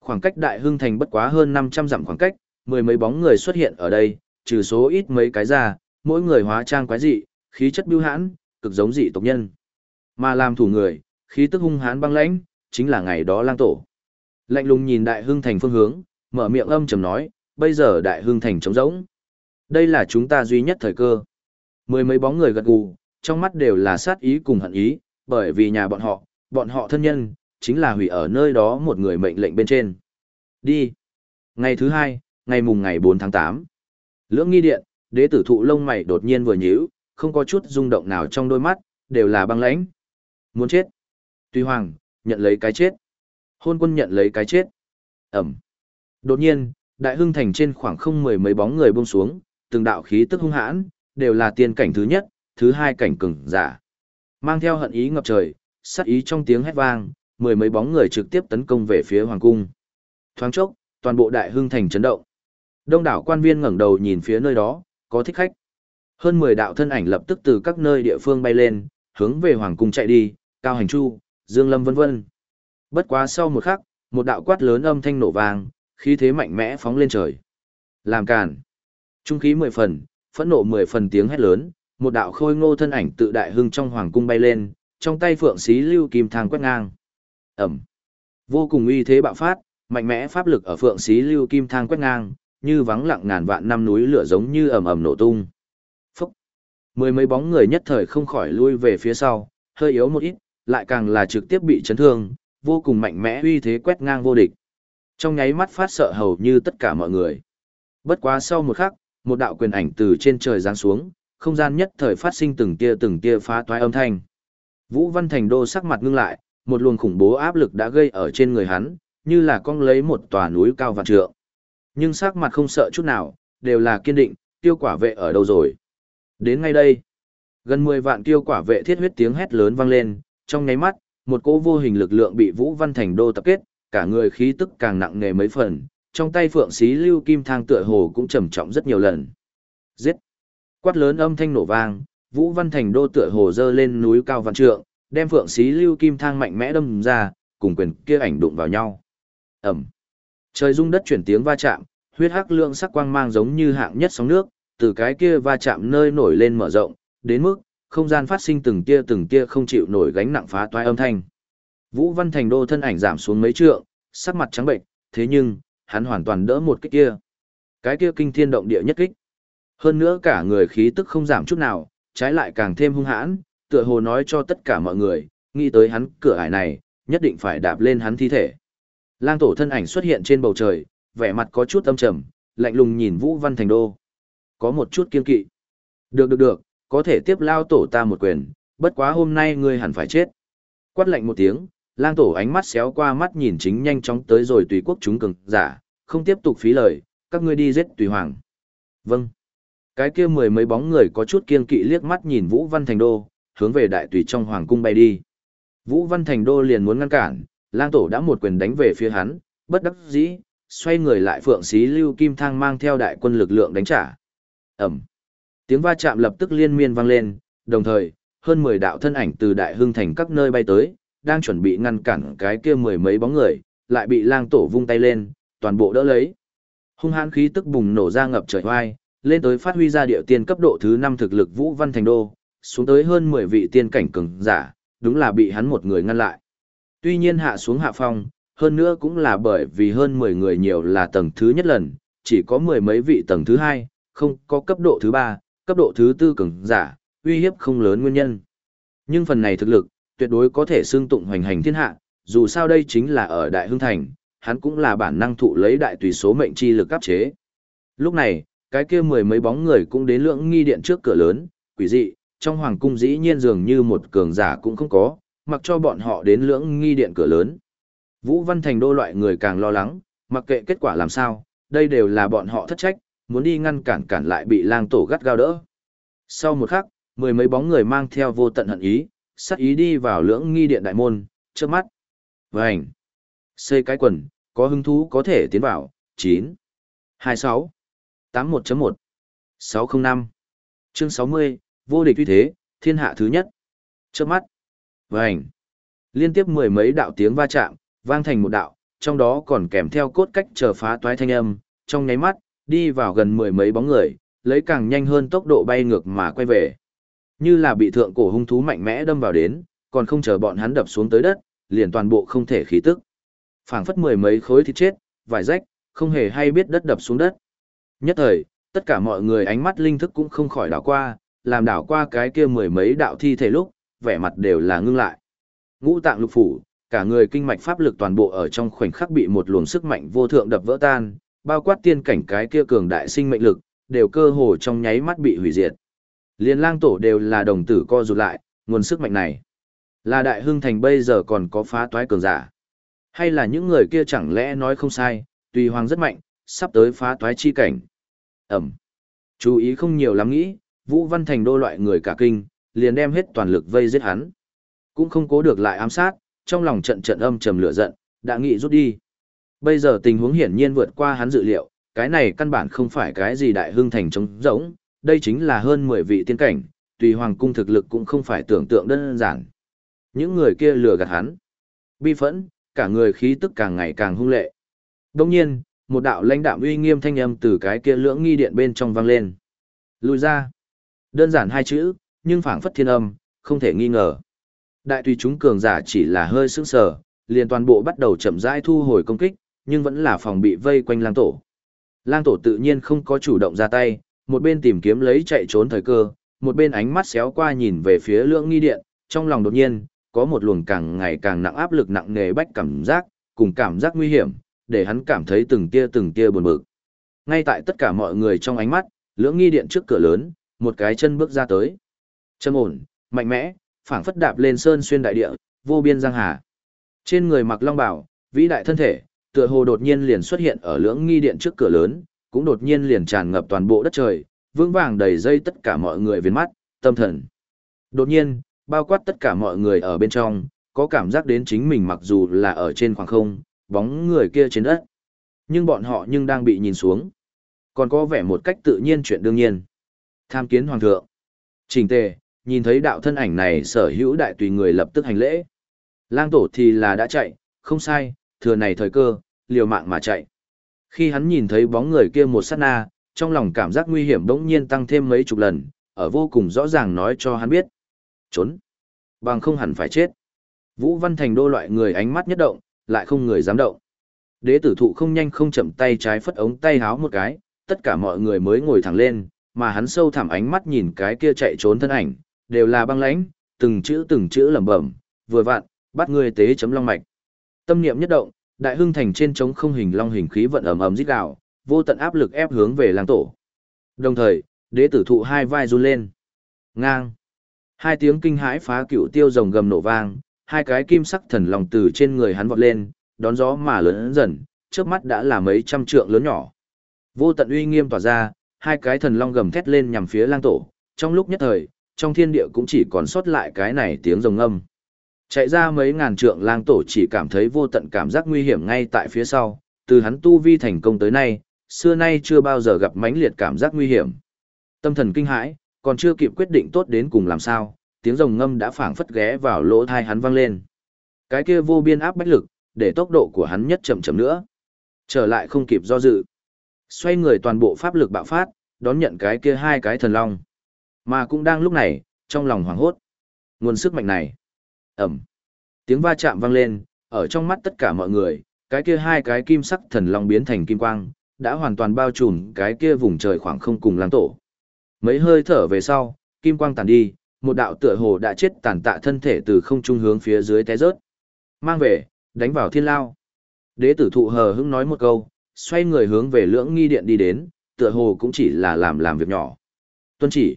khoảng cách đại hưng thành bất quá hơn 500 dặm khoảng cách, mười mấy bóng người xuất hiện ở đây, trừ số ít mấy cái ra, mỗi người hóa trang quái dị, khí chất biêu hãn, cực giống dị tộc nhân. Mà làm thủ người, khí tức hung hãn băng lãnh, chính là ngày đó lang tổ. Lạnh lùng nhìn đại hưng thành phương hướng, mở miệng âm trầm nói, bây giờ đại hưng thành trống rỗng. Đây là chúng ta duy nhất thời cơ. Mười mấy bóng người gật gù, trong mắt đều là sát ý cùng hận ý, bởi vì nhà bọn họ, bọn họ thân nhân, chính là hủy ở nơi đó một người mệnh lệnh bên trên. Đi. Ngày thứ hai, ngày mùng ngày 4 tháng 8. Lưỡng nghi điện, đế tử thụ lông mày đột nhiên vừa nhíu, không có chút rung động nào trong đôi mắt, đều là băng lãnh. Muốn chết. Tuy hoàng, nhận lấy cái chết. Hôn quân nhận lấy cái chết. Ẩm. Đột nhiên, đại hưng thành trên khoảng không mười mấy bóng người buông xuống, từng đạo khí tức hung hãn, đều là tiên cảnh thứ nhất, thứ hai cảnh cường giả. Mang theo hận ý ngập trời, sát ý trong tiếng hét vang, mười mấy bóng người trực tiếp tấn công về phía hoàng cung. Thoáng chốc, toàn bộ đại hưng thành chấn động. Đông đảo quan viên ngẩng đầu nhìn phía nơi đó, có thích khách. Hơn 10 đạo thân ảnh lập tức từ các nơi địa phương bay lên, hướng về hoàng cung chạy đi, Cao Hành Chu, Dương Lâm vân vân. Bất quá sau một khắc, một đạo quát lớn âm thanh nổ vang, khí thế mạnh mẽ phóng lên trời. Làm cản. Trung khí mười phần, phẫn nộ mười phần tiếng hét lớn, một đạo khôi ngô thân ảnh tự đại hưng trong hoàng cung bay lên, trong tay phượng xí lưu kim thang quét ngang. Ẩm. Vô cùng uy thế bạo phát, mạnh mẽ pháp lực ở phượng xí lưu kim thang quét ngang, như vắng lặng ngàn vạn năm núi lửa giống như ầm ầm nổ tung. Phúc. Mười mấy bóng người nhất thời không khỏi lui về phía sau, hơi yếu một ít, lại càng là trực tiếp bị chấn thương, vô cùng mạnh mẽ uy thế quét ngang vô địch. Trong nháy mắt phát sợ hầu như tất cả mọi người. Bất quá sau một khắc, một đạo quyền ảnh từ trên trời giáng xuống, không gian nhất thời phát sinh từng tia từng tia phá toái âm thanh. Vũ Văn Thành Đô sắc mặt ngưng lại, một luồng khủng bố áp lực đã gây ở trên người hắn, như là cong lấy một tòa núi cao vạn trượng. Nhưng sắc mặt không sợ chút nào, đều là kiên định, tiêu quả vệ ở đâu rồi. Đến ngay đây, gần 10 vạn tiêu quả vệ thiết huyết tiếng hét lớn vang lên, trong nháy mắt, một cỗ vô hình lực lượng bị Vũ Văn Thành Đô tập kết, cả người khí tức càng nặng nề mấy phần, trong tay phượng xí lưu kim thang tựa hồ cũng trầm trọng rất nhiều lần. Giết! Quát lớn âm thanh nổ vang, Vũ Văn Thành Đô tựa hồ dơ lên núi cao văn trượng, đem phượng xí lưu kim thang mạnh mẽ đâm ra, cùng quyền kia ảnh đụng vào nhau. Ẩm! Trời rung đất chuyển tiếng va chạm, huyết hắc lượng sắc quang mang giống như hạng nhất sóng nước, từ cái kia va chạm nơi nổi lên mở rộng, đến mức không gian phát sinh từng tia từng tia không chịu nổi gánh nặng phá toái âm thanh. Vũ Văn Thành đô thân ảnh giảm xuống mấy trượng, sắc mặt trắng bệnh, thế nhưng, hắn hoàn toàn đỡ một kích kia. Cái kia kinh thiên động địa nhất kích. Hơn nữa cả người khí tức không giảm chút nào, trái lại càng thêm hung hãn, tựa hồ nói cho tất cả mọi người, nghĩ tới hắn cửa ải này, nhất định phải đạp lên hắn thi thể. Lang tổ thân ảnh xuất hiện trên bầu trời, vẻ mặt có chút âm trầm, lạnh lùng nhìn Vũ Văn Thành đô. Có một chút kiên kỵ. Được được được, có thể tiếp lao tổ ta một quyền, bất quá hôm nay ngươi hẳn phải chết. Quát lạnh một tiếng, lang tổ ánh mắt xéo qua mắt nhìn chính nhanh chóng tới rồi tùy quốc chúng cường giả, không tiếp tục phí lời, các ngươi đi giết tùy hoàng. Vâng. Cái kia mười mấy bóng người có chút kiên kỵ liếc mắt nhìn Vũ Văn Thành Đô, hướng về đại tùy trong hoàng cung bay đi. Vũ Văn Thành Đô liền muốn ngăn cản, lang tổ đã một quyền đánh về phía hắn, bất đắc dĩ, xoay người lại phượng xí lưu kim thang mang theo đại quân lực lượng đánh trả. Ẩm. Tiếng va chạm lập tức liên miên vang lên, đồng thời, hơn 10 đạo thân ảnh từ đại hưng thành các nơi bay tới, đang chuẩn bị ngăn cản cái kia mười mấy bóng người, lại bị lang tổ vung tay lên, toàn bộ đỡ lấy. Hung hãn khí tức bùng nổ ra ngập trời hoai, lên tới phát huy ra địa tiên cấp độ thứ 5 thực lực Vũ Văn Thành Đô, xuống tới hơn 10 vị tiên cảnh cường giả, đúng là bị hắn một người ngăn lại. Tuy nhiên hạ xuống hạ phong, hơn nữa cũng là bởi vì hơn 10 người nhiều là tầng thứ nhất lần, chỉ có mười mấy vị tầng thứ hai, không có cấp độ thứ ba, cấp độ thứ tư cường giả, uy hiếp không lớn nguyên nhân. Nhưng phần này thực lực, tuyệt đối có thể xương tụng hoành hành thiên hạ, dù sao đây chính là ở Đại Hưng Thành, hắn cũng là bản năng thụ lấy đại tùy số mệnh chi lực áp chế. Lúc này, cái kia mười mấy bóng người cũng đến lượng nghi điện trước cửa lớn, quỷ dị, trong hoàng cung dĩ nhiên dường như một cường giả cũng không có, mặc cho bọn họ đến lưỡng nghi điện cửa lớn. Vũ Văn Thành đô loại người càng lo lắng, mặc kệ kết quả làm sao, đây đều là bọn họ thất trách, muốn đi ngăn cản cản lại bị lang tổ gắt gao đỡ. Sau một khắc, mười mấy bóng người mang theo vô tận hận ý, sát ý đi vào lưỡng nghi điện đại môn, trước mắt. Vânh! Xây cái quần, có hứng thú có thể tiến vào, 9, 26, 81.1, 605. Chương 60, vô địch uy thế, thiên hạ thứ nhất. Trước mắt. Vânh! Liên tiếp mười mấy đạo tiếng va chạm, vang thành một đạo, trong đó còn kèm theo cốt cách chờ phá toái thanh âm, trong nháy mắt, đi vào gần mười mấy bóng người, lấy càng nhanh hơn tốc độ bay ngược mà quay về. Như là bị thượng cổ hung thú mạnh mẽ đâm vào đến, còn không chờ bọn hắn đập xuống tới đất, liền toàn bộ không thể khí tức. Phảng phất mười mấy khối thịt chết, vải rách, không hề hay biết đất đập xuống đất. Nhất thời, tất cả mọi người ánh mắt linh thức cũng không khỏi đảo qua, làm đảo qua cái kia mười mấy đạo thi thể lúc, vẻ mặt đều là ngưng lại. Ngũ tạng lục phủ, cả người kinh mạch pháp lực toàn bộ ở trong khoảnh khắc bị một luồng sức mạnh vô thượng đập vỡ tan, bao quát tiên cảnh cái kia cường đại sinh mệnh lực, đều cơ hồ trong nháy mắt bị hủy diệt. Liên lang tổ đều là đồng tử co rụt lại, nguồn sức mạnh này. Là đại hưng thành bây giờ còn có phá toái cường giả. Hay là những người kia chẳng lẽ nói không sai, tùy hoàng rất mạnh, sắp tới phá toái chi cảnh. Ẩm. Chú ý không nhiều lắm nghĩ, Vũ Văn Thành đô loại người cả kinh, liền đem hết toàn lực vây giết hắn. Cũng không cố được lại ám sát, trong lòng trận trận âm trầm lửa giận, đã nghị rút đi. Bây giờ tình huống hiển nhiên vượt qua hắn dự liệu, cái này căn bản không phải cái gì đại hưng thành trống rỗng, đây chính là hơn 10 vị tiên cảnh, tùy hoàng cung thực lực cũng không phải tưởng tượng đơn giản. Những người kia lừa gạt hắn. Bi phẫn, cả người khí tức càng ngày càng hung lệ. Đồng nhiên, một đạo lãnh đạm uy nghiêm thanh âm từ cái kia lưỡng nghi điện bên trong vang lên. Lùi ra. Đơn giản hai chữ, nhưng phảng phất thiên âm, không thể nghi ngờ. Đại tùy chúng cường giả chỉ là hơi sững sờ, liền toàn bộ bắt đầu chậm rãi thu hồi công kích, nhưng vẫn là phòng bị vây quanh lang tổ. Lang tổ tự nhiên không có chủ động ra tay, một bên tìm kiếm lấy chạy trốn thời cơ, một bên ánh mắt xéo qua nhìn về phía lưỡng nghi điện, trong lòng đột nhiên, có một luồng càng ngày càng nặng áp lực nặng nề bách cảm giác, cùng cảm giác nguy hiểm, để hắn cảm thấy từng tia từng tia buồn bực. Ngay tại tất cả mọi người trong ánh mắt, lưỡng nghi điện trước cửa lớn, một cái chân bước ra tới. Chân ổn, mạnh mẽ, phảng phất đạp lên sơn xuyên đại địa, vô biên giang hà. Trên người mặc long bảo, vĩ đại thân thể, tựa hồ đột nhiên liền xuất hiện ở lưỡng nghi điện trước cửa lớn, cũng đột nhiên liền tràn ngập toàn bộ đất trời, vững vàng đầy dây tất cả mọi người viên mắt, tâm thần. Đột nhiên, bao quát tất cả mọi người ở bên trong, có cảm giác đến chính mình mặc dù là ở trên khoảng không, bóng người kia trên đất. Nhưng bọn họ nhưng đang bị nhìn xuống. Còn có vẻ một cách tự nhiên chuyện đương nhiên. Tham kiến hoàng thượng. Trình tề, nhìn thấy đạo thân ảnh này sở hữu đại tùy người lập tức hành lễ. Lang tổ thì là đã chạy, không sai, thừa này thời cơ, liều mạng mà chạy. Khi hắn nhìn thấy bóng người kia một sát na, trong lòng cảm giác nguy hiểm bỗng nhiên tăng thêm mấy chục lần, ở vô cùng rõ ràng nói cho hắn biết. Trốn. Bằng không hẳn phải chết. Vũ Văn Thành đô loại người ánh mắt nhất động, lại không người dám động. Đế tử thụ không nhanh không chậm tay trái phất ống tay háo một cái, tất cả mọi người mới ngồi thẳng lên, mà hắn sâu thẳm ánh mắt nhìn cái kia chạy trốn thân ảnh, đều là băng lãnh, từng chữ từng chữ lẩm bẩm, vừa vặn, bắt người tế chấm long mạch. Tâm niệm nhất động, đại hưng thành trên trống không hình long hình khí vận ầm ầm rít gào, vô tận áp lực ép hướng về lang tổ. Đồng thời, đế tử thụ hai vai run lên. Ngang. Hai tiếng kinh hãi phá cựu tiêu rồng gầm nổ vang, hai cái kim sắc thần lòng từ trên người hắn vọt lên, đón gió mà lớn dần, trước mắt đã là mấy trăm trượng lớn nhỏ. Vô tận uy nghiêm tỏa ra, hai cái thần long gầm thét lên nhằm phía lang tổ, trong lúc nhất thời, trong thiên địa cũng chỉ còn sót lại cái này tiếng rồng âm. Chạy ra mấy ngàn trượng lang tổ chỉ cảm thấy vô tận cảm giác nguy hiểm ngay tại phía sau, từ hắn tu vi thành công tới nay, xưa nay chưa bao giờ gặp mãnh liệt cảm giác nguy hiểm. Tâm thần kinh hãi, còn chưa kịp quyết định tốt đến cùng làm sao, tiếng rồng ngâm đã phảng phất ghé vào lỗ thai hắn vang lên. Cái kia vô biên áp bách lực, để tốc độ của hắn nhất chậm chậm nữa. Trở lại không kịp do dự. Xoay người toàn bộ pháp lực bạo phát, đón nhận cái kia hai cái thần long. Mà cũng đang lúc này, trong lòng hoảng hốt. Nguồn sức mạnh này. Ẩm. Tiếng va chạm vang lên, ở trong mắt tất cả mọi người, cái kia hai cái kim sắc thần long biến thành kim quang, đã hoàn toàn bao trùm cái kia vùng trời khoảng không cùng lang tổ. Mấy hơi thở về sau, kim quang tàn đi, một đạo tựa hồ đã chết tàn tạ thân thể từ không trung hướng phía dưới té rớt. Mang về, đánh vào thiên lao. Đế tử thụ hờ hững nói một câu, xoay người hướng về lưỡng nghi điện đi đến, tựa hồ cũng chỉ là làm làm việc nhỏ. Tuân chỉ.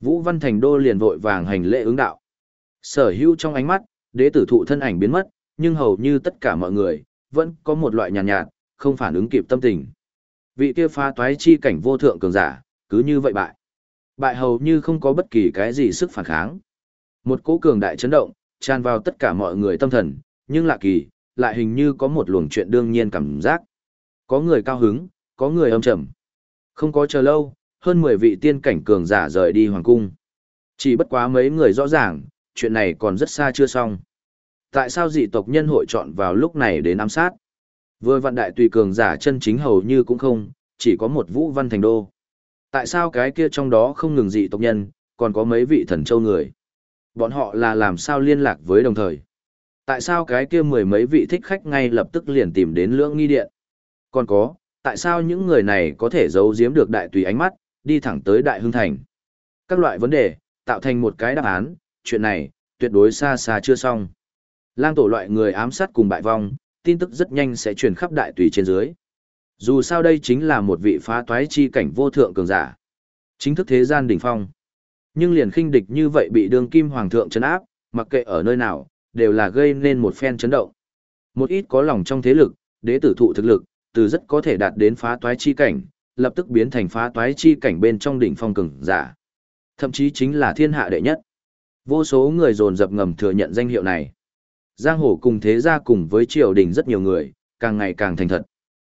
Vũ Văn Thành Đô liền vội vàng hành lễ ứng đạo. Sở hữu trong ánh mắt, đế tử thụ thân ảnh biến mất, nhưng hầu như tất cả mọi người, vẫn có một loại nhàn nhạt, nhạt, không phản ứng kịp tâm tình. Vị kia phá toái chi cảnh vô thượng cường giả, cứ như vậy bại. Bại hầu như không có bất kỳ cái gì sức phản kháng. Một cỗ cường đại chấn động, tràn vào tất cả mọi người tâm thần, nhưng lạ kỳ, lại hình như có một luồng chuyện đương nhiên cảm giác. Có người cao hứng, có người âm trầm. Không có chờ lâu, hơn 10 vị tiên cảnh cường giả rời đi hoàng cung. Chỉ bất quá mấy người rõ ràng, chuyện này còn rất xa chưa xong. Tại sao dị tộc nhân hội chọn vào lúc này đến ám sát? Vừa vạn đại tùy cường giả chân chính hầu như cũng không, chỉ có một vũ văn thành đô. Tại sao cái kia trong đó không ngừng dị tộc nhân, còn có mấy vị thần châu người? Bọn họ là làm sao liên lạc với đồng thời? Tại sao cái kia mười mấy vị thích khách ngay lập tức liền tìm đến lưỡng nghi điện? Còn có, tại sao những người này có thể giấu giếm được đại tùy ánh mắt, đi thẳng tới đại hương thành? Các loại vấn đề, tạo thành một cái đáp án, chuyện này, tuyệt đối xa xa chưa xong. Lang tổ loại người ám sát cùng bại vong, tin tức rất nhanh sẽ truyền khắp đại tùy trên dưới. Dù sao đây chính là một vị phá toái chi cảnh vô thượng cường giả. Chính thức thế gian đỉnh phong. Nhưng liền khinh địch như vậy bị đương kim hoàng thượng chấn áp, mặc kệ ở nơi nào, đều là gây nên một phen chấn động. Một ít có lòng trong thế lực, đế tử thụ thực lực, từ rất có thể đạt đến phá toái chi cảnh, lập tức biến thành phá toái chi cảnh bên trong đỉnh phong cường giả. Thậm chí chính là thiên hạ đệ nhất. Vô số người dồn dập ngầm thừa nhận danh hiệu này. Giang hồ cùng thế gia cùng với triều đình rất nhiều người, càng ngày càng thành thật.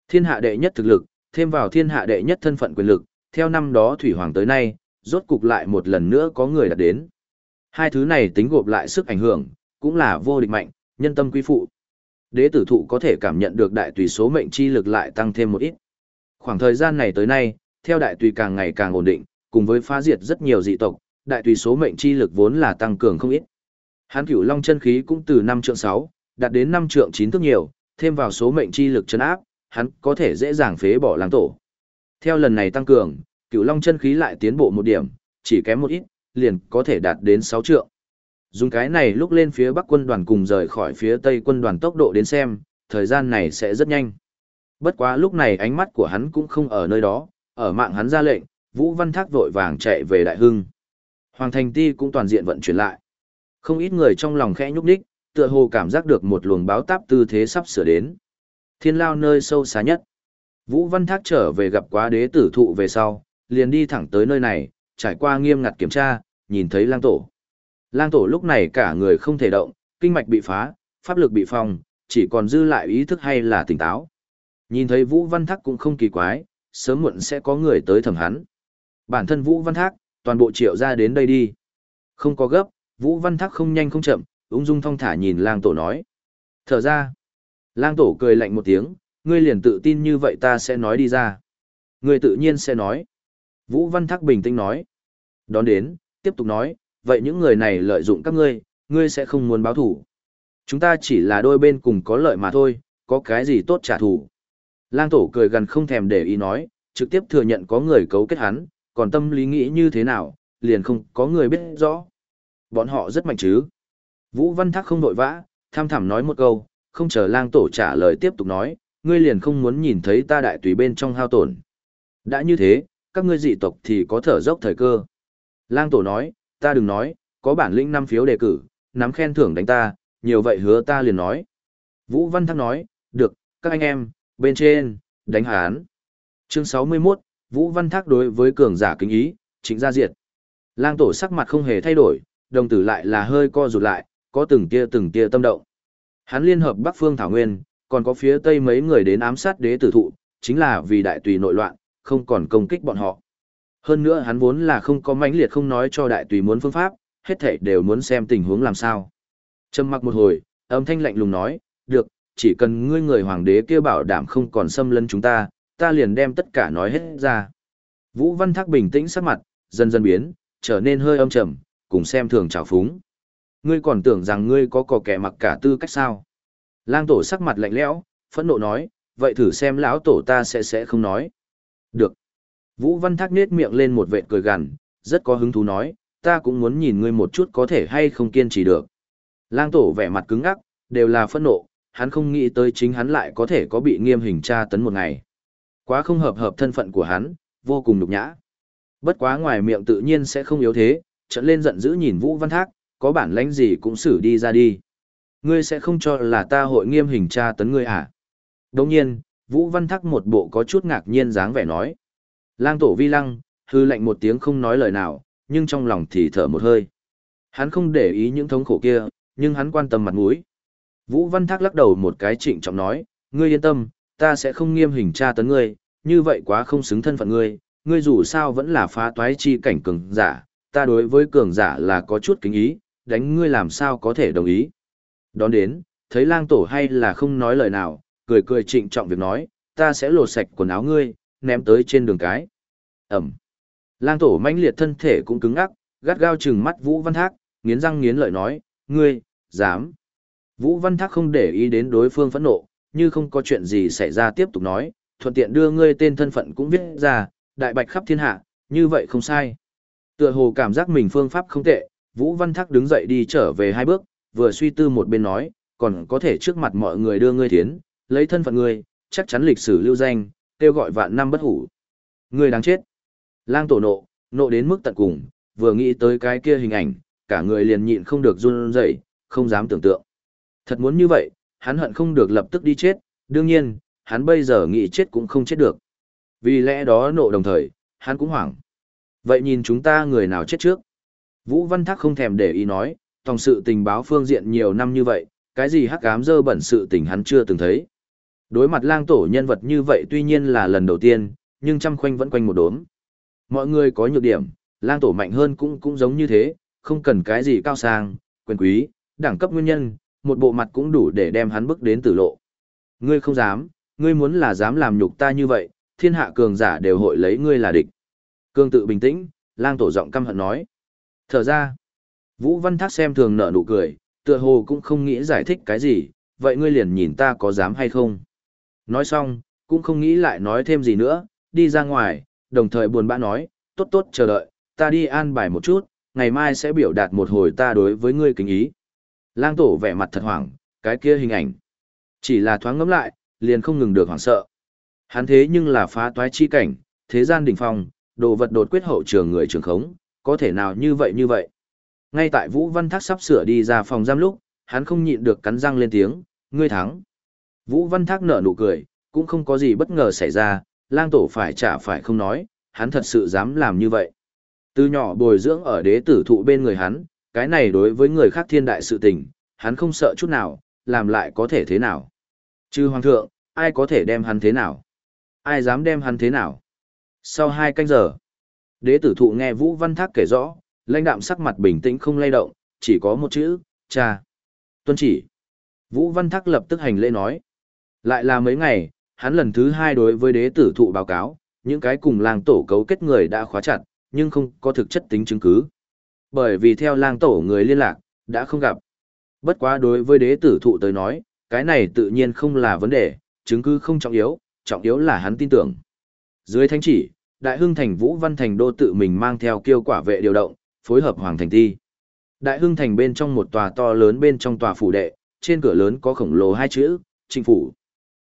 Thiên hạ đệ nhất thực lực, thêm vào thiên hạ đệ nhất thân phận quyền lực, theo năm đó Thủy Hoàng tới nay, rốt cục lại một lần nữa có người đạt đến. Hai thứ này tính gộp lại sức ảnh hưởng, cũng là vô địch mạnh, nhân tâm quý phụ. Đế tử thụ có thể cảm nhận được đại tùy số mệnh chi lực lại tăng thêm một ít. Khoảng thời gian này tới nay, theo đại tùy càng ngày càng ổn định, cùng với phá diệt rất nhiều dị tộc, đại tùy số mệnh chi lực vốn là tăng cường không ít. Hán cửu long chân khí cũng từ 5 trượng 6, đạt đến 5 trượng 9 thước nhiều, thêm vào số mệnh chi lực chân áp, hắn có thể dễ dàng phế bỏ lang tổ. Theo lần này tăng cường, cửu long chân khí lại tiến bộ một điểm, chỉ kém một ít, liền có thể đạt đến 6 trượng. Dùng cái này lúc lên phía bắc quân đoàn cùng rời khỏi phía tây quân đoàn tốc độ đến xem, thời gian này sẽ rất nhanh. Bất quá lúc này ánh mắt của hắn cũng không ở nơi đó, ở mạng hắn ra lệnh, Vũ Văn Thác vội vàng chạy về Đại Hưng. Hoàng Thành Ti cũng toàn diện vận chuyển lại. Không ít người trong lòng khẽ nhúc nhích, tựa hồ cảm giác được một luồng báo táp tư thế sắp sửa đến. Thiên lao nơi sâu xa nhất. Vũ Văn Thác trở về gặp quá đế tử thụ về sau, liền đi thẳng tới nơi này, trải qua nghiêm ngặt kiểm tra, nhìn thấy lang tổ. Lang tổ lúc này cả người không thể động, kinh mạch bị phá, pháp lực bị phong, chỉ còn dư lại ý thức hay là tỉnh táo. Nhìn thấy Vũ Văn Thác cũng không kỳ quái, sớm muộn sẽ có người tới thẩm hắn. Bản thân Vũ Văn Thác, toàn bộ triệu ra đến đây đi. Không có gấp, Vũ Văn Thác không nhanh không chậm, ung dung thong thả nhìn lang tổ nói. Thở ra. Lang tổ cười lạnh một tiếng, ngươi liền tự tin như vậy ta sẽ nói đi ra. Ngươi tự nhiên sẽ nói. Vũ Văn Thác bình tĩnh nói. Đón đến, tiếp tục nói, vậy những người này lợi dụng các ngươi, ngươi sẽ không muốn báo thủ. Chúng ta chỉ là đôi bên cùng có lợi mà thôi, có cái gì tốt trả thù. Lang tổ cười gần không thèm để ý nói, trực tiếp thừa nhận có người cấu kết hắn, còn tâm lý nghĩ như thế nào, liền không có người biết rõ. Bọn họ rất mạnh chứ. Vũ Văn Thác không đội vã, tham thảm nói một câu, không chờ lang tổ trả lời tiếp tục nói, ngươi liền không muốn nhìn thấy ta đại tùy bên trong hao tổn. Đã như thế, các ngươi dị tộc thì có thở dốc thời cơ. Lang tổ nói, ta đừng nói, có bản lĩnh năm phiếu đề cử, nắm khen thưởng đánh ta, nhiều vậy hứa ta liền nói. Vũ Văn Thác nói, được, các anh em, bên trên, đánh hán. Chương 61, Vũ Văn Thác đối với cường giả kính ý, chính ra diệt. Lang tổ sắc mặt không hề thay đổi, đồng tử lại là hơi co rụt lại, có từng tia từng tia tâm động. Hắn liên hợp Bắc Phương Thảo Nguyên, còn có phía Tây mấy người đến ám sát đế tử thụ, chính là vì đại tùy nội loạn, không còn công kích bọn họ. Hơn nữa hắn vốn là không có mãnh liệt không nói cho đại tùy muốn phương pháp, hết thảy đều muốn xem tình huống làm sao. Trầm mặc một hồi, âm thanh lạnh lùng nói, được, chỉ cần ngươi người hoàng đế kia bảo đảm không còn xâm lấn chúng ta, ta liền đem tất cả nói hết ra. Vũ Văn Thác bình tĩnh sắc mặt, dần dần biến, trở nên hơi âm trầm, cùng xem thường trào phúng. Ngươi còn tưởng rằng ngươi có cò kẻ mặc cả tư cách sao? Lang tổ sắc mặt lạnh lẽo, phẫn nộ nói, vậy thử xem lão tổ ta sẽ sẽ không nói. Được. Vũ Văn Thác nết miệng lên một vệt cười gằn, rất có hứng thú nói, ta cũng muốn nhìn ngươi một chút có thể hay không kiên trì được. Lang tổ vẻ mặt cứng ngắc, đều là phẫn nộ, hắn không nghĩ tới chính hắn lại có thể có bị nghiêm hình tra tấn một ngày. Quá không hợp hợp thân phận của hắn, vô cùng nhục nhã. Bất quá ngoài miệng tự nhiên sẽ không yếu thế, trận lên giận dữ nhìn Vũ Văn Thác, có bản lãnh gì cũng xử đi ra đi. Ngươi sẽ không cho là ta hội nghiêm hình tra tấn ngươi à? Đồng nhiên, Vũ Văn Thác một bộ có chút ngạc nhiên dáng vẻ nói. Lang tổ vi lăng, hư lạnh một tiếng không nói lời nào, nhưng trong lòng thì thở một hơi. Hắn không để ý những thống khổ kia, nhưng hắn quan tâm mặt mũi. Vũ Văn Thác lắc đầu một cái trịnh trọng nói, ngươi yên tâm, ta sẽ không nghiêm hình tra tấn ngươi, như vậy quá không xứng thân phận ngươi, ngươi dù sao vẫn là phá toái chi cảnh cường giả, ta đối với cường giả là có chút kính ý, đánh ngươi làm sao có thể đồng ý. Đón đến, thấy lang tổ hay là không nói lời nào, cười cười trịnh trọng việc nói, ta sẽ lột sạch quần áo ngươi, ném tới trên đường cái. Ẩm. Lang tổ mãnh liệt thân thể cũng cứng ngắc, gắt gao chừng mắt Vũ Văn Thác, nghiến răng nghiến lợi nói, ngươi, dám. Vũ Văn Thác không để ý đến đối phương phẫn nộ, như không có chuyện gì xảy ra tiếp tục nói, thuận tiện đưa ngươi tên thân phận cũng viết ra, đại bạch khắp thiên hạ, như vậy không sai. Tựa hồ cảm giác mình phương pháp không tệ, Vũ Văn Thác đứng dậy đi trở về hai bước, vừa suy tư một bên nói, còn có thể trước mặt mọi người đưa ngươi tiến, lấy thân phận ngươi, chắc chắn lịch sử lưu danh, kêu gọi vạn năm bất hủ. Ngươi đáng chết. Lang tổ nộ, nộ đến mức tận cùng, vừa nghĩ tới cái kia hình ảnh, cả người liền nhịn không được run rẩy, không dám tưởng tượng. Thật muốn như vậy, hắn hận không được lập tức đi chết, đương nhiên, hắn bây giờ nghĩ chết cũng không chết được. Vì lẽ đó nộ đồng thời, hắn cũng hoảng. Vậy nhìn chúng ta người nào chết trước? Vũ Văn Thác không thèm để ý nói, tòng sự tình báo phương diện nhiều năm như vậy, cái gì hắc ám dơ bẩn sự tình hắn chưa từng thấy. Đối mặt lang tổ nhân vật như vậy tuy nhiên là lần đầu tiên, nhưng trăm khoanh vẫn quanh một đốm. Mọi người có nhược điểm, lang tổ mạnh hơn cũng cũng giống như thế, không cần cái gì cao sang, quyền quý, đẳng cấp nguyên nhân, một bộ mặt cũng đủ để đem hắn bước đến tử lộ. Ngươi không dám, ngươi muốn là dám làm nhục ta như vậy, thiên hạ cường giả đều hội lấy ngươi là địch. Cương tự bình tĩnh, lang tổ giọng căm hận nói. Thở ra, Vũ Văn Thác xem thường nở nụ cười, tựa hồ cũng không nghĩ giải thích cái gì, vậy ngươi liền nhìn ta có dám hay không. Nói xong, cũng không nghĩ lại nói thêm gì nữa, đi ra ngoài, đồng thời buồn bã nói, tốt tốt chờ đợi, ta đi an bài một chút, ngày mai sẽ biểu đạt một hồi ta đối với ngươi kính ý. Lang tổ vẻ mặt thật hoảng, cái kia hình ảnh. Chỉ là thoáng ngẫm lại, liền không ngừng được hoảng sợ. Hắn thế nhưng là phá toái chi cảnh, thế gian đỉnh phong, đồ vật đột quyết hậu trường người trường khống, có thể nào như vậy như vậy. Ngay tại Vũ Văn Thác sắp sửa đi ra phòng giam lúc, hắn không nhịn được cắn răng lên tiếng, ngươi thắng. Vũ Văn Thác nở nụ cười, cũng không có gì bất ngờ xảy ra, lang tổ phải trả phải không nói, hắn thật sự dám làm như vậy. Từ nhỏ bồi dưỡng ở đế tử thụ bên người hắn, cái này đối với người khác thiên đại sự tình, hắn không sợ chút nào, làm lại có thể thế nào. Chứ hoàng thượng, ai có thể đem hắn thế nào? Ai dám đem hắn thế nào? Sau hai canh giờ, đế tử thụ nghe Vũ Văn Thác kể rõ, lãnh đạm sắc mặt bình tĩnh không lay động, chỉ có một chữ, cha. Tuân chỉ. Vũ Văn Thác lập tức hành lễ nói. Lại là mấy ngày, hắn lần thứ hai đối với đế tử thụ báo cáo, những cái cùng làng tổ cấu kết người đã khóa chặt, nhưng không có thực chất tính chứng cứ. Bởi vì theo lang tổ người liên lạc, đã không gặp. Bất quá đối với đế tử thụ tới nói, cái này tự nhiên không là vấn đề, chứng cứ không trọng yếu, trọng yếu là hắn tin tưởng. Dưới thánh chỉ, Đại Hưng Thành Vũ Văn Thành đô tự mình mang theo kiêu quả vệ điều động, phối hợp Hoàng Thành Ti. Đại Hưng Thành bên trong một tòa to lớn bên trong tòa phủ đệ, trên cửa lớn có khổng lồ hai chữ, Trinh Phủ.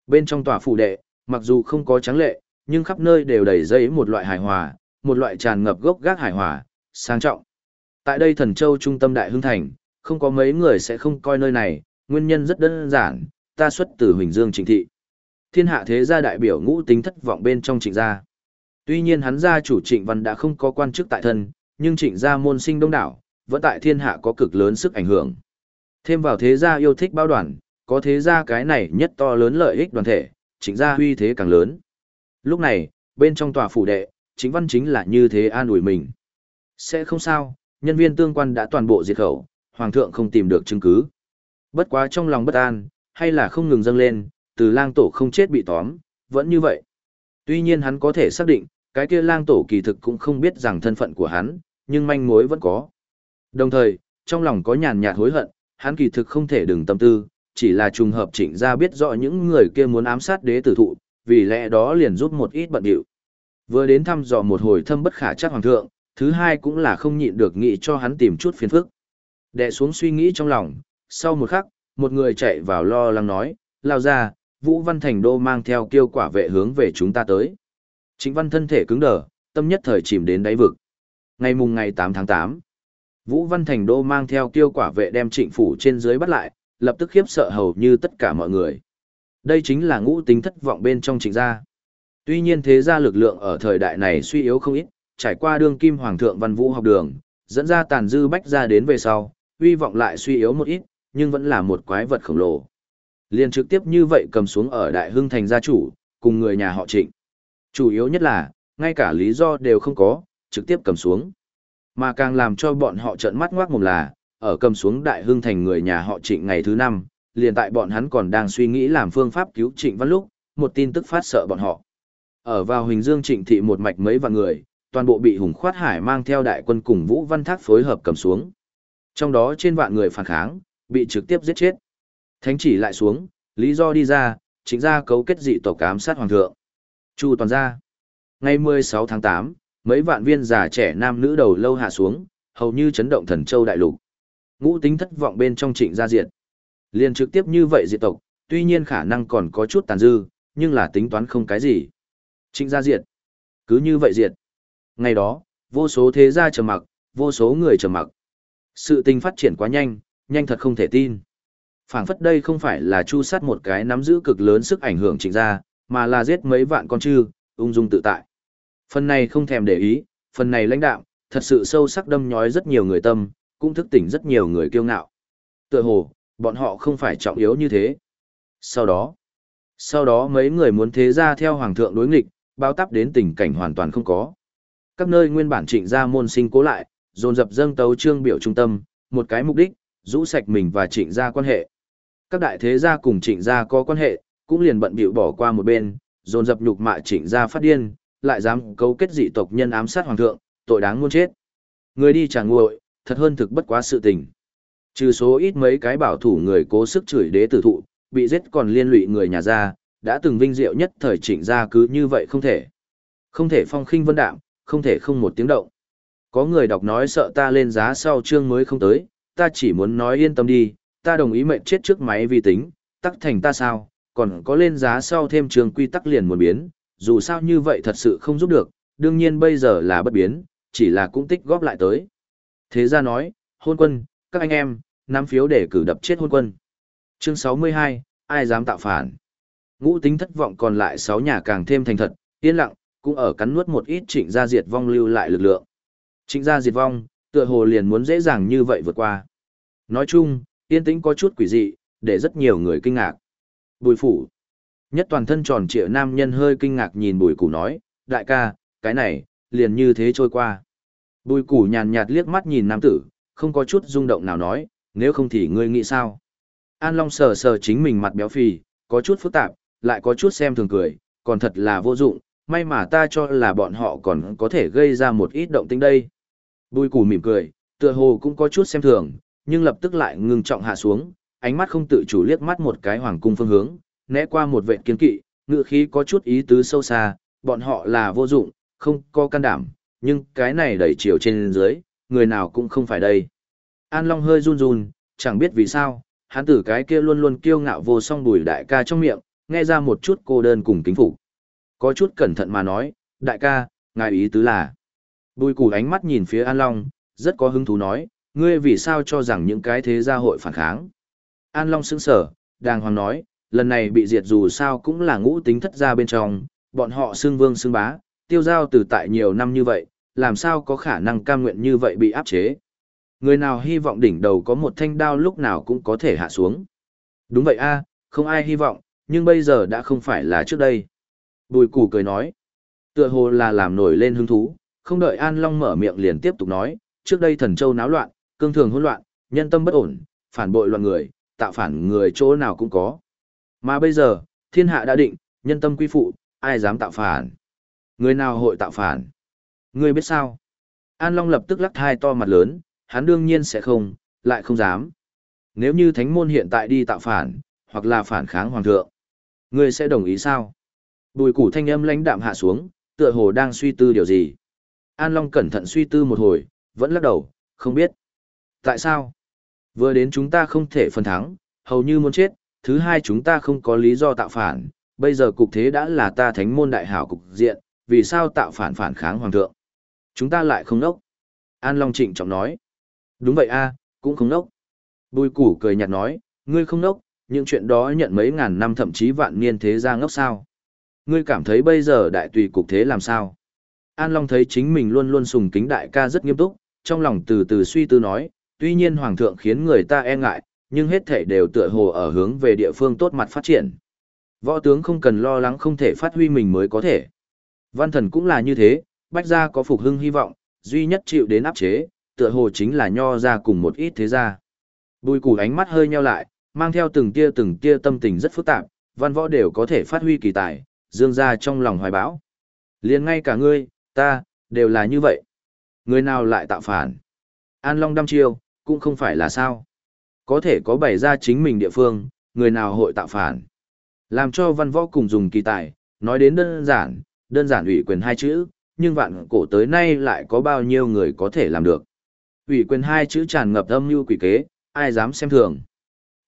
Bên trong tòa phủ đệ, mặc dù không có trắng lệ, nhưng khắp nơi đều đầy dây một loại hài hòa, một loại tràn ngập gốc gác hài hòa, sang trọng. Tại đây thần châu trung tâm Đại Hưng Thành, không có mấy người sẽ không coi nơi này, nguyên nhân rất đơn giản, ta xuất từ Huỳnh Dương Trịnh Thị. Thiên hạ thế gia đại biểu ngũ tính thất vọng bên trong trịnh gia. Tuy nhiên hắn gia chủ trịnh văn đã không có quan chức tại thân, nhưng trịnh gia môn sinh đông đảo, vẫn tại thiên hạ có cực lớn sức ảnh hưởng. Thêm vào thế gia yêu thích bao đoàn, có thế gia cái này nhất to lớn lợi ích đoàn thể, trịnh gia huy thế càng lớn. Lúc này, bên trong tòa phủ đệ, chính văn chính là như thế an ủi mình. Sẽ không sao, nhân viên tương quan đã toàn bộ diệt khẩu, hoàng thượng không tìm được chứng cứ. Bất quá trong lòng bất an, hay là không ngừng dâng lên, từ lang tổ không chết bị tóm, vẫn như vậy. Tuy nhiên hắn có thể xác định, cái kia lang tổ kỳ thực cũng không biết rằng thân phận của hắn, nhưng manh mối vẫn có. Đồng thời, trong lòng có nhàn nhạt hối hận, hắn kỳ thực không thể đừng tâm tư, chỉ là trùng hợp trịnh ra biết rõ những người kia muốn ám sát đế tử thụ, vì lẽ đó liền giúp một ít bận điệu. Vừa đến thăm dò một hồi thâm bất khả chắc hoàng thượng, thứ hai cũng là không nhịn được nghĩ cho hắn tìm chút phiền phức. Đệ xuống suy nghĩ trong lòng, sau một khắc, một người chạy vào lo lắng nói, lao ra, Vũ Văn Thành Đô mang theo kiêu quả vệ hướng về chúng ta tới. Trịnh văn thân thể cứng đờ, tâm nhất thời chìm đến đáy vực. Ngày mùng ngày 8 tháng 8, Vũ Văn Thành Đô mang theo kiêu quả vệ đem trịnh phủ trên dưới bắt lại, lập tức khiếp sợ hầu như tất cả mọi người. Đây chính là ngũ tính thất vọng bên trong trịnh gia. Tuy nhiên thế gia lực lượng ở thời đại này suy yếu không ít, trải qua đương kim hoàng thượng văn vũ học đường, dẫn ra tàn dư bách ra đến về sau, uy vọng lại suy yếu một ít, nhưng vẫn là một quái vật khổng lồ. Liền trực tiếp như vậy cầm xuống ở Đại Hưng thành gia chủ, cùng người nhà họ trịnh. Chủ yếu nhất là, ngay cả lý do đều không có, trực tiếp cầm xuống. Mà càng làm cho bọn họ trợn mắt ngoác mồm là, ở cầm xuống Đại Hưng thành người nhà họ trịnh ngày thứ năm, liền tại bọn hắn còn đang suy nghĩ làm phương pháp cứu trịnh văn lúc, một tin tức phát sợ bọn họ. Ở vào Huỳnh Dương trịnh thị một mạch mấy vạn người, toàn bộ bị Hùng Khoát Hải mang theo đại quân cùng Vũ Văn Thác phối hợp cầm xuống. Trong đó trên vạn người phản kháng, bị trực tiếp giết chết. Thánh chỉ lại xuống, lý do đi ra, chính ra cấu kết dị tộc cám sát hoàng thượng. Chu toàn ra. Ngày 16 tháng 8, mấy vạn viên già trẻ nam nữ đầu lâu hạ xuống, hầu như chấn động thần châu đại lục. Ngũ tính thất vọng bên trong trịnh gia diệt. Liên trực tiếp như vậy diệt tộc, tuy nhiên khả năng còn có chút tàn dư, nhưng là tính toán không cái gì. Trịnh gia diệt. Cứ như vậy diệt. Ngày đó, vô số thế gia trầm mặc, vô số người trầm mặc. Sự tình phát triển quá nhanh, nhanh thật không thể tin. phảng phất đây không phải là chu sát một cái nắm giữ cực lớn sức ảnh hưởng trịnh gia, mà là giết mấy vạn con chư, ung dung tự tại. Phần này không thèm để ý, phần này lãnh đạo, thật sự sâu sắc đâm nhói rất nhiều người tâm, cũng thức tỉnh rất nhiều người kiêu ngạo. Tựa hồ, bọn họ không phải trọng yếu như thế. Sau đó, sau đó mấy người muốn thế ra theo hoàng thượng đối nghịch, bao tắp đến tình cảnh hoàn toàn không có. Các nơi nguyên bản trịnh gia môn sinh cố lại, dồn dập dâng tấu trương biểu trung tâm, một cái mục đích, rũ sạch mình và trịnh gia quan hệ. Các đại thế gia cùng trịnh gia có quan hệ, cũng liền bận bịu bỏ qua một bên, dồn dập nhục mạ trịnh gia phát điên, lại dám cấu kết dị tộc nhân ám sát hoàng thượng, tội đáng muôn chết. Người đi trả nguội, thật hơn thực bất quá sự tình. Trừ số ít mấy cái bảo thủ người cố sức chửi đế tử thụ, bị giết còn liên lụy người nhà gia, đã từng vinh diệu nhất thời trịnh gia cứ như vậy không thể. Không thể phong khinh vân đạm, không thể không một tiếng động. Có người đọc nói sợ ta lên giá sau chương mới không tới, ta chỉ muốn nói yên tâm đi, ta đồng ý mệnh chết trước máy vi tính, tắc thành ta sao, còn có lên giá sau thêm trường quy tắc liền muốn biến, dù sao như vậy thật sự không giúp được, đương nhiên bây giờ là bất biến, chỉ là cũng tích góp lại tới. Thế ra nói, hôn quân, các anh em, nắm phiếu để cử đập chết hôn quân. Chương 62, ai dám tạo phản? Ngũ tính thất vọng còn lại 6 nhà càng thêm thành thật, yên lặng, cũng ở cắn nuốt một ít trịnh gia diệt vong lưu lại lực lượng. Trịnh gia diệt vong, tựa hồ liền muốn dễ dàng như vậy vượt qua. Nói chung, yên tĩnh có chút quỷ dị, để rất nhiều người kinh ngạc. Bùi phủ. Nhất toàn thân tròn trịa nam nhân hơi kinh ngạc nhìn bùi củ nói, đại ca, cái này, liền như thế trôi qua. Bùi củ nhàn nhạt liếc mắt nhìn nam tử, không có chút rung động nào nói, nếu không thì ngươi nghĩ sao? An Long sờ sờ chính mình mặt béo phì, có chút phức tạp, lại có chút xem thường cười, còn thật là vô dụng, may mà ta cho là bọn họ còn có thể gây ra một ít động tĩnh đây. Bùi củ mỉm cười, tựa hồ cũng có chút xem thường, nhưng lập tức lại ngừng trọng hạ xuống, ánh mắt không tự chủ liếc mắt một cái hoàng cung phương hướng, né qua một vệ kiên kỵ, ngựa khí có chút ý tứ sâu xa, bọn họ là vô dụng, không có can đảm, nhưng cái này đẩy chiều trên dưới, người nào cũng không phải đây. An Long hơi run run, chẳng biết vì sao, hắn tử cái kia luôn luôn kiêu ngạo vô song bùi đại ca trong miệng, nghe ra một chút cô đơn cùng kính phục. Có chút cẩn thận mà nói, đại ca, ngài ý tứ là. Bùi củ ánh mắt nhìn phía An Long, rất có hứng thú nói, ngươi vì sao cho rằng những cái thế gia hội phản kháng. An Long sững sở, đàng hoàng nói, lần này bị diệt dù sao cũng là ngũ tính thất gia bên trong, bọn họ xương vương xương bá, tiêu giao từ tại nhiều năm như vậy, làm sao có khả năng cam nguyện như vậy bị áp chế. Người nào hy vọng đỉnh đầu có một thanh đao lúc nào cũng có thể hạ xuống. Đúng vậy a, không ai hy vọng, nhưng bây giờ đã không phải là trước đây. Bùi củ cười nói, tựa hồ là làm nổi lên hứng thú, không đợi An Long mở miệng liền tiếp tục nói, trước đây thần châu náo loạn, cương thường hỗn loạn, nhân tâm bất ổn, phản bội loạn người, tạo phản người chỗ nào cũng có. Mà bây giờ, thiên hạ đã định, nhân tâm quy phụ, ai dám tạo phản? Người nào hội tạo phản? Người biết sao? An Long lập tức lắc hai to mặt lớn, hắn đương nhiên sẽ không, lại không dám. Nếu như thánh môn hiện tại đi tạo phản, hoặc là phản kháng hoàng thượng, người sẽ đồng ý sao? Bùi củ thanh âm lãnh đạm hạ xuống, tựa hồ đang suy tư điều gì. An Long cẩn thận suy tư một hồi, vẫn lắc đầu, không biết. Tại sao? Vừa đến chúng ta không thể phân thắng, hầu như muốn chết, thứ hai chúng ta không có lý do tạo phản, bây giờ cục thế đã là ta thánh môn đại hảo cục diện, vì sao tạo phản phản kháng hoàng thượng? Chúng ta lại không nốc. An Long trịnh trọng nói. Đúng vậy a, cũng không nốc. Bùi củ cười nhạt nói, ngươi không nốc, những chuyện đó nhận mấy ngàn năm thậm chí vạn niên thế ra ngốc sao. Ngươi cảm thấy bây giờ đại tùy cục thế làm sao? An Long thấy chính mình luôn luôn sùng kính đại ca rất nghiêm túc, trong lòng từ từ suy tư nói, tuy nhiên hoàng thượng khiến người ta e ngại, nhưng hết thể đều tựa hồ ở hướng về địa phương tốt mặt phát triển. Võ tướng không cần lo lắng không thể phát huy mình mới có thể. Văn thần cũng là như thế, bách gia có phục hưng hy vọng, duy nhất chịu đến áp chế, tựa hồ chính là nho ra cùng một ít thế gia. Bùi củ ánh mắt hơi nheo lại, mang theo từng tia từng tia tâm tình rất phức tạp, văn võ đều có thể phát huy kỳ tài, dương ra trong lòng hoài bão. liền ngay cả ngươi, ta, đều là như vậy. Người nào lại tạo phản? An Long đăm chiêu, cũng không phải là sao. Có thể có bày ra chính mình địa phương, người nào hội tạo phản. Làm cho văn võ cùng dùng kỳ tài, nói đến đơn giản, đơn giản ủy quyền hai chữ, nhưng vạn cổ tới nay lại có bao nhiêu người có thể làm được. Ủy quyền hai chữ tràn ngập âm mưu quỷ kế, ai dám xem thường.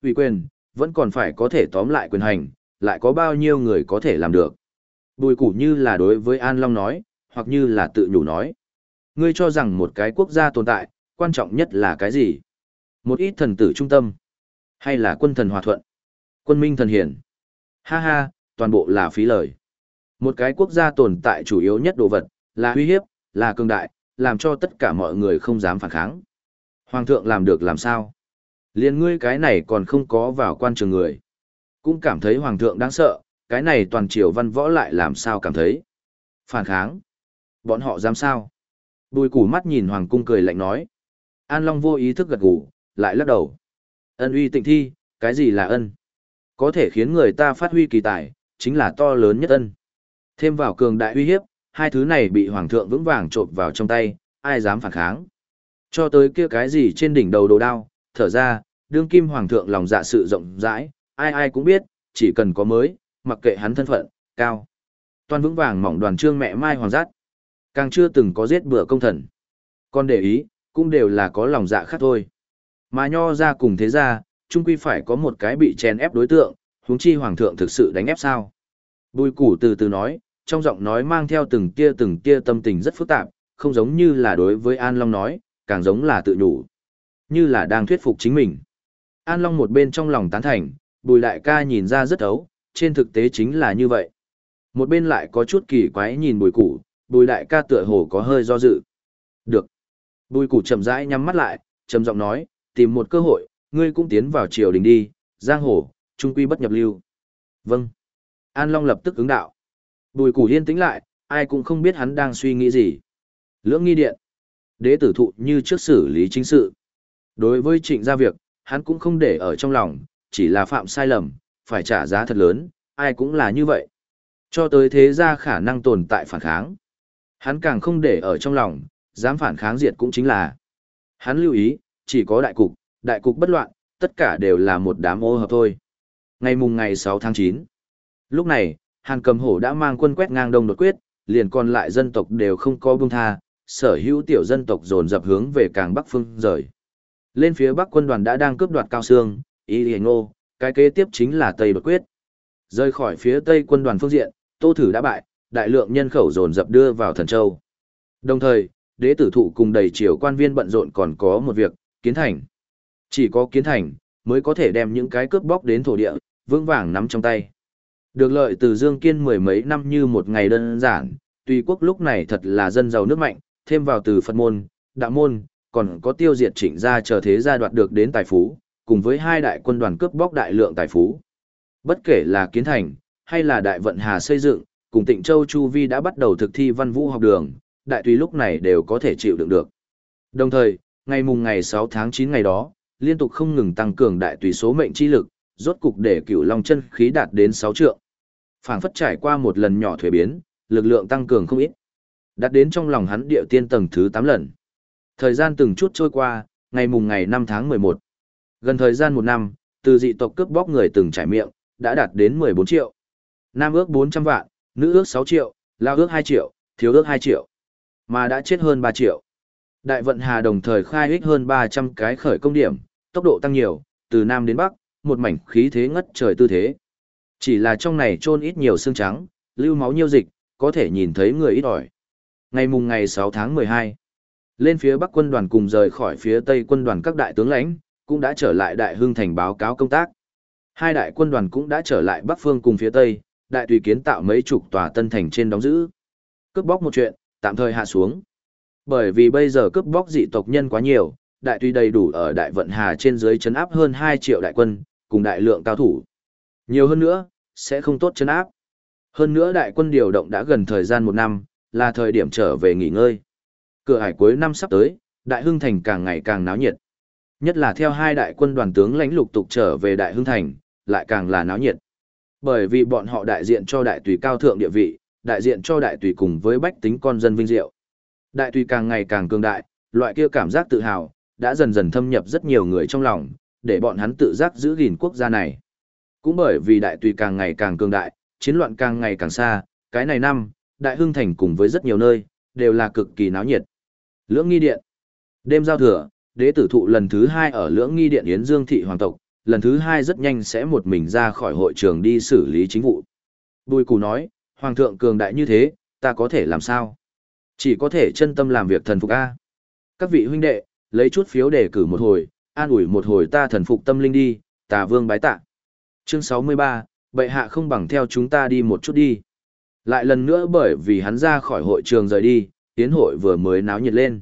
Ủy quyền, vẫn còn phải có thể tóm lại quyền hành, lại có bao nhiêu người có thể làm được. Bùi củ như là đối với An Long nói, hoặc như là tự nhủ nói. Ngươi cho rằng một cái quốc gia tồn tại, quan trọng nhất là cái gì? Một ít thần tử trung tâm, hay là quân thần hòa thuận, quân minh thần hiển. Ha ha, toàn bộ là phí lời. Một cái quốc gia tồn tại chủ yếu nhất đồ vật, là uy hiếp, là cường đại, làm cho tất cả mọi người không dám phản kháng. Hoàng thượng làm được làm sao? Liên ngươi cái này còn không có vào quan trường người. Cũng cảm thấy hoàng thượng đáng sợ, cái này toàn triều văn võ lại làm sao cảm thấy. Phản kháng. Bọn họ dám sao? Bùi củ mắt nhìn hoàng cung cười lạnh nói. An Long vô ý thức gật gù, lại lắc đầu. Ân uy tịnh thi, cái gì là ân? Có thể khiến người ta phát huy kỳ tài, chính là to lớn nhất ân. Thêm vào cường đại uy hiếp, hai thứ này bị hoàng thượng vững vàng trộn vào trong tay, ai dám phản kháng. Cho tới kia cái gì trên đỉnh đầu đồ đao, thở ra, đương kim hoàng thượng lòng dạ sự rộng rãi, ai ai cũng biết, chỉ cần có mới, mặc kệ hắn thân phận, cao. Toàn vững vàng mỏng đoàn trương mẹ mai hoàng giác. Càng chưa từng có giết bữa công thần. Còn để ý, cũng đều là có lòng dạ khác thôi. Mà nho ra cùng thế ra, chung quy phải có một cái bị chèn ép đối tượng, huống chi hoàng thượng thực sự đánh ép sao. Bùi củ từ từ nói, trong giọng nói mang theo từng tia từng tia tâm tình rất phức tạp, không giống như là đối với An Long nói, càng giống là tự nhủ. Như là đang thuyết phục chính mình. An Long một bên trong lòng tán thành, bùi đại ca nhìn ra rất ấu, trên thực tế chính là như vậy. Một bên lại có chút kỳ quái nhìn bùi củ, bùi đại ca tựa hồ có hơi do dự. Được. Bùi củ chậm rãi nhắm mắt lại, trầm giọng nói, tìm một cơ hội, ngươi cũng tiến vào triều đình đi, giang hồ, trung quy bất nhập lưu. Vâng. An Long lập tức ứng đạo. Bùi củ yên tĩnh lại, ai cũng không biết hắn đang suy nghĩ gì. Lưỡng nghi điện. Đế tử thụ như trước xử lý chính sự. Đối với trịnh gia việc, hắn cũng không để ở trong lòng, chỉ là phạm sai lầm, phải trả giá thật lớn, ai cũng là như vậy. Cho tới thế ra khả năng tồn tại phản kháng. Hắn càng không để ở trong lòng, dám phản kháng diệt cũng chính là. Hắn lưu ý, chỉ có đại cục, đại cục bất loạn, tất cả đều là một đám ô hợp thôi. Ngày mùng ngày 6 tháng 9. Lúc này, Hàn cầm hổ đã mang quân quét ngang đông đột quyết, liền còn lại dân tộc đều không có buông tha, sở hữu tiểu dân tộc dồn dập hướng về càng bắc phương rời. Lên phía bắc quân đoàn đã đang cướp đoạt cao xương, y hề ngô, cái kế tiếp chính là Tây đột quyết. Rời khỏi phía Tây quân đoàn phương diện, Tô Thử đã bại, đại lượng nhân khẩu dồn dập đưa vào Thần Châu. Đồng thời, đế tử thụ cùng đầy triều quan viên bận rộn còn có một việc, kiến thành. Chỉ có kiến thành, mới có thể đem những cái cướp bóc đến thổ địa, vững vàng nắm trong tay. Được lợi từ Dương Kiên mười mấy năm như một ngày đơn giản, tùy quốc lúc này thật là dân giàu nước mạnh, thêm vào từ Phật môn, đạo môn, còn có tiêu diệt chỉnh gia chờ thế gia đoạt được đến tài phú, cùng với hai đại quân đoàn cướp bóc đại lượng tài phú. Bất kể là kiến thành, hay là đại vận hà xây dựng, cùng tịnh châu Chu Vi đã bắt đầu thực thi văn vũ học đường, đại tùy lúc này đều có thể chịu đựng được. Đồng thời, ngày mùng ngày 6 tháng 9 ngày đó, liên tục không ngừng tăng cường đại tùy số mệnh chi lực, rốt cục để cửu long chân khí đạt đến 6 trượng. Phảng phất trải qua một lần nhỏ thuế biến, lực lượng tăng cường không ít. Đạt đến trong lòng hắn địa tiên tầng thứ 8 lần. Thời gian từng chút trôi qua, ngày mùng ngày 5 tháng 11. Gần thời gian một năm, từ dị tộc cướp bóc người từng trải miệng, đã đạt đến 14 triệu. Nam ước 400 vạn, nữ ước 6 triệu, lao ước 2 triệu, thiếu ước 2 triệu. Mà đã chết hơn 3 triệu. Đại vận hà đồng thời khai ích hơn 300 cái khởi công điểm, tốc độ tăng nhiều, từ Nam đến Bắc, một mảnh khí thế ngất trời tư thế. Chỉ là trong này trôn ít nhiều xương trắng, lưu máu nhiều dịch, có thể nhìn thấy người ít ỏi. Ngày mùng ngày 6 tháng 12, lên phía Bắc quân đoàn cùng rời khỏi phía Tây quân đoàn các đại tướng lãnh, cũng đã trở lại Đại Hưng Thành báo cáo công tác. Hai đại quân đoàn cũng đã trở lại Bắc Phương cùng phía Tây, đại tùy kiến tạo mấy chục tòa tân thành trên đóng giữ. Cướp bóc một chuyện, tạm thời hạ xuống. Bởi vì bây giờ cướp bóc dị tộc nhân quá nhiều, đại tùy đầy đủ ở đại vận hà trên dưới chấn áp hơn 2 triệu đại quân, cùng đại lượng cao thủ. Nhiều hơn nữa, sẽ không tốt chấn áp. Hơn nữa đại quân điều động đã gần thời gian một năm, là thời điểm trở về nghỉ ngơi. Cửa hải cuối năm sắp tới, đại hưng thành càng ngày càng náo nhiệt. Nhất là theo hai đại quân đoàn tướng lãnh lục tục trở về đại hưng thành, lại càng là náo nhiệt. Bởi vì bọn họ đại diện cho đại tùy cao thượng địa vị, đại diện cho đại tùy cùng với bách tính con dân vinh diệu. Đại tùy càng ngày càng cường đại, loại kia cảm giác tự hào, đã dần dần thâm nhập rất nhiều người trong lòng, để bọn hắn tự giác giữ gìn quốc gia này. Cũng bởi vì đại tùy càng ngày càng cường đại, chiến loạn càng ngày càng xa, cái này năm, đại hưng thành cùng với rất nhiều nơi, đều là cực kỳ náo nhiệt. Lưỡng nghi điện. Đêm giao thừa, đế tử thụ lần thứ hai ở lưỡng nghi điện Yến Dương thị hoàng tộc, lần thứ hai rất nhanh sẽ một mình ra khỏi hội trường đi xử lý chính vụ. Bùi cù nói, hoàng thượng cường đại như thế, ta có thể làm sao? Chỉ có thể chân tâm làm việc thần phục A. Các vị huynh đệ, lấy chút phiếu để cử một hồi, an ủi một hồi ta thần phục tâm linh đi, tà vương bái tạ. Chương 63, bệ hạ không bằng theo chúng ta đi một chút đi. Lại lần nữa bởi vì hắn ra khỏi hội trường rời đi, tiến hội vừa mới náo nhiệt lên.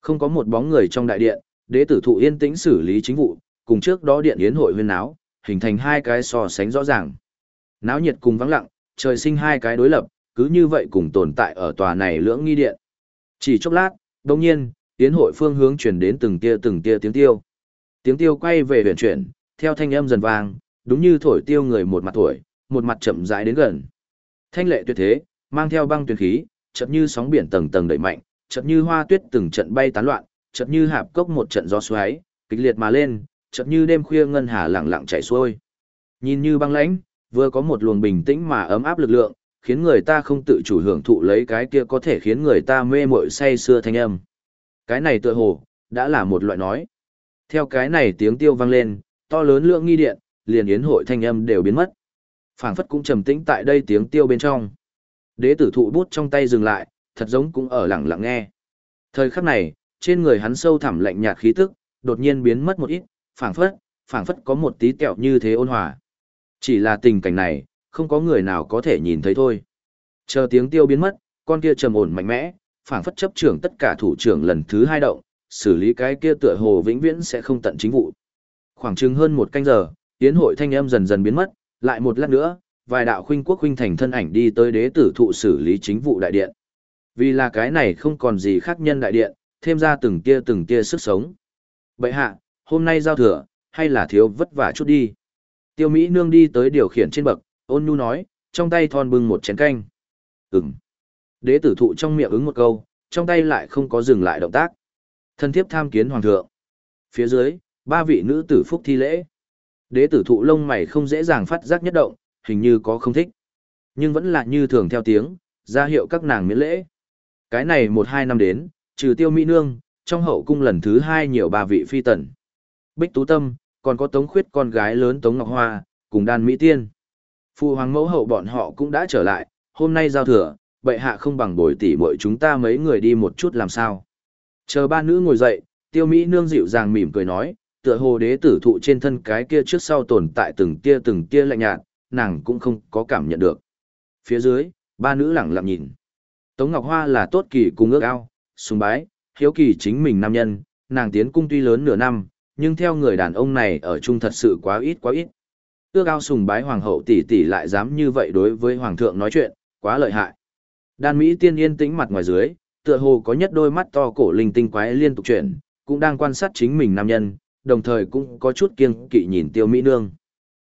Không có một bóng người trong đại điện, đế tử thụ yên tĩnh xử lý chính vụ, cùng trước đó điện yến hội huyên náo, hình thành hai cái so sánh rõ ràng. Náo nhiệt cùng vắng lặng, trời sinh hai cái đối lập, cứ như vậy cùng tồn tại ở tòa này lưỡng nghi điện. Chỉ chốc lát, đồng nhiên, yến hội phương hướng chuyển đến từng tia từng tia tiếng tiêu. Tiếng tiêu quay về huyền chuyển, theo thanh âm dần vang, đúng như thổi tiêu người một mặt thổi, một mặt chậm rãi đến gần. Thanh lệ tuyệt thế, mang theo băng tuyệt khí, chậm như sóng biển tầng tầng đẩy mạnh, chợt như hoa tuyết từng trận bay tán loạn, chợt như hạp cốc một trận gió xoáy, kịch liệt mà lên, chợt như đêm khuya ngân hà lặng lặng chảy xuôi. Nhìn như băng lãnh, vừa có một luồng bình tĩnh mà ấm áp lực lượng, khiến người ta không tự chủ hưởng thụ lấy cái kia có thể khiến người ta mê mội say xưa thanh âm. Cái này tựa hồ, đã là một loại nói. Theo cái này tiếng tiêu vang lên, to lớn lượng nghi điện, liền yến hội thanh âm đều biến mất. phảng phất cũng trầm tĩnh tại đây tiếng tiêu bên trong. Đế tử thụ bút trong tay dừng lại, thật giống cũng ở lặng lặng nghe. Thời khắc này, trên người hắn sâu thẳm lạnh nhạt khí tức, đột nhiên biến mất một ít, phảng phất, phảng phất có một tí kẹo như thế ôn hòa. Chỉ là tình cảnh này, không có người nào có thể nhìn thấy thôi. Chờ tiếng tiêu biến mất, con kia trầm ổn mạnh mẽ, phảng phất chấp trưởng tất cả thủ trưởng lần thứ hai động, xử lý cái kia tựa hồ vĩnh viễn sẽ không tận chính vụ. Khoảng chừng hơn một canh giờ, tiến hội thanh âm dần dần biến mất, lại một lát nữa, vài đạo khuynh quốc khuynh thành thân ảnh đi tới đế tử thụ xử lý chính vụ đại điện. Vì là cái này không còn gì khác nhân đại điện, thêm ra từng tia từng tia sức sống. Bệ hạ, hôm nay giao thừa, hay là thiếu vất vả chút đi. Tiêu Mỹ nương đi tới điều khiển trên bậc, ôn nhu nói, trong tay thon bưng một chén canh. Ừm. Đế tử thụ trong miệng ứng một câu, trong tay lại không có dừng lại động tác. Thân thiếp tham kiến hoàng thượng. Phía dưới, ba vị nữ tử phúc thi lễ. Đế tử thụ lông mày không dễ dàng phát giác nhất động, hình như có không thích. Nhưng vẫn là như thường theo tiếng, ra hiệu các nàng miễn lễ. Cái này một hai năm đến, trừ tiêu mỹ nương, trong hậu cung lần thứ hai nhiều bà vị phi tần. Bích Tú Tâm, còn có Tống Khuyết con gái lớn Tống Ngọc Hoa, cùng đàn Mỹ Tiên. Phụ hoàng mẫu hậu bọn họ cũng đã trở lại, hôm nay giao thừa, bệ hạ không bằng bồi tỉ muội chúng ta mấy người đi một chút làm sao. Chờ ba nữ ngồi dậy, tiêu Mỹ nương dịu dàng mỉm cười nói, tựa hồ đế tử thụ trên thân cái kia trước sau tồn tại từng tia từng tia lạnh nhạt, nàng cũng không có cảm nhận được. Phía dưới, ba nữ lẳng lặng nhìn. Tống Ngọc Hoa là tốt kỳ cùng ước ao, sùng bái, hiếu kỳ chính mình nam nhân, nàng tiến cung tuy lớn nửa năm, nhưng theo người đàn ông này ở chung thật sự quá ít quá ít. Ước ao sùng bái hoàng hậu tỷ tỷ lại dám như vậy đối với hoàng thượng nói chuyện, quá lợi hại. Đan Mỹ tiên yên tĩnh mặt ngoài dưới, tựa hồ có nhất đôi mắt to cổ linh tinh quái liên tục chuyển, cũng đang quan sát chính mình nam nhân, đồng thời cũng có chút kiêng kỵ nhìn tiêu Mỹ nương.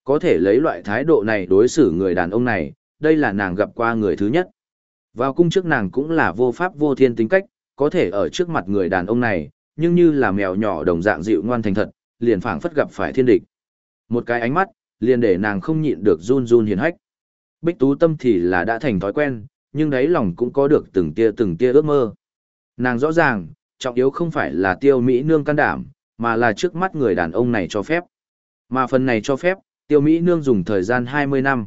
Có thể lấy loại thái độ này đối xử người đàn ông này, đây là nàng gặp qua người thứ nhất. Vào cung trước nàng cũng là vô pháp vô thiên tính cách, có thể ở trước mặt người đàn ông này, nhưng như là mèo nhỏ đồng dạng dịu ngoan thành thật, liền phảng phất gặp phải thiên địch. Một cái ánh mắt, liền để nàng không nhịn được run run hiền hách. Bích tú tâm thì là đã thành thói quen, nhưng đáy lòng cũng có được từng tia từng tia ước mơ. Nàng rõ ràng, trọng yếu không phải là tiêu Mỹ nương can đảm, mà là trước mắt người đàn ông này cho phép. Mà phần này cho phép, tiêu Mỹ nương dùng thời gian 20 năm.